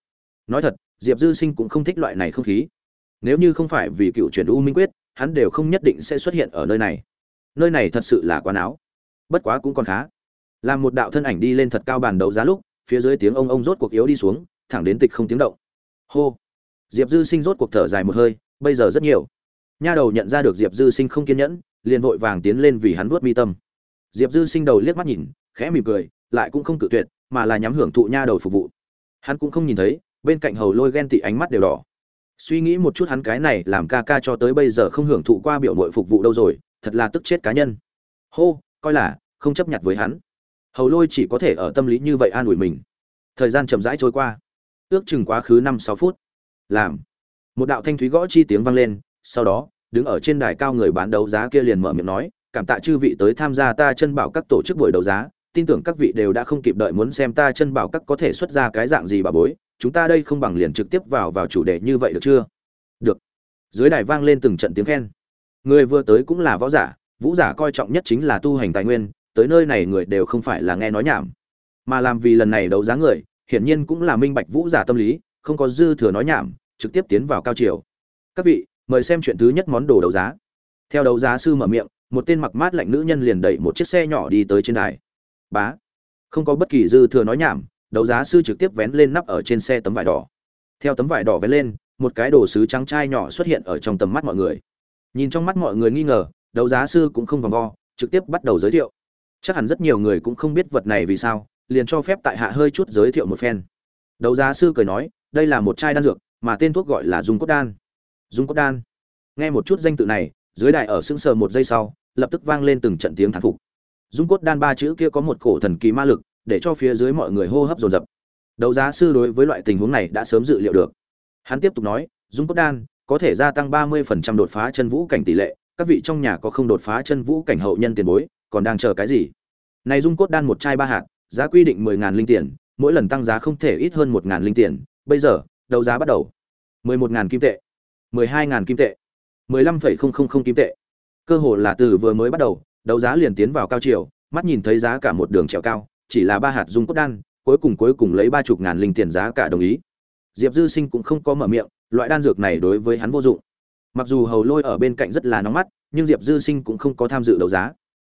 Nói thật, diệp dư sinh cũng không thích loại này không khí. Nếu như không phải vì cựu chuyển u minh quyết hắn đều không nhất định sẽ xuất hiện ở nơi này. Nơi này thật sự là quá áo. Bất quá cũng còn khá. Làm một đạo thân ảnh đi lên thật cao bàn đấu giá lúc, phía dưới tiếng ông ông rốt cuộc yếu đi xuống, thẳng đến tịch không tiếng động. Hô. Diệp dư sinh rốt cuộc thở dài một hơi, bây giờ rất nhiều. Nha đầu nhận ra được diệp dư sinh không kiên nhẫn, liền vội vàng tiến lên vì hắn vuốt mi tâm. Diệp dư sinh đầu liếc mắt nhìn, khẽ mỉm cười, lại cũng không cự tuyệt, mà là nhắm hưởng thụ nha đầu phục vụ. Hắn cũng không nhìn thấy, bên cạnh hầu lôi ghen tị ánh mắt đều đỏ suy nghĩ một chút hắn cái này làm ca ca cho tới bây giờ không hưởng thụ qua biểu mội phục vụ đâu rồi, thật là tức chết cá nhân. Hô, coi là, không chấp nhận với hắn. Hầu lôi chỉ có thể ở tâm lý như vậy an ủi mình. Thời gian chậm rãi trôi qua. Ước chừng quá khứ năm sáu phút. Làm. Một đạo thanh thúy gõ chi tiếng vang lên, sau đó, đứng ở trên đài cao người bán đấu giá kia liền mở miệng nói, cảm tạ chư vị tới tham gia ta chân bảo các tổ chức buổi đấu giá, tin tưởng các vị đều đã không kịp đợi muốn xem ta chân bảo các có thể xuất ra cái dạng gì bà bối chúng ta đây không bằng liền trực tiếp vào vào chủ đề như vậy được chưa? Được. Dưới đài vang lên từng trận tiếng khen. Người vừa tới cũng là võ giả, vũ giả coi trọng nhất chính là tu hành tài nguyên, tới nơi này người đều không phải là nghe nói nhảm. Mà làm vì lần này đấu giá người, hiển nhiên cũng là minh bạch vũ giả tâm lý, không có dư thừa nói nhảm, trực tiếp tiến vào cao chiều các vị, mời xem chuyện thứ nhất món đồ đấu giá. Theo đấu giá sư mở miệng, một tên mặc mát lạnh nữ nhân liền đẩy một chiếc xe nhỏ đi tới trên đài. Bá. Không có bất kỳ dư thừa nói nhảm đấu giá sư trực tiếp vén lên nắp ở trên xe tấm vải đỏ. Theo tấm vải đỏ vén lên, một cái đồ sứ trắng chai nhỏ xuất hiện ở trong tầm mắt mọi người. Nhìn trong mắt mọi người nghi ngờ, đấu giá sư cũng không vòng vo, trực tiếp bắt đầu giới thiệu. Chắc hẳn rất nhiều người cũng không biết vật này vì sao, liền cho phép tại hạ hơi chút giới thiệu một phen. Đấu giá sư cười nói, đây là một chai đan dược, mà tên thuốc gọi là dung cốt đan. Dung cốt đan. Nghe một chút danh tự này, dưới đại ở sững sờ một giây sau, lập tức vang lên từng trận tiếng thán phục. Dung cốt đan ba chữ kia có một cổ thần kỳ ma lực để cho phía dưới mọi người hô hấp dồn dập. Đấu giá sư đối với loại tình huống này đã sớm dự liệu được. Hắn tiếp tục nói, dung cốt đan có thể gia tăng ba 30% đột phá chân vũ cảnh tỷ lệ, các vị trong nhà có không đột phá chân vũ cảnh hậu nhân tiền bối, còn đang chờ cái gì? Này dung cốt đan một chai ba hạt, giá quy định mười ngàn linh tiền, mỗi lần tăng giá không thể ít hơn một ngàn linh tiền. Bây giờ, đấu giá bắt đầu. mười một ngàn kim tệ, mười hai ngàn kim tệ, mười lăm phẩy không không không kim tệ. Cơ hồ là từ vừa mới bắt đầu, đấu giá liền tiến vào cao chiều, mắt nhìn thấy giá cả một đường trèo cao chỉ là ba hạt dung cốt đan, cuối cùng cuối cùng lấy ba chục ngàn linh tiền giá cả đồng ý. Diệp dư sinh cũng không có mở miệng, loại đan dược này đối với hắn vô dụng. Mặc dù hầu lôi ở bên cạnh rất là nóng mắt, nhưng diệp dư sinh cũng không có tham dự đấu giá.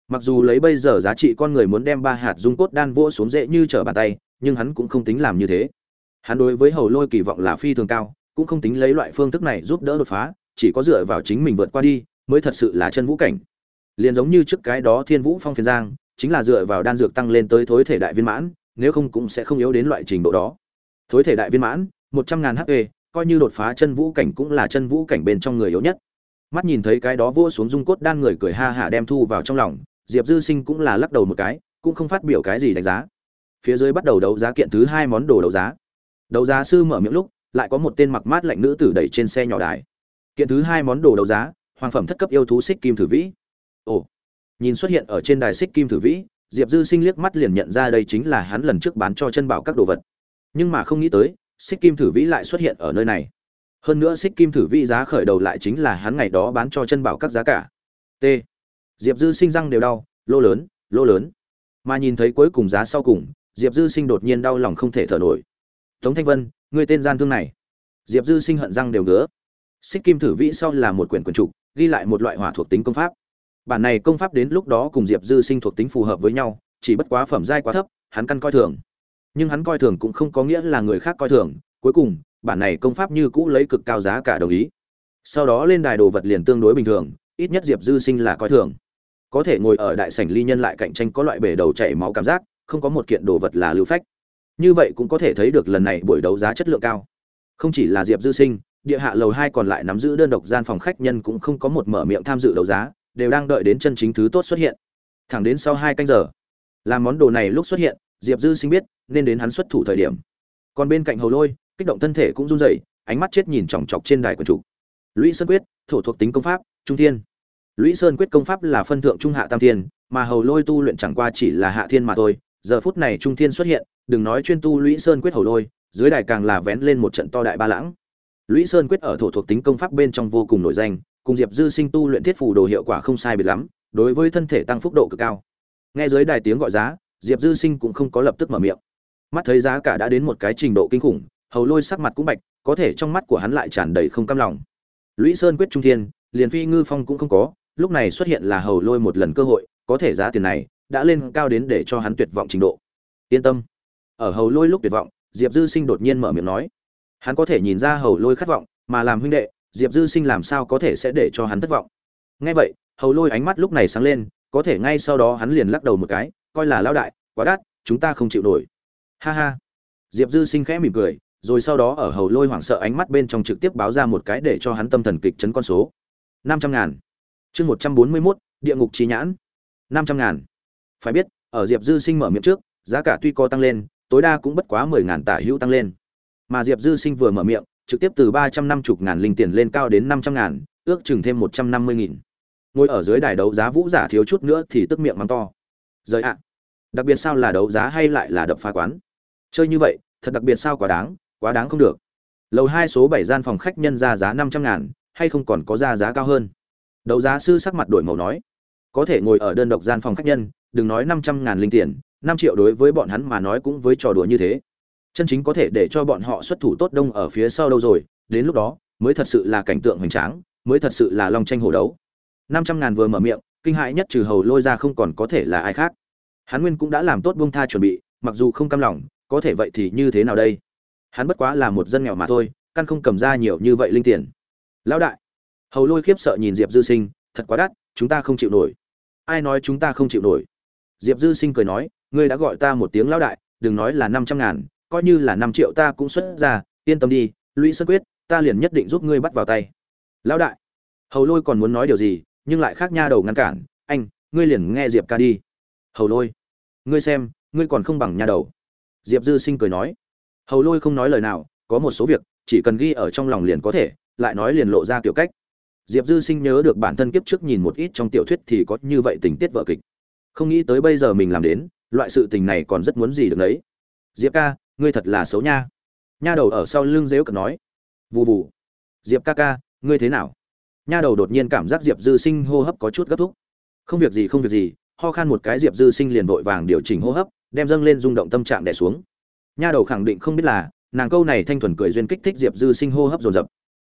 Mặc dù lấy bây giờ giá trị con người muốn đem ba hạt dung cốt đan vỗ xuống dễ như trở bàn tay, nhưng hắn cũng không tính làm như thế. Hắn đối với hầu lôi kỳ vọng là phi thường cao, cũng không tính lấy loại phương thức này giúp đỡ đột phá, chỉ có dựa vào chính mình vượt qua đi, mới thật sự là chân vũ cảnh. Liền giống như trước cái đó thiên vũ phong phiền giang chính là dựa vào đan dược tăng lên tới thối thể đại viên mãn, nếu không cũng sẽ không yếu đến loại trình độ đó. Thối thể đại viên mãn, một trăm ngàn hp coi như đột phá chân vũ cảnh cũng là chân vũ cảnh bên trong người yếu nhất. Mắt nhìn thấy cái đó vua xuống dung cốt đan người cười ha hả đem thu vào trong lòng, diệp dư sinh cũng là lắc đầu một cái, cũng không phát biểu cái gì đánh giá. Phía dưới bắt đầu đấu giá kiện thứ hai món đồ đấu giá. Đấu giá sư mở miệng lúc, lại có một tên mặc mát lạnh nữ tử đẩy trên xe nhỏ đài. Kiện thứ hai món đồ đấu giá, hoàng phẩm thất cấp yêu thú xích kim thử vĩ. Ồ nhìn xuất hiện ở trên đài xích kim thử vĩ, diệp dư sinh liếc mắt liền nhận ra đây chính là hắn lần trước bán cho chân bảo các đồ vật. Nhưng mà không nghĩ tới, xích kim thử vĩ lại xuất hiện ở nơi này. Hơn nữa xích kim thử vĩ giá khởi đầu lại chính là hắn ngày đó bán cho chân bảo các giá cả. T. Diệp dư sinh răng đều đau, lô lớn lô lớn. Mà nhìn thấy cuối cùng giá sau cùng, diệp dư sinh đột nhiên đau lòng không thể thở nổi. Tống thanh vân người tên gian thương này. Diệp dư sinh hận răng đều ngứa. Xích kim thử vĩ sau là một quyển quyển trục, ghi lại một loại hỏa thuộc tính công pháp bản này công pháp đến lúc đó cùng diệp dư sinh thuộc tính phù hợp với nhau, chỉ bất quá phẩm giai quá thấp, hắn căn coi thường. Nhưng hắn coi thường cũng không có nghĩa là người khác coi thường. Cuối cùng, bản này công pháp như cũ lấy cực cao giá cả đồng ý. Sau đó lên đài đồ vật liền tương đối bình thường, ít nhất diệp dư sinh là coi thường. Có thể ngồi ở đại sảnh ly nhân lại cạnh tranh có loại bể đầu chảy máu cảm giác, không có một kiện đồ vật là lưu phách. Như vậy cũng có thể thấy được lần này buổi đấu giá chất lượng cao. Không chỉ là diệp dư sinh, địa hạ lầu hai còn lại nắm giữ đơn độc gian phòng khách nhân cũng không có một mở miệng tham dự đấu giá đều đang đợi đến chân chính thứ tốt xuất hiện. Thẳng đến sau hai canh giờ làm món đồ này lúc xuất hiện, diệp dư sinh biết nên đến hắn xuất thủ thời điểm. Còn bên cạnh hầu lôi, kích động thân thể cũng run rẩy, ánh mắt chết nhìn chòng chọc trên đài quần chủ. Lũy sơn quyết, thổ thuộc tính công pháp, trung thiên. Lũy sơn quyết công pháp là phân thượng trung hạ tam thiên, mà hầu lôi tu luyện chẳng qua chỉ là hạ thiên mà thôi. Giờ phút này trung thiên xuất hiện, đừng nói chuyên tu lũy sơn quyết hầu lôi, dưới đài càng là vén lên một trận to đại ba lãng. Lũy sơn quyết ở thổ thuộc tính công pháp bên trong vô cùng nổi danh cùng diệp dư sinh tu luyện thiết phù đồ hiệu quả không sai biệt lắm, đối với thân thể tăng phúc độ cực cao. Nghe dưới đài tiếng gọi giá, diệp dư sinh cũng không có lập tức mở miệng. Mắt thấy giá cả đã đến một cái trình độ kinh khủng, hầu lôi sắc mặt cũng bạch, có thể trong mắt của hắn lại tràn đầy không cam lòng. Lũy sơn quyết trung thiên, liền phi ngư phong cũng không có, lúc này xuất hiện là hầu lôi một lần cơ hội, có thể giá tiền này đã lên cao đến để cho hắn tuyệt vọng trình độ. Yên tâm. Ở hầu lôi lúc tuyệt vọng, diệp dư sinh đột nhiên mở miệng nói. Hắn có thể nhìn ra hầu lôi khát vọng, mà làm huynh đệ diệp dư sinh làm sao có thể sẽ để cho hắn thất vọng? Ngay vậy, hầu lôi ánh mắt lúc này sáng lên, có thể ngay sau đó hắn liền lắc đầu một cái, coi là lao đại, quá đắt, chúng ta không chịu nổi. Ha ha. Diệp dư sinh khẽ mỉm cười, rồi sau đó ở hầu lôi hoảng sợ ánh mắt bên trong trực tiếp báo ra một cái để cho hắn tâm thần kịch chấn con số. năm trăm ngàn. Chương một trăm bốn mươi mốt, địa ngục trí nhãn. năm trăm ngàn. Phải biết, ở diệp dư sinh mở miệng trước, giá cả tuy có tăng lên, tối đa cũng bất quá mười ngàn tả hữu tăng lên. Mà diệp dư sinh vừa mở miệng trực tiếp từ ba trăm năm mươi ngàn linh tiền lên cao đến năm trăm ngàn, ước chừng thêm một trăm năm mươi nghìn. Ngồi ở dưới đài đấu giá vũ giả thiếu chút nữa thì tức miệng mắng to. Giời ạ, đặc biệt sao là đấu giá hay lại là đập phá quán? Chơi như vậy, thật đặc biệt sao quá đáng quá đáng không được. Lầu hai số bảy gian phòng khách nhân ra giá năm trăm ngàn, hay không còn có ra giá cao hơn? Đấu giá sư sắc mặt đổi màu nói. Có thể ngồi ở đơn độc gian phòng khách nhân, đừng nói năm trăm ngàn linh tiền, năm triệu đối với bọn hắn mà nói cũng với trò đùa như thế chân chính có thể để cho bọn họ xuất thủ tốt đông ở phía sau đâu rồi, đến lúc đó, mới thật sự là cảnh tượng hoành tráng, mới thật sự là long tranh hổ đấu. Năm trăm ngàn vừa mở miệng, kinh hãi nhất trừ hầu lôi ra không còn có thể là ai khác. Hắn nguyên cũng đã làm tốt buông tha chuẩn bị, mặc dù không cam lòng, có thể vậy thì như thế nào đây? Hắn bất quá là một dân nghèo mà thôi, căn không cầm ra nhiều như vậy linh tiền. Lão đại, hầu lôi khiếp sợ nhìn diệp dư sinh, thật quá đắt, chúng ta không chịu nổi. Ai nói chúng ta không chịu nổi? Diệp dư sinh cười nói, ngươi đã gọi ta một tiếng lão đại, đừng nói là năm trăm ngàn coi như là năm triệu ta cũng xuất ra, yên tâm đi, lũy sơn quyết, ta liền nhất định giúp ngươi bắt vào tay. Lão đại, hầu lôi còn muốn nói điều gì, nhưng lại khác nha đầu ngăn cản, anh, ngươi liền nghe diệp ca đi. Hầu lôi, ngươi xem, ngươi còn không bằng nha đầu. Diệp dư sinh cười nói. Hầu lôi không nói lời nào, có một số việc, chỉ cần ghi ở trong lòng liền có thể, lại nói liền lộ ra kiểu cách. Diệp dư sinh nhớ được bản thân kiếp trước nhìn một ít trong tiểu thuyết thì có như vậy tình tiết vợ kịch. Không nghĩ tới bây giờ mình làm đến, loại sự tình này còn rất muốn gì được đấy. Diệp ca ngươi thật là xấu nha. Nha đầu ở sau lưng dếu cật nói. Vù vù. Diệp ca ca, ngươi thế nào? Nha đầu đột nhiên cảm giác diệp dư sinh hô hấp có chút gấp thúc. Không việc gì, không việc gì. Ho khan một cái diệp dư sinh liền vội vàng điều chỉnh hô hấp, đem dâng lên rung động tâm trạng đẻ xuống. Nha đầu khẳng định không biết là, nàng câu này thanh thuần cười duyên kích thích diệp dư sinh hô hấp dồn dập.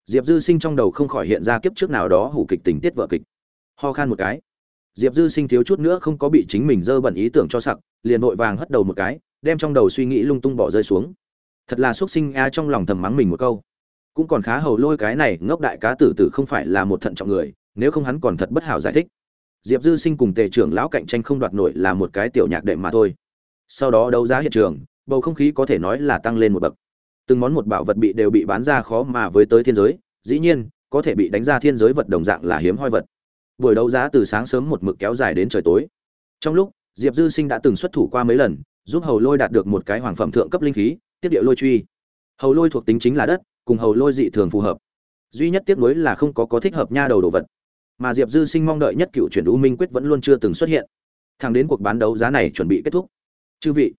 Diệp dư sinh trong đầu không khỏi hiện ra kiếp trước nào đó hủ kịch tình tiết vợ kịch. Ho khan một cái. Diệp dư sinh thiếu chút nữa không có bị chính mình dơ bẩn ý tưởng cho sặc, liền vội vàng hất đầu một cái đem trong đầu suy nghĩ lung tung bỏ rơi xuống. Thật là xuất sinh a trong lòng thầm mắng mình một câu. Cũng còn khá hầu lôi cái này ngốc đại cá tử tử không phải là một thận trọng người, nếu không hắn còn thật bất hảo giải thích. Diệp dư sinh cùng tề trưởng lão cạnh tranh không đoạt nổi là một cái tiểu nhạc đệm mà thôi. Sau đó đấu giá hiện trường, bầu không khí có thể nói là tăng lên một bậc. Từng món một bảo vật bị đều bị bán ra khó mà với tới thiên giới, dĩ nhiên, có thể bị đánh ra thiên giới vật đồng dạng là hiếm hoi vật. Buổi đấu giá từ sáng sớm một mực kéo dài đến trời tối. Trong lúc, diệp dư sinh đã từng xuất thủ qua mấy lần giúp hầu lôi đạt được một cái hoàng phẩm thượng cấp linh khí, tiếp địa lôi truy. Hầu lôi thuộc tính chính là đất, cùng hầu lôi dị thường phù hợp. Duy nhất tiếc nuối là không có có thích hợp nha đầu đồ vật. Mà diệp dư sinh mong đợi nhất cựu chuyển u minh quyết vẫn luôn chưa từng xuất hiện. Thẳng đến cuộc bán đấu giá này chuẩn bị kết thúc. Chư vị,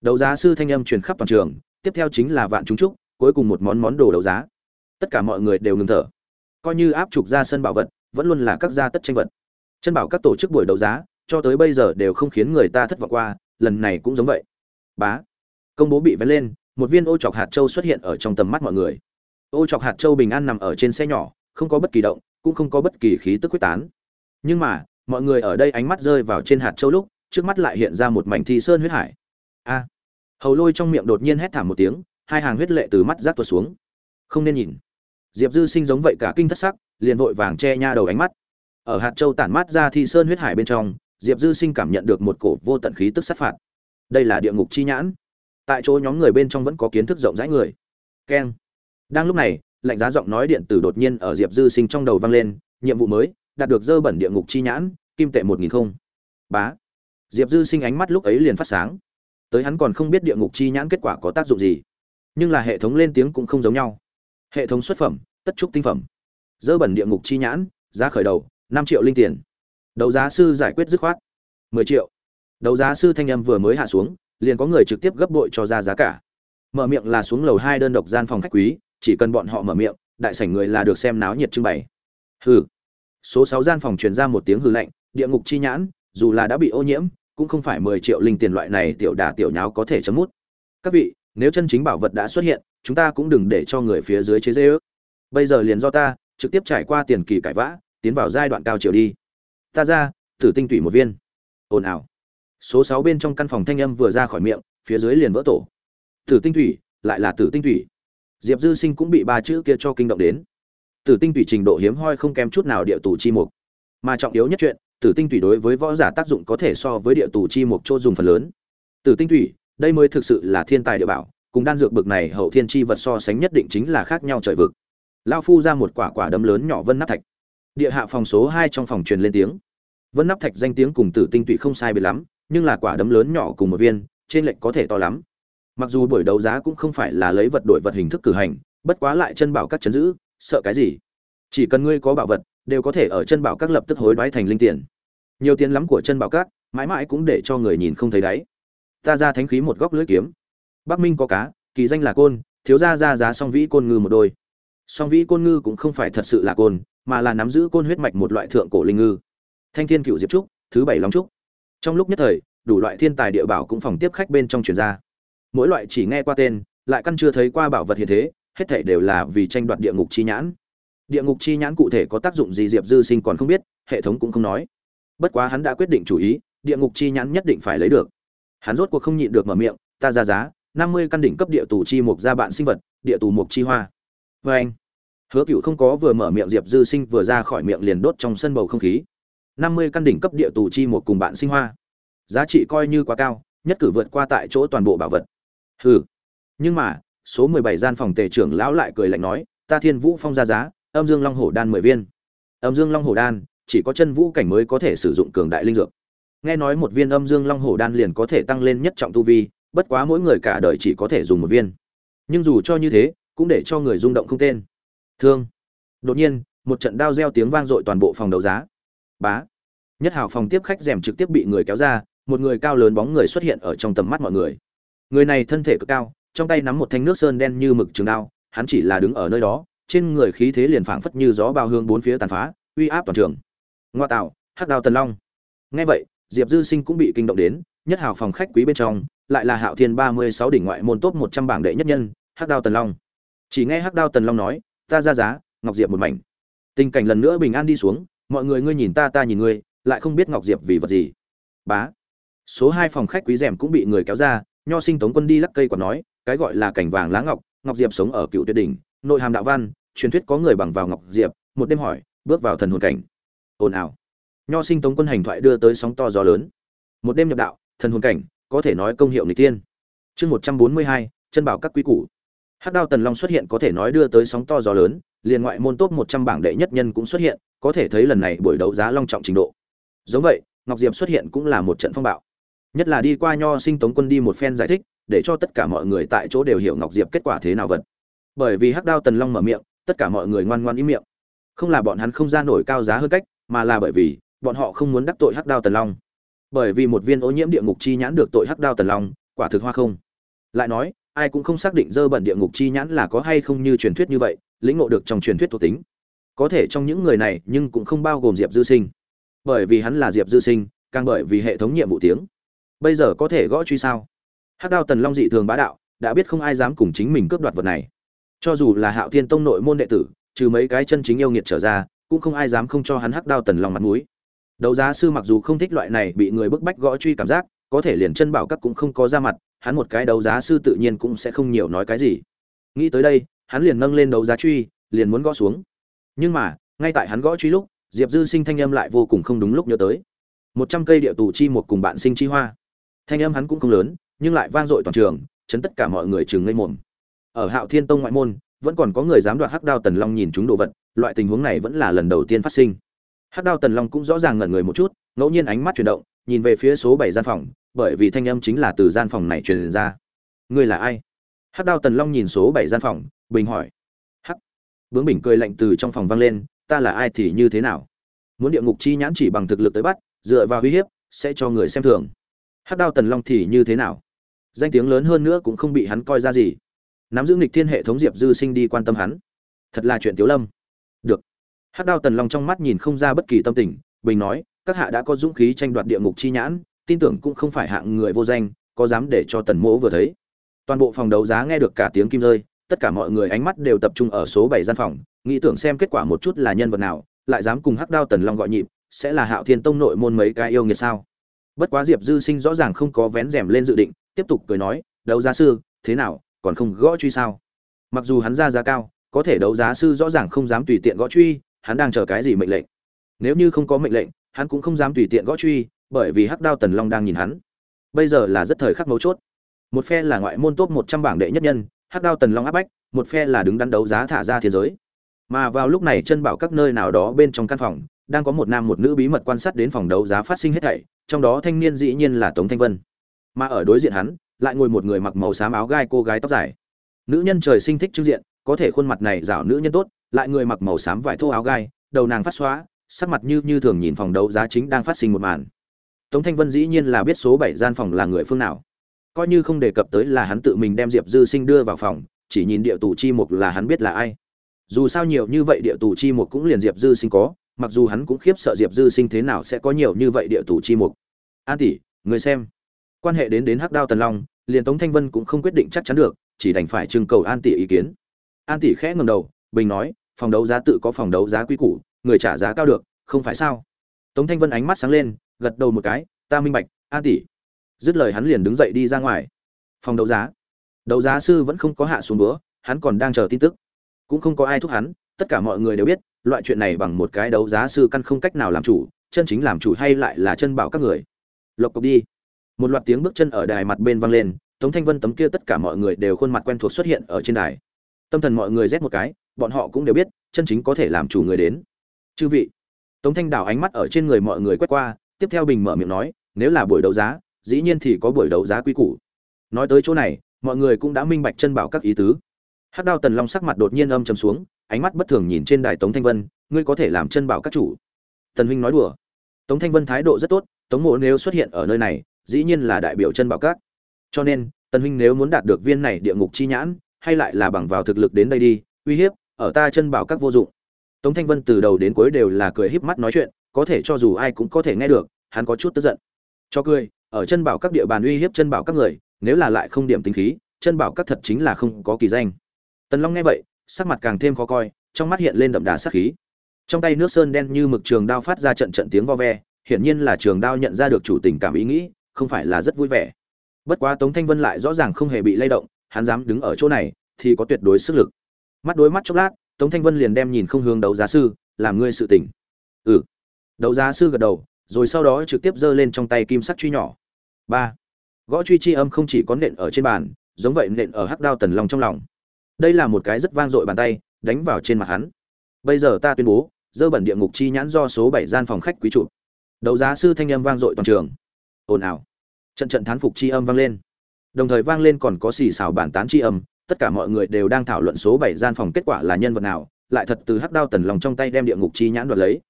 đấu giá sư thanh âm truyền khắp toàn trường, tiếp theo chính là vạn chúng trúc cuối cùng một món món đồ đấu giá. Tất cả mọi người đều ngừng thở. Coi như áp trục ra sân bảo vật, vẫn luôn là các gia tất tranh vật. Chân bảo các tổ chức buổi đấu giá, cho tới bây giờ đều không khiến người ta thất vọng qua lần này cũng giống vậy. Bá. Công bố bị vén lên, một viên ô chọc hạt châu xuất hiện ở trong tầm mắt mọi người. Ô chọc hạt châu bình an nằm ở trên xe nhỏ, không có bất kỳ động, cũng không có bất kỳ khí tức quyết tán. Nhưng mà, mọi người ở đây ánh mắt rơi vào trên hạt châu lúc, trước mắt lại hiện ra một mảnh thi sơn huyết hải. A. Hầu lôi trong miệng đột nhiên hét thảm một tiếng, hai hàng huyết lệ từ mắt rác tuột xuống. Không nên nhìn. Diệp dư sinh giống vậy cả kinh thất sắc, liền vội vàng che nha đầu ánh mắt. Ở hạt châu tản mát ra thi sơn huyết hải bên trong diệp dư sinh cảm nhận được một cổ vô tận khí tức sát phạt. Đây là địa ngục chi nhãn. Tại chỗ nhóm người bên trong vẫn có kiến thức rộng rãi người. Keng. Đang lúc này, lạnh giá giọng nói điện tử đột nhiên ở diệp dư sinh trong đầu vang lên, nhiệm vụ mới, đạt được dơ bẩn địa ngục chi nhãn, kim tệ một nghìn không. Bá. Diệp dư sinh ánh mắt lúc ấy liền phát sáng. Tới hắn còn không biết địa ngục chi nhãn kết quả có tác dụng gì. Nhưng là hệ thống lên tiếng cũng không giống nhau. Hệ thống xuất phẩm, tất trúc tinh phẩm. Dơ bẩn địa ngục chi nhãn, giá khởi đầu, năm triệu linh tiền đấu giá sư giải quyết dứt khoát. Mười triệu. Đấu giá sư thanh âm vừa mới hạ xuống, liền có người trực tiếp gấp bội cho ra giá cả. Mở miệng là xuống lầu hai đơn độc gian phòng khách quý, chỉ cần bọn họ mở miệng, đại sảnh người là được xem náo nhiệt trưng bày. Hừ. Số sáu gian phòng truyền ra một tiếng hư lạnh, địa ngục chi nhãn, dù là đã bị ô nhiễm, cũng không phải mười triệu linh tiền loại này tiểu đà tiểu nháo có thể chấm mút. Các vị, nếu chân chính bảo vật đã xuất hiện, chúng ta cũng đừng để cho người phía dưới chế dễ ước bây giờ liền do ta, trực tiếp trải qua tiền kỳ cải vã, tiến vào giai đoạn cao chiều đi ta ra tử tinh tủy một viên. Ồn ào. Số sáu bên trong căn phòng thanh âm vừa ra khỏi miệng phía dưới liền vỡ tổ. Tử tinh thủy lại là tử tinh thủy diệp dư sinh cũng bị ba chữ kia cho kinh động đến. Tử tinh thủy trình độ hiếm hoi không kém chút nào địa tù chi mục. Mà trọng yếu nhất chuyện tử tinh thủy đối với võ giả tác dụng có thể so với địa tù chi mục chỗ dùng phần lớn. Tử tinh thủy, đây mới thực sự là thiên tài địa bảo, cùng đan dược bực này hậu thiên chi vật so sánh nhất định chính là khác nhau trời vực. Lão phu ra một quả quả đấm lớn nhỏ vân nắp thạch. Địa hạ phòng số hai trong phòng truyền lên tiếng. Vân nắp thạch danh tiếng cùng tử tinh tụy không sai biệt lắm, nhưng là quả đấm lớn nhỏ cùng một viên, trên lệnh có thể to lắm. Mặc dù buổi đấu giá cũng không phải là lấy vật đổi vật hình thức cử hành, bất quá lại chân bảo các chấn giữ, sợ cái gì? Chỉ cần ngươi có bảo vật, đều có thể ở chân bảo các lập tức hối đoái thành linh tiền. Nhiều tiền lắm của chân bảo các, mãi mãi cũng để cho người nhìn không thấy đáy. Ta ra thánh khí một góc lưỡi kiếm. Bắc Minh có cá, kỳ danh là côn, thiếu gia ra giá song vĩ côn ngư một đôi. Song vĩ côn ngư cũng không phải thật sự là côn, mà là nắm giữ côn huyết mạch một loại thượng cổ linh ngư. Thanh Thiên Cựu Diệp trúc, thứ bảy Long trúc. Trong lúc nhất thời, đủ loại thiên tài địa bảo cũng phòng tiếp khách bên trong truyền ra. Mỗi loại chỉ nghe qua tên, lại căn chưa thấy qua bảo vật hiện thế, hết thảy đều là vì tranh đoạt địa ngục chi nhãn. Địa ngục chi nhãn cụ thể có tác dụng gì Diệp Dư Sinh còn không biết, hệ thống cũng không nói. Bất quá hắn đã quyết định chủ ý, địa ngục chi nhãn nhất định phải lấy được. Hắn rốt cuộc không nhịn được mở miệng, ta ra giá, năm mươi căn đỉnh cấp địa tù chi mục ra bạn sinh vật, địa tù mục chi hoa. Và anh, Hứa Cựu không có vừa mở miệng Diệp Dư Sinh vừa ra khỏi miệng liền đốt trong sân bầu không khí. năm mươi căn đỉnh cấp địa tù chi một cùng bạn sinh hoa. Giá trị coi như quá cao, nhất cử vượt qua tại chỗ toàn bộ bảo vật. Hừ. Nhưng mà, số mười bảy gian phòng tề trưởng lão lại cười lạnh nói, ta Thiên Vũ Phong ra giá, âm dương long hổ đan mười viên âm dương long hổ đan chỉ có chân vũ cảnh mới có thể sử dụng cường đại linh dược nghe nói một viên âm dương long hổ đan liền có thể tăng lên nhất trọng tu vi bất quá mỗi người cả đời chỉ có thể dùng một viên nhưng dù cho như thế cũng để cho người rung động không tên thương đột nhiên một trận đao reo tiếng vang dội toàn bộ phòng đấu giá bá nhất hào phòng tiếp khách rèm trực tiếp bị người kéo ra một người cao lớn bóng người xuất hiện ở trong tầm mắt mọi người người này thân thể cực cao trong tay nắm một thanh nước sơn đen như mực trường đao hắn chỉ là đứng ở nơi đó trên người khí thế liền phảng phất như gió bao hương bốn phía tàn phá, uy áp toàn trường. Ngoa tạo, Hắc Đao Tần Long. Nghe vậy, Diệp Dư Sinh cũng bị kinh động đến, nhất hào phòng khách quý bên trong, lại là Hạo Thiên ba mươi sáu đỉnh ngoại môn top trăm bảng đệ nhất nhân, Hắc Đao Tần Long. Chỉ nghe Hắc Đao Tần Long nói, ta ra giá, Ngọc Diệp một mảnh. Tình cảnh lần nữa bình an đi xuống, mọi người ngươi nhìn ta ta nhìn ngươi, lại không biết Ngọc Diệp vì vật gì. Bá. Số hai phòng khách quý rèm cũng bị người kéo ra, Nho Sinh Tống Quân đi lắc cây quả nói, cái gọi là cảnh vàng lá ngọc, Ngọc Diệp sống ở Cựu tuyết đỉnh, nội hàm đạo văn, truyền thuyết có người bằng vào ngọc diệp một đêm hỏi bước vào thần hồn cảnh ồn ào nho sinh tống quân hành thoại đưa tới sóng to gió lớn một đêm nhập đạo thần hồn cảnh có thể nói công hiệu nghịch tiên chương một trăm bốn mươi hai chân bảo các quý củ hắc đao tần long xuất hiện có thể nói đưa tới sóng to gió lớn, liền ngoại môn top một trăm bảng đệ nhất nhân cũng xuất hiện, có thể thấy lần này buổi đấu giá long trọng trình độ. Giống vậy, ngọc diệp xuất hiện cũng là một trận phong bạo. Nhất là đi qua nho sinh tống quân đi một phen giải thích, để cho tất cả mọi người tại chỗ đều hiểu ngọc diệp kết quả thế nào vật. Bởi vì hắc đao tần long mở miệng, tất cả mọi người ngoan ngoãn im miệng. Không là bọn hắn không ra nổi cao giá hơn cách, mà là bởi vì, bọn họ không muốn đắc tội hắc đao tần long. Bởi vì một viên ô nhiễm địa ngục chi nhãn được tội hắc đao tần long, quả thực hoa không. Lại nói ai cũng không xác định dơ bẩn địa ngục chi nhãn là có hay không như truyền thuyết như vậy, lĩnh ngộ được trong truyền thuyết thuộc tính. Có thể trong những người này, nhưng cũng không bao gồm diệp dư sinh. Bởi vì hắn là diệp dư sinh, càng bởi vì hệ thống nhiệm vụ tiếng. Bây giờ có thể gõ truy sao? Hắc đao tần long dị thường bá đạo, đã biết không ai dám cùng chính mình cướp đoạt vật này. Cho dù là hạo thiên tông nội môn đệ tử, trừ mấy cái chân chính yêu nghiệt trở ra, cũng không ai dám không cho hắn hắc đao tần lòng mặt mũi. Đấu giá sư mặc dù không thích loại này bị người bức bách gõ truy cảm giác, có thể liền chân bảo các cũng không có ra mặt hắn một cái đấu giá sư tự nhiên cũng sẽ không nhiều nói cái gì. Nghĩ tới đây, hắn liền nâng lên đấu giá truy, liền muốn gõ xuống. Nhưng mà, ngay tại hắn gõ truy lúc, diệp dư sinh thanh âm lại vô cùng không đúng lúc nhớ tới. Một trăm cây địa tù chi một cùng bạn sinh chi hoa. Thanh âm hắn cũng không lớn, nhưng lại vang dội toàn trường, chấn tất cả mọi người chừng ngây mồm. Ở hạo thiên tông ngoại môn, vẫn còn có người dám đoạt hắc đao tần long nhìn chúng đồ vật, loại tình huống này vẫn là lần đầu tiên phát sinh. Hắc đao tần long cũng rõ ràng ngẩn người một chút, ngẫu nhiên ánh mắt chuyển động, nhìn về phía số bảy gian phòng bởi vì thanh âm chính là từ gian phòng này truyền ra. Ngươi là ai? Hắc đao tần long nhìn số bảy gian phòng, bình hỏi. Hắc. Bướng bình cười lạnh từ trong phòng vang lên, ta là ai thì như thế nào? Muốn địa ngục chi nhãn chỉ bằng thực lực tới bắt, dựa vào uy hiếp, sẽ cho người xem thường. Hắc đao tần long thì như thế nào? Danh tiếng lớn hơn nữa cũng không bị hắn coi ra gì. Nắm giữ nghịch thiên hệ thống diệp dư sinh đi quan tâm hắn. Thật là chuyện tiếu lâm. Được. Hắc đao tần long trong mắt nhìn không ra bất kỳ tâm tình, bình nói, các hạ đã có dũng khí tranh đoạt địa ngục chi nhãn tin tưởng cũng không phải hạng người vô danh, có dám để cho tần mỗ vừa thấy. Toàn bộ phòng đấu giá nghe được cả tiếng kim rơi, tất cả mọi người ánh mắt đều tập trung ở số bảy gian phòng, nghĩ tưởng xem kết quả một chút là nhân vật nào, lại dám cùng hắc đao tần long gọi nhịp, sẽ là hạo thiên tông nội môn mấy cái yêu nghiệt sao? Bất quá diệp dư sinh rõ ràng không có vén rèm lên dự định, tiếp tục cười nói, đấu giá sư, thế nào, còn không gõ truy sao? Mặc dù hắn ra giá cao, có thể đấu giá sư rõ ràng không dám tùy tiện gõ truy, hắn đang chờ cái gì mệnh lệnh? Nếu như không có mệnh lệnh, hắn cũng không dám tùy tiện gõ truy bởi vì hắc đao tần long đang nhìn hắn. Bây giờ là rất thời khắc mấu chốt. Một phe là ngoại môn top một trăm bảng đệ nhất nhân, hắc đao tần long áp bách, một phe là đứng đắn đấu giá thả ra thế giới. Mà vào lúc này chân bảo các nơi nào đó bên trong căn phòng, đang có một nam một nữ bí mật quan sát đến phòng đấu giá phát sinh hết thảy, trong đó thanh niên dĩ nhiên là tống thanh vân. Mà ở đối diện hắn, lại ngồi một người mặc màu xám áo gai cô gái tóc dài. Nữ nhân trời sinh thích trưng diện, có thể khuôn mặt này rảo nữ nhân tốt, lại người mặc màu xám vải thô áo gai, đầu nàng phát xóa, sắc mặt như như thường nhìn phòng đấu giá chính đang phát sinh một màn tống thanh vân dĩ nhiên là biết số bảy gian phòng là người phương nào. Coi như không đề cập tới là hắn tự mình đem diệp dư sinh đưa vào phòng, chỉ nhìn địa tù chi mục là hắn biết là ai. Dù sao nhiều như vậy địa tù chi mục cũng liền diệp dư sinh có, mặc dù hắn cũng khiếp sợ diệp dư sinh thế nào sẽ có nhiều như vậy địa tù chi mục. An tỷ, người xem. Quan hệ đến đến hắc đao tần long, liền tống thanh vân cũng không quyết định chắc chắn được, chỉ đành phải trưng cầu an tỷ ý kiến. An tỷ khẽ ngẩng đầu, bình nói, phòng đấu giá tự có phòng đấu giá quý củ, người trả giá cao được, không phải sao? Tống thanh vân ánh mắt sáng lên gật đầu một cái, ta minh bạch, an tỷ. Dứt lời hắn liền đứng dậy đi ra ngoài. Phòng đấu giá. Đấu giá sư vẫn không có hạ xuống bữa hắn còn đang chờ tin tức. Cũng không có ai thúc hắn, tất cả mọi người đều biết, loại chuyện này bằng một cái đấu giá sư căn không cách nào làm chủ, chân chính làm chủ hay lại là chân bảo các người. Lộc cộc đi. Một loạt tiếng bước chân ở đài mặt bên vang lên, tống thanh vân tấm kia tất cả mọi người đều khuôn mặt quen thuộc xuất hiện ở trên đài. Tâm thần mọi người rét một cái, bọn họ cũng đều biết, chân chính có thể làm chủ người đến. Chư vị. Tống thanh đảo ánh mắt ở trên người mọi người quét qua tiếp theo bình mở miệng nói, nếu là buổi đấu giá, dĩ nhiên thì có buổi đấu giá quy củ. Nói tới chỗ này, mọi người cũng đã minh bạch chân bảo các ý tứ. Hắc đao tần long sắc mặt đột nhiên âm trầm xuống, ánh mắt bất thường nhìn trên đài tống thanh vân, ngươi có thể làm chân bảo các chủ. Tần huynh nói đùa, tống thanh vân thái độ rất tốt, tống mộ nếu xuất hiện ở nơi này, dĩ nhiên là đại biểu chân bảo các. Cho nên, tần huynh nếu muốn đạt được viên này địa ngục chi nhãn, hay lại là bằng vào thực lực đến đây đi, uy hiếp, ở ta chân bảo các vô dụng. Tống thanh vân từ đầu đến cuối đều là cười híp mắt nói chuyện, có thể cho dù ai cũng có thể nghe được hắn có chút tức giận. Cho cười, ở chân bảo các địa bàn uy hiếp chân bảo các người, nếu là lại không điểm tính khí, chân bảo các thật chính là không có kỳ danh. Tần long nghe vậy, sắc mặt càng thêm khó coi, trong mắt hiện lên đậm đà sát khí. Trong tay nước sơn đen như mực trường đao phát ra trận trận tiếng vo ve, hiển nhiên là trường đao nhận ra được chủ tình cảm ý nghĩ, không phải là rất vui vẻ. Bất quá tống thanh vân lại rõ ràng không hề bị lay động, hắn dám đứng ở chỗ này, thì có tuyệt đối sức lực. Mắt đối mắt chốc lát, tống thanh vân liền đem nhìn không hướng đấu giá sư, làm ngươi sự tỉnh ừ. Đấu giá sư gật đầu rồi sau đó trực tiếp giơ lên trong tay kim sắc truy nhỏ. Ba. Gõ truy chi âm không chỉ có nện ở trên bàn, giống vậy nện ở hắc đao tần long trong lòng. Đây là một cái rất vang dội bàn tay, đánh vào trên mặt hắn. Bây giờ ta tuyên bố, dơ bẩn địa ngục chi nhãn do số bảy gian phòng khách quý trụ đấu giá sư thanh âm vang dội toàn trường. Ồn ào. Trận trận thán phục chi âm vang lên. Đồng thời vang lên còn có xì xào bản tán chi âm, tất cả mọi người đều đang thảo luận số bảy gian phòng kết quả là nhân vật nào, lại thật từ hắc đao tần long trong tay đem địa ngục chi nhãn đoạt lấy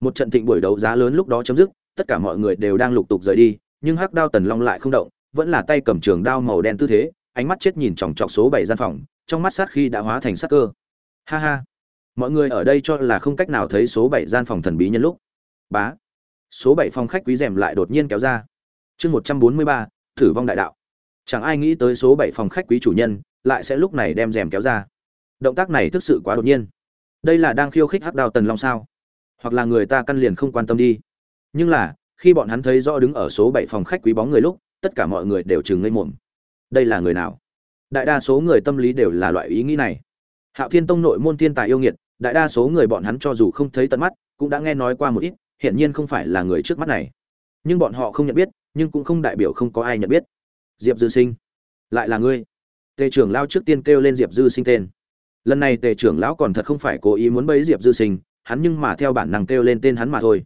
một trận thịnh buổi đấu giá lớn lúc đó chấm dứt, tất cả mọi người đều đang lục tục rời đi, nhưng hắc đao tần long lại không động, vẫn là tay cầm trường đao màu đen tư thế, ánh mắt chết nhìn chòng chọc số bảy gian phòng, trong mắt sát khi đã hóa thành sát cơ. Ha ha. Mọi người ở đây cho là không cách nào thấy số bảy gian phòng thần bí nhân lúc. Bá. Số bảy phòng khách quý rèm lại đột nhiên kéo ra. Chương một trăm bốn mươi ba, thử vong đại đạo. Chẳng ai nghĩ tới số bảy phòng khách quý chủ nhân lại sẽ lúc này đem rèm kéo ra. Động tác này thực sự quá đột nhiên. Đây là đang khiêu khích hắc đao tần long sao? Hoặc là người ta căn liền không quan tâm đi. Nhưng là, khi bọn hắn thấy rõ đứng ở số bảy phòng khách quý bóng người lúc, tất cả mọi người đều chừng ngây mồm. Đây là người nào? Đại đa số người tâm lý đều là loại ý nghĩ này. Hạo thiên tông nội môn thiên tài yêu nghiệt, đại đa số người bọn hắn cho dù không thấy tận mắt, cũng đã nghe nói qua một ít, hiển nhiên không phải là người trước mắt này. Nhưng bọn họ không nhận biết, nhưng cũng không đại biểu không có ai nhận biết. Diệp dư sinh, lại là ngươi. Tề trưởng lao trước tiên kêu lên diệp dư sinh tên. Lần này tề trưởng lão còn thật không phải cố ý muốn bấy diệp dư sinh hắn nhưng mà theo bản năng kêu lên tên hắn mà thôi.